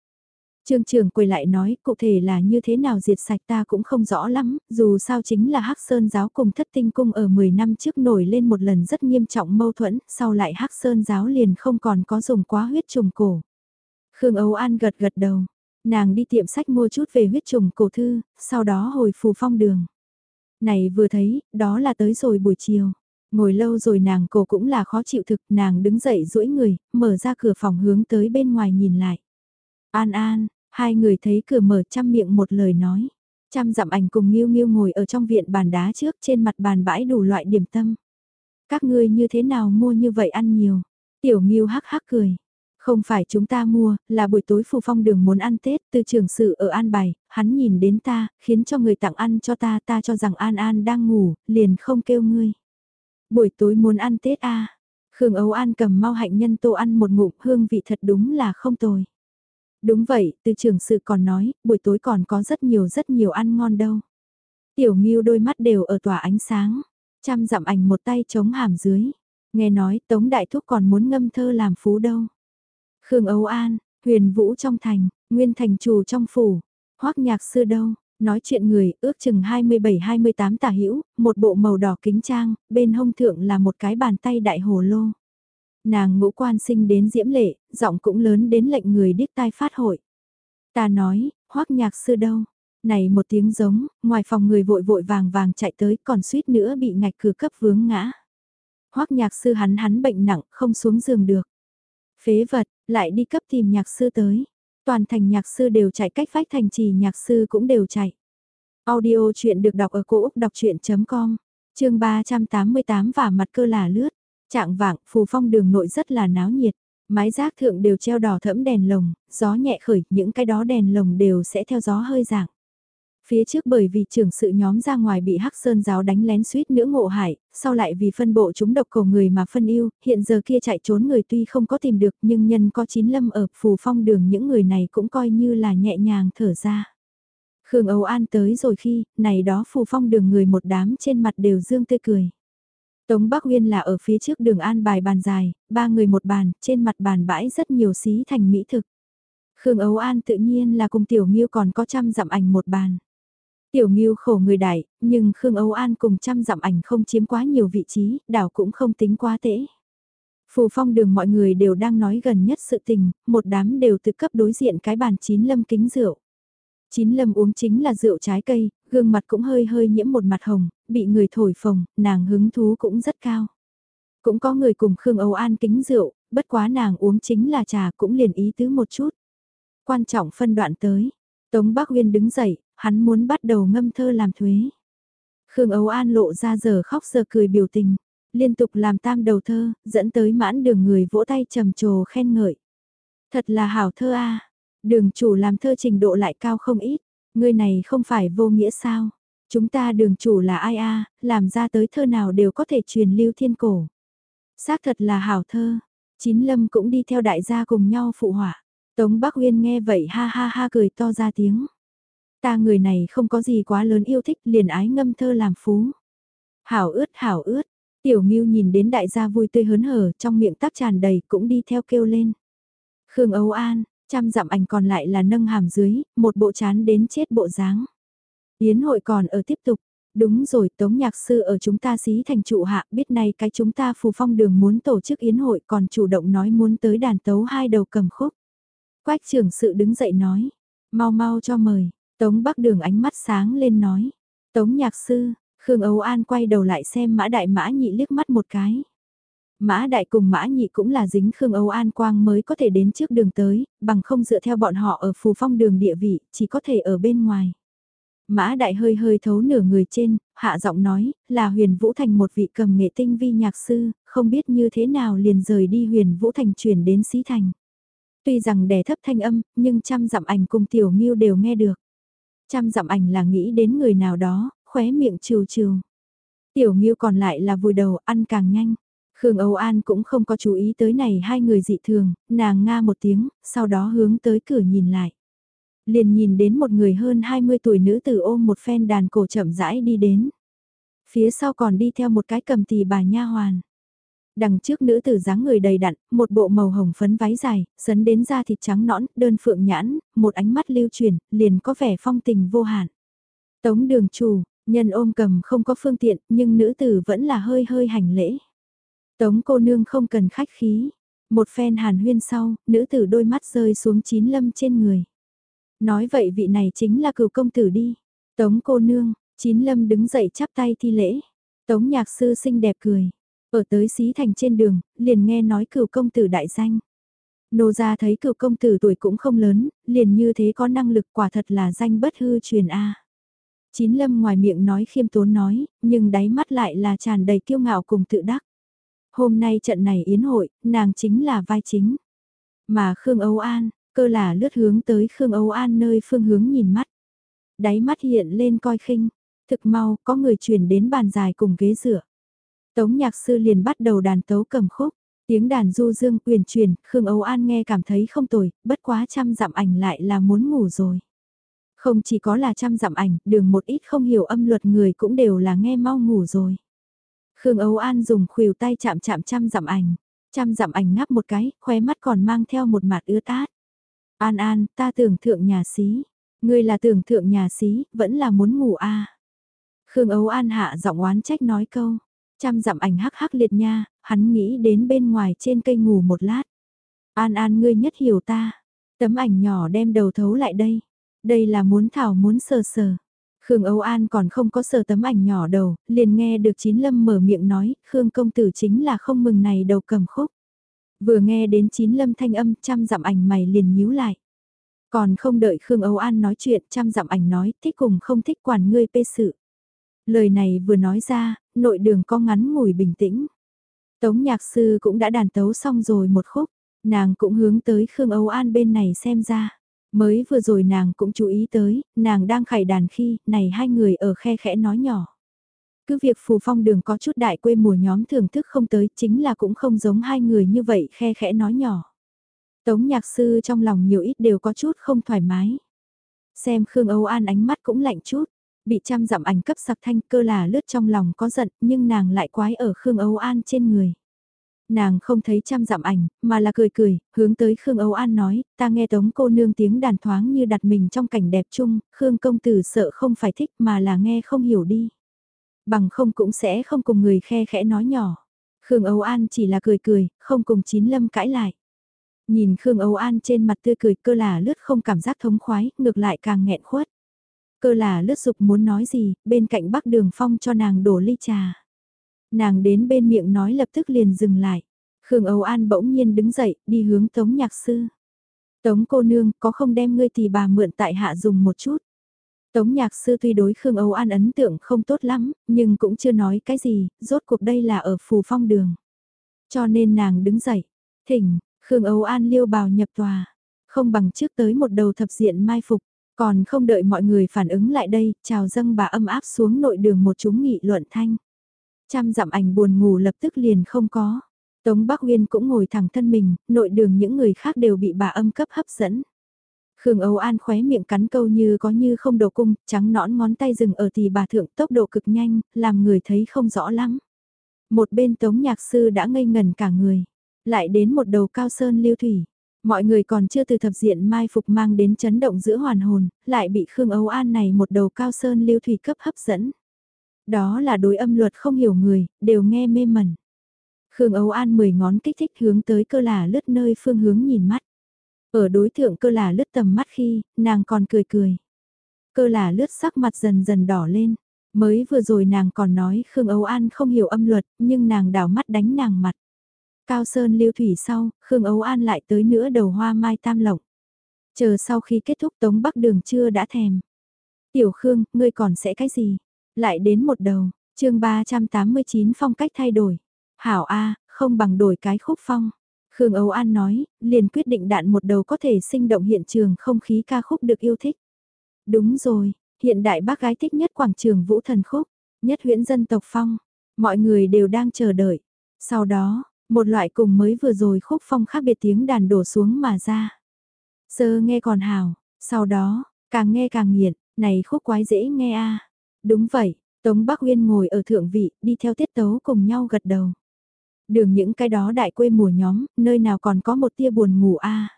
Trương trưởng quay lại nói cụ thể là như thế nào diệt sạch ta cũng không rõ lắm, dù sao chính là Hắc Sơn giáo cùng thất tinh cung ở 10 năm trước nổi lên một lần rất nghiêm trọng mâu thuẫn, sau lại Hắc Sơn giáo liền không còn có dùng quá huyết trùng cổ. Khương Âu An gật gật đầu, nàng đi tiệm sách mua chút về huyết trùng cổ thư, sau đó hồi phù phong đường. Này vừa thấy, đó là tới rồi buổi chiều. Ngồi lâu rồi nàng cổ cũng là khó chịu thực, nàng đứng dậy duỗi người, mở ra cửa phòng hướng tới bên ngoài nhìn lại. An An, Hai người thấy cửa mở chăm miệng một lời nói. Trăm dặm ảnh cùng Nghiêu Nghiêu ngồi ở trong viện bàn đá trước trên mặt bàn bãi đủ loại điểm tâm. Các ngươi như thế nào mua như vậy ăn nhiều. Tiểu Nghiêu hắc hắc cười. Không phải chúng ta mua, là buổi tối phù phong đường muốn ăn Tết từ trường sự ở An Bài, hắn nhìn đến ta, khiến cho người tặng ăn cho ta, ta cho rằng An An đang ngủ, liền không kêu ngươi. Buổi tối muốn ăn Tết a Khương Âu An cầm mau hạnh nhân tô ăn một ngụm hương vị thật đúng là không tồi. Đúng vậy, từ trường sự còn nói, buổi tối còn có rất nhiều rất nhiều ăn ngon đâu. Tiểu Ngưu đôi mắt đều ở tỏa ánh sáng, chăm dặm ảnh một tay chống hàm dưới. Nghe nói Tống Đại Thúc còn muốn ngâm thơ làm phú đâu. Khương Âu An, huyền vũ trong thành, nguyên thành chủ trong phủ, hoắc nhạc sư đâu, nói chuyện người ước chừng 27-28 tả hữu một bộ màu đỏ kính trang, bên hông thượng là một cái bàn tay đại hồ lô. Nàng ngũ quan sinh đến diễm lệ, giọng cũng lớn đến lệnh người điếc tai phát hội. Ta nói, hoắc nhạc sư đâu? Này một tiếng giống, ngoài phòng người vội vội vàng vàng chạy tới còn suýt nữa bị ngạch cửa cấp vướng ngã. hoắc nhạc sư hắn hắn bệnh nặng, không xuống giường được. Phế vật, lại đi cấp tìm nhạc sư tới. Toàn thành nhạc sư đều chạy cách vách thành trì nhạc sư cũng đều chạy. Audio chuyện được đọc ở cổ Úc đọc chuyện.com, chương 388 và mặt cơ là lướt. Trạng vạng, phù phong đường nội rất là náo nhiệt. Mái rác thượng đều treo đỏ thẫm đèn lồng, gió nhẹ khởi, những cái đó đèn lồng đều sẽ theo gió hơi dạng. Phía trước bởi vì trưởng sự nhóm ra ngoài bị Hắc Sơn giáo đánh lén suýt nữa ngộ hại, sau lại vì phân bộ chúng độc cầu người mà phân yêu, hiện giờ kia chạy trốn người tuy không có tìm được nhưng nhân có chín lâm ở phù phong đường những người này cũng coi như là nhẹ nhàng thở ra. Khương Âu An tới rồi khi, này đó phù phong đường người một đám trên mặt đều dương tươi cười. Tống Bắc Uyên là ở phía trước đường an bài bàn dài, ba người một bàn, trên mặt bàn bãi rất nhiều xí thành mỹ thực. Khương Ấu An tự nhiên là cùng Tiểu Nghiêu còn có trăm dặm ảnh một bàn. Tiểu Nghiêu khổ người đại, nhưng Khương Ấu An cùng trăm dặm ảnh không chiếm quá nhiều vị trí, đảo cũng không tính quá tễ. Phù phong đường mọi người đều đang nói gần nhất sự tình, một đám đều tự cấp đối diện cái bàn chín lâm kính rượu. Chín lâm uống chính là rượu trái cây, gương mặt cũng hơi hơi nhiễm một mặt hồng, bị người thổi phồng, nàng hứng thú cũng rất cao. Cũng có người cùng Khương Âu An kính rượu, bất quá nàng uống chính là trà cũng liền ý tứ một chút. Quan trọng phân đoạn tới, Tống Bác Huyên đứng dậy, hắn muốn bắt đầu ngâm thơ làm thuế. Khương Âu An lộ ra giờ khóc giờ cười biểu tình, liên tục làm tam đầu thơ, dẫn tới mãn đường người vỗ tay trầm trồ khen ngợi. Thật là hảo thơ a đường chủ làm thơ trình độ lại cao không ít, ngươi này không phải vô nghĩa sao. Chúng ta đường chủ là ai a làm ra tới thơ nào đều có thể truyền lưu thiên cổ. Xác thật là hảo thơ, chín lâm cũng đi theo đại gia cùng nhau phụ họa. Tống Bắc Uyên nghe vậy ha ha ha cười to ra tiếng. Ta người này không có gì quá lớn yêu thích liền ái ngâm thơ làm phú. Hảo ướt hảo ướt, tiểu nghiêu nhìn đến đại gia vui tươi hớn hở trong miệng tắc tràn đầy cũng đi theo kêu lên. Khương Âu An, trăm dặm ảnh còn lại là nâng hàm dưới, một bộ chán đến chết bộ dáng. Yến hội còn ở tiếp tục, đúng rồi tống nhạc sư ở chúng ta xí thành trụ hạ biết nay cái chúng ta phù phong đường muốn tổ chức yến hội còn chủ động nói muốn tới đàn tấu hai đầu cầm khúc. Quách trưởng sự đứng dậy nói, mau mau cho mời, Tống Bắc Đường ánh mắt sáng lên nói, Tống nhạc sư, Khương Âu An quay đầu lại xem mã đại mã nhị liếc mắt một cái. Mã đại cùng mã nhị cũng là dính Khương Âu An Quang mới có thể đến trước đường tới, bằng không dựa theo bọn họ ở phù phong đường địa vị, chỉ có thể ở bên ngoài. Mã đại hơi hơi thấu nửa người trên, hạ giọng nói, là huyền vũ thành một vị cầm nghệ tinh vi nhạc sư, không biết như thế nào liền rời đi huyền vũ thành chuyển đến xí thành. Tuy rằng đè thấp thanh âm, nhưng trăm dặm ảnh cùng tiểu nghiêu đều nghe được. Trăm dặm ảnh là nghĩ đến người nào đó, khóe miệng trừ trừ. Tiểu nghiêu còn lại là vùi đầu ăn càng nhanh. Khương Âu An cũng không có chú ý tới này hai người dị thường, nàng nga một tiếng, sau đó hướng tới cửa nhìn lại. Liền nhìn đến một người hơn 20 tuổi nữ tử ôm một phen đàn cổ chậm rãi đi đến. Phía sau còn đi theo một cái cầm tỳ bà nha hoàn. Đằng trước nữ tử dáng người đầy đặn, một bộ màu hồng phấn váy dài, sấn đến da thịt trắng nõn, đơn phượng nhãn, một ánh mắt lưu truyền, liền có vẻ phong tình vô hạn. Tống đường chủ, nhân ôm cầm không có phương tiện, nhưng nữ tử vẫn là hơi hơi hành lễ. Tống cô nương không cần khách khí. Một phen hàn huyên sau, nữ tử đôi mắt rơi xuống chín lâm trên người. Nói vậy vị này chính là cựu công tử đi. Tống cô nương, chín lâm đứng dậy chắp tay thi lễ. Tống nhạc sư xinh đẹp cười. Ở tới xí thành trên đường, liền nghe nói cựu công tử đại danh. Nô gia thấy cựu công tử tuổi cũng không lớn, liền như thế có năng lực quả thật là danh bất hư truyền A. Chín lâm ngoài miệng nói khiêm tốn nói, nhưng đáy mắt lại là tràn đầy kiêu ngạo cùng tự đắc. Hôm nay trận này yến hội, nàng chính là vai chính. Mà Khương Âu An, cơ là lướt hướng tới Khương Âu An nơi phương hướng nhìn mắt. Đáy mắt hiện lên coi khinh, thực mau có người chuyển đến bàn dài cùng ghế dựa. Tống nhạc sư liền bắt đầu đàn tấu cầm khúc, tiếng đàn du dương quyền truyền, Khương Âu An nghe cảm thấy không tồi, bất quá trăm dặm ảnh lại là muốn ngủ rồi. Không chỉ có là trăm dặm ảnh, đường một ít không hiểu âm luật người cũng đều là nghe mau ngủ rồi. Khương Âu An dùng khuỷu tay chạm chạm chăm dặm ảnh, chăm dặm ảnh ngáp một cái, khóe mắt còn mang theo một mặt ưa tát. An An, ta tưởng thượng nhà xí. Ngươi là tưởng thượng nhà xí, vẫn là muốn ngủ a. Khương Âu An hạ giọng oán trách nói câu. chăm dặm ảnh hắc hắc liệt nha, hắn nghĩ đến bên ngoài trên cây ngủ một lát. An An ngươi nhất hiểu ta. Tấm ảnh nhỏ đem đầu thấu lại đây. Đây là muốn thảo muốn sờ sờ. Khương Âu An còn không có sờ tấm ảnh nhỏ đầu, liền nghe được Chín Lâm mở miệng nói, Khương công tử chính là không mừng này đầu cầm khúc. Vừa nghe đến Chín Lâm thanh âm, trăm dặm ảnh mày liền nhíu lại. Còn không đợi Khương Âu An nói chuyện, trăm dặm ảnh nói, thích cùng không thích quản ngươi pê sự. Lời này vừa nói ra, nội đường có ngắn ngủi bình tĩnh. Tống nhạc sư cũng đã đàn tấu xong rồi một khúc, nàng cũng hướng tới Khương Âu An bên này xem ra. Mới vừa rồi nàng cũng chú ý tới, nàng đang khải đàn khi, này hai người ở khe khẽ nói nhỏ. Cứ việc phù phong đường có chút đại quê mùa nhóm thưởng thức không tới, chính là cũng không giống hai người như vậy khe khẽ nói nhỏ. Tống nhạc sư trong lòng nhiều ít đều có chút không thoải mái. Xem Khương Âu An ánh mắt cũng lạnh chút, Bị trăm dặm ảnh cấp sặc thanh cơ là lướt trong lòng có giận nhưng nàng lại quái ở Khương Âu An trên người. Nàng không thấy trăm dặm ảnh, mà là cười cười, hướng tới Khương Âu An nói, ta nghe tống cô nương tiếng đàn thoáng như đặt mình trong cảnh đẹp chung, Khương công tử sợ không phải thích mà là nghe không hiểu đi. Bằng không cũng sẽ không cùng người khe khẽ nói nhỏ. Khương Âu An chỉ là cười cười, không cùng chín lâm cãi lại. Nhìn Khương Âu An trên mặt tươi cười cơ là lướt không cảm giác thống khoái, ngược lại càng nghẹn khuất. Cơ là lướt dục muốn nói gì, bên cạnh bắc đường phong cho nàng đổ ly trà. Nàng đến bên miệng nói lập tức liền dừng lại. Khương Âu An bỗng nhiên đứng dậy, đi hướng Tống Nhạc Sư. Tống cô nương, có không đem ngươi thì bà mượn tại hạ dùng một chút. Tống Nhạc Sư tuy đối Khương Âu An ấn tượng không tốt lắm, nhưng cũng chưa nói cái gì, rốt cuộc đây là ở phù phong đường. Cho nên nàng đứng dậy, thỉnh, Khương Âu An liêu bào nhập tòa, không bằng trước tới một đầu thập diện mai phục, còn không đợi mọi người phản ứng lại đây, chào dâng bà âm áp xuống nội đường một chúng nghị luận thanh. Trăm dặm ảnh buồn ngủ lập tức liền không có. Tống Bắc Uyên cũng ngồi thẳng thân mình, nội đường những người khác đều bị bà âm cấp hấp dẫn. Khương Âu An khóe miệng cắn câu như có như không đầu cung, trắng nõn ngón tay dừng ở thì bà thượng tốc độ cực nhanh, làm người thấy không rõ lắm. Một bên tống nhạc sư đã ngây ngần cả người, lại đến một đầu cao sơn lưu thủy. Mọi người còn chưa từ thập diện mai phục mang đến chấn động giữa hoàn hồn, lại bị Khương Âu An này một đầu cao sơn lưu thủy cấp hấp dẫn. Đó là đối âm luật không hiểu người, đều nghe mê mẩn. Khương Âu An mười ngón kích thích hướng tới cơ là lướt nơi phương hướng nhìn mắt. Ở đối tượng cơ là lướt tầm mắt khi, nàng còn cười cười. Cơ là lướt sắc mặt dần dần đỏ lên. Mới vừa rồi nàng còn nói Khương Âu An không hiểu âm luật, nhưng nàng đảo mắt đánh nàng mặt. Cao Sơn lưu thủy sau, Khương Âu An lại tới nữa đầu hoa mai tam lộng. Chờ sau khi kết thúc tống bắc đường chưa đã thèm. Tiểu Khương, ngươi còn sẽ cái gì? Lại đến một đầu, chương 389 phong cách thay đổi. Hảo A, không bằng đổi cái khúc phong. Khương Âu An nói, liền quyết định đạn một đầu có thể sinh động hiện trường không khí ca khúc được yêu thích. Đúng rồi, hiện đại bác gái thích nhất quảng trường Vũ Thần Khúc, nhất huyễn dân tộc phong. Mọi người đều đang chờ đợi. Sau đó, một loại cùng mới vừa rồi khúc phong khác biệt tiếng đàn đổ xuống mà ra. Sơ nghe còn hào, sau đó, càng nghe càng nghiện, này khúc quái dễ nghe a Đúng vậy, Tống Bắc Uyên ngồi ở thượng vị, đi theo tiết tấu cùng nhau gật đầu. Đường những cái đó đại quê mùa nhóm, nơi nào còn có một tia buồn ngủ a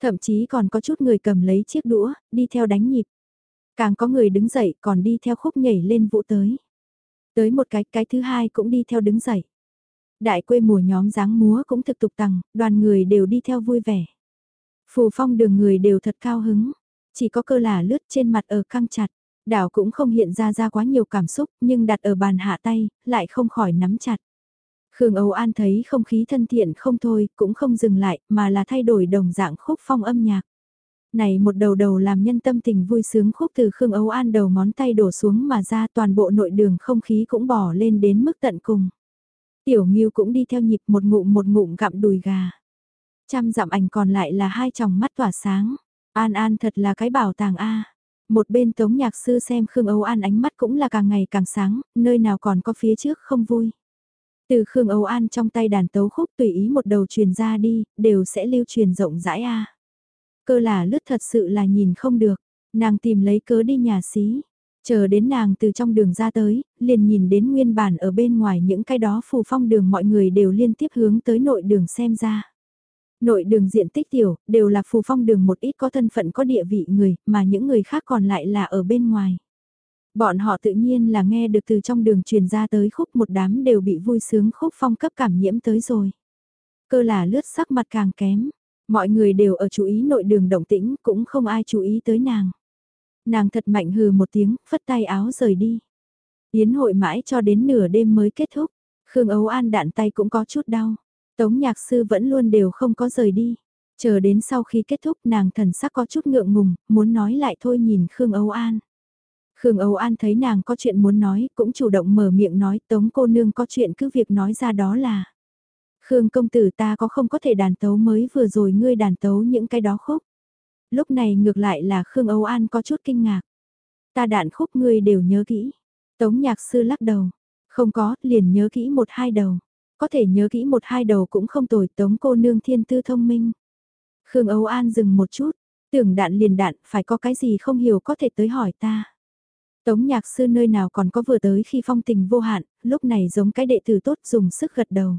Thậm chí còn có chút người cầm lấy chiếc đũa, đi theo đánh nhịp. Càng có người đứng dậy còn đi theo khúc nhảy lên vũ tới. Tới một cái, cái thứ hai cũng đi theo đứng dậy. Đại quê mùa nhóm dáng múa cũng thực tục tằng, đoàn người đều đi theo vui vẻ. Phù phong đường người đều thật cao hứng, chỉ có cơ là lướt trên mặt ở căng chặt đào cũng không hiện ra ra quá nhiều cảm xúc, nhưng đặt ở bàn hạ tay, lại không khỏi nắm chặt. Khương Âu An thấy không khí thân thiện không thôi, cũng không dừng lại, mà là thay đổi đồng dạng khúc phong âm nhạc. Này một đầu đầu làm nhân tâm tình vui sướng khúc từ Khương Âu An đầu ngón tay đổ xuống mà ra toàn bộ nội đường không khí cũng bỏ lên đến mức tận cùng. Tiểu Nghiêu cũng đi theo nhịp một ngụm một ngụm gặm đùi gà. Trăm dặm ảnh còn lại là hai tròng mắt tỏa sáng. An An thật là cái bảo tàng A. Một bên tống nhạc sư xem Khương Âu An ánh mắt cũng là càng ngày càng sáng, nơi nào còn có phía trước không vui. Từ Khương Âu An trong tay đàn tấu khúc tùy ý một đầu truyền ra đi, đều sẽ lưu truyền rộng rãi a. Cơ là lướt thật sự là nhìn không được, nàng tìm lấy cớ đi nhà xí. Chờ đến nàng từ trong đường ra tới, liền nhìn đến nguyên bản ở bên ngoài những cái đó phù phong đường mọi người đều liên tiếp hướng tới nội đường xem ra. Nội đường diện tích tiểu, đều là phù phong đường một ít có thân phận có địa vị người, mà những người khác còn lại là ở bên ngoài. Bọn họ tự nhiên là nghe được từ trong đường truyền ra tới khúc một đám đều bị vui sướng khúc phong cấp cảm nhiễm tới rồi. Cơ là lướt sắc mặt càng kém, mọi người đều ở chú ý nội đường động tĩnh cũng không ai chú ý tới nàng. Nàng thật mạnh hừ một tiếng, phất tay áo rời đi. Yến hội mãi cho đến nửa đêm mới kết thúc, Khương Ấu An đạn tay cũng có chút đau. Tống nhạc sư vẫn luôn đều không có rời đi. Chờ đến sau khi kết thúc nàng thần sắc có chút ngượng ngùng, muốn nói lại thôi nhìn Khương Âu An. Khương Âu An thấy nàng có chuyện muốn nói, cũng chủ động mở miệng nói tống cô nương có chuyện cứ việc nói ra đó là. Khương công tử ta có không có thể đàn tấu mới vừa rồi ngươi đàn tấu những cái đó khúc. Lúc này ngược lại là Khương Âu An có chút kinh ngạc. Ta đạn khúc ngươi đều nhớ kỹ. Tống nhạc sư lắc đầu. Không có, liền nhớ kỹ một hai đầu. Có thể nhớ kỹ một hai đầu cũng không tồi tống cô nương thiên tư thông minh. Khương Âu An dừng một chút. Tưởng đạn liền đạn, phải có cái gì không hiểu có thể tới hỏi ta. Tống nhạc sư nơi nào còn có vừa tới khi phong tình vô hạn, lúc này giống cái đệ tử tốt dùng sức gật đầu.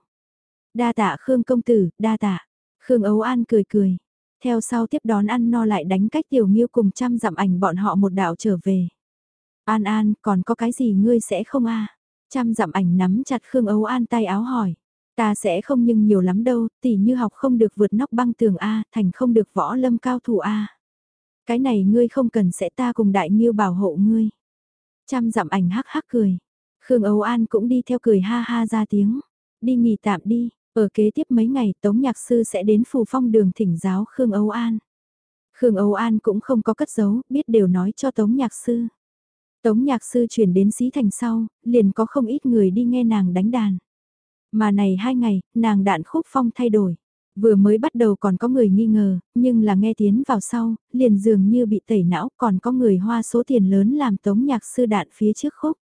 Đa tạ Khương công tử, đa tạ. Khương Ấu An cười cười. Theo sau tiếp đón ăn no lại đánh cách tiểu nghiêu cùng trăm dặm ảnh bọn họ một đạo trở về. An An, còn có cái gì ngươi sẽ không a? Trăm dặm ảnh nắm chặt Khương Ấu An tay áo hỏi. Ta sẽ không nhưng nhiều lắm đâu, tỉ như học không được vượt nóc băng tường A, thành không được võ lâm cao thủ A. Cái này ngươi không cần sẽ ta cùng đại nghiêu bảo hộ ngươi. Trăm dặm ảnh hắc hắc cười. Khương Âu An cũng đi theo cười ha ha ra tiếng. Đi nghỉ tạm đi, ở kế tiếp mấy ngày Tống Nhạc Sư sẽ đến phù phong đường thỉnh giáo Khương Âu An. Khương Âu An cũng không có cất giấu, biết đều nói cho Tống Nhạc Sư. Tống Nhạc Sư chuyển đến Xí Thành sau, liền có không ít người đi nghe nàng đánh đàn. Mà này hai ngày, nàng đạn khúc phong thay đổi. Vừa mới bắt đầu còn có người nghi ngờ, nhưng là nghe tiến vào sau, liền dường như bị tẩy não, còn có người hoa số tiền lớn làm tống nhạc sư đạn phía trước khúc.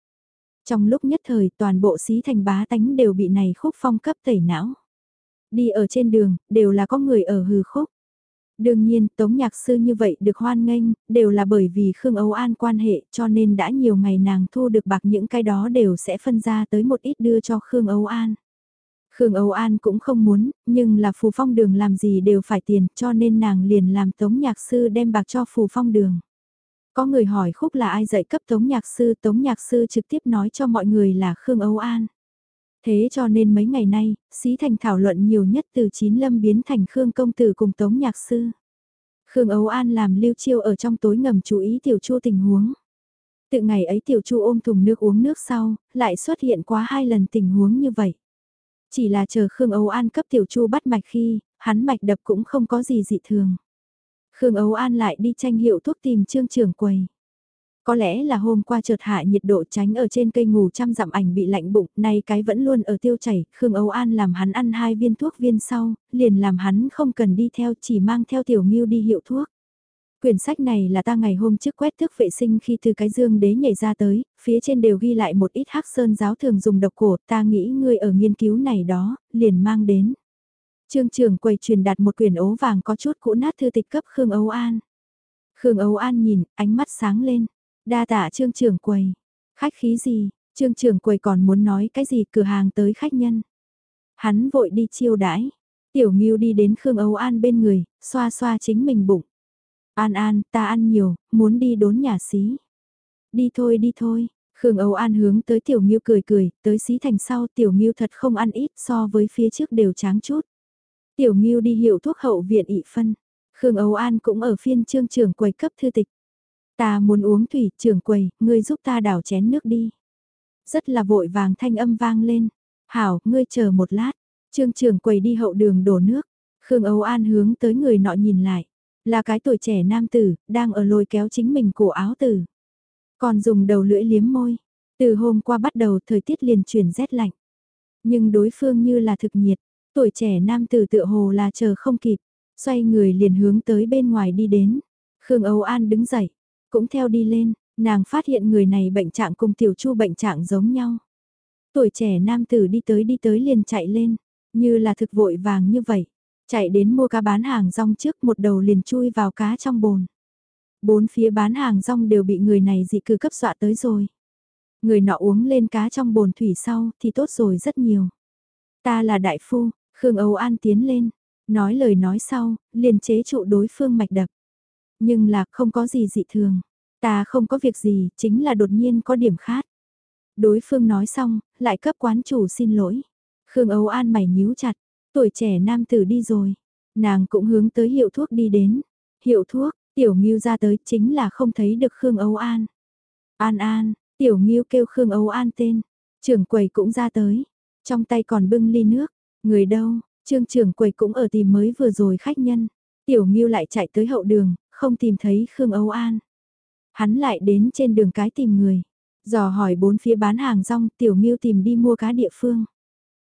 Trong lúc nhất thời toàn bộ xí thành bá tánh đều bị này khúc phong cấp tẩy não. Đi ở trên đường, đều là có người ở hừ khúc. Đương nhiên, tống nhạc sư như vậy được hoan nghênh, đều là bởi vì Khương Âu An quan hệ cho nên đã nhiều ngày nàng thu được bạc những cái đó đều sẽ phân ra tới một ít đưa cho Khương Âu An. Khương Âu An cũng không muốn, nhưng là phù phong đường làm gì đều phải tiền cho nên nàng liền làm tống nhạc sư đem bạc cho phù phong đường. Có người hỏi khúc là ai dạy cấp tống nhạc sư, tống nhạc sư trực tiếp nói cho mọi người là Khương Âu An. Thế cho nên mấy ngày nay, sĩ Thành thảo luận nhiều nhất từ Chín Lâm biến thành Khương Công Tử cùng Tống Nhạc Sư. Khương ấu An làm lưu chiêu ở trong tối ngầm chú ý Tiểu Chu tình huống. Tự ngày ấy Tiểu Chu ôm thùng nước uống nước sau, lại xuất hiện quá hai lần tình huống như vậy. Chỉ là chờ Khương ấu An cấp Tiểu Chu bắt mạch khi, hắn mạch đập cũng không có gì dị thường. Khương ấu An lại đi tranh hiệu thuốc tìm trương trưởng quầy. Có lẽ là hôm qua chợt hạ nhiệt độ tránh ở trên cây ngủ trăm dặm ảnh bị lạnh bụng, nay cái vẫn luôn ở tiêu chảy, Khương Âu An làm hắn ăn hai viên thuốc viên sau, liền làm hắn không cần đi theo chỉ mang theo tiểu nghiêu đi hiệu thuốc. Quyển sách này là ta ngày hôm trước quét thức vệ sinh khi từ cái dương đế nhảy ra tới, phía trên đều ghi lại một ít hắc sơn giáo thường dùng độc cổ, ta nghĩ ngươi ở nghiên cứu này đó, liền mang đến. Trương trưởng quầy truyền đạt một quyển ố vàng có chút cũ nát thư tịch cấp Khương Âu An. Khương Âu An nhìn, ánh mắt sáng lên. Đa tạ trương trưởng quầy. Khách khí gì, trương trưởng quầy còn muốn nói cái gì cửa hàng tới khách nhân. Hắn vội đi chiêu đãi. Tiểu Ngưu đi đến Khương Âu An bên người, xoa xoa chính mình bụng. An An, ta ăn nhiều, muốn đi đốn nhà xí. Đi thôi đi thôi, Khương Âu An hướng tới Tiểu Nghiêu cười cười, tới xí thành sau Tiểu Nghiêu thật không ăn ít so với phía trước đều tráng chút. Tiểu Nghiêu đi hiệu thuốc hậu viện ị phân. Khương Âu An cũng ở phiên trương trưởng quầy cấp thư tịch. Ta muốn uống thủy, trưởng quầy, ngươi giúp ta đảo chén nước đi. Rất là vội vàng thanh âm vang lên. Hảo, ngươi chờ một lát. Trương trưởng quầy đi hậu đường đổ nước. Khương Âu An hướng tới người nọ nhìn lại. Là cái tuổi trẻ nam tử, đang ở lôi kéo chính mình cổ áo tử. Còn dùng đầu lưỡi liếm môi. Từ hôm qua bắt đầu thời tiết liền chuyển rét lạnh. Nhưng đối phương như là thực nhiệt. Tuổi trẻ nam tử tựa hồ là chờ không kịp. Xoay người liền hướng tới bên ngoài đi đến. Khương Âu An đứng dậy. Cũng theo đi lên, nàng phát hiện người này bệnh trạng cùng tiểu chu bệnh trạng giống nhau. Tuổi trẻ nam tử đi tới đi tới liền chạy lên, như là thực vội vàng như vậy. Chạy đến mua cá bán hàng rong trước một đầu liền chui vào cá trong bồn. Bốn phía bán hàng rong đều bị người này dị cư cấp dọa tới rồi. Người nọ uống lên cá trong bồn thủy sau thì tốt rồi rất nhiều. Ta là đại phu, Khương Âu An tiến lên, nói lời nói sau, liền chế trụ đối phương mạch đập. Nhưng là không có gì dị thường. Ta không có việc gì, chính là đột nhiên có điểm khát. Đối phương nói xong, lại cấp quán chủ xin lỗi. Khương Âu An mày nhíu chặt, Tuổi trẻ nam tử đi rồi, nàng cũng hướng tới hiệu thuốc đi đến. Hiệu thuốc, tiểu nghiêu ra tới chính là không thấy được Khương Âu An. An An, tiểu nghiêu kêu Khương Âu An tên, trưởng quầy cũng ra tới, trong tay còn bưng ly nước, người đâu, trương trưởng quầy cũng ở tìm mới vừa rồi khách nhân. Tiểu nghiêu lại chạy tới hậu đường, không tìm thấy Khương Âu An. Hắn lại đến trên đường cái tìm người, dò hỏi bốn phía bán hàng rong, tiểu miu tìm đi mua cá địa phương.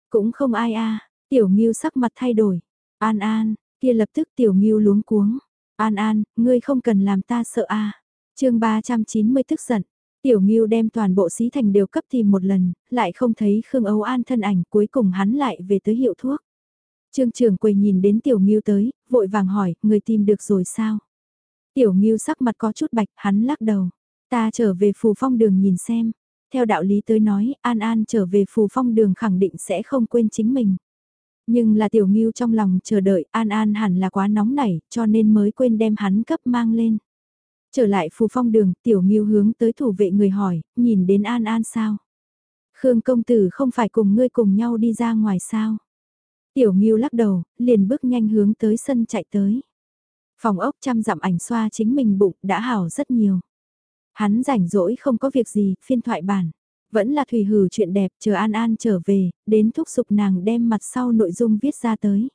Cũng không ai a Tiểu miu sắc mặt thay đổi. An An, kia lập tức Tiểu miu luống cuống. An An, ngươi không cần làm ta sợ a. À. Chương 390 tức giận. Tiểu Ngưu đem toàn bộ xí thành đều cấp tìm một lần, lại không thấy Khương Âu An thân ảnh, cuối cùng hắn lại về tới hiệu thuốc. Trương trưởng quầy nhìn đến Tiểu Ngưu tới, vội vàng hỏi, người tìm được rồi sao? Tiểu Ngưu sắc mặt có chút bạch, hắn lắc đầu. Ta trở về phù phong đường nhìn xem. Theo đạo lý tới nói, An An trở về phù phong đường khẳng định sẽ không quên chính mình. Nhưng là tiểu nghiêu trong lòng chờ đợi An An hẳn là quá nóng nảy cho nên mới quên đem hắn cấp mang lên. Trở lại phù phong đường, tiểu nghiêu hướng tới thủ vệ người hỏi, nhìn đến An An sao? Khương công tử không phải cùng ngươi cùng nhau đi ra ngoài sao? Tiểu nghiêu lắc đầu, liền bước nhanh hướng tới sân chạy tới. Phòng ốc chăm dặm ảnh xoa chính mình bụng đã hảo rất nhiều. Hắn rảnh rỗi không có việc gì, phiên thoại bản. Vẫn là thủy hử chuyện đẹp, chờ An An trở về, đến thúc sục nàng đem mặt sau nội dung viết ra tới.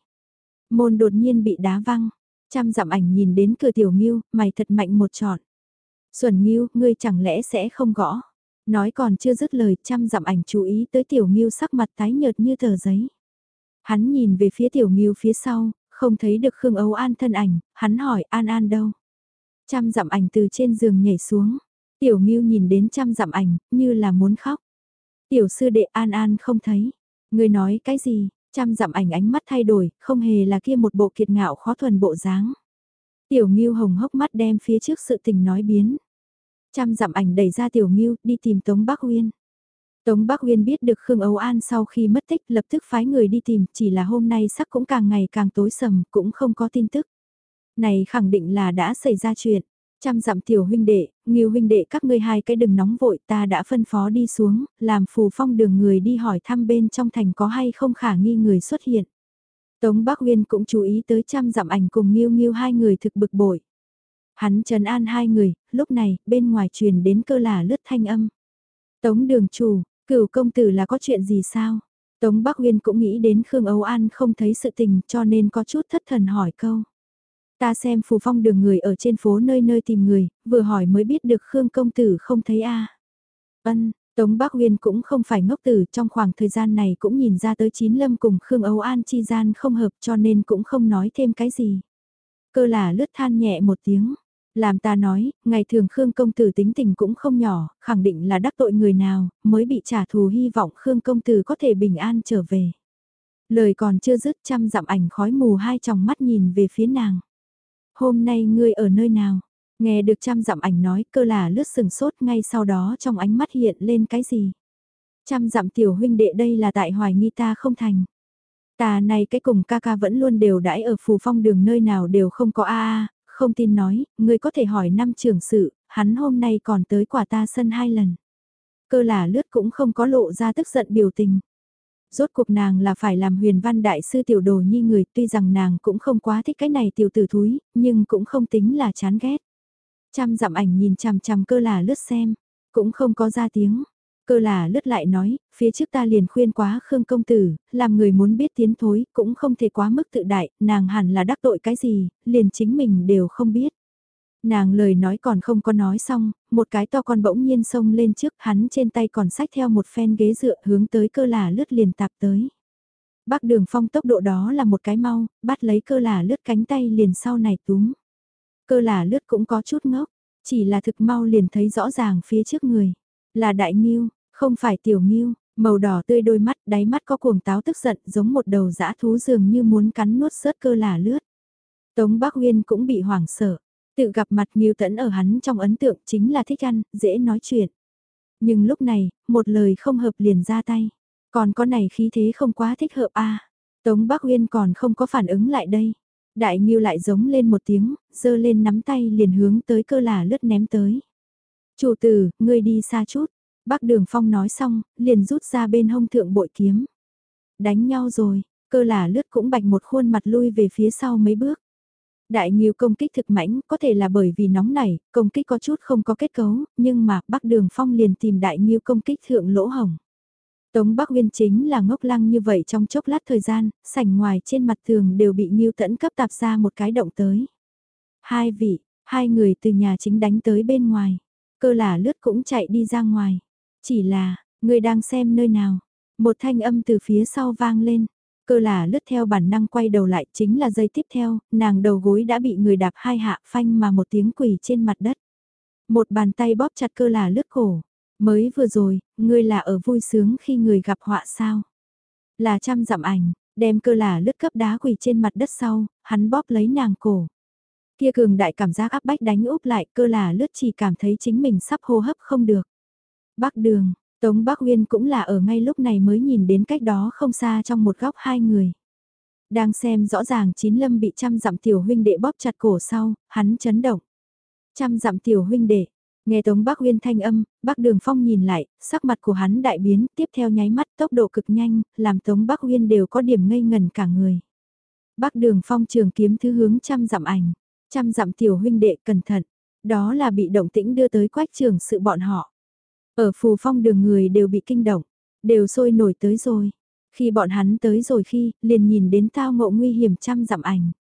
Môn đột nhiên bị đá văng, chăm dặm ảnh nhìn đến cửa tiểu nghiêu, mày thật mạnh một trọn. Xuân nghiêu, ngươi chẳng lẽ sẽ không gõ. Nói còn chưa dứt lời, chăm dặm ảnh chú ý tới tiểu nghiêu sắc mặt tái nhợt như tờ giấy. Hắn nhìn về phía tiểu nghiêu phía sau, không thấy được Khương Âu An thân ảnh, hắn hỏi An An đâu. Trăm dặm ảnh từ trên giường nhảy xuống, tiểu nghiêu nhìn đến trăm dặm ảnh, như là muốn khóc. Tiểu sư đệ An An không thấy, người nói cái gì, trăm dặm ảnh ánh mắt thay đổi, không hề là kia một bộ kiệt ngạo khó thuần bộ dáng. Tiểu nghiêu hồng hốc mắt đem phía trước sự tình nói biến. Trăm dặm ảnh đẩy ra tiểu nghiêu, đi tìm Tống Bắc Uyên. Tống Bắc Uyên biết được Khương Âu An sau khi mất tích lập tức phái người đi tìm, chỉ là hôm nay sắc cũng càng ngày càng tối sầm, cũng không có tin tức. Này khẳng định là đã xảy ra chuyện. Trăm dặm tiểu huynh đệ, nghiêu huynh đệ các ngươi hai cái đừng nóng vội ta đã phân phó đi xuống, làm phù phong đường người đi hỏi thăm bên trong thành có hay không khả nghi người xuất hiện. Tống Bắc Uyên cũng chú ý tới trăm dặm ảnh cùng nghiêu nghiêu hai người thực bực bội. Hắn trấn an hai người, lúc này, bên ngoài truyền đến cơ là lướt thanh âm. Tống đường chủ, cửu công tử là có chuyện gì sao? Tống Bắc Uyên cũng nghĩ đến Khương Âu An không thấy sự tình cho nên có chút thất thần hỏi câu. Ta xem phù phong đường người ở trên phố nơi nơi tìm người, vừa hỏi mới biết được Khương công tử không thấy a. Ân, Tống Bắc Uyên cũng không phải ngốc tử trong khoảng thời gian này cũng nhìn ra tới chín lâm cùng Khương Âu An chi gian không hợp cho nên cũng không nói thêm cái gì. Cơ là lướt than nhẹ một tiếng. Làm ta nói, ngày thường Khương công tử tính tình cũng không nhỏ, khẳng định là đắc tội người nào, mới bị trả thù hy vọng Khương công tử có thể bình an trở về. Lời còn chưa dứt trăm dặm ảnh khói mù hai tròng mắt nhìn về phía nàng. Hôm nay ngươi ở nơi nào? Nghe được trăm dặm ảnh nói cơ là lướt sừng sốt ngay sau đó trong ánh mắt hiện lên cái gì? Trăm dặm tiểu huynh đệ đây là tại hoài nghi ta không thành. Ta này cái cùng ca ca vẫn luôn đều đãi ở phù phong đường nơi nào đều không có a a, không tin nói, ngươi có thể hỏi năm trưởng sự, hắn hôm nay còn tới quả ta sân hai lần. Cơ là lướt cũng không có lộ ra tức giận biểu tình. Rốt cuộc nàng là phải làm huyền văn đại sư tiểu đồ nhi người tuy rằng nàng cũng không quá thích cái này tiểu tử thúi, nhưng cũng không tính là chán ghét. Trăm dặm ảnh nhìn chằm chằm cơ là lướt xem, cũng không có ra tiếng. Cơ là lướt lại nói, phía trước ta liền khuyên quá Khương công tử, làm người muốn biết tiến thối, cũng không thể quá mức tự đại, nàng hẳn là đắc tội cái gì, liền chính mình đều không biết. Nàng lời nói còn không có nói xong, một cái to con bỗng nhiên xông lên trước, hắn trên tay còn sách theo một phen ghế dựa hướng tới cơ là lướt liền tạp tới. Bác đường phong tốc độ đó là một cái mau, bắt lấy cơ là lướt cánh tay liền sau này túm. Cơ là lướt cũng có chút ngốc, chỉ là thực mau liền thấy rõ ràng phía trước người. Là đại nghiêu, không phải tiểu nghiêu, màu đỏ tươi đôi mắt, đáy mắt có cuồng táo tức giận giống một đầu dã thú dường như muốn cắn nuốt sớt cơ là lướt. Tống Bắc Huyên cũng bị hoảng sợ, tự gặp mặt nghiêu tẫn ở hắn trong ấn tượng chính là thích ăn, dễ nói chuyện. Nhưng lúc này, một lời không hợp liền ra tay, còn có này khí thế không quá thích hợp a Tống Bắc Huyên còn không có phản ứng lại đây. Đại Nhiêu lại giống lên một tiếng, giơ lên nắm tay liền hướng tới cơ là lướt ném tới. Chủ tử, ngươi đi xa chút. Bác Đường Phong nói xong, liền rút ra bên hông thượng bội kiếm. Đánh nhau rồi, cơ là lướt cũng bạch một khuôn mặt lui về phía sau mấy bước. Đại Nghiêu công kích thực mãnh, có thể là bởi vì nóng nảy, công kích có chút không có kết cấu, nhưng mà Bắc Đường Phong liền tìm Đại Nghiêu công kích thượng lỗ hồng. Tống Bắc Uyên chính là ngốc lăng như vậy trong chốc lát thời gian, sảnh ngoài trên mặt tường đều bị Nghiêu Tẫn cấp tạp ra một cái động tới. Hai vị, hai người từ nhà chính đánh tới bên ngoài cơ là lướt cũng chạy đi ra ngoài. Chỉ là, người đang xem nơi nào. Một thanh âm từ phía sau vang lên. Cơ là lướt theo bản năng quay đầu lại chính là giây tiếp theo, nàng đầu gối đã bị người đạp hai hạ phanh mà một tiếng quỳ trên mặt đất. Một bàn tay bóp chặt cơ là lướt cổ. Mới vừa rồi, ngươi là ở vui sướng khi người gặp họa sao? Là trăm dặm ảnh, đem cơ là lướt cấp đá quỳ trên mặt đất sau, hắn bóp lấy nàng cổ. Kia cường đại cảm giác áp bách đánh úp lại cơ là lướt chỉ cảm thấy chính mình sắp hô hấp không được. Bắc đường, Tống Bắc Uyên cũng là ở ngay lúc này mới nhìn đến cách đó không xa trong một góc hai người. Đang xem rõ ràng chín lâm bị trăm dặm tiểu huynh đệ bóp chặt cổ sau, hắn chấn động. Trăm dặm tiểu huynh đệ, nghe Tống Bắc Uyên thanh âm, Bắc Đường Phong nhìn lại, sắc mặt của hắn đại biến, tiếp theo nháy mắt tốc độ cực nhanh, làm Tống Bắc Uyên đều có điểm ngây ngần cả người. Bắc Đường Phong trường kiếm thứ hướng trăm dặm ảnh, trăm dặm tiểu huynh đệ cẩn thận, đó là bị động tĩnh đưa tới quách trường sự bọn họ. Ở phù phong đường người đều bị kinh động, đều sôi nổi tới rồi. Khi bọn hắn tới rồi khi, liền nhìn đến tao ngộ nguy hiểm trăm dặm ảnh.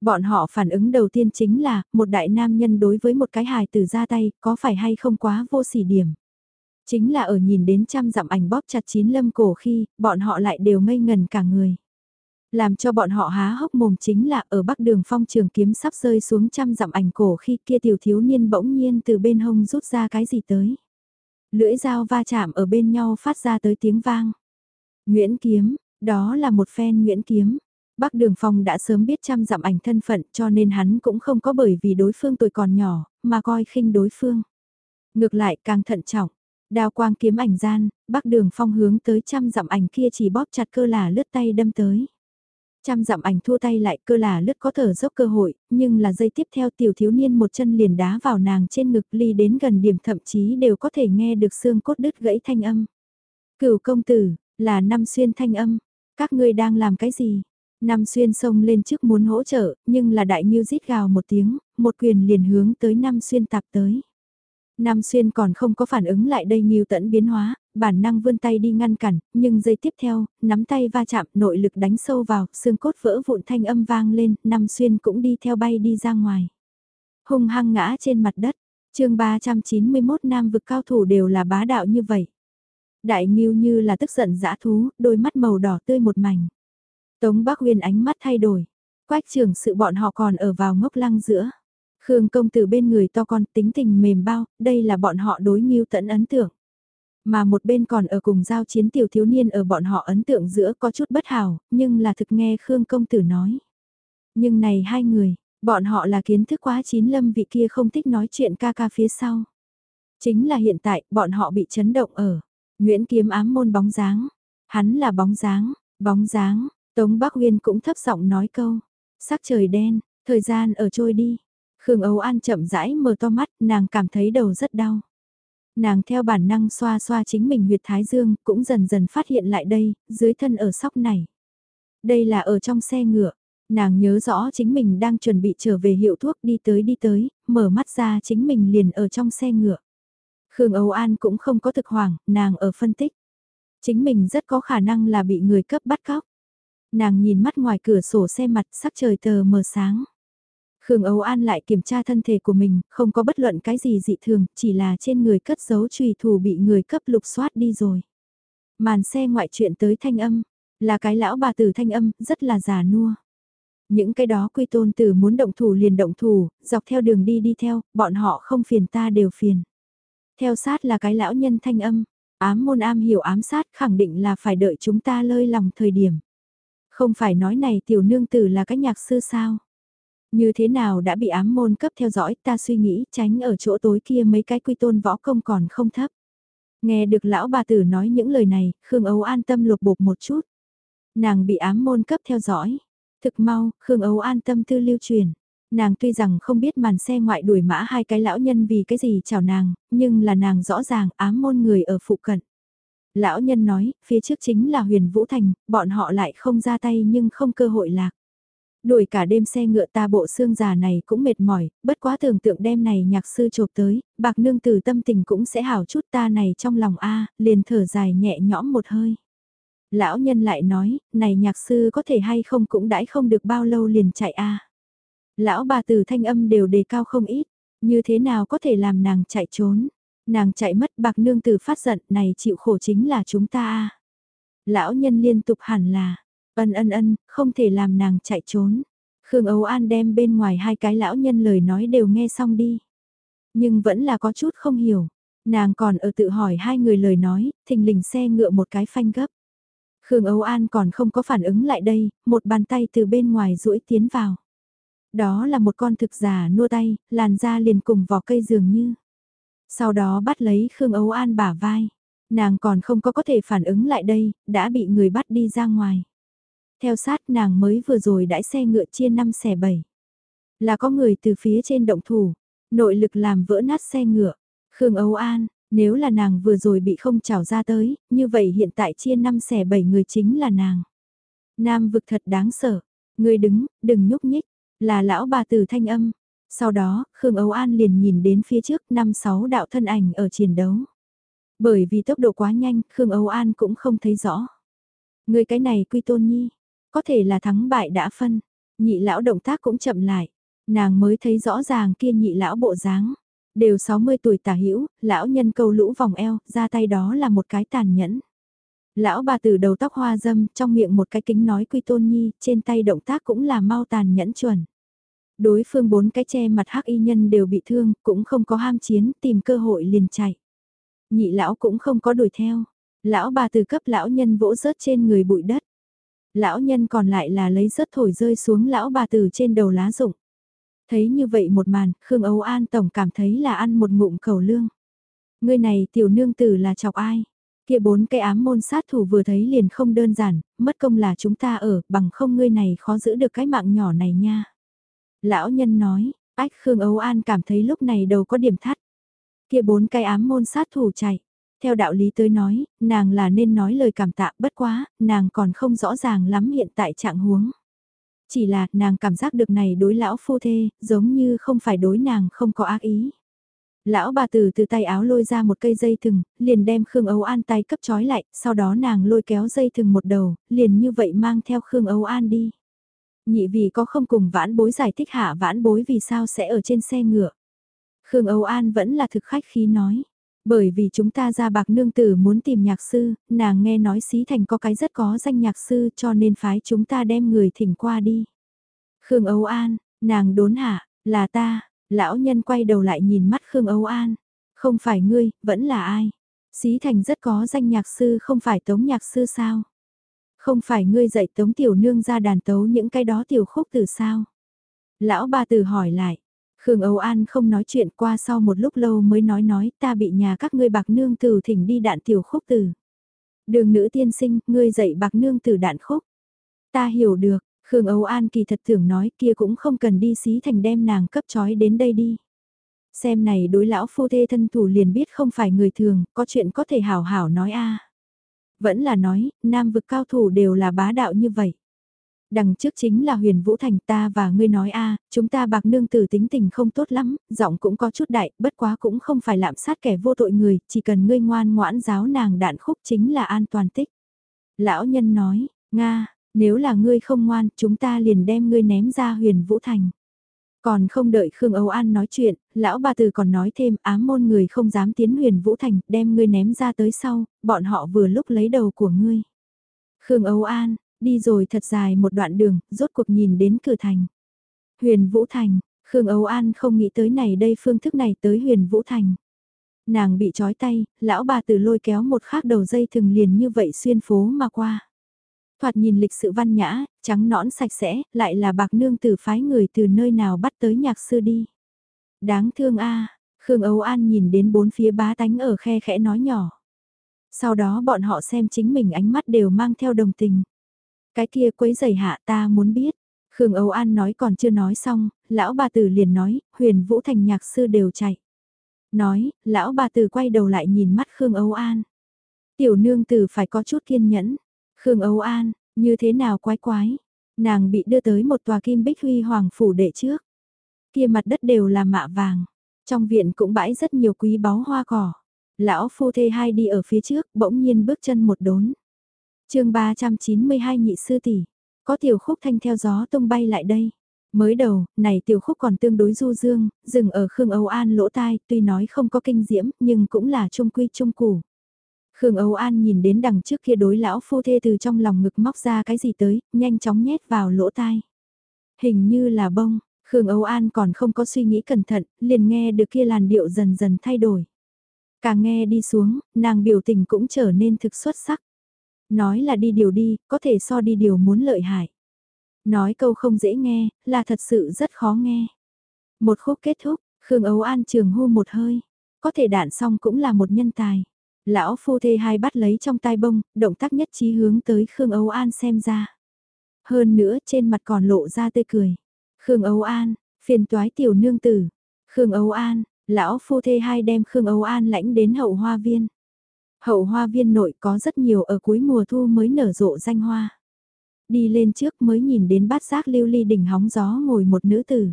Bọn họ phản ứng đầu tiên chính là, một đại nam nhân đối với một cái hài tử ra tay, có phải hay không quá vô sỉ điểm. Chính là ở nhìn đến trăm dặm ảnh bóp chặt chín lâm cổ khi, bọn họ lại đều ngây ngần cả người. Làm cho bọn họ há hốc mồm chính là ở bắc đường phong trường kiếm sắp rơi xuống trăm dặm ảnh cổ khi kia tiểu thiếu niên bỗng nhiên từ bên hông rút ra cái gì tới. Lưỡi dao va chạm ở bên nhau phát ra tới tiếng vang. Nguyễn Kiếm, đó là một phen Nguyễn Kiếm. Bắc Đường Phong đã sớm biết trăm dặm ảnh thân phận cho nên hắn cũng không có bởi vì đối phương tuổi còn nhỏ, mà coi khinh đối phương. Ngược lại càng thận trọng, đao quang kiếm ảnh gian, Bắc Đường Phong hướng tới trăm dặm ảnh kia chỉ bóp chặt cơ là lướt tay đâm tới. Trăm dặm ảnh thua tay lại cơ là lướt có thở dốc cơ hội, nhưng là giây tiếp theo tiểu thiếu niên một chân liền đá vào nàng trên ngực ly đến gần điểm thậm chí đều có thể nghe được xương cốt đứt gãy thanh âm. Cửu công tử, là năm xuyên thanh âm, các ngươi đang làm cái gì? Năm xuyên xông lên trước muốn hỗ trợ, nhưng là đại miêu rít gào một tiếng, một quyền liền hướng tới năm xuyên tạp tới. Nam Xuyên còn không có phản ứng lại đây nhiều tẫn biến hóa, bản năng vươn tay đi ngăn cản, nhưng giây tiếp theo, nắm tay va chạm, nội lực đánh sâu vào, xương cốt vỡ vụn thanh âm vang lên, Nam Xuyên cũng đi theo bay đi ra ngoài. Hung hăng ngã trên mặt đất, chương 391 nam vực cao thủ đều là bá đạo như vậy. Đại Nghiêu như là tức giận dã thú, đôi mắt màu đỏ tươi một mảnh. Tống Bắc Huyền ánh mắt thay đổi, quách trưởng sự bọn họ còn ở vào ngốc lăng giữa. Khương công tử bên người to con tính tình mềm bao, đây là bọn họ đối nghiêu tận ấn tượng. Mà một bên còn ở cùng giao chiến tiểu thiếu niên ở bọn họ ấn tượng giữa có chút bất hảo, nhưng là thực nghe Khương công tử nói. Nhưng này hai người, bọn họ là kiến thức quá chín lâm vị kia không thích nói chuyện ca ca phía sau. Chính là hiện tại, bọn họ bị chấn động ở. Nguyễn Kiếm ám môn bóng dáng. Hắn là bóng dáng, bóng dáng, Tống Bắc Huyên cũng thấp giọng nói câu. Sắc trời đen, thời gian ở trôi đi, Khương Âu An chậm rãi mở to mắt, nàng cảm thấy đầu rất đau. Nàng theo bản năng xoa xoa chính mình huyệt thái dương, cũng dần dần phát hiện lại đây, dưới thân ở sóc này. Đây là ở trong xe ngựa, nàng nhớ rõ chính mình đang chuẩn bị trở về hiệu thuốc đi tới đi tới, mở mắt ra chính mình liền ở trong xe ngựa. Khương Âu An cũng không có thực hoàng, nàng ở phân tích. Chính mình rất có khả năng là bị người cấp bắt cóc. Nàng nhìn mắt ngoài cửa sổ xe mặt sắc trời tờ mờ sáng. Khương Âu An lại kiểm tra thân thể của mình, không có bất luận cái gì dị thường, chỉ là trên người cất giấu trùy thủ bị người cấp lục soát đi rồi. Màn xe ngoại chuyện tới thanh âm, là cái lão bà tử thanh âm, rất là già nua. Những cái đó quy tôn tử muốn động thủ liền động thủ, dọc theo đường đi đi theo, bọn họ không phiền ta đều phiền. Theo sát là cái lão nhân thanh âm, ám môn am hiểu ám sát khẳng định là phải đợi chúng ta lơi lòng thời điểm. Không phải nói này tiểu nương tử là cái nhạc sư sao? Như thế nào đã bị ám môn cấp theo dõi ta suy nghĩ tránh ở chỗ tối kia mấy cái quy tôn võ công còn không thấp. Nghe được lão bà tử nói những lời này, Khương Âu an tâm lục bột một chút. Nàng bị ám môn cấp theo dõi. Thực mau, Khương Âu an tâm tư lưu truyền. Nàng tuy rằng không biết màn xe ngoại đuổi mã hai cái lão nhân vì cái gì chào nàng, nhưng là nàng rõ ràng ám môn người ở phụ cận. Lão nhân nói, phía trước chính là huyền Vũ Thành, bọn họ lại không ra tay nhưng không cơ hội lạc. Đuổi cả đêm xe ngựa ta bộ xương già này cũng mệt mỏi, bất quá tưởng tượng đêm này nhạc sư chộp tới, bạc nương tử tâm tình cũng sẽ hảo chút ta này trong lòng a liền thở dài nhẹ nhõm một hơi. Lão nhân lại nói, này nhạc sư có thể hay không cũng đãi không được bao lâu liền chạy a Lão bà từ thanh âm đều đề cao không ít, như thế nào có thể làm nàng chạy trốn. Nàng chạy mất bạc nương tử phát giận này chịu khổ chính là chúng ta a Lão nhân liên tục hẳn là, Ân ân ân, không thể làm nàng chạy trốn. Khương Âu An đem bên ngoài hai cái lão nhân lời nói đều nghe xong đi. Nhưng vẫn là có chút không hiểu. Nàng còn ở tự hỏi hai người lời nói, thình lình xe ngựa một cái phanh gấp. Khương Âu An còn không có phản ứng lại đây, một bàn tay từ bên ngoài duỗi tiến vào. Đó là một con thực giả nua tay, làn da liền cùng vỏ cây dường như. Sau đó bắt lấy Khương Ấu An bả vai. Nàng còn không có có thể phản ứng lại đây, đã bị người bắt đi ra ngoài. Theo sát nàng mới vừa rồi đãi xe ngựa chia 5 xẻ 7. Là có người từ phía trên động thủ, nội lực làm vỡ nát xe ngựa. Khương âu An, nếu là nàng vừa rồi bị không trào ra tới, như vậy hiện tại chia 5 xẻ 7 người chính là nàng. Nam vực thật đáng sợ, người đứng, đừng nhúc nhích, là lão bà tử thanh âm. Sau đó, Khương âu An liền nhìn đến phía trước năm sáu đạo thân ảnh ở chiến đấu. Bởi vì tốc độ quá nhanh, Khương Âu An cũng không thấy rõ. Người cái này quy tôn nhi, có thể là thắng bại đã phân, nhị lão động tác cũng chậm lại, nàng mới thấy rõ ràng kia nhị lão bộ dáng. Đều 60 tuổi tả hữu lão nhân câu lũ vòng eo, ra tay đó là một cái tàn nhẫn. Lão bà từ đầu tóc hoa dâm, trong miệng một cái kính nói quy tôn nhi, trên tay động tác cũng là mau tàn nhẫn chuẩn. Đối phương bốn cái che mặt hắc y nhân đều bị thương, cũng không có ham chiến, tìm cơ hội liền chạy. Nhị lão cũng không có đuổi theo. Lão bà từ cấp lão nhân vỗ rớt trên người bụi đất. Lão nhân còn lại là lấy rớt thổi rơi xuống lão bà từ trên đầu lá rụng. Thấy như vậy một màn, Khương Âu An Tổng cảm thấy là ăn một ngụm cầu lương. Người này tiểu nương tử là chọc ai? Kia bốn cái ám môn sát thủ vừa thấy liền không đơn giản, mất công là chúng ta ở, bằng không ngươi này khó giữ được cái mạng nhỏ này nha. Lão nhân nói, ách Khương Âu An cảm thấy lúc này đầu có điểm thắt. Kia bốn cái ám môn sát thủ chạy. Theo đạo lý tới nói, nàng là nên nói lời cảm tạ bất quá, nàng còn không rõ ràng lắm hiện tại trạng huống. Chỉ là nàng cảm giác được này đối lão phu thê, giống như không phải đối nàng không có ác ý. Lão bà tử từ tay áo lôi ra một cây dây thừng, liền đem Khương Âu An tay cấp trói lại, sau đó nàng lôi kéo dây thừng một đầu, liền như vậy mang theo Khương Âu An đi. Nhị vì có không cùng vãn bối giải thích hạ vãn bối vì sao sẽ ở trên xe ngựa. Khương Âu An vẫn là thực khách khí nói. Bởi vì chúng ta ra bạc nương tử muốn tìm nhạc sư, nàng nghe nói xí thành có cái rất có danh nhạc sư cho nên phái chúng ta đem người thỉnh qua đi. Khương Âu An, nàng đốn hạ, là ta, lão nhân quay đầu lại nhìn mắt Khương Âu An. Không phải ngươi, vẫn là ai? Xí thành rất có danh nhạc sư không phải tống nhạc sư sao? Không phải ngươi dạy tống tiểu nương ra đàn tấu những cái đó tiểu khúc từ sao? Lão ba tử hỏi lại, Khương Âu An không nói chuyện qua sau một lúc lâu mới nói nói ta bị nhà các ngươi bạc nương tử thỉnh đi đạn tiểu khúc tử. Đường nữ tiên sinh, ngươi dạy bạc nương tử đạn khúc. Ta hiểu được, Khương Âu An kỳ thật tưởng nói kia cũng không cần đi xí thành đem nàng cấp chói đến đây đi. Xem này đối lão phu thê thân thủ liền biết không phải người thường, có chuyện có thể hảo hảo nói a Vẫn là nói, nam vực cao thủ đều là bá đạo như vậy đằng trước chính là huyền vũ thành ta và ngươi nói a chúng ta bạc nương tử tính tình không tốt lắm, giọng cũng có chút đại, bất quá cũng không phải lạm sát kẻ vô tội người, chỉ cần ngươi ngoan ngoãn giáo nàng đạn khúc chính là an toàn tích. Lão nhân nói, Nga, nếu là ngươi không ngoan, chúng ta liền đem ngươi ném ra huyền vũ thành. Còn không đợi Khương Âu An nói chuyện, lão bà từ còn nói thêm ám môn người không dám tiến huyền vũ thành, đem ngươi ném ra tới sau, bọn họ vừa lúc lấy đầu của ngươi. Khương Âu An, Đi rồi thật dài một đoạn đường, rốt cuộc nhìn đến cửa thành. Huyền Vũ Thành, Khương Âu An không nghĩ tới này đây phương thức này tới huyền Vũ Thành. Nàng bị trói tay, lão bà từ lôi kéo một khác đầu dây thừng liền như vậy xuyên phố mà qua. Thoạt nhìn lịch sự văn nhã, trắng nõn sạch sẽ, lại là bạc nương tử phái người từ nơi nào bắt tới nhạc sư đi. Đáng thương a Khương Âu An nhìn đến bốn phía bá tánh ở khe khẽ nói nhỏ. Sau đó bọn họ xem chính mình ánh mắt đều mang theo đồng tình. Cái kia quấy giày hạ ta muốn biết. Khương Âu An nói còn chưa nói xong, lão bà tử liền nói, huyền vũ thành nhạc sư đều chạy. Nói, lão bà tử quay đầu lại nhìn mắt Khương Âu An. Tiểu nương tử phải có chút kiên nhẫn. Khương Âu An, như thế nào quái quái. Nàng bị đưa tới một tòa kim bích huy hoàng phủ đệ trước. Kia mặt đất đều là mạ vàng. Trong viện cũng bãi rất nhiều quý báu hoa cỏ. Lão phu thê hai đi ở phía trước, bỗng nhiên bước chân một đốn chương 392 nhị sư tỷ, có tiểu khúc thanh theo gió tung bay lại đây. Mới đầu, này tiểu khúc còn tương đối du dương, dừng ở Khương Âu An lỗ tai, tuy nói không có kinh diễm, nhưng cũng là trung quy trung củ. Khương Âu An nhìn đến đằng trước kia đối lão phu thê từ trong lòng ngực móc ra cái gì tới, nhanh chóng nhét vào lỗ tai. Hình như là bông, Khương Âu An còn không có suy nghĩ cẩn thận, liền nghe được kia làn điệu dần dần thay đổi. Càng nghe đi xuống, nàng biểu tình cũng trở nên thực xuất sắc. Nói là đi điều đi, có thể so đi điều muốn lợi hại. Nói câu không dễ nghe, là thật sự rất khó nghe. Một khúc kết thúc, Khương Ấu An trường hô một hơi. Có thể đạn xong cũng là một nhân tài. Lão phu thê hai bắt lấy trong tai bông, động tác nhất trí hướng tới Khương Ấu An xem ra. Hơn nữa trên mặt còn lộ ra tươi cười. Khương Ấu An, phiền toái tiểu nương tử. Khương Ấu An, lão phu thê hai đem Khương Ấu An lãnh đến hậu hoa viên. Hậu hoa viên nội có rất nhiều ở cuối mùa thu mới nở rộ danh hoa. Đi lên trước mới nhìn đến bát giác lưu ly đỉnh hóng gió ngồi một nữ tử.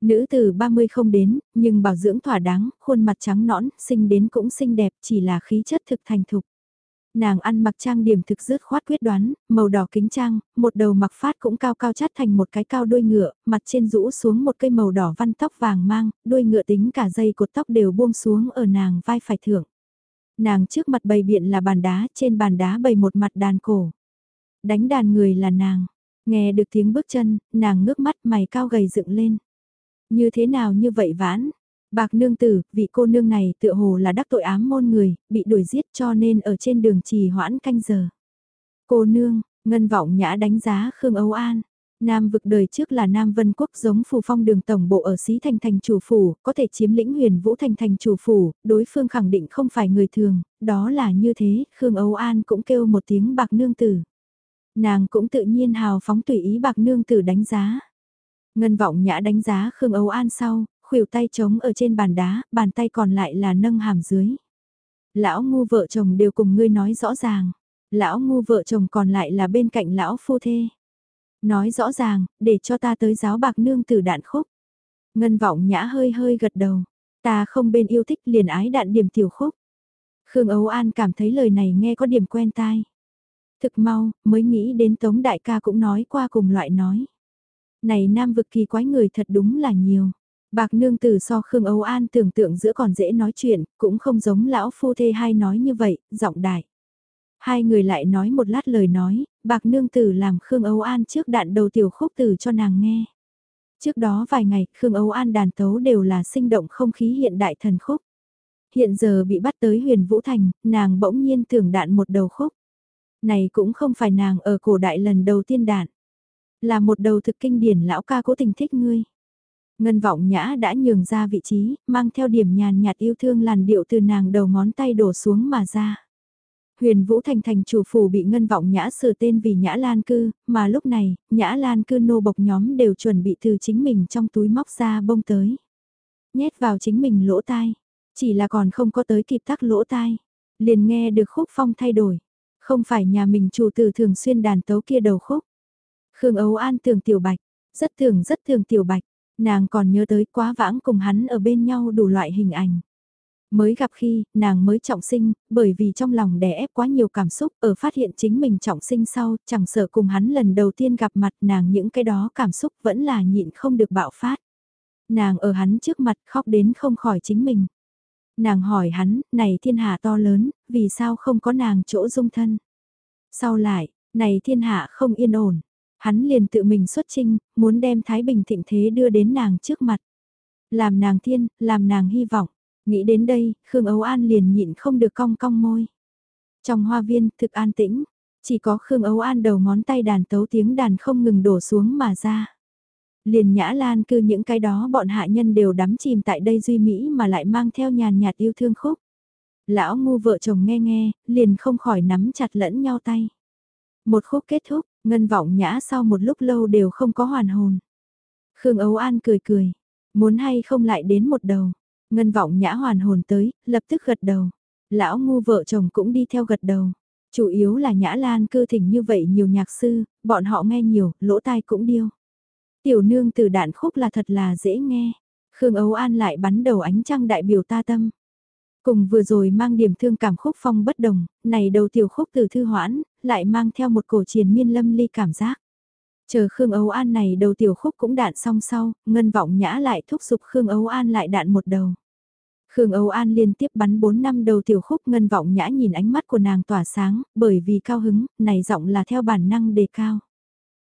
Nữ tử 30 không đến, nhưng bảo dưỡng thỏa đáng, khuôn mặt trắng nõn, sinh đến cũng xinh đẹp, chỉ là khí chất thực thành thục. Nàng ăn mặc trang điểm thực dứt khoát quyết đoán, màu đỏ kính trang, một đầu mặc phát cũng cao cao chát thành một cái cao đuôi ngựa, mặt trên rũ xuống một cây màu đỏ văn tóc vàng mang, đuôi ngựa tính cả dây cột tóc đều buông xuống ở nàng vai phải thưởng. Nàng trước mặt bày biện là bàn đá, trên bàn đá bày một mặt đàn cổ. Đánh đàn người là nàng, nghe được tiếng bước chân, nàng ngước mắt mày cao gầy dựng lên. Như thế nào như vậy vãn? Bạc nương tử, vị cô nương này tựa hồ là đắc tội ám môn người, bị đuổi giết cho nên ở trên đường trì hoãn canh giờ. Cô nương, ngân vọng nhã đánh giá Khương Âu An. Nam vực đời trước là Nam Vân Quốc giống phù phong đường tổng bộ ở Xí Thành Thành chủ phủ, có thể chiếm lĩnh huyền Vũ Thành Thành chủ phủ, đối phương khẳng định không phải người thường, đó là như thế, Khương Âu An cũng kêu một tiếng bạc nương tử. Nàng cũng tự nhiên hào phóng tùy ý bạc nương tử đánh giá. Ngân vọng nhã đánh giá Khương Âu An sau, khuỷu tay trống ở trên bàn đá, bàn tay còn lại là nâng hàm dưới. Lão ngu vợ chồng đều cùng ngươi nói rõ ràng. Lão ngu vợ chồng còn lại là bên cạnh lão phu thê. Nói rõ ràng, để cho ta tới giáo bạc nương tử đạn khúc. Ngân vọng nhã hơi hơi gật đầu. Ta không bên yêu thích liền ái đạn điểm tiểu khúc. Khương Âu An cảm thấy lời này nghe có điểm quen tai. Thực mau, mới nghĩ đến Tống Đại ca cũng nói qua cùng loại nói. Này nam vực kỳ quái người thật đúng là nhiều. Bạc nương tử so Khương Âu An tưởng tượng giữa còn dễ nói chuyện, cũng không giống lão phu thê hai nói như vậy, giọng đại. Hai người lại nói một lát lời nói, bạc nương tử làm Khương Âu An trước đạn đầu tiểu khúc tử cho nàng nghe. Trước đó vài ngày, Khương Âu An đàn tấu đều là sinh động không khí hiện đại thần khúc. Hiện giờ bị bắt tới huyền Vũ Thành, nàng bỗng nhiên tưởng đạn một đầu khúc. Này cũng không phải nàng ở cổ đại lần đầu tiên đạn. Là một đầu thực kinh điển lão ca cố tình thích ngươi. Ngân vọng nhã đã nhường ra vị trí, mang theo điểm nhàn nhạt yêu thương làn điệu từ nàng đầu ngón tay đổ xuống mà ra. Huyền Vũ Thành thành chủ phủ bị ngân vọng nhã sửa tên vì nhã lan cư, mà lúc này, nhã lan cư nô bộc nhóm đều chuẩn bị từ chính mình trong túi móc ra bông tới. Nhét vào chính mình lỗ tai, chỉ là còn không có tới kịp tắc lỗ tai. Liền nghe được khúc phong thay đổi, không phải nhà mình chủ tử thường xuyên đàn tấu kia đầu khúc. Khương Ấu An thường Tiểu Bạch, rất thường rất thường Tiểu Bạch, nàng còn nhớ tới quá vãng cùng hắn ở bên nhau đủ loại hình ảnh. Mới gặp khi, nàng mới trọng sinh, bởi vì trong lòng đè ép quá nhiều cảm xúc, ở phát hiện chính mình trọng sinh sau, chẳng sợ cùng hắn lần đầu tiên gặp mặt nàng những cái đó cảm xúc vẫn là nhịn không được bạo phát. Nàng ở hắn trước mặt khóc đến không khỏi chính mình. Nàng hỏi hắn, này thiên hạ to lớn, vì sao không có nàng chỗ dung thân? Sau lại, này thiên hạ không yên ổn, Hắn liền tự mình xuất trinh, muốn đem Thái Bình thịnh thế đưa đến nàng trước mặt. Làm nàng thiên, làm nàng hy vọng. Nghĩ đến đây, Khương Âu An liền nhịn không được cong cong môi. Trong hoa viên, thực an tĩnh, chỉ có Khương Âu An đầu ngón tay đàn tấu tiếng đàn không ngừng đổ xuống mà ra. Liền nhã lan cư những cái đó bọn hạ nhân đều đắm chìm tại đây duy mỹ mà lại mang theo nhàn nhạt yêu thương khúc. Lão ngu vợ chồng nghe nghe, liền không khỏi nắm chặt lẫn nhau tay. Một khúc kết thúc, ngân vọng nhã sau một lúc lâu đều không có hoàn hồn. Khương Ấu An cười cười, muốn hay không lại đến một đầu. Ngân vọng nhã hoàn hồn tới, lập tức gật đầu. Lão ngu vợ chồng cũng đi theo gật đầu. Chủ yếu là nhã lan cư thỉnh như vậy nhiều nhạc sư, bọn họ nghe nhiều, lỗ tai cũng điêu. Tiểu nương từ đạn khúc là thật là dễ nghe. Khương Ấu An lại bắn đầu ánh trăng đại biểu ta tâm. Cùng vừa rồi mang điểm thương cảm khúc phong bất đồng, này đầu tiểu khúc từ thư hoãn, lại mang theo một cổ triền miên lâm ly cảm giác. Chờ Khương Ấu An này đầu tiểu khúc cũng đạn xong sau, ngân vọng nhã lại thúc giục Khương Ấu An lại đạn một đầu. Khương Âu An liên tiếp bắn 4 năm đầu tiểu khúc ngân vọng nhã nhìn ánh mắt của nàng tỏa sáng, bởi vì cao hứng, này giọng là theo bản năng đề cao.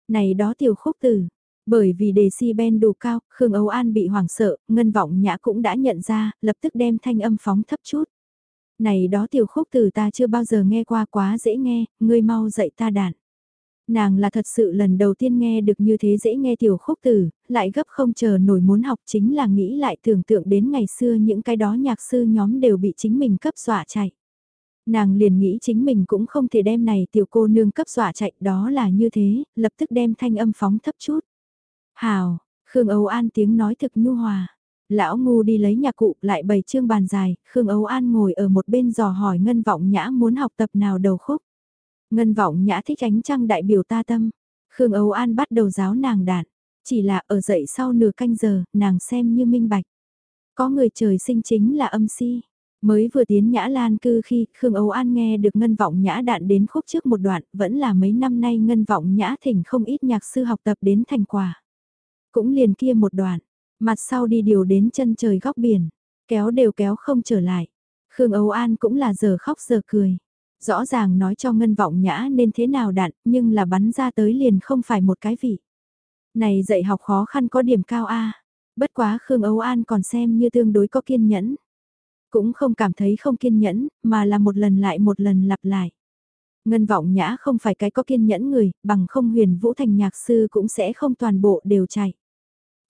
Này đó tiểu khúc từ, bởi vì đề si ben đủ cao, Khương Âu An bị hoảng sợ, ngân vọng nhã cũng đã nhận ra, lập tức đem thanh âm phóng thấp chút. Này đó tiểu khúc từ ta chưa bao giờ nghe qua quá dễ nghe, ngươi mau dạy ta đàn. Nàng là thật sự lần đầu tiên nghe được như thế dễ nghe tiểu khúc tử, lại gấp không chờ nổi muốn học chính là nghĩ lại tưởng tượng đến ngày xưa những cái đó nhạc sư nhóm đều bị chính mình cấp dọa chạy. Nàng liền nghĩ chính mình cũng không thể đem này tiểu cô nương cấp dọa chạy đó là như thế, lập tức đem thanh âm phóng thấp chút. Hào, Khương Âu An tiếng nói thực nhu hòa. Lão ngu đi lấy nhạc cụ lại bày trương bàn dài, Khương Âu An ngồi ở một bên dò hỏi Ngân Vọng Nhã muốn học tập nào đầu khúc. Ngân Vọng Nhã thích ánh trăng đại biểu ta tâm. Khương Âu An bắt đầu giáo nàng đạn. Chỉ là ở dậy sau nửa canh giờ, nàng xem như minh bạch. Có người trời sinh chính là âm si. Mới vừa tiến Nhã Lan cư khi Khương Âu An nghe được Ngân Vọng Nhã đạn đến khúc trước một đoạn, vẫn là mấy năm nay Ngân Vọng Nhã thỉnh không ít nhạc sư học tập đến thành quả. Cũng liền kia một đoạn, mặt sau đi điều đến chân trời góc biển, kéo đều kéo không trở lại. Khương Âu An cũng là giờ khóc giờ cười. Rõ ràng nói cho Ngân Vọng Nhã nên thế nào đạn, nhưng là bắn ra tới liền không phải một cái vị. Này dạy học khó khăn có điểm cao A. Bất quá Khương Âu An còn xem như tương đối có kiên nhẫn. Cũng không cảm thấy không kiên nhẫn, mà là một lần lại một lần lặp lại. Ngân vọng nhã không phải cái có kiên nhẫn người, bằng không huyền vũ thành nhạc sư cũng sẽ không toàn bộ đều chạy.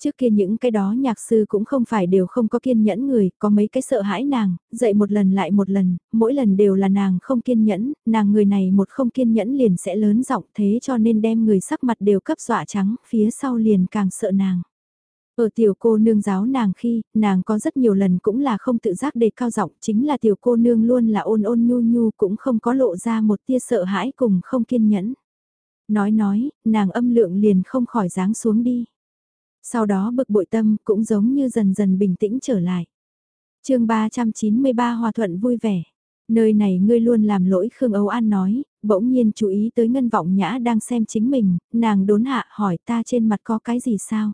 Trước kia những cái đó nhạc sư cũng không phải đều không có kiên nhẫn người, có mấy cái sợ hãi nàng, dạy một lần lại một lần, mỗi lần đều là nàng không kiên nhẫn, nàng người này một không kiên nhẫn liền sẽ lớn giọng thế cho nên đem người sắc mặt đều cấp dọa trắng, phía sau liền càng sợ nàng. Ở tiểu cô nương giáo nàng khi, nàng có rất nhiều lần cũng là không tự giác đề cao giọng, chính là tiểu cô nương luôn là ôn ôn nhu nhu cũng không có lộ ra một tia sợ hãi cùng không kiên nhẫn. Nói nói, nàng âm lượng liền không khỏi dáng xuống đi. Sau đó bực bội tâm cũng giống như dần dần bình tĩnh trở lại. chương 393 Hòa Thuận vui vẻ. Nơi này ngươi luôn làm lỗi Khương Âu An nói, bỗng nhiên chú ý tới ngân vọng nhã đang xem chính mình, nàng đốn hạ hỏi ta trên mặt có cái gì sao?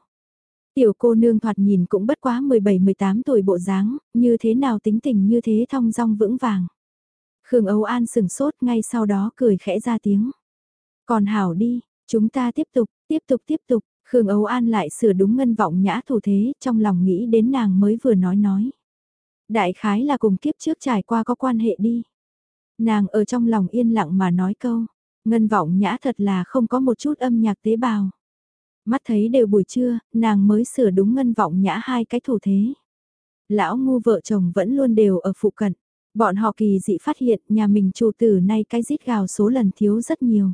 Tiểu cô nương thoạt nhìn cũng bất quá 17-18 tuổi bộ dáng, như thế nào tính tình như thế thong dong vững vàng. Khương Âu An sừng sốt ngay sau đó cười khẽ ra tiếng. Còn hảo đi, chúng ta tiếp tục, tiếp tục tiếp tục, Khương Âu An lại sửa đúng ngân vọng nhã thủ thế, trong lòng nghĩ đến nàng mới vừa nói nói. Đại khái là cùng kiếp trước trải qua có quan hệ đi. Nàng ở trong lòng yên lặng mà nói câu, ngân vọng nhã thật là không có một chút âm nhạc tế bào. Mắt thấy đều buổi trưa, nàng mới sửa đúng ngân vọng nhã hai cái thủ thế. Lão ngu vợ chồng vẫn luôn đều ở phụ cận. Bọn họ kỳ dị phát hiện nhà mình chủ tử nay cái rít gào số lần thiếu rất nhiều.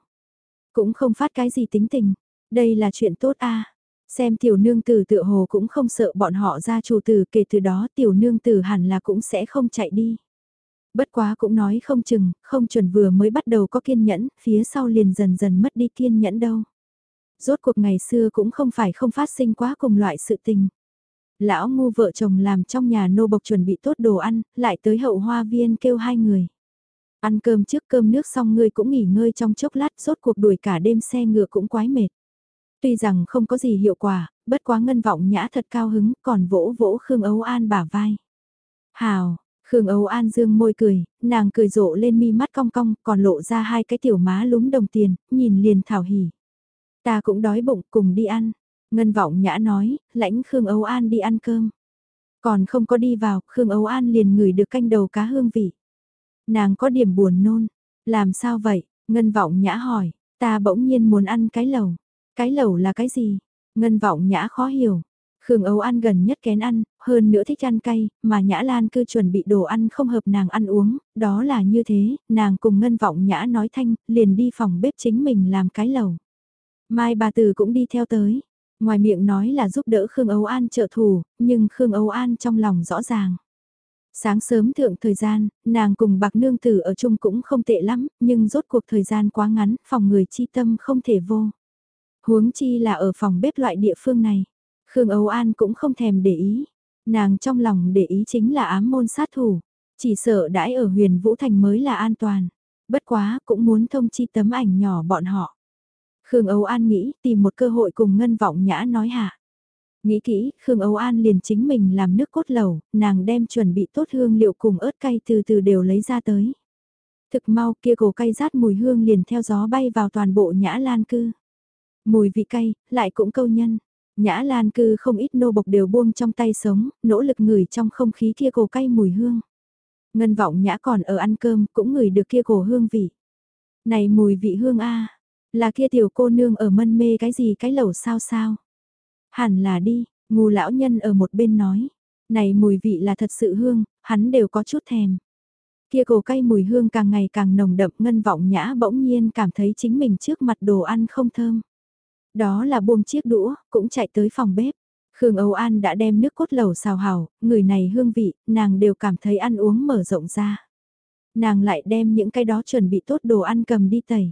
Cũng không phát cái gì tính tình. Đây là chuyện tốt a Xem tiểu nương tử tựa hồ cũng không sợ bọn họ ra chủ tử kể từ đó tiểu nương tử hẳn là cũng sẽ không chạy đi. Bất quá cũng nói không chừng, không chuẩn vừa mới bắt đầu có kiên nhẫn, phía sau liền dần dần mất đi kiên nhẫn đâu. Rốt cuộc ngày xưa cũng không phải không phát sinh quá cùng loại sự tình. Lão ngu vợ chồng làm trong nhà nô bộc chuẩn bị tốt đồ ăn, lại tới hậu hoa viên kêu hai người. Ăn cơm trước cơm nước xong ngươi cũng nghỉ ngơi trong chốc lát rốt cuộc đuổi cả đêm xe ngựa cũng quái mệt. Tuy rằng không có gì hiệu quả, bất quá ngân vọng nhã thật cao hứng còn vỗ vỗ Khương Âu An bả vai. Hào, Khương Âu An dương môi cười, nàng cười rộ lên mi mắt cong cong còn lộ ra hai cái tiểu má lúm đồng tiền, nhìn liền thảo hỉ. Ta cũng đói bụng cùng đi ăn. Ngân vọng nhã nói, lãnh Khương Âu An đi ăn cơm. Còn không có đi vào, Khương Âu An liền ngửi được canh đầu cá hương vị. Nàng có điểm buồn nôn. Làm sao vậy? Ngân vọng nhã hỏi, ta bỗng nhiên muốn ăn cái lẩu. Cái lẩu là cái gì? Ngân vọng nhã khó hiểu. Khương Âu An gần nhất kén ăn, hơn nữa thích ăn cay, mà Nhã Lan cứ chuẩn bị đồ ăn không hợp nàng ăn uống, đó là như thế, nàng cùng Ngân Vọng Nhã nói thanh, liền đi phòng bếp chính mình làm cái lẩu. Mai bà Từ cũng đi theo tới. Ngoài miệng nói là giúp đỡ Khương Âu An trợ thủ, nhưng Khương Âu An trong lòng rõ ràng. Sáng sớm thượng thời gian, nàng cùng bạc nương tử ở chung cũng không tệ lắm, nhưng rốt cuộc thời gian quá ngắn, phòng người chi tâm không thể vô. Huống chi là ở phòng bếp loại địa phương này. Khương Âu An cũng không thèm để ý. Nàng trong lòng để ý chính là ám môn sát thủ. Chỉ sợ đãi ở huyền Vũ Thành mới là an toàn. Bất quá cũng muốn thông chi tấm ảnh nhỏ bọn họ. Khương Âu An nghĩ tìm một cơ hội cùng Ngân Vọng Nhã nói hạ. Nghĩ kỹ, Khương Âu An liền chính mình làm nước cốt lẩu, nàng đem chuẩn bị tốt hương liệu cùng ớt cay từ từ đều lấy ra tới. Thực mau kia cổ cay rát mùi hương liền theo gió bay vào toàn bộ Nhã Lan cư. Mùi vị cay, lại cũng câu nhân. Nhã Lan cư không ít nô bộc đều buông trong tay sống, nỗ lực ngửi trong không khí kia cổ cay mùi hương. Ngân vọng Nhã còn ở ăn cơm cũng ngửi được kia cổ hương vị. Này mùi vị hương a Là kia tiểu cô nương ở mân mê cái gì cái lẩu sao sao? Hẳn là đi, ngu lão nhân ở một bên nói. Này mùi vị là thật sự hương, hắn đều có chút thèm. Kia cổ cay mùi hương càng ngày càng nồng đậm ngân vọng nhã bỗng nhiên cảm thấy chính mình trước mặt đồ ăn không thơm. Đó là buông chiếc đũa, cũng chạy tới phòng bếp. Khương Âu An đã đem nước cốt lẩu xào hào, người này hương vị, nàng đều cảm thấy ăn uống mở rộng ra. Nàng lại đem những cái đó chuẩn bị tốt đồ ăn cầm đi tẩy.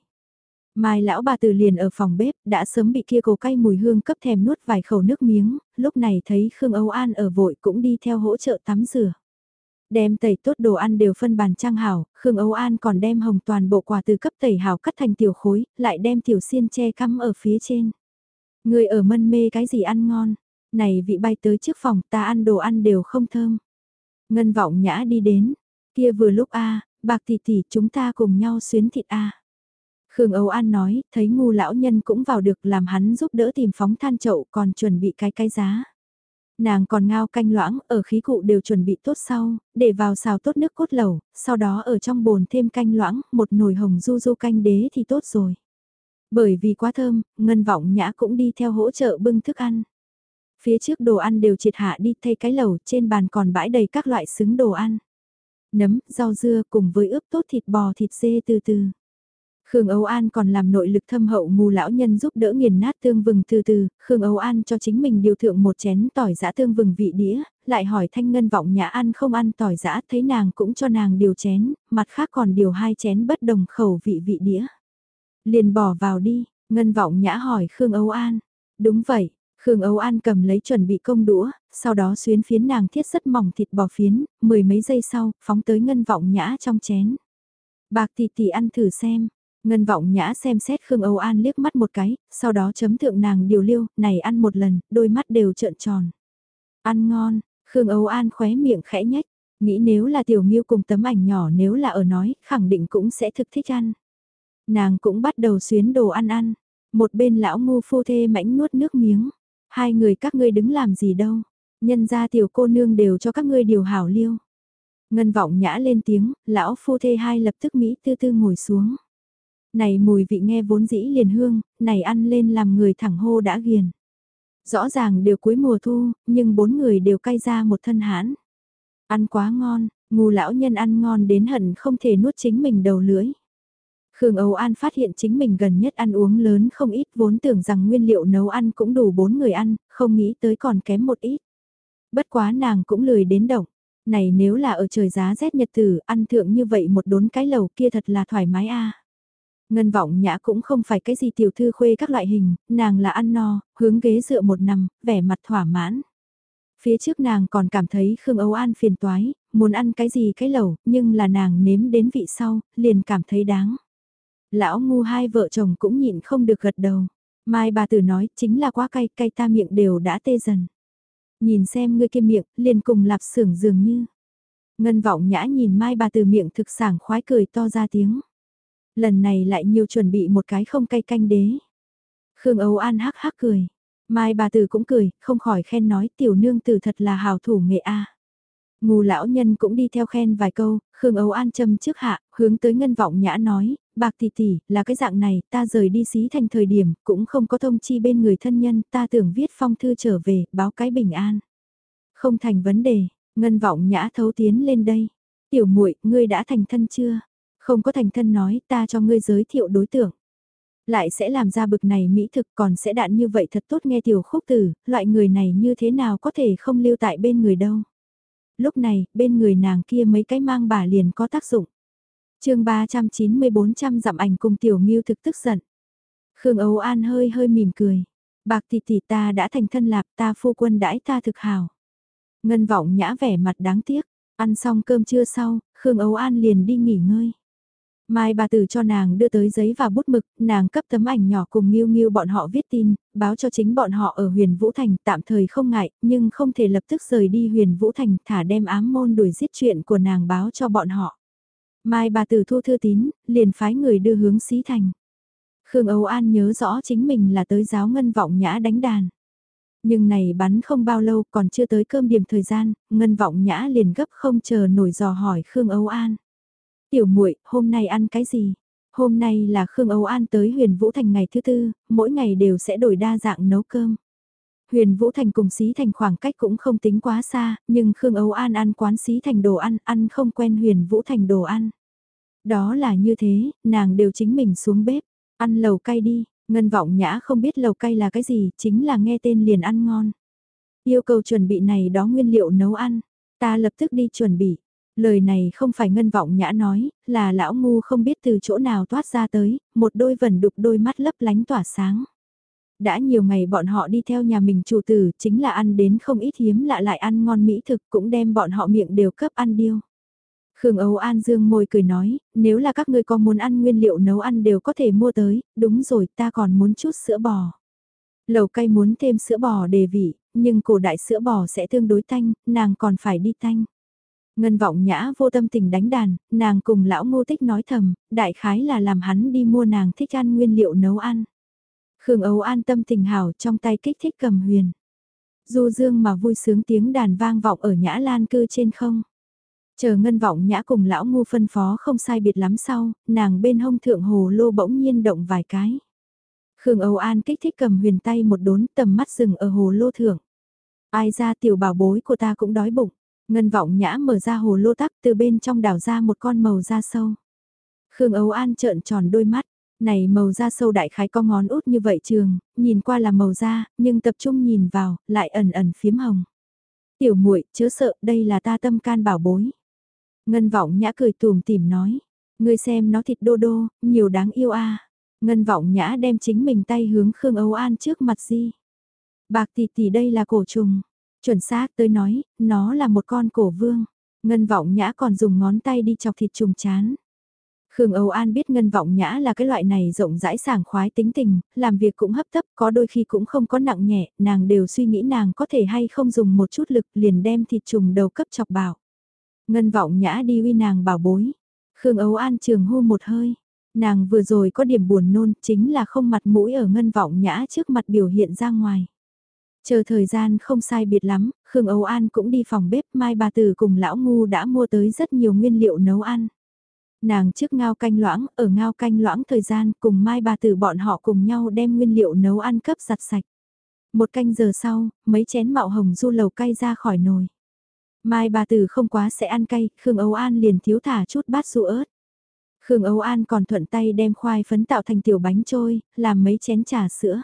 Mai lão bà từ liền ở phòng bếp, đã sớm bị kia cổ cay mùi hương cấp thèm nuốt vài khẩu nước miếng, lúc này thấy Khương Âu An ở vội cũng đi theo hỗ trợ tắm rửa. Đem tẩy tốt đồ ăn đều phân bàn trang hảo, Khương Âu An còn đem hồng toàn bộ quà từ cấp tẩy hảo cắt thành tiểu khối, lại đem tiểu xiên che cắm ở phía trên. Người ở mân mê cái gì ăn ngon, này vị bay tới trước phòng ta ăn đồ ăn đều không thơm. Ngân vọng nhã đi đến, kia vừa lúc a bạc tỷ tỷ chúng ta cùng nhau xuyến thịt a Khương Âu An nói, thấy ngu lão nhân cũng vào được làm hắn giúp đỡ tìm phóng than chậu còn chuẩn bị cái cái giá. Nàng còn ngao canh loãng, ở khí cụ đều chuẩn bị tốt sau, để vào xào tốt nước cốt lẩu, sau đó ở trong bồn thêm canh loãng, một nồi hồng du du canh đế thì tốt rồi. Bởi vì quá thơm, Ngân Vọng Nhã cũng đi theo hỗ trợ bưng thức ăn. Phía trước đồ ăn đều triệt hạ đi thay cái lẩu, trên bàn còn bãi đầy các loại xứng đồ ăn. Nấm, rau dưa cùng với ướp tốt thịt bò thịt dê từ từ. Khương Âu An còn làm nội lực thâm hậu mù lão nhân giúp đỡ nghiền nát tương vừng từ từ, Khương Âu An cho chính mình điều thượng một chén tỏi giã tương vừng vị đĩa, lại hỏi thanh ngân vọng nhà ăn không ăn tỏi giã thấy nàng cũng cho nàng điều chén, mặt khác còn điều hai chén bất đồng khẩu vị vị đĩa. Liền bỏ vào đi, ngân vọng nhã hỏi Khương Âu An. Đúng vậy, Khương Âu An cầm lấy chuẩn bị công đũa, sau đó xuyến phiến nàng thiết rất mỏng thịt bò phiến, mười mấy giây sau, phóng tới ngân vọng nhã trong chén. Bạc tỷ tỷ ăn thử xem, Ngân vọng nhã xem xét Khương Âu An liếc mắt một cái, sau đó chấm thượng nàng điều liêu, này ăn một lần, đôi mắt đều trợn tròn. Ăn ngon, Khương Âu An khóe miệng khẽ nhách, nghĩ nếu là tiểu miêu cùng tấm ảnh nhỏ nếu là ở nói, khẳng định cũng sẽ thực thích ăn. Nàng cũng bắt đầu xuyến đồ ăn ăn, một bên lão ngu phu thê mãnh nuốt nước miếng, hai người các ngươi đứng làm gì đâu, nhân ra tiểu cô nương đều cho các ngươi điều hảo liêu. Ngân vọng nhã lên tiếng, lão phu thê hai lập tức Mỹ tư tư ngồi xuống. Này mùi vị nghe vốn dĩ liền hương, này ăn lên làm người thẳng hô đã ghiền. Rõ ràng đều cuối mùa thu, nhưng bốn người đều cay ra một thân hãn. Ăn quá ngon, ngu lão nhân ăn ngon đến hận không thể nuốt chính mình đầu lưỡi. Khương Âu An phát hiện chính mình gần nhất ăn uống lớn không ít vốn tưởng rằng nguyên liệu nấu ăn cũng đủ bốn người ăn, không nghĩ tới còn kém một ít. Bất quá nàng cũng lười đến động. Này nếu là ở trời giá rét nhật tử, ăn thượng như vậy một đốn cái lầu kia thật là thoải mái a. Ngân vọng nhã cũng không phải cái gì tiểu thư khuê các loại hình, nàng là ăn no, hướng ghế dựa một nằm, vẻ mặt thỏa mãn. Phía trước nàng còn cảm thấy Khương Âu An phiền toái, muốn ăn cái gì cái lẩu, nhưng là nàng nếm đến vị sau, liền cảm thấy đáng. Lão ngu hai vợ chồng cũng nhịn không được gật đầu. Mai bà tử nói chính là quá cay, cay ta miệng đều đã tê dần. Nhìn xem ngươi kia miệng, liền cùng lạp xưởng dường như. Ngân vọng nhã nhìn Mai bà tử miệng thực sảng khoái cười to ra tiếng. Lần này lại nhiều chuẩn bị một cái không cay canh đế. Khương Âu An hắc hắc cười. Mai bà tử cũng cười, không khỏi khen nói tiểu nương tử thật là hào thủ nghệ a. Ngù lão nhân cũng đi theo khen vài câu, Khương Âu An châm trước hạ, hướng tới ngân vọng nhã nói, bạc tỷ tỷ, là cái dạng này, ta rời đi xí thành thời điểm, cũng không có thông chi bên người thân nhân, ta tưởng viết phong thư trở về, báo cái bình an. Không thành vấn đề, ngân vọng nhã thấu tiến lên đây. Tiểu muội ngươi đã thành thân chưa? Không có thành thân nói ta cho ngươi giới thiệu đối tượng. Lại sẽ làm ra bực này mỹ thực còn sẽ đạn như vậy thật tốt nghe tiểu khúc tử, loại người này như thế nào có thể không lưu tại bên người đâu. Lúc này, bên người nàng kia mấy cái mang bà liền có tác dụng. chương 390-400 dặm ảnh cùng tiểu nghiêu thực tức giận. Khương Âu An hơi hơi mỉm cười. Bạc tỷ tỷ ta đã thành thân lạp ta phu quân đãi ta thực hào. Ngân vọng nhã vẻ mặt đáng tiếc, ăn xong cơm trưa sau, Khương Âu An liền đi nghỉ ngơi. Mai bà tử cho nàng đưa tới giấy và bút mực, nàng cấp tấm ảnh nhỏ cùng Nghiêu Nghiêu bọn họ viết tin, báo cho chính bọn họ ở huyền Vũ Thành tạm thời không ngại, nhưng không thể lập tức rời đi huyền Vũ Thành thả đem ám môn đuổi giết chuyện của nàng báo cho bọn họ. Mai bà tử thu thư tín, liền phái người đưa hướng xí thành. Khương Âu An nhớ rõ chính mình là tới giáo ngân vọng nhã đánh đàn. Nhưng này bắn không bao lâu còn chưa tới cơm điểm thời gian, ngân vọng nhã liền gấp không chờ nổi dò hỏi Khương Âu An. Tiểu muội hôm nay ăn cái gì? Hôm nay là Khương Âu An tới huyền Vũ Thành ngày thứ tư, mỗi ngày đều sẽ đổi đa dạng nấu cơm. Huyền Vũ Thành cùng Xí Thành khoảng cách cũng không tính quá xa, nhưng Khương Âu An ăn quán Xí Thành đồ ăn, ăn không quen Huyền Vũ Thành đồ ăn. Đó là như thế, nàng đều chính mình xuống bếp, ăn lầu cay đi, Ngân Vọng Nhã không biết lầu cay là cái gì, chính là nghe tên liền ăn ngon. Yêu cầu chuẩn bị này đó nguyên liệu nấu ăn, ta lập tức đi chuẩn bị. Lời này không phải ngân vọng nhã nói, là lão ngu không biết từ chỗ nào toát ra tới, một đôi vần đục đôi mắt lấp lánh tỏa sáng. Đã nhiều ngày bọn họ đi theo nhà mình chủ tử, chính là ăn đến không ít hiếm lạ lại ăn ngon mỹ thực cũng đem bọn họ miệng đều cấp ăn điêu. Khương Âu An dương môi cười nói, nếu là các ngươi có muốn ăn nguyên liệu nấu ăn đều có thể mua tới, đúng rồi ta còn muốn chút sữa bò. Lầu cay muốn thêm sữa bò đề vị, nhưng cổ đại sữa bò sẽ tương đối tanh, nàng còn phải đi tanh. Ngân vọng nhã vô tâm tình đánh đàn, nàng cùng lão ngô tích nói thầm, đại khái là làm hắn đi mua nàng thích ăn nguyên liệu nấu ăn. Khương Âu an tâm tình hào trong tay kích thích cầm huyền. Du dương mà vui sướng tiếng đàn vang vọng ở nhã lan cư trên không. Chờ ngân vọng nhã cùng lão ngu phân phó không sai biệt lắm sau, nàng bên hông thượng hồ lô bỗng nhiên động vài cái. Khương Âu An kích thích cầm huyền tay một đốn tầm mắt rừng ở hồ lô thượng. Ai ra tiểu bảo bối của ta cũng đói bụng. Ngân vọng nhã mở ra hồ lô tắc từ bên trong đảo ra một con màu da sâu. Khương Âu An trợn tròn đôi mắt, này màu da sâu đại khái có ngón út như vậy trường, nhìn qua là màu da, nhưng tập trung nhìn vào, lại ẩn ẩn phiếm hồng. Tiểu muội chớ sợ, đây là ta tâm can bảo bối. Ngân vọng nhã cười tùm tìm nói, ngươi xem nó thịt đô đô, nhiều đáng yêu a. Ngân vọng nhã đem chính mình tay hướng Khương Âu An trước mặt di. Bạc tỷ tỷ đây là cổ trùng. Chuẩn xác tới nói, nó là một con cổ vương. Ngân vọng nhã còn dùng ngón tay đi chọc thịt trùng chán. Khương Âu An biết ngân vọng nhã là cái loại này rộng rãi sảng khoái tính tình, làm việc cũng hấp tấp, có đôi khi cũng không có nặng nhẹ, nàng đều suy nghĩ nàng có thể hay không dùng một chút lực liền đem thịt trùng đầu cấp chọc bảo. Ngân vọng nhã đi uy nàng bảo bối. Khương Âu An trường hô một hơi. Nàng vừa rồi có điểm buồn nôn chính là không mặt mũi ở ngân vọng nhã trước mặt biểu hiện ra ngoài. Chờ thời gian không sai biệt lắm, Khương Âu An cũng đi phòng bếp Mai bà tử cùng lão ngu đã mua tới rất nhiều nguyên liệu nấu ăn. Nàng trước ngao canh loãng, ở ngao canh loãng thời gian cùng Mai bà tử bọn họ cùng nhau đem nguyên liệu nấu ăn cấp giặt sạch. Một canh giờ sau, mấy chén mạo hồng du lầu cay ra khỏi nồi. Mai bà tử không quá sẽ ăn cay, Khương Âu An liền thiếu thả chút bát rượu ớt. Khương Âu An còn thuận tay đem khoai phấn tạo thành tiểu bánh trôi, làm mấy chén trà sữa.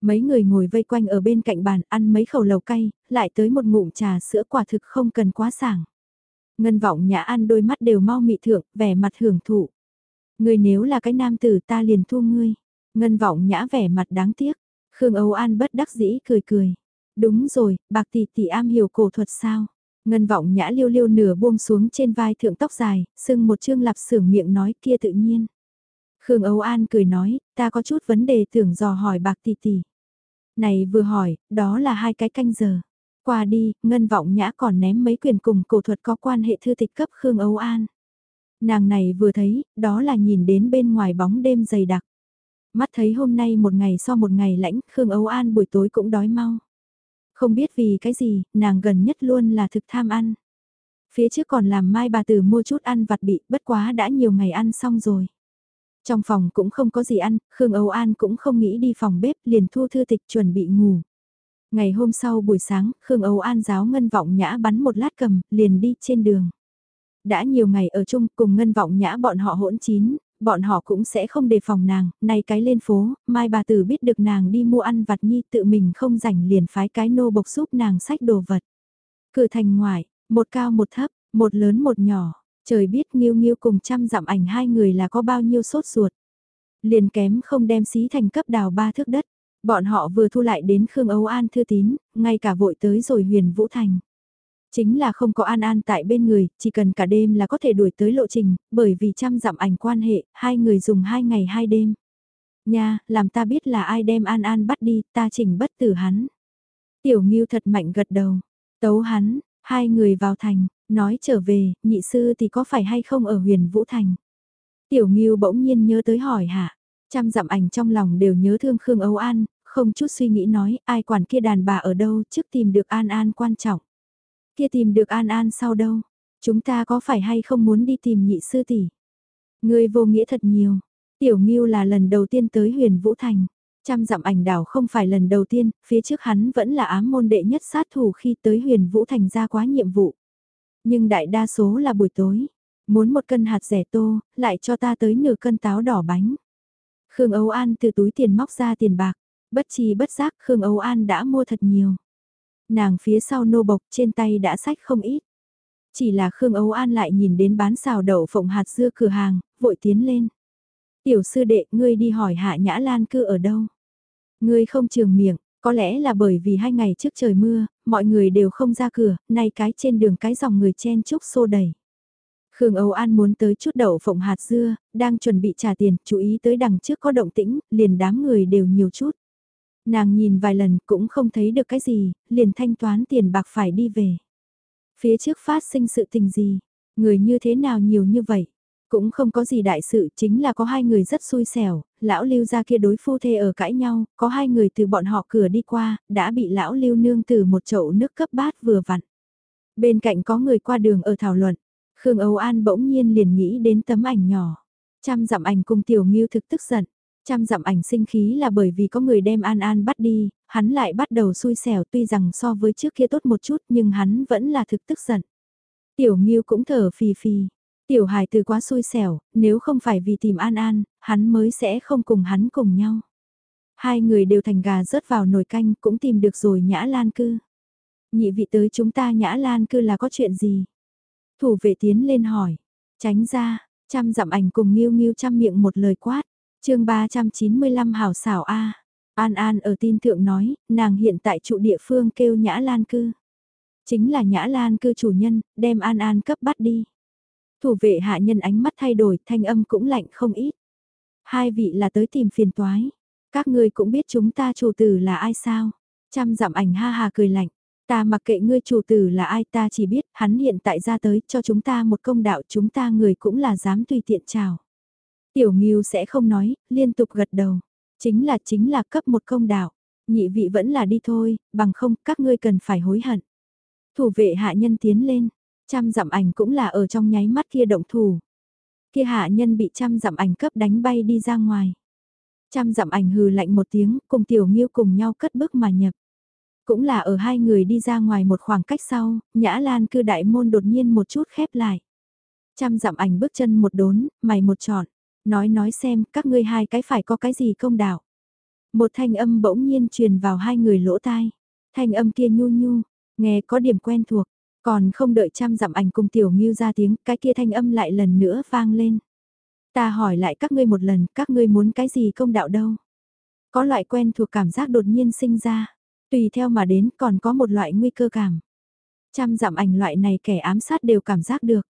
Mấy người ngồi vây quanh ở bên cạnh bàn ăn mấy khẩu lầu cay, lại tới một ngụm trà sữa quả thực không cần quá sảng. Ngân vọng nhã ăn đôi mắt đều mau mị thượng, vẻ mặt hưởng thụ. Người nếu là cái nam tử ta liền thu ngươi. Ngân vọng nhã vẻ mặt đáng tiếc. Khương Âu An bất đắc dĩ cười cười. Đúng rồi, bạc tỷ tỷ am hiểu cổ thuật sao? Ngân vọng nhã liêu liêu nửa buông xuống trên vai thượng tóc dài, sưng một chương lạp sưởng miệng nói kia tự nhiên. Khương Âu An cười nói, ta có chút vấn đề tưởng dò hỏi bạc tỷ tỷ. Này vừa hỏi, đó là hai cái canh giờ. Qua đi, Ngân Vọng Nhã còn ném mấy quyền cùng cổ thuật có quan hệ thư tịch cấp Khương Âu An. Nàng này vừa thấy, đó là nhìn đến bên ngoài bóng đêm dày đặc. Mắt thấy hôm nay một ngày so một ngày lãnh, Khương Âu An buổi tối cũng đói mau. Không biết vì cái gì, nàng gần nhất luôn là thực tham ăn. Phía trước còn làm mai bà tử mua chút ăn vặt bị, bất quá đã nhiều ngày ăn xong rồi. Trong phòng cũng không có gì ăn, Khương Âu An cũng không nghĩ đi phòng bếp liền thu thư tịch chuẩn bị ngủ. Ngày hôm sau buổi sáng, Khương Âu An giáo ngân vọng nhã bắn một lát cầm, liền đi trên đường. Đã nhiều ngày ở chung cùng ngân vọng nhã bọn họ hỗn chín, bọn họ cũng sẽ không đề phòng nàng, nay cái lên phố, mai bà tử biết được nàng đi mua ăn vặt nhi tự mình không rảnh liền phái cái nô bộc giúp nàng sách đồ vật. Cửa thành ngoài, một cao một thấp, một lớn một nhỏ, trời biết nghiêu nghiêu cùng trăm dặm ảnh hai người là có bao nhiêu sốt ruột. Liền kém không đem xí thành cấp đào ba thước đất, bọn họ vừa thu lại đến Khương Âu An thư tín, ngay cả vội tới rồi huyền Vũ Thành. Chính là không có An An tại bên người, chỉ cần cả đêm là có thể đuổi tới lộ trình, bởi vì trăm dặm ảnh quan hệ, hai người dùng hai ngày hai đêm. Nha, làm ta biết là ai đem An An bắt đi, ta chỉnh bất tử hắn. Tiểu Ngưu thật mạnh gật đầu, tấu hắn, hai người vào thành, nói trở về, nhị sư thì có phải hay không ở huyền Vũ Thành. Tiểu Ngưu bỗng nhiên nhớ tới hỏi hạ, trăm dặm ảnh trong lòng đều nhớ thương Khương Âu An, không chút suy nghĩ nói ai quản kia đàn bà ở đâu trước tìm được An An quan trọng. Kia tìm được An An sau đâu? Chúng ta có phải hay không muốn đi tìm nhị sư tỷ? Ngươi vô nghĩa thật nhiều. Tiểu Ngưu là lần đầu tiên tới huyền Vũ Thành. Trăm dặm ảnh đảo không phải lần đầu tiên, phía trước hắn vẫn là ám môn đệ nhất sát thủ khi tới huyền Vũ Thành ra quá nhiệm vụ. Nhưng đại đa số là buổi tối. Muốn một cân hạt rẻ tô, lại cho ta tới nửa cân táo đỏ bánh. Khương Âu An từ túi tiền móc ra tiền bạc. Bất chi bất giác Khương Âu An đã mua thật nhiều. Nàng phía sau nô bộc trên tay đã sách không ít. Chỉ là Khương Âu An lại nhìn đến bán xào đậu phộng hạt dưa cửa hàng, vội tiến lên. Tiểu sư đệ, ngươi đi hỏi hạ nhã lan cư ở đâu? Ngươi không trường miệng, có lẽ là bởi vì hai ngày trước trời mưa, mọi người đều không ra cửa, nay cái trên đường cái dòng người chen chúc xô đẩy. Khương Âu An muốn tới chút đậu phộng hạt dưa, đang chuẩn bị trả tiền, chú ý tới đằng trước có động tĩnh, liền đám người đều nhiều chút. Nàng nhìn vài lần cũng không thấy được cái gì, liền thanh toán tiền bạc phải đi về. Phía trước phát sinh sự tình gì, người như thế nào nhiều như vậy. Cũng không có gì đại sự, chính là có hai người rất xui xẻo, lão lưu ra kia đối phu thê ở cãi nhau, có hai người từ bọn họ cửa đi qua, đã bị lão lưu nương từ một chậu nước cấp bát vừa vặn. Bên cạnh có người qua đường ở thảo luận, Khương Âu An bỗng nhiên liền nghĩ đến tấm ảnh nhỏ. Trăm dặm ảnh cùng tiểu nghiêu thực tức giận. Trăm dặm ảnh sinh khí là bởi vì có người đem An An bắt đi, hắn lại bắt đầu xui xẻo tuy rằng so với trước kia tốt một chút nhưng hắn vẫn là thực tức giận. Tiểu nghiêu cũng thở phì phì. Tiểu hài từ quá xui xẻo, nếu không phải vì tìm An An, hắn mới sẽ không cùng hắn cùng nhau. Hai người đều thành gà rớt vào nồi canh cũng tìm được rồi Nhã Lan Cư. Nhị vị tới chúng ta Nhã Lan Cư là có chuyện gì? Thủ vệ tiến lên hỏi. Tránh ra, chăm dặm ảnh cùng nghiêu nghiêu chăm miệng một lời quát. chương 395 hảo xảo A. An An ở tin thượng nói, nàng hiện tại trụ địa phương kêu Nhã Lan Cư. Chính là Nhã Lan Cư chủ nhân, đem An An cấp bắt đi. Thủ vệ hạ nhân ánh mắt thay đổi, thanh âm cũng lạnh không ít. Hai vị là tới tìm phiền toái. Các ngươi cũng biết chúng ta chủ tử là ai sao? Trăm dặm ảnh ha ha cười lạnh. Ta mặc kệ ngươi chủ tử là ai ta chỉ biết hắn hiện tại ra tới cho chúng ta một công đạo chúng ta người cũng là dám tùy tiện chào. Tiểu Nghiêu sẽ không nói, liên tục gật đầu. Chính là chính là cấp một công đạo. Nhị vị vẫn là đi thôi, bằng không các ngươi cần phải hối hận. Thủ vệ hạ nhân tiến lên, trăm dặm ảnh cũng là ở trong nháy mắt kia động thủ. Kia hạ nhân bị trăm dặm ảnh cấp đánh bay đi ra ngoài. Trăm dặm ảnh hừ lạnh một tiếng, cùng tiểu nghiêu cùng nhau cất bước mà nhập. Cũng là ở hai người đi ra ngoài một khoảng cách sau, Nhã Lan cư đại môn đột nhiên một chút khép lại. Trăm dặm ảnh bước chân một đốn, mày một trọn. Nói nói xem, các ngươi hai cái phải có cái gì công đạo. Một thanh âm bỗng nhiên truyền vào hai người lỗ tai. Thanh âm kia nhu nhu, nghe có điểm quen thuộc. Còn không đợi trăm dặm ảnh cùng tiểu ngưu ra tiếng, cái kia thanh âm lại lần nữa vang lên. Ta hỏi lại các ngươi một lần, các ngươi muốn cái gì công đạo đâu? Có loại quen thuộc cảm giác đột nhiên sinh ra. Tùy theo mà đến còn có một loại nguy cơ cảm. Trăm dặm ảnh loại này kẻ ám sát đều cảm giác được.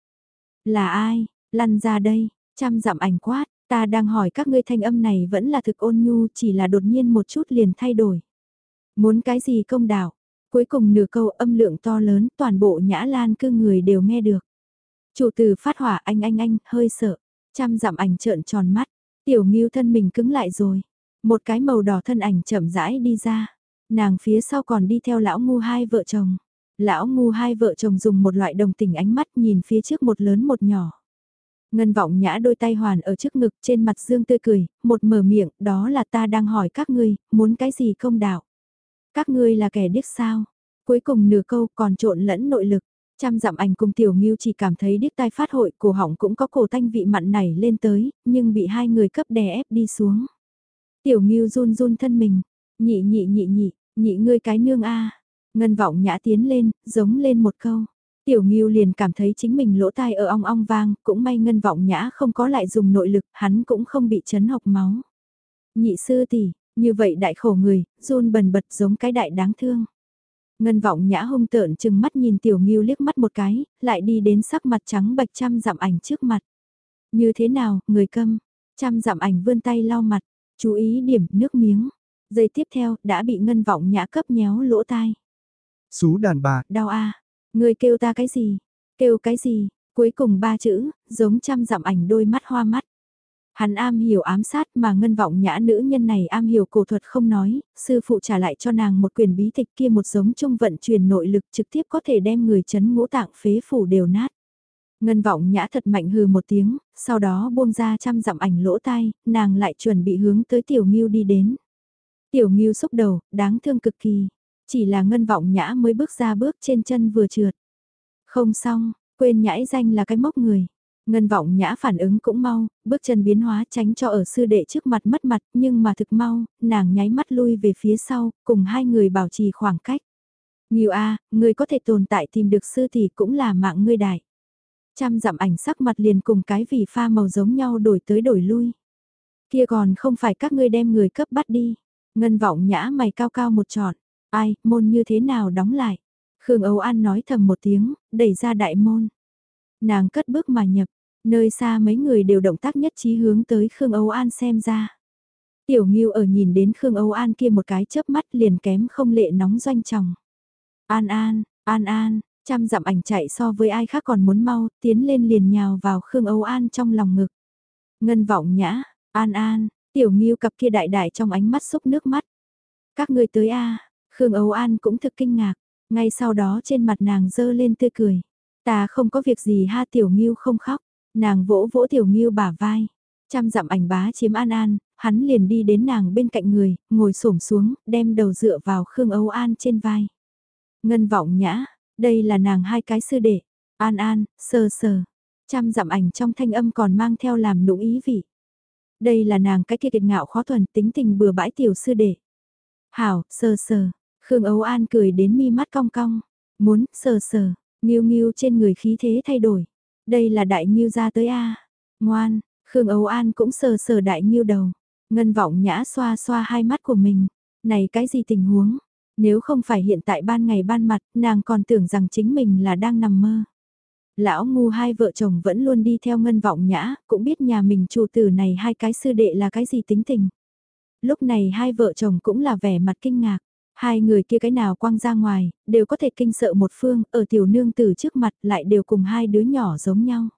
Là ai? Lăn ra đây, trăm dặm ảnh quát, ta đang hỏi các ngươi thanh âm này vẫn là thực ôn nhu chỉ là đột nhiên một chút liền thay đổi. Muốn cái gì công đạo? Cuối cùng nửa câu âm lượng to lớn toàn bộ nhã lan cư người đều nghe được. Chủ từ phát hỏa anh anh anh hơi sợ, trăm dặm ảnh trợn tròn mắt, tiểu nghiêu thân mình cứng lại rồi. Một cái màu đỏ thân ảnh chậm rãi đi ra. Nàng phía sau còn đi theo lão ngu hai vợ chồng. Lão ngu hai vợ chồng dùng một loại đồng tình ánh mắt nhìn phía trước một lớn một nhỏ. Ngân vọng nhã đôi tay hoàn ở trước ngực trên mặt dương tươi cười, một mở miệng, đó là ta đang hỏi các ngươi, muốn cái gì công đạo. Các ngươi là kẻ điếc sao? Cuối cùng nửa câu còn trộn lẫn nội lực. Trăm dặm ảnh cùng tiểu nghiêu chỉ cảm thấy điếc tai phát hội, cổ họng cũng có cổ thanh vị mặn này lên tới, nhưng bị hai người cấp đè ép đi xuống. Tiểu nghiêu run run thân mình, nhị nhị nhị nhị, Nhị ngươi cái nương a Ngân vọng nhã tiến lên, giống lên một câu. Tiểu Nghiêu liền cảm thấy chính mình lỗ tai ở ong ong vang, cũng may ngân vọng nhã không có lại dùng nội lực, hắn cũng không bị chấn học máu. Nhị sư tỷ, như vậy đại khổ người, run bần bật giống cái đại đáng thương. Ngân vọng nhã hung tợn chừng mắt nhìn tiểu Nghiêu liếc mắt một cái, lại đi đến sắc mặt trắng bạch trăm dặm ảnh trước mặt. Như thế nào, người câm, trăm dặm ảnh vươn tay lau mặt, chú ý điểm nước miếng. Giây tiếp theo, đã bị ngân vọng nhã cấp nhéo lỗ tai. Xú đàn bà. Đau a Người kêu ta cái gì? Kêu cái gì? Cuối cùng ba chữ, giống trăm dặm ảnh đôi mắt hoa mắt. Hắn am hiểu ám sát mà ngân vọng nhã nữ nhân này am hiểu cổ thuật không nói, sư phụ trả lại cho nàng một quyền bí tịch kia một giống trung vận truyền nội lực trực tiếp có thể đem người chấn ngũ tạng phế phủ đều nát. Ngân vọng nhã thật mạnh hừ một tiếng, sau đó buông ra trăm dặm ảnh lỗ tai, nàng lại chuẩn bị hướng tới tiểu nghiêu đi đến. Tiểu nghiêu xúc đầu, đáng thương cực kỳ. Chỉ là ngân vọng nhã mới bước ra bước trên chân vừa trượt. Không xong, quên nhãi danh là cái mốc người. Ngân vọng nhã phản ứng cũng mau, bước chân biến hóa tránh cho ở sư đệ trước mặt mất mặt, nhưng mà thực mau, nàng nháy mắt lui về phía sau, cùng hai người bảo trì khoảng cách. Nhiều a, người có thể tồn tại tìm được sư thì cũng là mạng ngươi đại. Trăm dặm ảnh sắc mặt liền cùng cái vì pha màu giống nhau đổi tới đổi lui. Kia còn không phải các ngươi đem người cấp bắt đi. Ngân vọng nhã mày cao cao một trọn. Ai, môn như thế nào đóng lại. Khương Âu An nói thầm một tiếng, đẩy ra đại môn. Nàng cất bước mà nhập, nơi xa mấy người đều động tác nhất trí hướng tới Khương Âu An xem ra. Tiểu Ngưu ở nhìn đến Khương Âu An kia một cái chớp mắt liền kém không lệ nóng doanh chồng. An An, An An, trăm dặm ảnh chạy so với ai khác còn muốn mau, tiến lên liền nhào vào Khương Âu An trong lòng ngực. Ngân vọng nhã, An An, tiểu Ngưu cặp kia đại đại trong ánh mắt xúc nước mắt. Các ngươi tới a Khương Âu An cũng thực kinh ngạc, ngay sau đó trên mặt nàng dơ lên tươi cười. Ta không có việc gì ha tiểu Ngưu không khóc, nàng vỗ vỗ tiểu nghiêu bả vai. chăm dặm ảnh bá chiếm An An, hắn liền đi đến nàng bên cạnh người, ngồi xổm xuống, đem đầu dựa vào Khương Âu An trên vai. Ngân vọng nhã, đây là nàng hai cái sư đệ, An An, sờ sờ. chăm dặm ảnh trong thanh âm còn mang theo làm nũng ý vị. Đây là nàng cái kia kiệt ngạo khó thuần tính tình bừa bãi tiểu sư đệ. Hảo, sờ sờ, Khương Âu An cười đến mi mắt cong cong, muốn, sờ sờ, nghiêu nghiêu trên người khí thế thay đổi. Đây là đại nghiêu ra tới a ngoan, Khương Âu An cũng sờ sờ đại nghiêu đầu. Ngân vọng nhã xoa xoa hai mắt của mình. Này cái gì tình huống? Nếu không phải hiện tại ban ngày ban mặt, nàng còn tưởng rằng chính mình là đang nằm mơ. Lão ngu hai vợ chồng vẫn luôn đi theo ngân vọng nhã, cũng biết nhà mình chủ tử này hai cái sư đệ là cái gì tính tình. Lúc này hai vợ chồng cũng là vẻ mặt kinh ngạc. Hai người kia cái nào quăng ra ngoài, đều có thể kinh sợ một phương, ở tiểu nương tử trước mặt lại đều cùng hai đứa nhỏ giống nhau.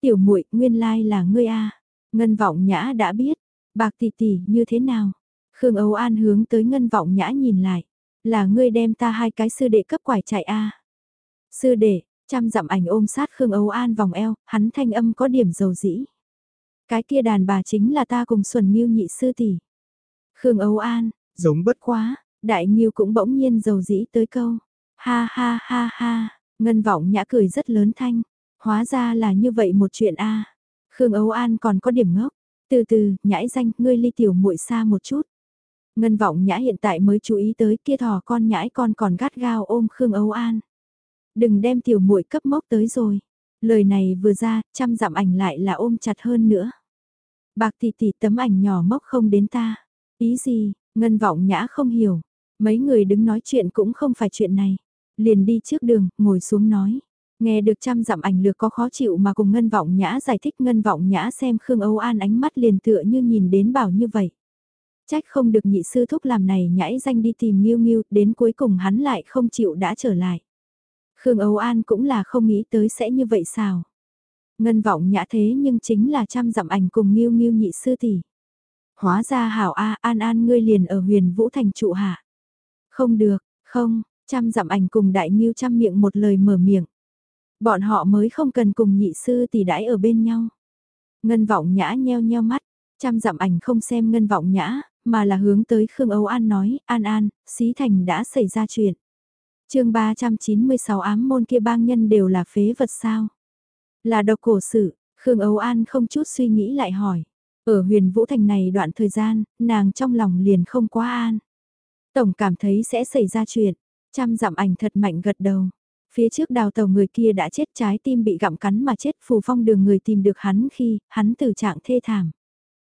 Tiểu muội nguyên lai là ngươi a Ngân vọng nhã đã biết, bạc tỷ tỷ như thế nào? Khương Âu An hướng tới ngân vọng nhã nhìn lại, là ngươi đem ta hai cái sư đệ cấp quải chạy a Sư đệ, chăm dặm ảnh ôm sát Khương Âu An vòng eo, hắn thanh âm có điểm dầu dĩ. Cái kia đàn bà chính là ta cùng Xuân Nhiêu nhị sư tỷ. Khương Âu An, giống bất quá, Đại Nhiêu cũng bỗng nhiên dầu dĩ tới câu. Ha ha ha ha, ngân vọng nhã cười rất lớn thanh. Hóa ra là như vậy một chuyện a Khương Âu An còn có điểm ngốc. Từ từ, nhãi danh, ngươi ly tiểu muội xa một chút. Ngân vọng nhã hiện tại mới chú ý tới kia thỏ con nhãi con còn gắt gao ôm Khương Âu An. Đừng đem tiểu muội cấp mốc tới rồi. Lời này vừa ra, trăm dặm ảnh lại là ôm chặt hơn nữa. Bạc tỷ tỷ tấm ảnh nhỏ mốc không đến ta. Ý gì, ngân vọng nhã không hiểu. Mấy người đứng nói chuyện cũng không phải chuyện này. Liền đi trước đường, ngồi xuống nói. Nghe được trăm dặm ảnh lược có khó chịu mà cùng Ngân Vọng Nhã giải thích Ngân Vọng Nhã xem Khương Âu An ánh mắt liền tựa như nhìn đến bảo như vậy. Trách không được nhị sư thúc làm này nhãi danh đi tìm Miu Miu, đến cuối cùng hắn lại không chịu đã trở lại. Khương Âu An cũng là không nghĩ tới sẽ như vậy sao. Ngân vọng nhã thế nhưng chính là trăm dặm ảnh cùng Miu Miu nhị sư tỷ. Hóa ra hảo A An An ngươi liền ở huyền Vũ Thành trụ hạ. Không được, không, trăm dặm ảnh cùng đại Miêu trăm miệng một lời mở miệng. Bọn họ mới không cần cùng nhị sư tỷ đãi ở bên nhau. Ngân vọng nhã nheo nheo mắt, trăm dặm ảnh không xem ngân vọng nhã, mà là hướng tới Khương Âu An nói, An An, Xí Thành đã xảy ra chuyện. chương 396 ám môn kia bang nhân đều là phế vật sao? Là độc cổ sự, Khương Âu An không chút suy nghĩ lại hỏi. Ở huyền Vũ Thành này đoạn thời gian, nàng trong lòng liền không quá an. Tổng cảm thấy sẽ xảy ra chuyện, trăm dặm ảnh thật mạnh gật đầu. Phía trước đào tàu người kia đã chết trái tim bị gặm cắn mà chết phù phong đường người tìm được hắn khi hắn từ trạng thê thảm.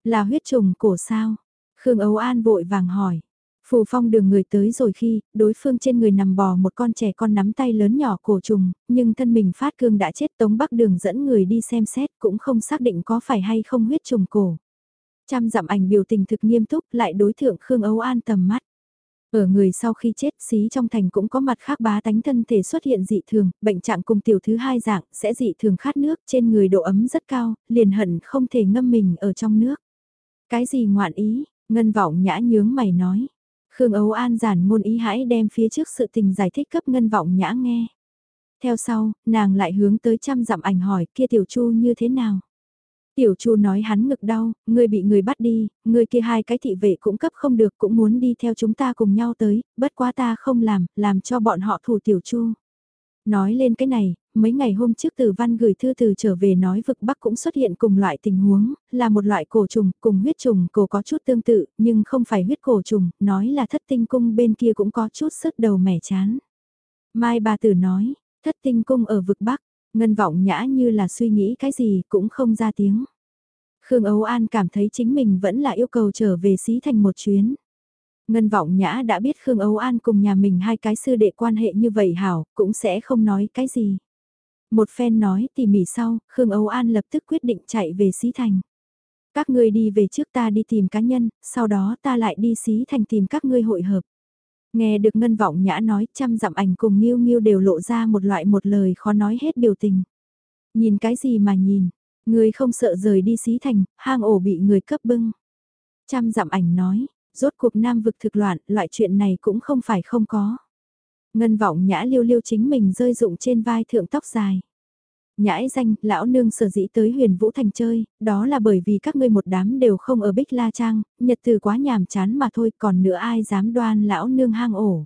Là huyết trùng cổ sao? Khương Âu An vội vàng hỏi. Phù phong đường người tới rồi khi, đối phương trên người nằm bò một con trẻ con nắm tay lớn nhỏ cổ trùng, nhưng thân mình phát cương đã chết tống bắc đường dẫn người đi xem xét cũng không xác định có phải hay không huyết trùng cổ. Trăm dặm ảnh biểu tình thực nghiêm túc lại đối thượng Khương Âu An tầm mắt. Ở người sau khi chết xí trong thành cũng có mặt khác bá tánh thân thể xuất hiện dị thường, bệnh trạng cùng tiểu thứ hai dạng sẽ dị thường khát nước trên người độ ấm rất cao, liền hận không thể ngâm mình ở trong nước. Cái gì ngoạn ý, ngân vọng nhã nhướng mày nói. Khương Ấu An giản ngôn ý hãy đem phía trước sự tình giải thích cấp ngân vọng nhã nghe. Theo sau, nàng lại hướng tới trăm dặm ảnh hỏi kia tiểu chu như thế nào. Tiểu chu nói hắn ngực đau, ngươi bị người bắt đi, Ngươi kia hai cái thị vệ cũng cấp không được cũng muốn đi theo chúng ta cùng nhau tới, bất quá ta không làm, làm cho bọn họ thủ tiểu chu. Nói lên cái này, mấy ngày hôm trước từ văn gửi thư từ trở về nói vực Bắc cũng xuất hiện cùng loại tình huống, là một loại cổ trùng, cùng huyết trùng cổ có chút tương tự, nhưng không phải huyết cổ trùng, nói là thất tinh cung bên kia cũng có chút sức đầu mẻ chán. Mai bà tử nói, thất tinh cung ở vực Bắc, ngân vọng nhã như là suy nghĩ cái gì cũng không ra tiếng. Khương Âu An cảm thấy chính mình vẫn là yêu cầu trở về xí thành một chuyến. Ngân vọng nhã đã biết Khương Âu An cùng nhà mình hai cái sư đệ quan hệ như vậy hảo, cũng sẽ không nói cái gì. Một phen nói tỉ mỉ sau, Khương Âu An lập tức quyết định chạy về Xí Thành. Các ngươi đi về trước ta đi tìm cá nhân, sau đó ta lại đi Xí Thành tìm các ngươi hội hợp. Nghe được Ngân Vọng Nhã nói trăm dặm ảnh cùng Nghiêu Nghiêu đều lộ ra một loại một lời khó nói hết biểu tình. Nhìn cái gì mà nhìn, người không sợ rời đi Xí Thành, hang ổ bị người cấp bưng. Trăm dặm ảnh nói, rốt cuộc nam vực thực loạn, loại chuyện này cũng không phải không có. Ngân vọng nhã liêu liêu chính mình rơi rụng trên vai thượng tóc dài. Nhãi danh, lão nương sở dĩ tới huyền vũ thành chơi, đó là bởi vì các ngươi một đám đều không ở Bích La Trang, nhật từ quá nhàm chán mà thôi, còn nữa ai dám đoan lão nương hang ổ.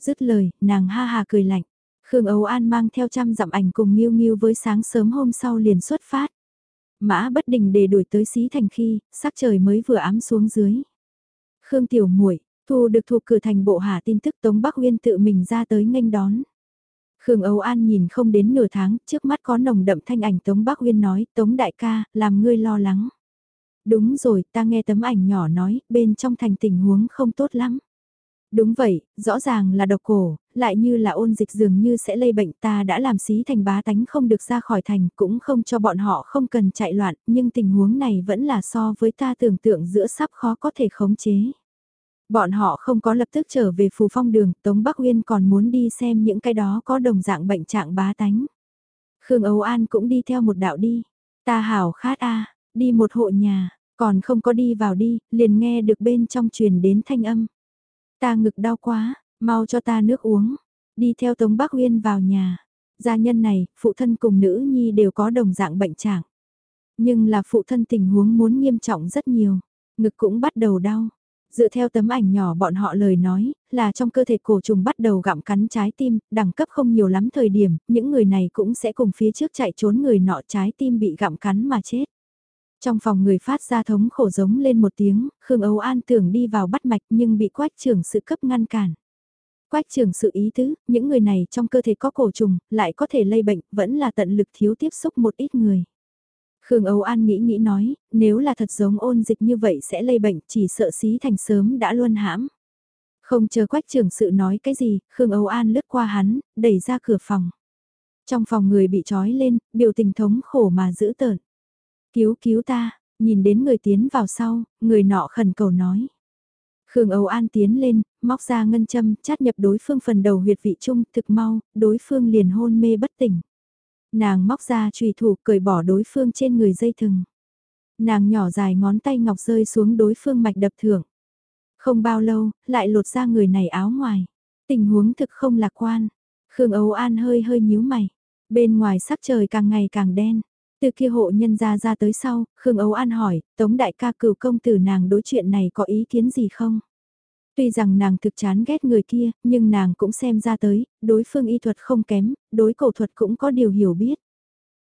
Dứt lời, nàng ha ha cười lạnh. Khương Âu An mang theo trăm dặm ảnh cùng Nghiêu Nghiêu với sáng sớm hôm sau liền xuất phát. Mã bất đình để đuổi tới xí thành khi, sắc trời mới vừa ám xuống dưới. Khương Tiểu muội Thu được thuộc cửa thành bộ hạ tin tức Tống Bắc Uyên tự mình ra tới nghênh đón. Khương Âu An nhìn không đến nửa tháng, trước mắt có nồng đậm thanh ảnh Tống Bắc Uyên nói, Tống đại ca, làm ngươi lo lắng. Đúng rồi, ta nghe tấm ảnh nhỏ nói, bên trong thành tình huống không tốt lắm. Đúng vậy, rõ ràng là độc cổ, lại như là ôn dịch dường như sẽ lây bệnh ta đã làm xí thành bá tánh không được ra khỏi thành cũng không cho bọn họ không cần chạy loạn, nhưng tình huống này vẫn là so với ta tưởng tượng giữa sắp khó có thể khống chế. Bọn họ không có lập tức trở về phù phong đường, Tống Bắc Uyên còn muốn đi xem những cái đó có đồng dạng bệnh trạng bá tánh. Khương Âu An cũng đi theo một đạo đi. Ta hảo khát a đi một hộ nhà, còn không có đi vào đi, liền nghe được bên trong truyền đến thanh âm. Ta ngực đau quá, mau cho ta nước uống. Đi theo Tống Bắc Uyên vào nhà. Gia nhân này, phụ thân cùng nữ nhi đều có đồng dạng bệnh trạng. Nhưng là phụ thân tình huống muốn nghiêm trọng rất nhiều. Ngực cũng bắt đầu đau. Dựa theo tấm ảnh nhỏ bọn họ lời nói, là trong cơ thể cổ trùng bắt đầu gặm cắn trái tim, đẳng cấp không nhiều lắm thời điểm, những người này cũng sẽ cùng phía trước chạy trốn người nọ trái tim bị gặm cắn mà chết. Trong phòng người phát ra thống khổ giống lên một tiếng, Khương Âu An tưởng đi vào bắt mạch nhưng bị quách trưởng sự cấp ngăn cản. Quách trưởng sự ý tứ, những người này trong cơ thể có cổ trùng, lại có thể lây bệnh, vẫn là tận lực thiếu tiếp xúc một ít người. Khương Âu An nghĩ nghĩ nói, nếu là thật giống ôn dịch như vậy sẽ lây bệnh chỉ sợ xí thành sớm đã luôn hãm. Không chờ quách trưởng sự nói cái gì, Khương Âu An lướt qua hắn, đẩy ra cửa phòng. Trong phòng người bị trói lên, biểu tình thống khổ mà giữ tợn. Cứu cứu ta, nhìn đến người tiến vào sau, người nọ khẩn cầu nói. Khương Âu An tiến lên, móc ra ngân châm, chát nhập đối phương phần đầu huyệt vị trung, thực mau, đối phương liền hôn mê bất tỉnh. Nàng móc ra trùy thủ cởi bỏ đối phương trên người dây thừng. Nàng nhỏ dài ngón tay ngọc rơi xuống đối phương mạch đập thưởng. Không bao lâu, lại lột ra người này áo ngoài. Tình huống thực không lạc quan. Khương Âu An hơi hơi nhíu mày. Bên ngoài sắc trời càng ngày càng đen. Từ kia hộ nhân ra ra tới sau, Khương Âu An hỏi, Tống đại ca cửu công tử nàng đối chuyện này có ý kiến gì không? Tuy rằng nàng thực chán ghét người kia, nhưng nàng cũng xem ra tới, đối phương y thuật không kém, đối cổ thuật cũng có điều hiểu biết.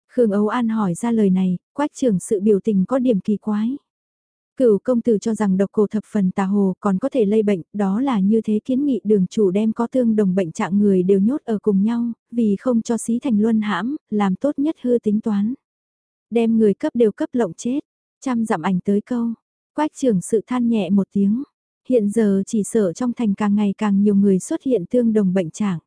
Khương Âu An hỏi ra lời này, quách trưởng sự biểu tình có điểm kỳ quái. Cửu công tử cho rằng độc cổ thập phần tà hồ còn có thể lây bệnh, đó là như thế kiến nghị đường chủ đem có tương đồng bệnh trạng người đều nhốt ở cùng nhau, vì không cho xí thành luân hãm, làm tốt nhất hư tính toán. Đem người cấp đều cấp lộng chết, chăm dặm ảnh tới câu, quách trưởng sự than nhẹ một tiếng, Hiện giờ chỉ sợ trong thành càng ngày càng nhiều người xuất hiện tương đồng bệnh trạng.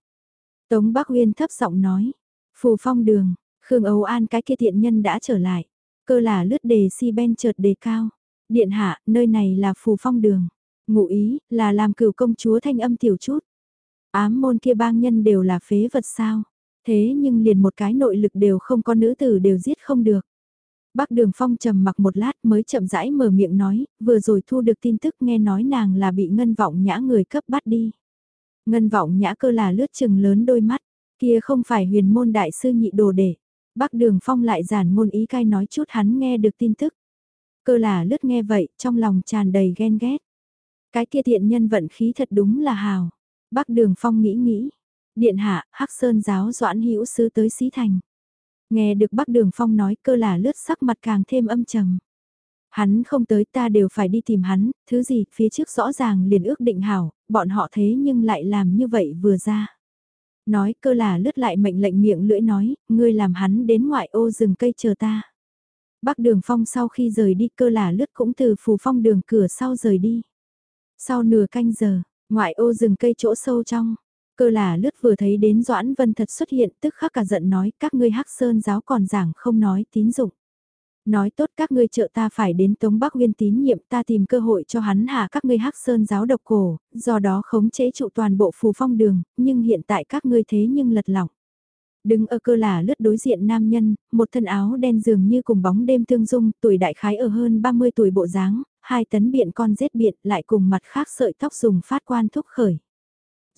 Tống Bắc Uyên thấp giọng nói, phù phong đường, Khương Âu An cái kia thiện nhân đã trở lại, cơ là lướt đề si ben chợt đề cao. Điện hạ, nơi này là phù phong đường. Ngụ ý, là làm cửu công chúa thanh âm tiểu chút. Ám môn kia bang nhân đều là phế vật sao. Thế nhưng liền một cái nội lực đều không có nữ tử đều giết không được. Bác Đường Phong trầm mặc một lát mới chậm rãi mở miệng nói, vừa rồi thu được tin tức nghe nói nàng là bị ngân vọng nhã người cấp bắt đi. Ngân vọng nhã cơ là lướt chừng lớn đôi mắt, Kia không phải huyền môn đại sư nhị đồ để. Bác Đường Phong lại giản ngôn ý cai nói chút hắn nghe được tin tức. Cơ là lướt nghe vậy, trong lòng tràn đầy ghen ghét. Cái kia thiện nhân vận khí thật đúng là hào. Bác Đường Phong nghĩ nghĩ. Điện hạ, Hắc Sơn giáo doãn hữu sứ tới Xí Thành. Nghe được bác Đường Phong nói cơ là lướt sắc mặt càng thêm âm trầm. Hắn không tới ta đều phải đi tìm hắn, thứ gì, phía trước rõ ràng liền ước định hảo, bọn họ thế nhưng lại làm như vậy vừa ra. Nói cơ là lướt lại mệnh lệnh miệng lưỡi nói, ngươi làm hắn đến ngoại ô rừng cây chờ ta. Bác đường phong sau khi rời đi cơ là lướt cũng từ phù phong đường cửa sau rời đi. Sau nửa canh giờ, ngoại ô rừng cây chỗ sâu trong, cơ là lướt vừa thấy đến Doãn Vân thật xuất hiện tức khắc cả giận nói các ngươi hắc sơn giáo còn giảng không nói tín dụng. Nói tốt các ngươi trợ ta phải đến Tống Bắc Nguyên tín nhiệm ta tìm cơ hội cho hắn hạ các ngươi hắc sơn giáo độc cổ, do đó khống chế trụ toàn bộ phù phong đường, nhưng hiện tại các ngươi thế nhưng lật lỏng. Đứng ở cơ là lướt đối diện nam nhân, một thân áo đen dường như cùng bóng đêm tương dung, tuổi đại khái ở hơn 30 tuổi bộ dáng, hai tấn biện con rết biện lại cùng mặt khác sợi tóc dùng phát quan thúc khởi.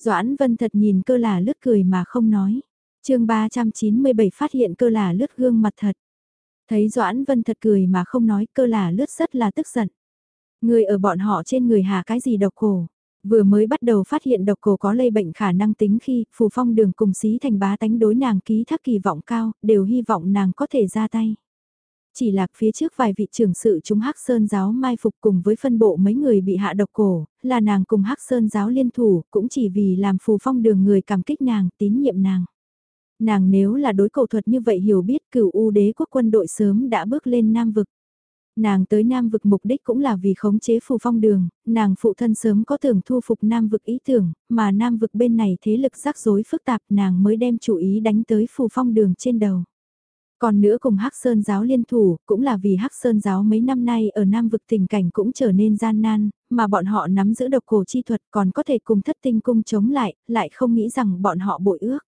Doãn Vân thật nhìn cơ là lướt cười mà không nói. chương 397 phát hiện cơ là lướt gương mặt thật. Thấy Doãn Vân thật cười mà không nói cơ là lướt rất là tức giận. Người ở bọn họ trên người hà cái gì độc cổ. Vừa mới bắt đầu phát hiện độc cổ có lây bệnh khả năng tính khi phù phong đường cùng xí thành bá tánh đối nàng ký thác kỳ vọng cao, đều hy vọng nàng có thể ra tay. Chỉ lạc phía trước vài vị trưởng sự chúng Hắc Sơn giáo mai phục cùng với phân bộ mấy người bị hạ độc cổ, là nàng cùng Hắc Sơn giáo liên thủ, cũng chỉ vì làm phù phong đường người cảm kích nàng, tín nhiệm nàng. Nàng nếu là đối cầu thuật như vậy hiểu biết cửu u đế quốc quân đội sớm đã bước lên Nam Vực. Nàng tới Nam Vực mục đích cũng là vì khống chế phù phong đường, nàng phụ thân sớm có tưởng thu phục Nam Vực ý tưởng, mà Nam Vực bên này thế lực rắc rối phức tạp nàng mới đem chủ ý đánh tới phù phong đường trên đầu. Còn nữa cùng Hắc Sơn giáo liên thủ, cũng là vì Hắc Sơn giáo mấy năm nay ở Nam vực tình cảnh cũng trở nên gian nan, mà bọn họ nắm giữ độc cổ chi thuật còn có thể cùng thất tinh cung chống lại, lại không nghĩ rằng bọn họ bội ước.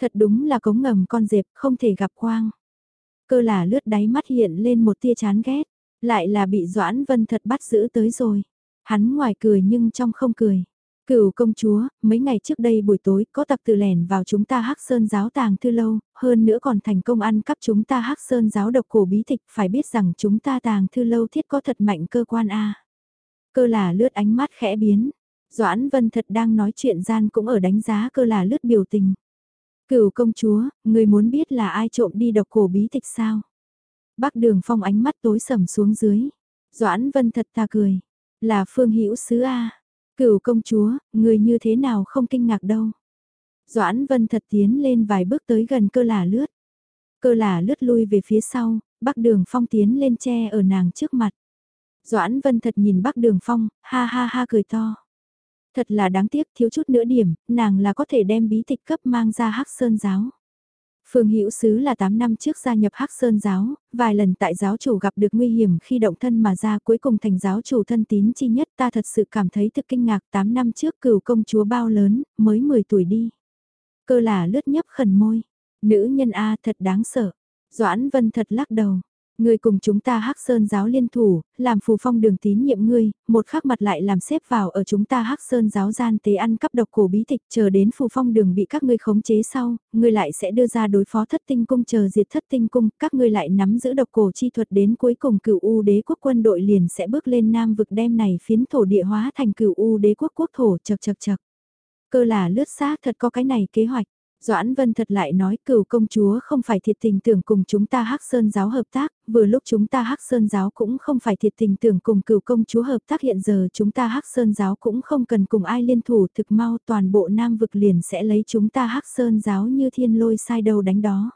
Thật đúng là cống ngầm con dẹp, không thể gặp quang. Cơ là lướt đáy mắt hiện lên một tia chán ghét, lại là bị Doãn Vân thật bắt giữ tới rồi. Hắn ngoài cười nhưng trong không cười. Cửu công chúa, mấy ngày trước đây buổi tối có tặc từ lẻn vào chúng ta hắc sơn giáo tàng thư lâu, hơn nữa còn thành công ăn cắp chúng ta hắc sơn giáo độc cổ bí tịch, phải biết rằng chúng ta tàng thư lâu thiết có thật mạnh cơ quan A. Cơ là lướt ánh mắt khẽ biến, Doãn Vân thật đang nói chuyện gian cũng ở đánh giá cơ là lướt biểu tình. Cửu công chúa, người muốn biết là ai trộm đi độc cổ bí tịch sao? Bắc đường phong ánh mắt tối sầm xuống dưới. Doãn Vân thật ta cười. Là phương hữu sứ A. Cửu công chúa, người như thế nào không kinh ngạc đâu. Doãn Vân thật tiến lên vài bước tới gần cơ lả lướt. Cơ lả lướt lui về phía sau, bắc đường phong tiến lên che ở nàng trước mặt. Doãn Vân thật nhìn bắc đường phong, ha ha ha cười to. Thật là đáng tiếc thiếu chút nữa điểm, nàng là có thể đem bí tịch cấp mang ra hắc sơn giáo. Phương Hữu Sứ là 8 năm trước gia nhập Hắc Sơn giáo, vài lần tại giáo chủ gặp được nguy hiểm khi động thân mà ra cuối cùng thành giáo chủ thân tín chi nhất ta thật sự cảm thấy thực kinh ngạc 8 năm trước cửu công chúa bao lớn, mới 10 tuổi đi. Cơ là lướt nhấp khẩn môi, nữ nhân A thật đáng sợ. Doãn Vân thật lắc đầu, Ngươi cùng chúng ta hắc sơn giáo liên thủ, làm phù phong đường tín nhiệm ngươi, một khắc mặt lại làm xếp vào ở chúng ta hắc sơn giáo gian tế ăn cắp độc cổ bí tịch chờ đến phù phong đường bị các ngươi khống chế sau, ngươi lại sẽ đưa ra đối phó thất tinh cung chờ diệt thất tinh cung, các ngươi lại nắm giữ độc cổ chi thuật đến cuối cùng cựu u đế quốc quân đội liền sẽ bước lên nam vực đem này phiến thổ địa hóa thành cựu u đế quốc quốc thổ chật chật chật. Cơ là lướt xác thật có cái này kế hoạch. Doãn Vân thật lại nói cửu công chúa không phải thiệt tình tưởng cùng chúng ta Hắc Sơn giáo hợp tác, vừa lúc chúng ta Hắc Sơn giáo cũng không phải thiệt tình tưởng cùng cửu công chúa hợp tác hiện giờ chúng ta Hắc Sơn giáo cũng không cần cùng ai liên thủ thực mau toàn bộ Nam vực liền sẽ lấy chúng ta Hắc Sơn giáo như thiên lôi sai đầu đánh đó.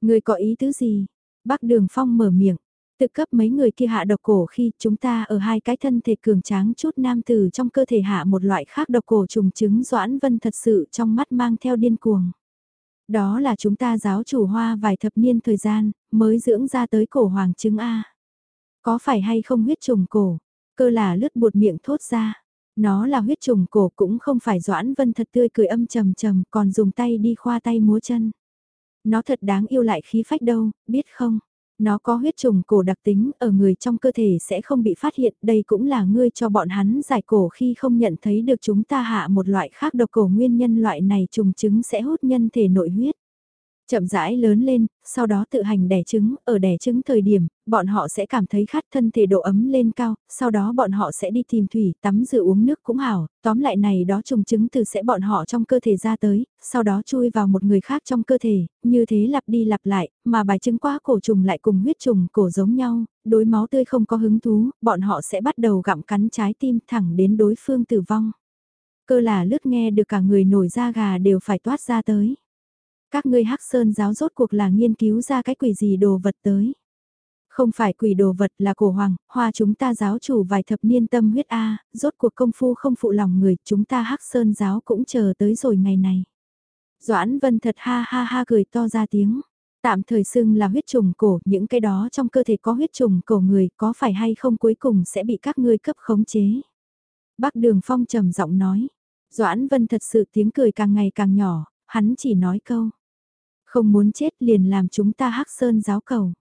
Người có ý tứ gì? Bác Đường Phong mở miệng, tự cấp mấy người kia hạ độc cổ khi chúng ta ở hai cái thân thể cường tráng chút nam tử trong cơ thể hạ một loại khác độc cổ trùng chứng Doãn Vân thật sự trong mắt mang theo điên cuồng. Đó là chúng ta giáo chủ hoa vài thập niên thời gian, mới dưỡng ra tới cổ hoàng chứng A. Có phải hay không huyết trùng cổ? Cơ là lướt buột miệng thốt ra. Nó là huyết trùng cổ cũng không phải Doãn Vân thật tươi cười âm trầm trầm còn dùng tay đi khoa tay múa chân. Nó thật đáng yêu lại khí phách đâu, biết không? Nó có huyết trùng cổ đặc tính, ở người trong cơ thể sẽ không bị phát hiện, đây cũng là ngươi cho bọn hắn giải cổ khi không nhận thấy được chúng ta hạ một loại khác độc cổ nguyên nhân loại này trùng chứng sẽ hút nhân thể nội huyết. Chậm rãi lớn lên, sau đó tự hành đẻ trứng, ở đẻ trứng thời điểm, bọn họ sẽ cảm thấy khát thân thể độ ấm lên cao, sau đó bọn họ sẽ đi tìm thủy, tắm rửa uống nước cũng hảo, tóm lại này đó trùng trứng từ sẽ bọn họ trong cơ thể ra tới, sau đó chui vào một người khác trong cơ thể, như thế lặp đi lặp lại, mà bài trứng quá cổ trùng lại cùng huyết trùng cổ giống nhau, đối máu tươi không có hứng thú, bọn họ sẽ bắt đầu gặm cắn trái tim thẳng đến đối phương tử vong. Cơ là lướt nghe được cả người nổi da gà đều phải toát ra tới. Các ngươi hắc sơn giáo rốt cuộc là nghiên cứu ra cái quỷ gì đồ vật tới. Không phải quỷ đồ vật là cổ hoàng, hoa chúng ta giáo chủ vài thập niên tâm huyết A, rốt cuộc công phu không phụ lòng người, chúng ta hắc sơn giáo cũng chờ tới rồi ngày này. Doãn vân thật ha ha ha cười to ra tiếng. Tạm thời xưng là huyết trùng cổ, những cái đó trong cơ thể có huyết trùng cổ người có phải hay không cuối cùng sẽ bị các ngươi cấp khống chế. Bác Đường Phong trầm giọng nói. Doãn Vân thật sự tiếng cười càng ngày càng nhỏ, hắn chỉ nói câu. Không muốn chết liền làm chúng ta hắc sơn giáo cầu.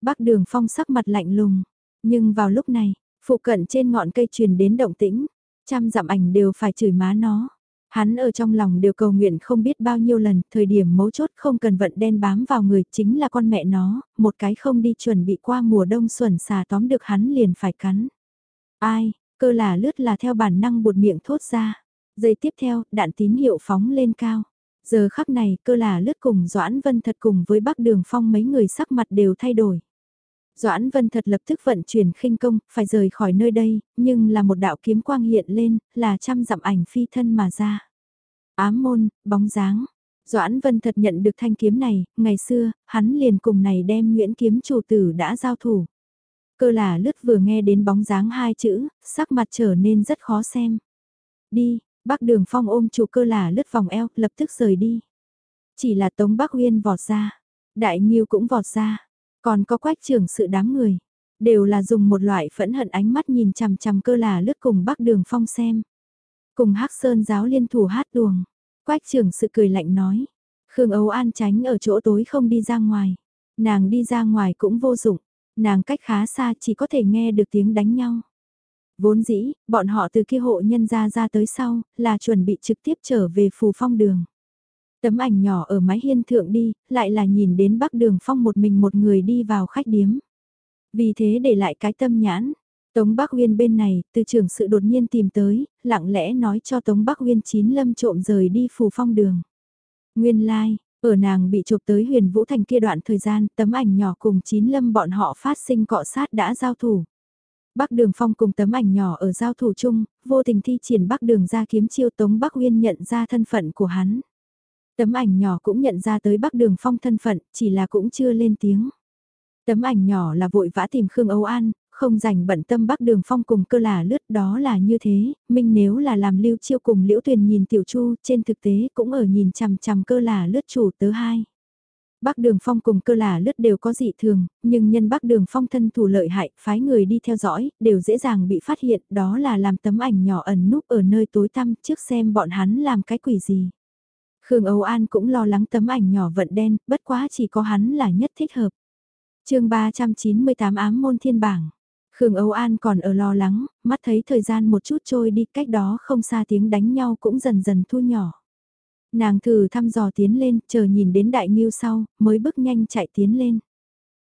Bác đường phong sắc mặt lạnh lùng. Nhưng vào lúc này, phụ cận trên ngọn cây truyền đến động tĩnh. Trăm dặm ảnh đều phải chửi má nó. Hắn ở trong lòng đều cầu nguyện không biết bao nhiêu lần, thời điểm mấu chốt không cần vận đen bám vào người chính là con mẹ nó, một cái không đi chuẩn bị qua mùa đông xuẩn xà tóm được hắn liền phải cắn. Ai, cơ là lướt là theo bản năng buột miệng thốt ra. Giây tiếp theo, đạn tín hiệu phóng lên cao. Giờ khắc này cơ là lướt cùng Doãn Vân thật cùng với Bắc Đường Phong mấy người sắc mặt đều thay đổi. Doãn Vân thật lập tức vận chuyển khinh công, phải rời khỏi nơi đây, nhưng là một đạo kiếm quang hiện lên, là trăm dặm ảnh phi thân mà ra. Ám môn, bóng dáng. Doãn Vân thật nhận được thanh kiếm này, ngày xưa, hắn liền cùng này đem Nguyễn kiếm chủ tử đã giao thủ. Cơ là lướt vừa nghe đến bóng dáng hai chữ, sắc mặt trở nên rất khó xem. Đi, Bác Đường Phong ôm chủ cơ là lướt vòng eo, lập tức rời đi. Chỉ là Tống Bắc Uyên vọt ra, Đại Nhiêu cũng vọt ra, còn có quách trưởng sự đám người. Đều là dùng một loại phẫn hận ánh mắt nhìn chằm chằm cơ là lướt cùng Bắc Đường Phong xem. Cùng hắc Sơn giáo liên thủ hát tuồng. Quách trưởng sự cười lạnh nói. Khương Âu An tránh ở chỗ tối không đi ra ngoài. Nàng đi ra ngoài cũng vô dụng. Nàng cách khá xa chỉ có thể nghe được tiếng đánh nhau. Vốn dĩ, bọn họ từ kia hộ nhân ra ra tới sau, là chuẩn bị trực tiếp trở về phù phong đường. Tấm ảnh nhỏ ở mái hiên thượng đi, lại là nhìn đến bắc đường phong một mình một người đi vào khách điếm. Vì thế để lại cái tâm nhãn, Tống Bắc Uyên bên này, từ trưởng sự đột nhiên tìm tới, lặng lẽ nói cho Tống Bắc Uyên chín lâm trộm rời đi phù phong đường. Nguyên lai, like, ở nàng bị chụp tới huyền vũ thành kia đoạn thời gian, tấm ảnh nhỏ cùng chín lâm bọn họ phát sinh cọ sát đã giao thủ. Bắc Đường Phong cùng tấm ảnh nhỏ ở giao thủ chung, vô tình thi triển Bắc Đường ra kiếm chiêu Tống Bắc Uyên nhận ra thân phận của hắn. Tấm ảnh nhỏ cũng nhận ra tới Bắc Đường Phong thân phận, chỉ là cũng chưa lên tiếng. Tấm ảnh nhỏ là vội vã tìm Khương Âu An, không dành bận tâm Bắc Đường Phong cùng cơ là lướt đó là như thế, minh nếu là làm lưu chiêu cùng Liễu Tuyền nhìn Tiểu Chu trên thực tế cũng ở nhìn chằm chằm cơ là lướt chủ tớ hai. Bắc Đường Phong cùng cơ là lướt đều có dị thường, nhưng nhân Bắc Đường Phong thân thủ lợi hại, phái người đi theo dõi, đều dễ dàng bị phát hiện, đó là làm tấm ảnh nhỏ ẩn núp ở nơi tối tăm trước xem bọn hắn làm cái quỷ gì. Khương Âu An cũng lo lắng tấm ảnh nhỏ vận đen, bất quá chỉ có hắn là nhất thích hợp. chương 398 ám môn thiên bảng. Khương Âu An còn ở lo lắng, mắt thấy thời gian một chút trôi đi cách đó không xa tiếng đánh nhau cũng dần dần thu nhỏ. Nàng thử thăm dò tiến lên, chờ nhìn đến đại nghiêu sau, mới bước nhanh chạy tiến lên.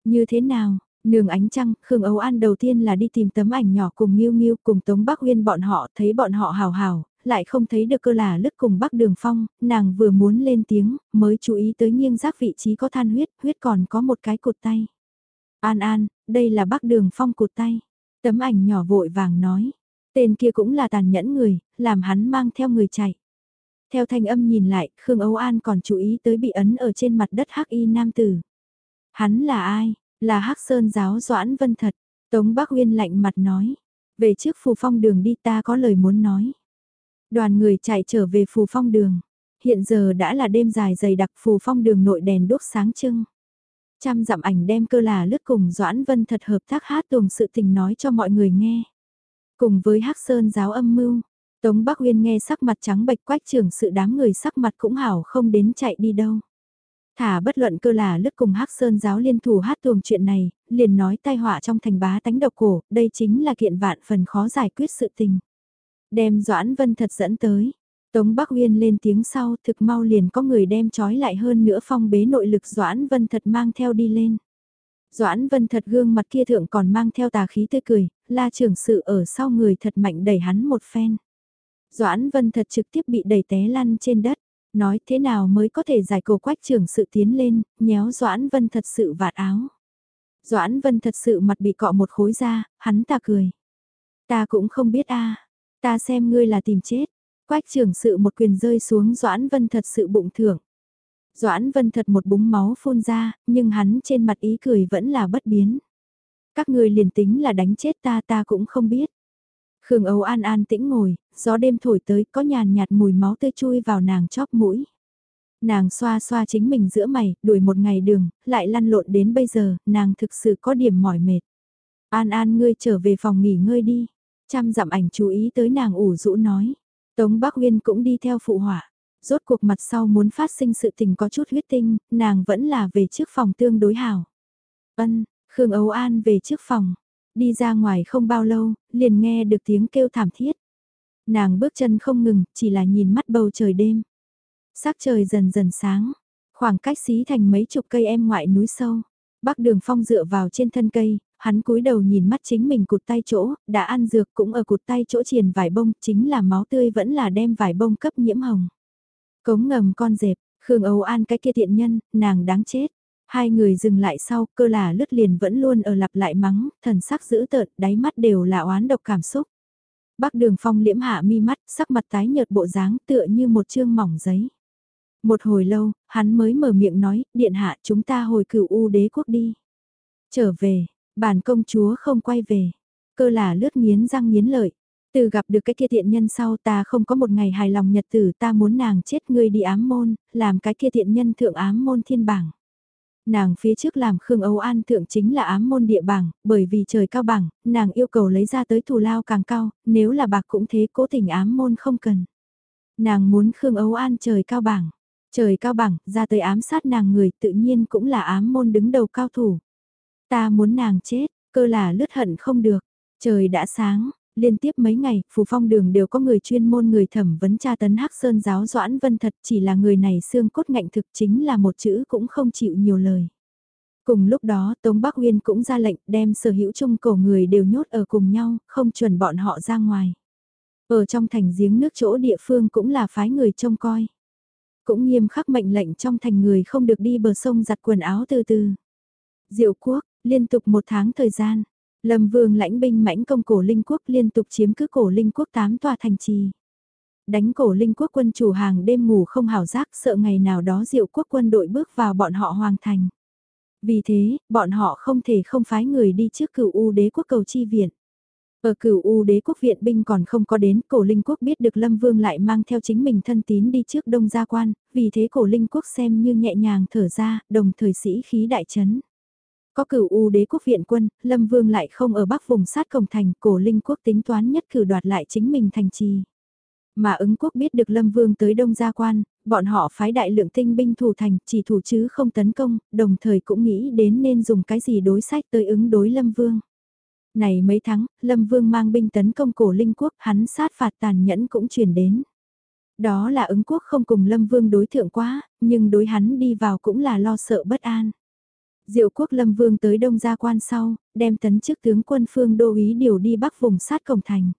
Như thế nào, nương ánh trăng, Khương Âu An đầu tiên là đi tìm tấm ảnh nhỏ cùng nghiêu nghiêu cùng Tống Bắc Huyên bọn họ, thấy bọn họ hào hào, lại không thấy được cơ là lức cùng Bắc Đường Phong, nàng vừa muốn lên tiếng, mới chú ý tới nghiêng giác vị trí có than huyết, huyết còn có một cái cột tay. An An, đây là Bắc Đường Phong cột tay. Tấm ảnh nhỏ vội vàng nói, tên kia cũng là tàn nhẫn người, làm hắn mang theo người chạy. Theo thanh âm nhìn lại, Khương Âu An còn chú ý tới bị ấn ở trên mặt đất hắc y nam tử. Hắn là ai? Là hắc sơn giáo doãn vân thật. Tống Bắc Huyên lạnh mặt nói. Về trước phù phong đường đi ta có lời muốn nói. Đoàn người chạy trở về phù phong đường. Hiện giờ đã là đêm dài dày đặc phù phong đường nội đèn đốt sáng trưng. Trăm dặm ảnh đem cơ là lướt cùng Doãn Vân thật hợp tác hát tuồng sự tình nói cho mọi người nghe. Cùng với hắc sơn giáo âm mưu, Tống Bắc Uyên nghe sắc mặt trắng bệch quách trưởng sự đám người sắc mặt cũng hảo không đến chạy đi đâu. Thả bất luận cơ là lướt cùng Hắc Sơn giáo liên thủ hát tuồng chuyện này, liền nói tai họa trong thành bá tánh độc cổ, đây chính là kiện vạn phần khó giải quyết sự tình. Đem Doãn Vân thật dẫn tới. Tống Bắc Uyên lên tiếng sau thực mau liền có người đem trói lại hơn nữa phong bế nội lực Doãn Vân thật mang theo đi lên. Doãn Vân thật gương mặt kia thượng còn mang theo tà khí tươi cười, la trưởng sự ở sau người thật mạnh đẩy hắn một phen. Doãn Vân thật trực tiếp bị đẩy té lăn trên đất, nói thế nào mới có thể giải cổ quách trưởng sự tiến lên, nhéo Doãn Vân thật sự vạt áo. Doãn Vân thật sự mặt bị cọ một khối ra, hắn ta cười. Ta cũng không biết a ta xem ngươi là tìm chết. Quách trưởng sự một quyền rơi xuống Doãn Vân thật sự bụng thưởng. Doãn Vân thật một búng máu phun ra, nhưng hắn trên mặt ý cười vẫn là bất biến. Các người liền tính là đánh chết ta ta cũng không biết. Khương Âu An an tĩnh ngồi, gió đêm thổi tới có nhàn nhạt mùi máu tươi chui vào nàng chóp mũi. Nàng xoa xoa chính mình giữa mày, đuổi một ngày đường, lại lăn lộn đến bây giờ, nàng thực sự có điểm mỏi mệt. An An ngươi trở về phòng nghỉ ngơi đi. Trăm dặm ảnh chú ý tới nàng ủ rũ nói. Tống Bắc Uyên cũng đi theo phụ họa. Rốt cuộc mặt sau muốn phát sinh sự tình có chút huyết tinh, nàng vẫn là về trước phòng tương đối hảo. Ân, Khương Ấu An về trước phòng. Đi ra ngoài không bao lâu, liền nghe được tiếng kêu thảm thiết. Nàng bước chân không ngừng, chỉ là nhìn mắt bầu trời đêm. Sắc trời dần dần sáng, khoảng cách xí thành mấy chục cây em ngoại núi sâu. Bắc đường phong dựa vào trên thân cây, hắn cúi đầu nhìn mắt chính mình cụt tay chỗ, đã ăn dược cũng ở cụt tay chỗ triền vải bông, chính là máu tươi vẫn là đem vải bông cấp nhiễm hồng. Cống ngầm con dẹp, Khương Âu An cái kia thiện nhân, nàng đáng chết. Hai người dừng lại sau, cơ là lướt liền vẫn luôn ở lặp lại mắng, thần sắc dữ tợn, đáy mắt đều là oán độc cảm xúc. Bác đường phong liễm hạ mi mắt, sắc mặt tái nhợt bộ dáng tựa như một chương mỏng giấy. Một hồi lâu, hắn mới mở miệng nói, điện hạ chúng ta hồi cửu u đế quốc đi. Trở về, bản công chúa không quay về. Cơ là lướt nghiến răng nghiến lợi. Từ gặp được cái kia thiện nhân sau ta không có một ngày hài lòng nhật tử ta muốn nàng chết ngươi đi ám môn, làm cái kia thiện nhân thượng ám môn thiên bảng. Nàng phía trước làm Khương Âu An thượng chính là ám môn địa bảng, bởi vì trời cao bảng, nàng yêu cầu lấy ra tới thù lao càng cao, nếu là bạc cũng thế cố tình ám môn không cần. Nàng muốn Khương Âu An trời cao bảng, trời cao bảng, ra tới ám sát nàng người tự nhiên cũng là ám môn đứng đầu cao thủ. Ta muốn nàng chết, cơ là lướt hận không được, trời đã sáng, Liên tiếp mấy ngày, phù phong đường đều có người chuyên môn người thẩm vấn tra tấn hắc sơn giáo doãn vân thật chỉ là người này xương cốt ngạnh thực chính là một chữ cũng không chịu nhiều lời. Cùng lúc đó Tống Bắc Uyên cũng ra lệnh đem sở hữu chung cổ người đều nhốt ở cùng nhau, không chuẩn bọn họ ra ngoài. Ở trong thành giếng nước chỗ địa phương cũng là phái người trông coi. Cũng nghiêm khắc mệnh lệnh trong thành người không được đi bờ sông giặt quần áo từ từ. Diệu quốc, liên tục một tháng thời gian, Lâm Vương lãnh binh mãnh công cổ linh quốc liên tục chiếm cứ cổ linh quốc tám tòa thành trì. Đánh cổ linh quốc quân chủ hàng đêm ngủ không hảo giác sợ ngày nào đó diệu quốc quân đội bước vào bọn họ hoàng thành. Vì thế, bọn họ không thể không phái người đi trước cửu U đế quốc cầu chi viện. Ở cửu U đế quốc viện binh còn không có đến, cổ linh quốc biết được Lâm Vương lại mang theo chính mình thân tín đi trước đông gia quan, vì thế cổ linh quốc xem như nhẹ nhàng thở ra, đồng thời sĩ khí đại chấn. Có cửu U đế quốc viện quân, Lâm Vương lại không ở bắc vùng sát cổng thành, cổ linh quốc tính toán nhất cử đoạt lại chính mình thành trì. Mà ứng quốc biết được Lâm Vương tới Đông Gia Quan, bọn họ phái đại lượng tinh binh thủ thành, chỉ thủ chứ không tấn công, đồng thời cũng nghĩ đến nên dùng cái gì đối sách tới ứng đối Lâm Vương. Này mấy tháng, Lâm Vương mang binh tấn công cổ linh quốc, hắn sát phạt tàn nhẫn cũng truyền đến. Đó là ứng quốc không cùng Lâm Vương đối thượng quá, nhưng đối hắn đi vào cũng là lo sợ bất an. Diệu quốc lâm vương tới đông gia quan sau, đem tấn chức tướng quân phương đô ý điều đi bắc vùng sát cổng thành.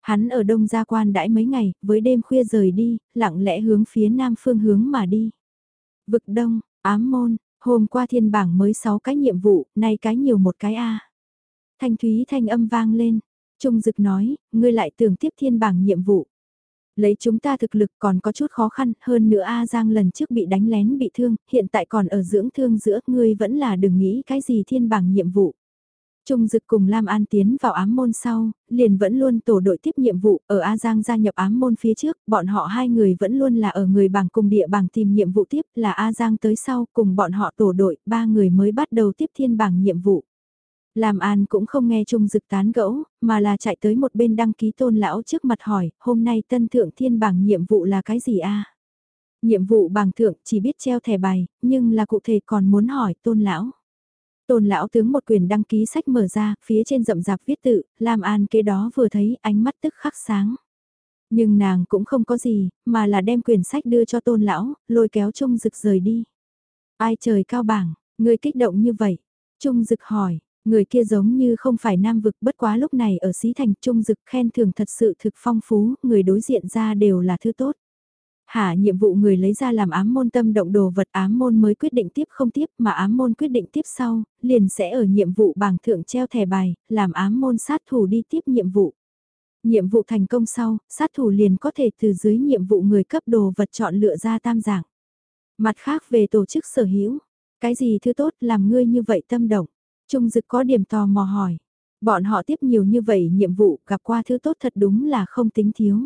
Hắn ở đông gia quan đãi mấy ngày, với đêm khuya rời đi, lặng lẽ hướng phía nam phương hướng mà đi. Vực đông, ám môn, hôm qua thiên bảng mới 6 cái nhiệm vụ, nay cái nhiều một cái A. Thanh thúy thanh âm vang lên, Trung Dực nói, ngươi lại tưởng tiếp thiên bảng nhiệm vụ. Lấy chúng ta thực lực còn có chút khó khăn, hơn nữa A Giang lần trước bị đánh lén bị thương, hiện tại còn ở dưỡng thương giữa, ngươi vẫn là đừng nghĩ cái gì thiên bảng nhiệm vụ. Trung Dực cùng Lam An tiến vào ám môn sau, liền vẫn luôn tổ đội tiếp nhiệm vụ, ở A Giang gia nhập ám môn phía trước, bọn họ hai người vẫn luôn là ở người bảng cùng địa bảng tìm nhiệm vụ tiếp, là A Giang tới sau, cùng bọn họ tổ đội, ba người mới bắt đầu tiếp thiên bảng nhiệm vụ. Làm An cũng không nghe Trung Dực tán gẫu, mà là chạy tới một bên đăng ký tôn lão trước mặt hỏi, hôm nay tân thượng thiên bảng nhiệm vụ là cái gì a? Nhiệm vụ bảng thượng chỉ biết treo thẻ bài, nhưng là cụ thể còn muốn hỏi tôn lão. Tôn lão tướng một quyền đăng ký sách mở ra, phía trên rậm rạp viết tự, Lam An kế đó vừa thấy ánh mắt tức khắc sáng. Nhưng nàng cũng không có gì, mà là đem quyển sách đưa cho tôn lão, lôi kéo Trung Dực rời đi. Ai trời cao bảng, người kích động như vậy? Trung Dực hỏi, người kia giống như không phải nam vực bất quá lúc này ở xí thành Trung Dực khen thưởng thật sự thực phong phú, người đối diện ra đều là thứ tốt. Hả nhiệm vụ người lấy ra làm ám môn tâm động đồ vật ám môn mới quyết định tiếp không tiếp mà ám môn quyết định tiếp sau, liền sẽ ở nhiệm vụ bảng thượng treo thẻ bài, làm ám môn sát thủ đi tiếp nhiệm vụ. Nhiệm vụ thành công sau, sát thủ liền có thể từ dưới nhiệm vụ người cấp đồ vật chọn lựa ra tam dạng. Mặt khác về tổ chức sở hữu, cái gì thứ tốt làm ngươi như vậy tâm động? Trung dực có điểm tò mò hỏi. Bọn họ tiếp nhiều như vậy nhiệm vụ, gặp qua thứ tốt thật đúng là không tính thiếu.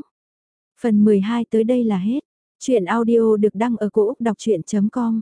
Phần 12 tới đây là hết. Chuyện audio được đăng ở cổ Úc đọc chuyện.com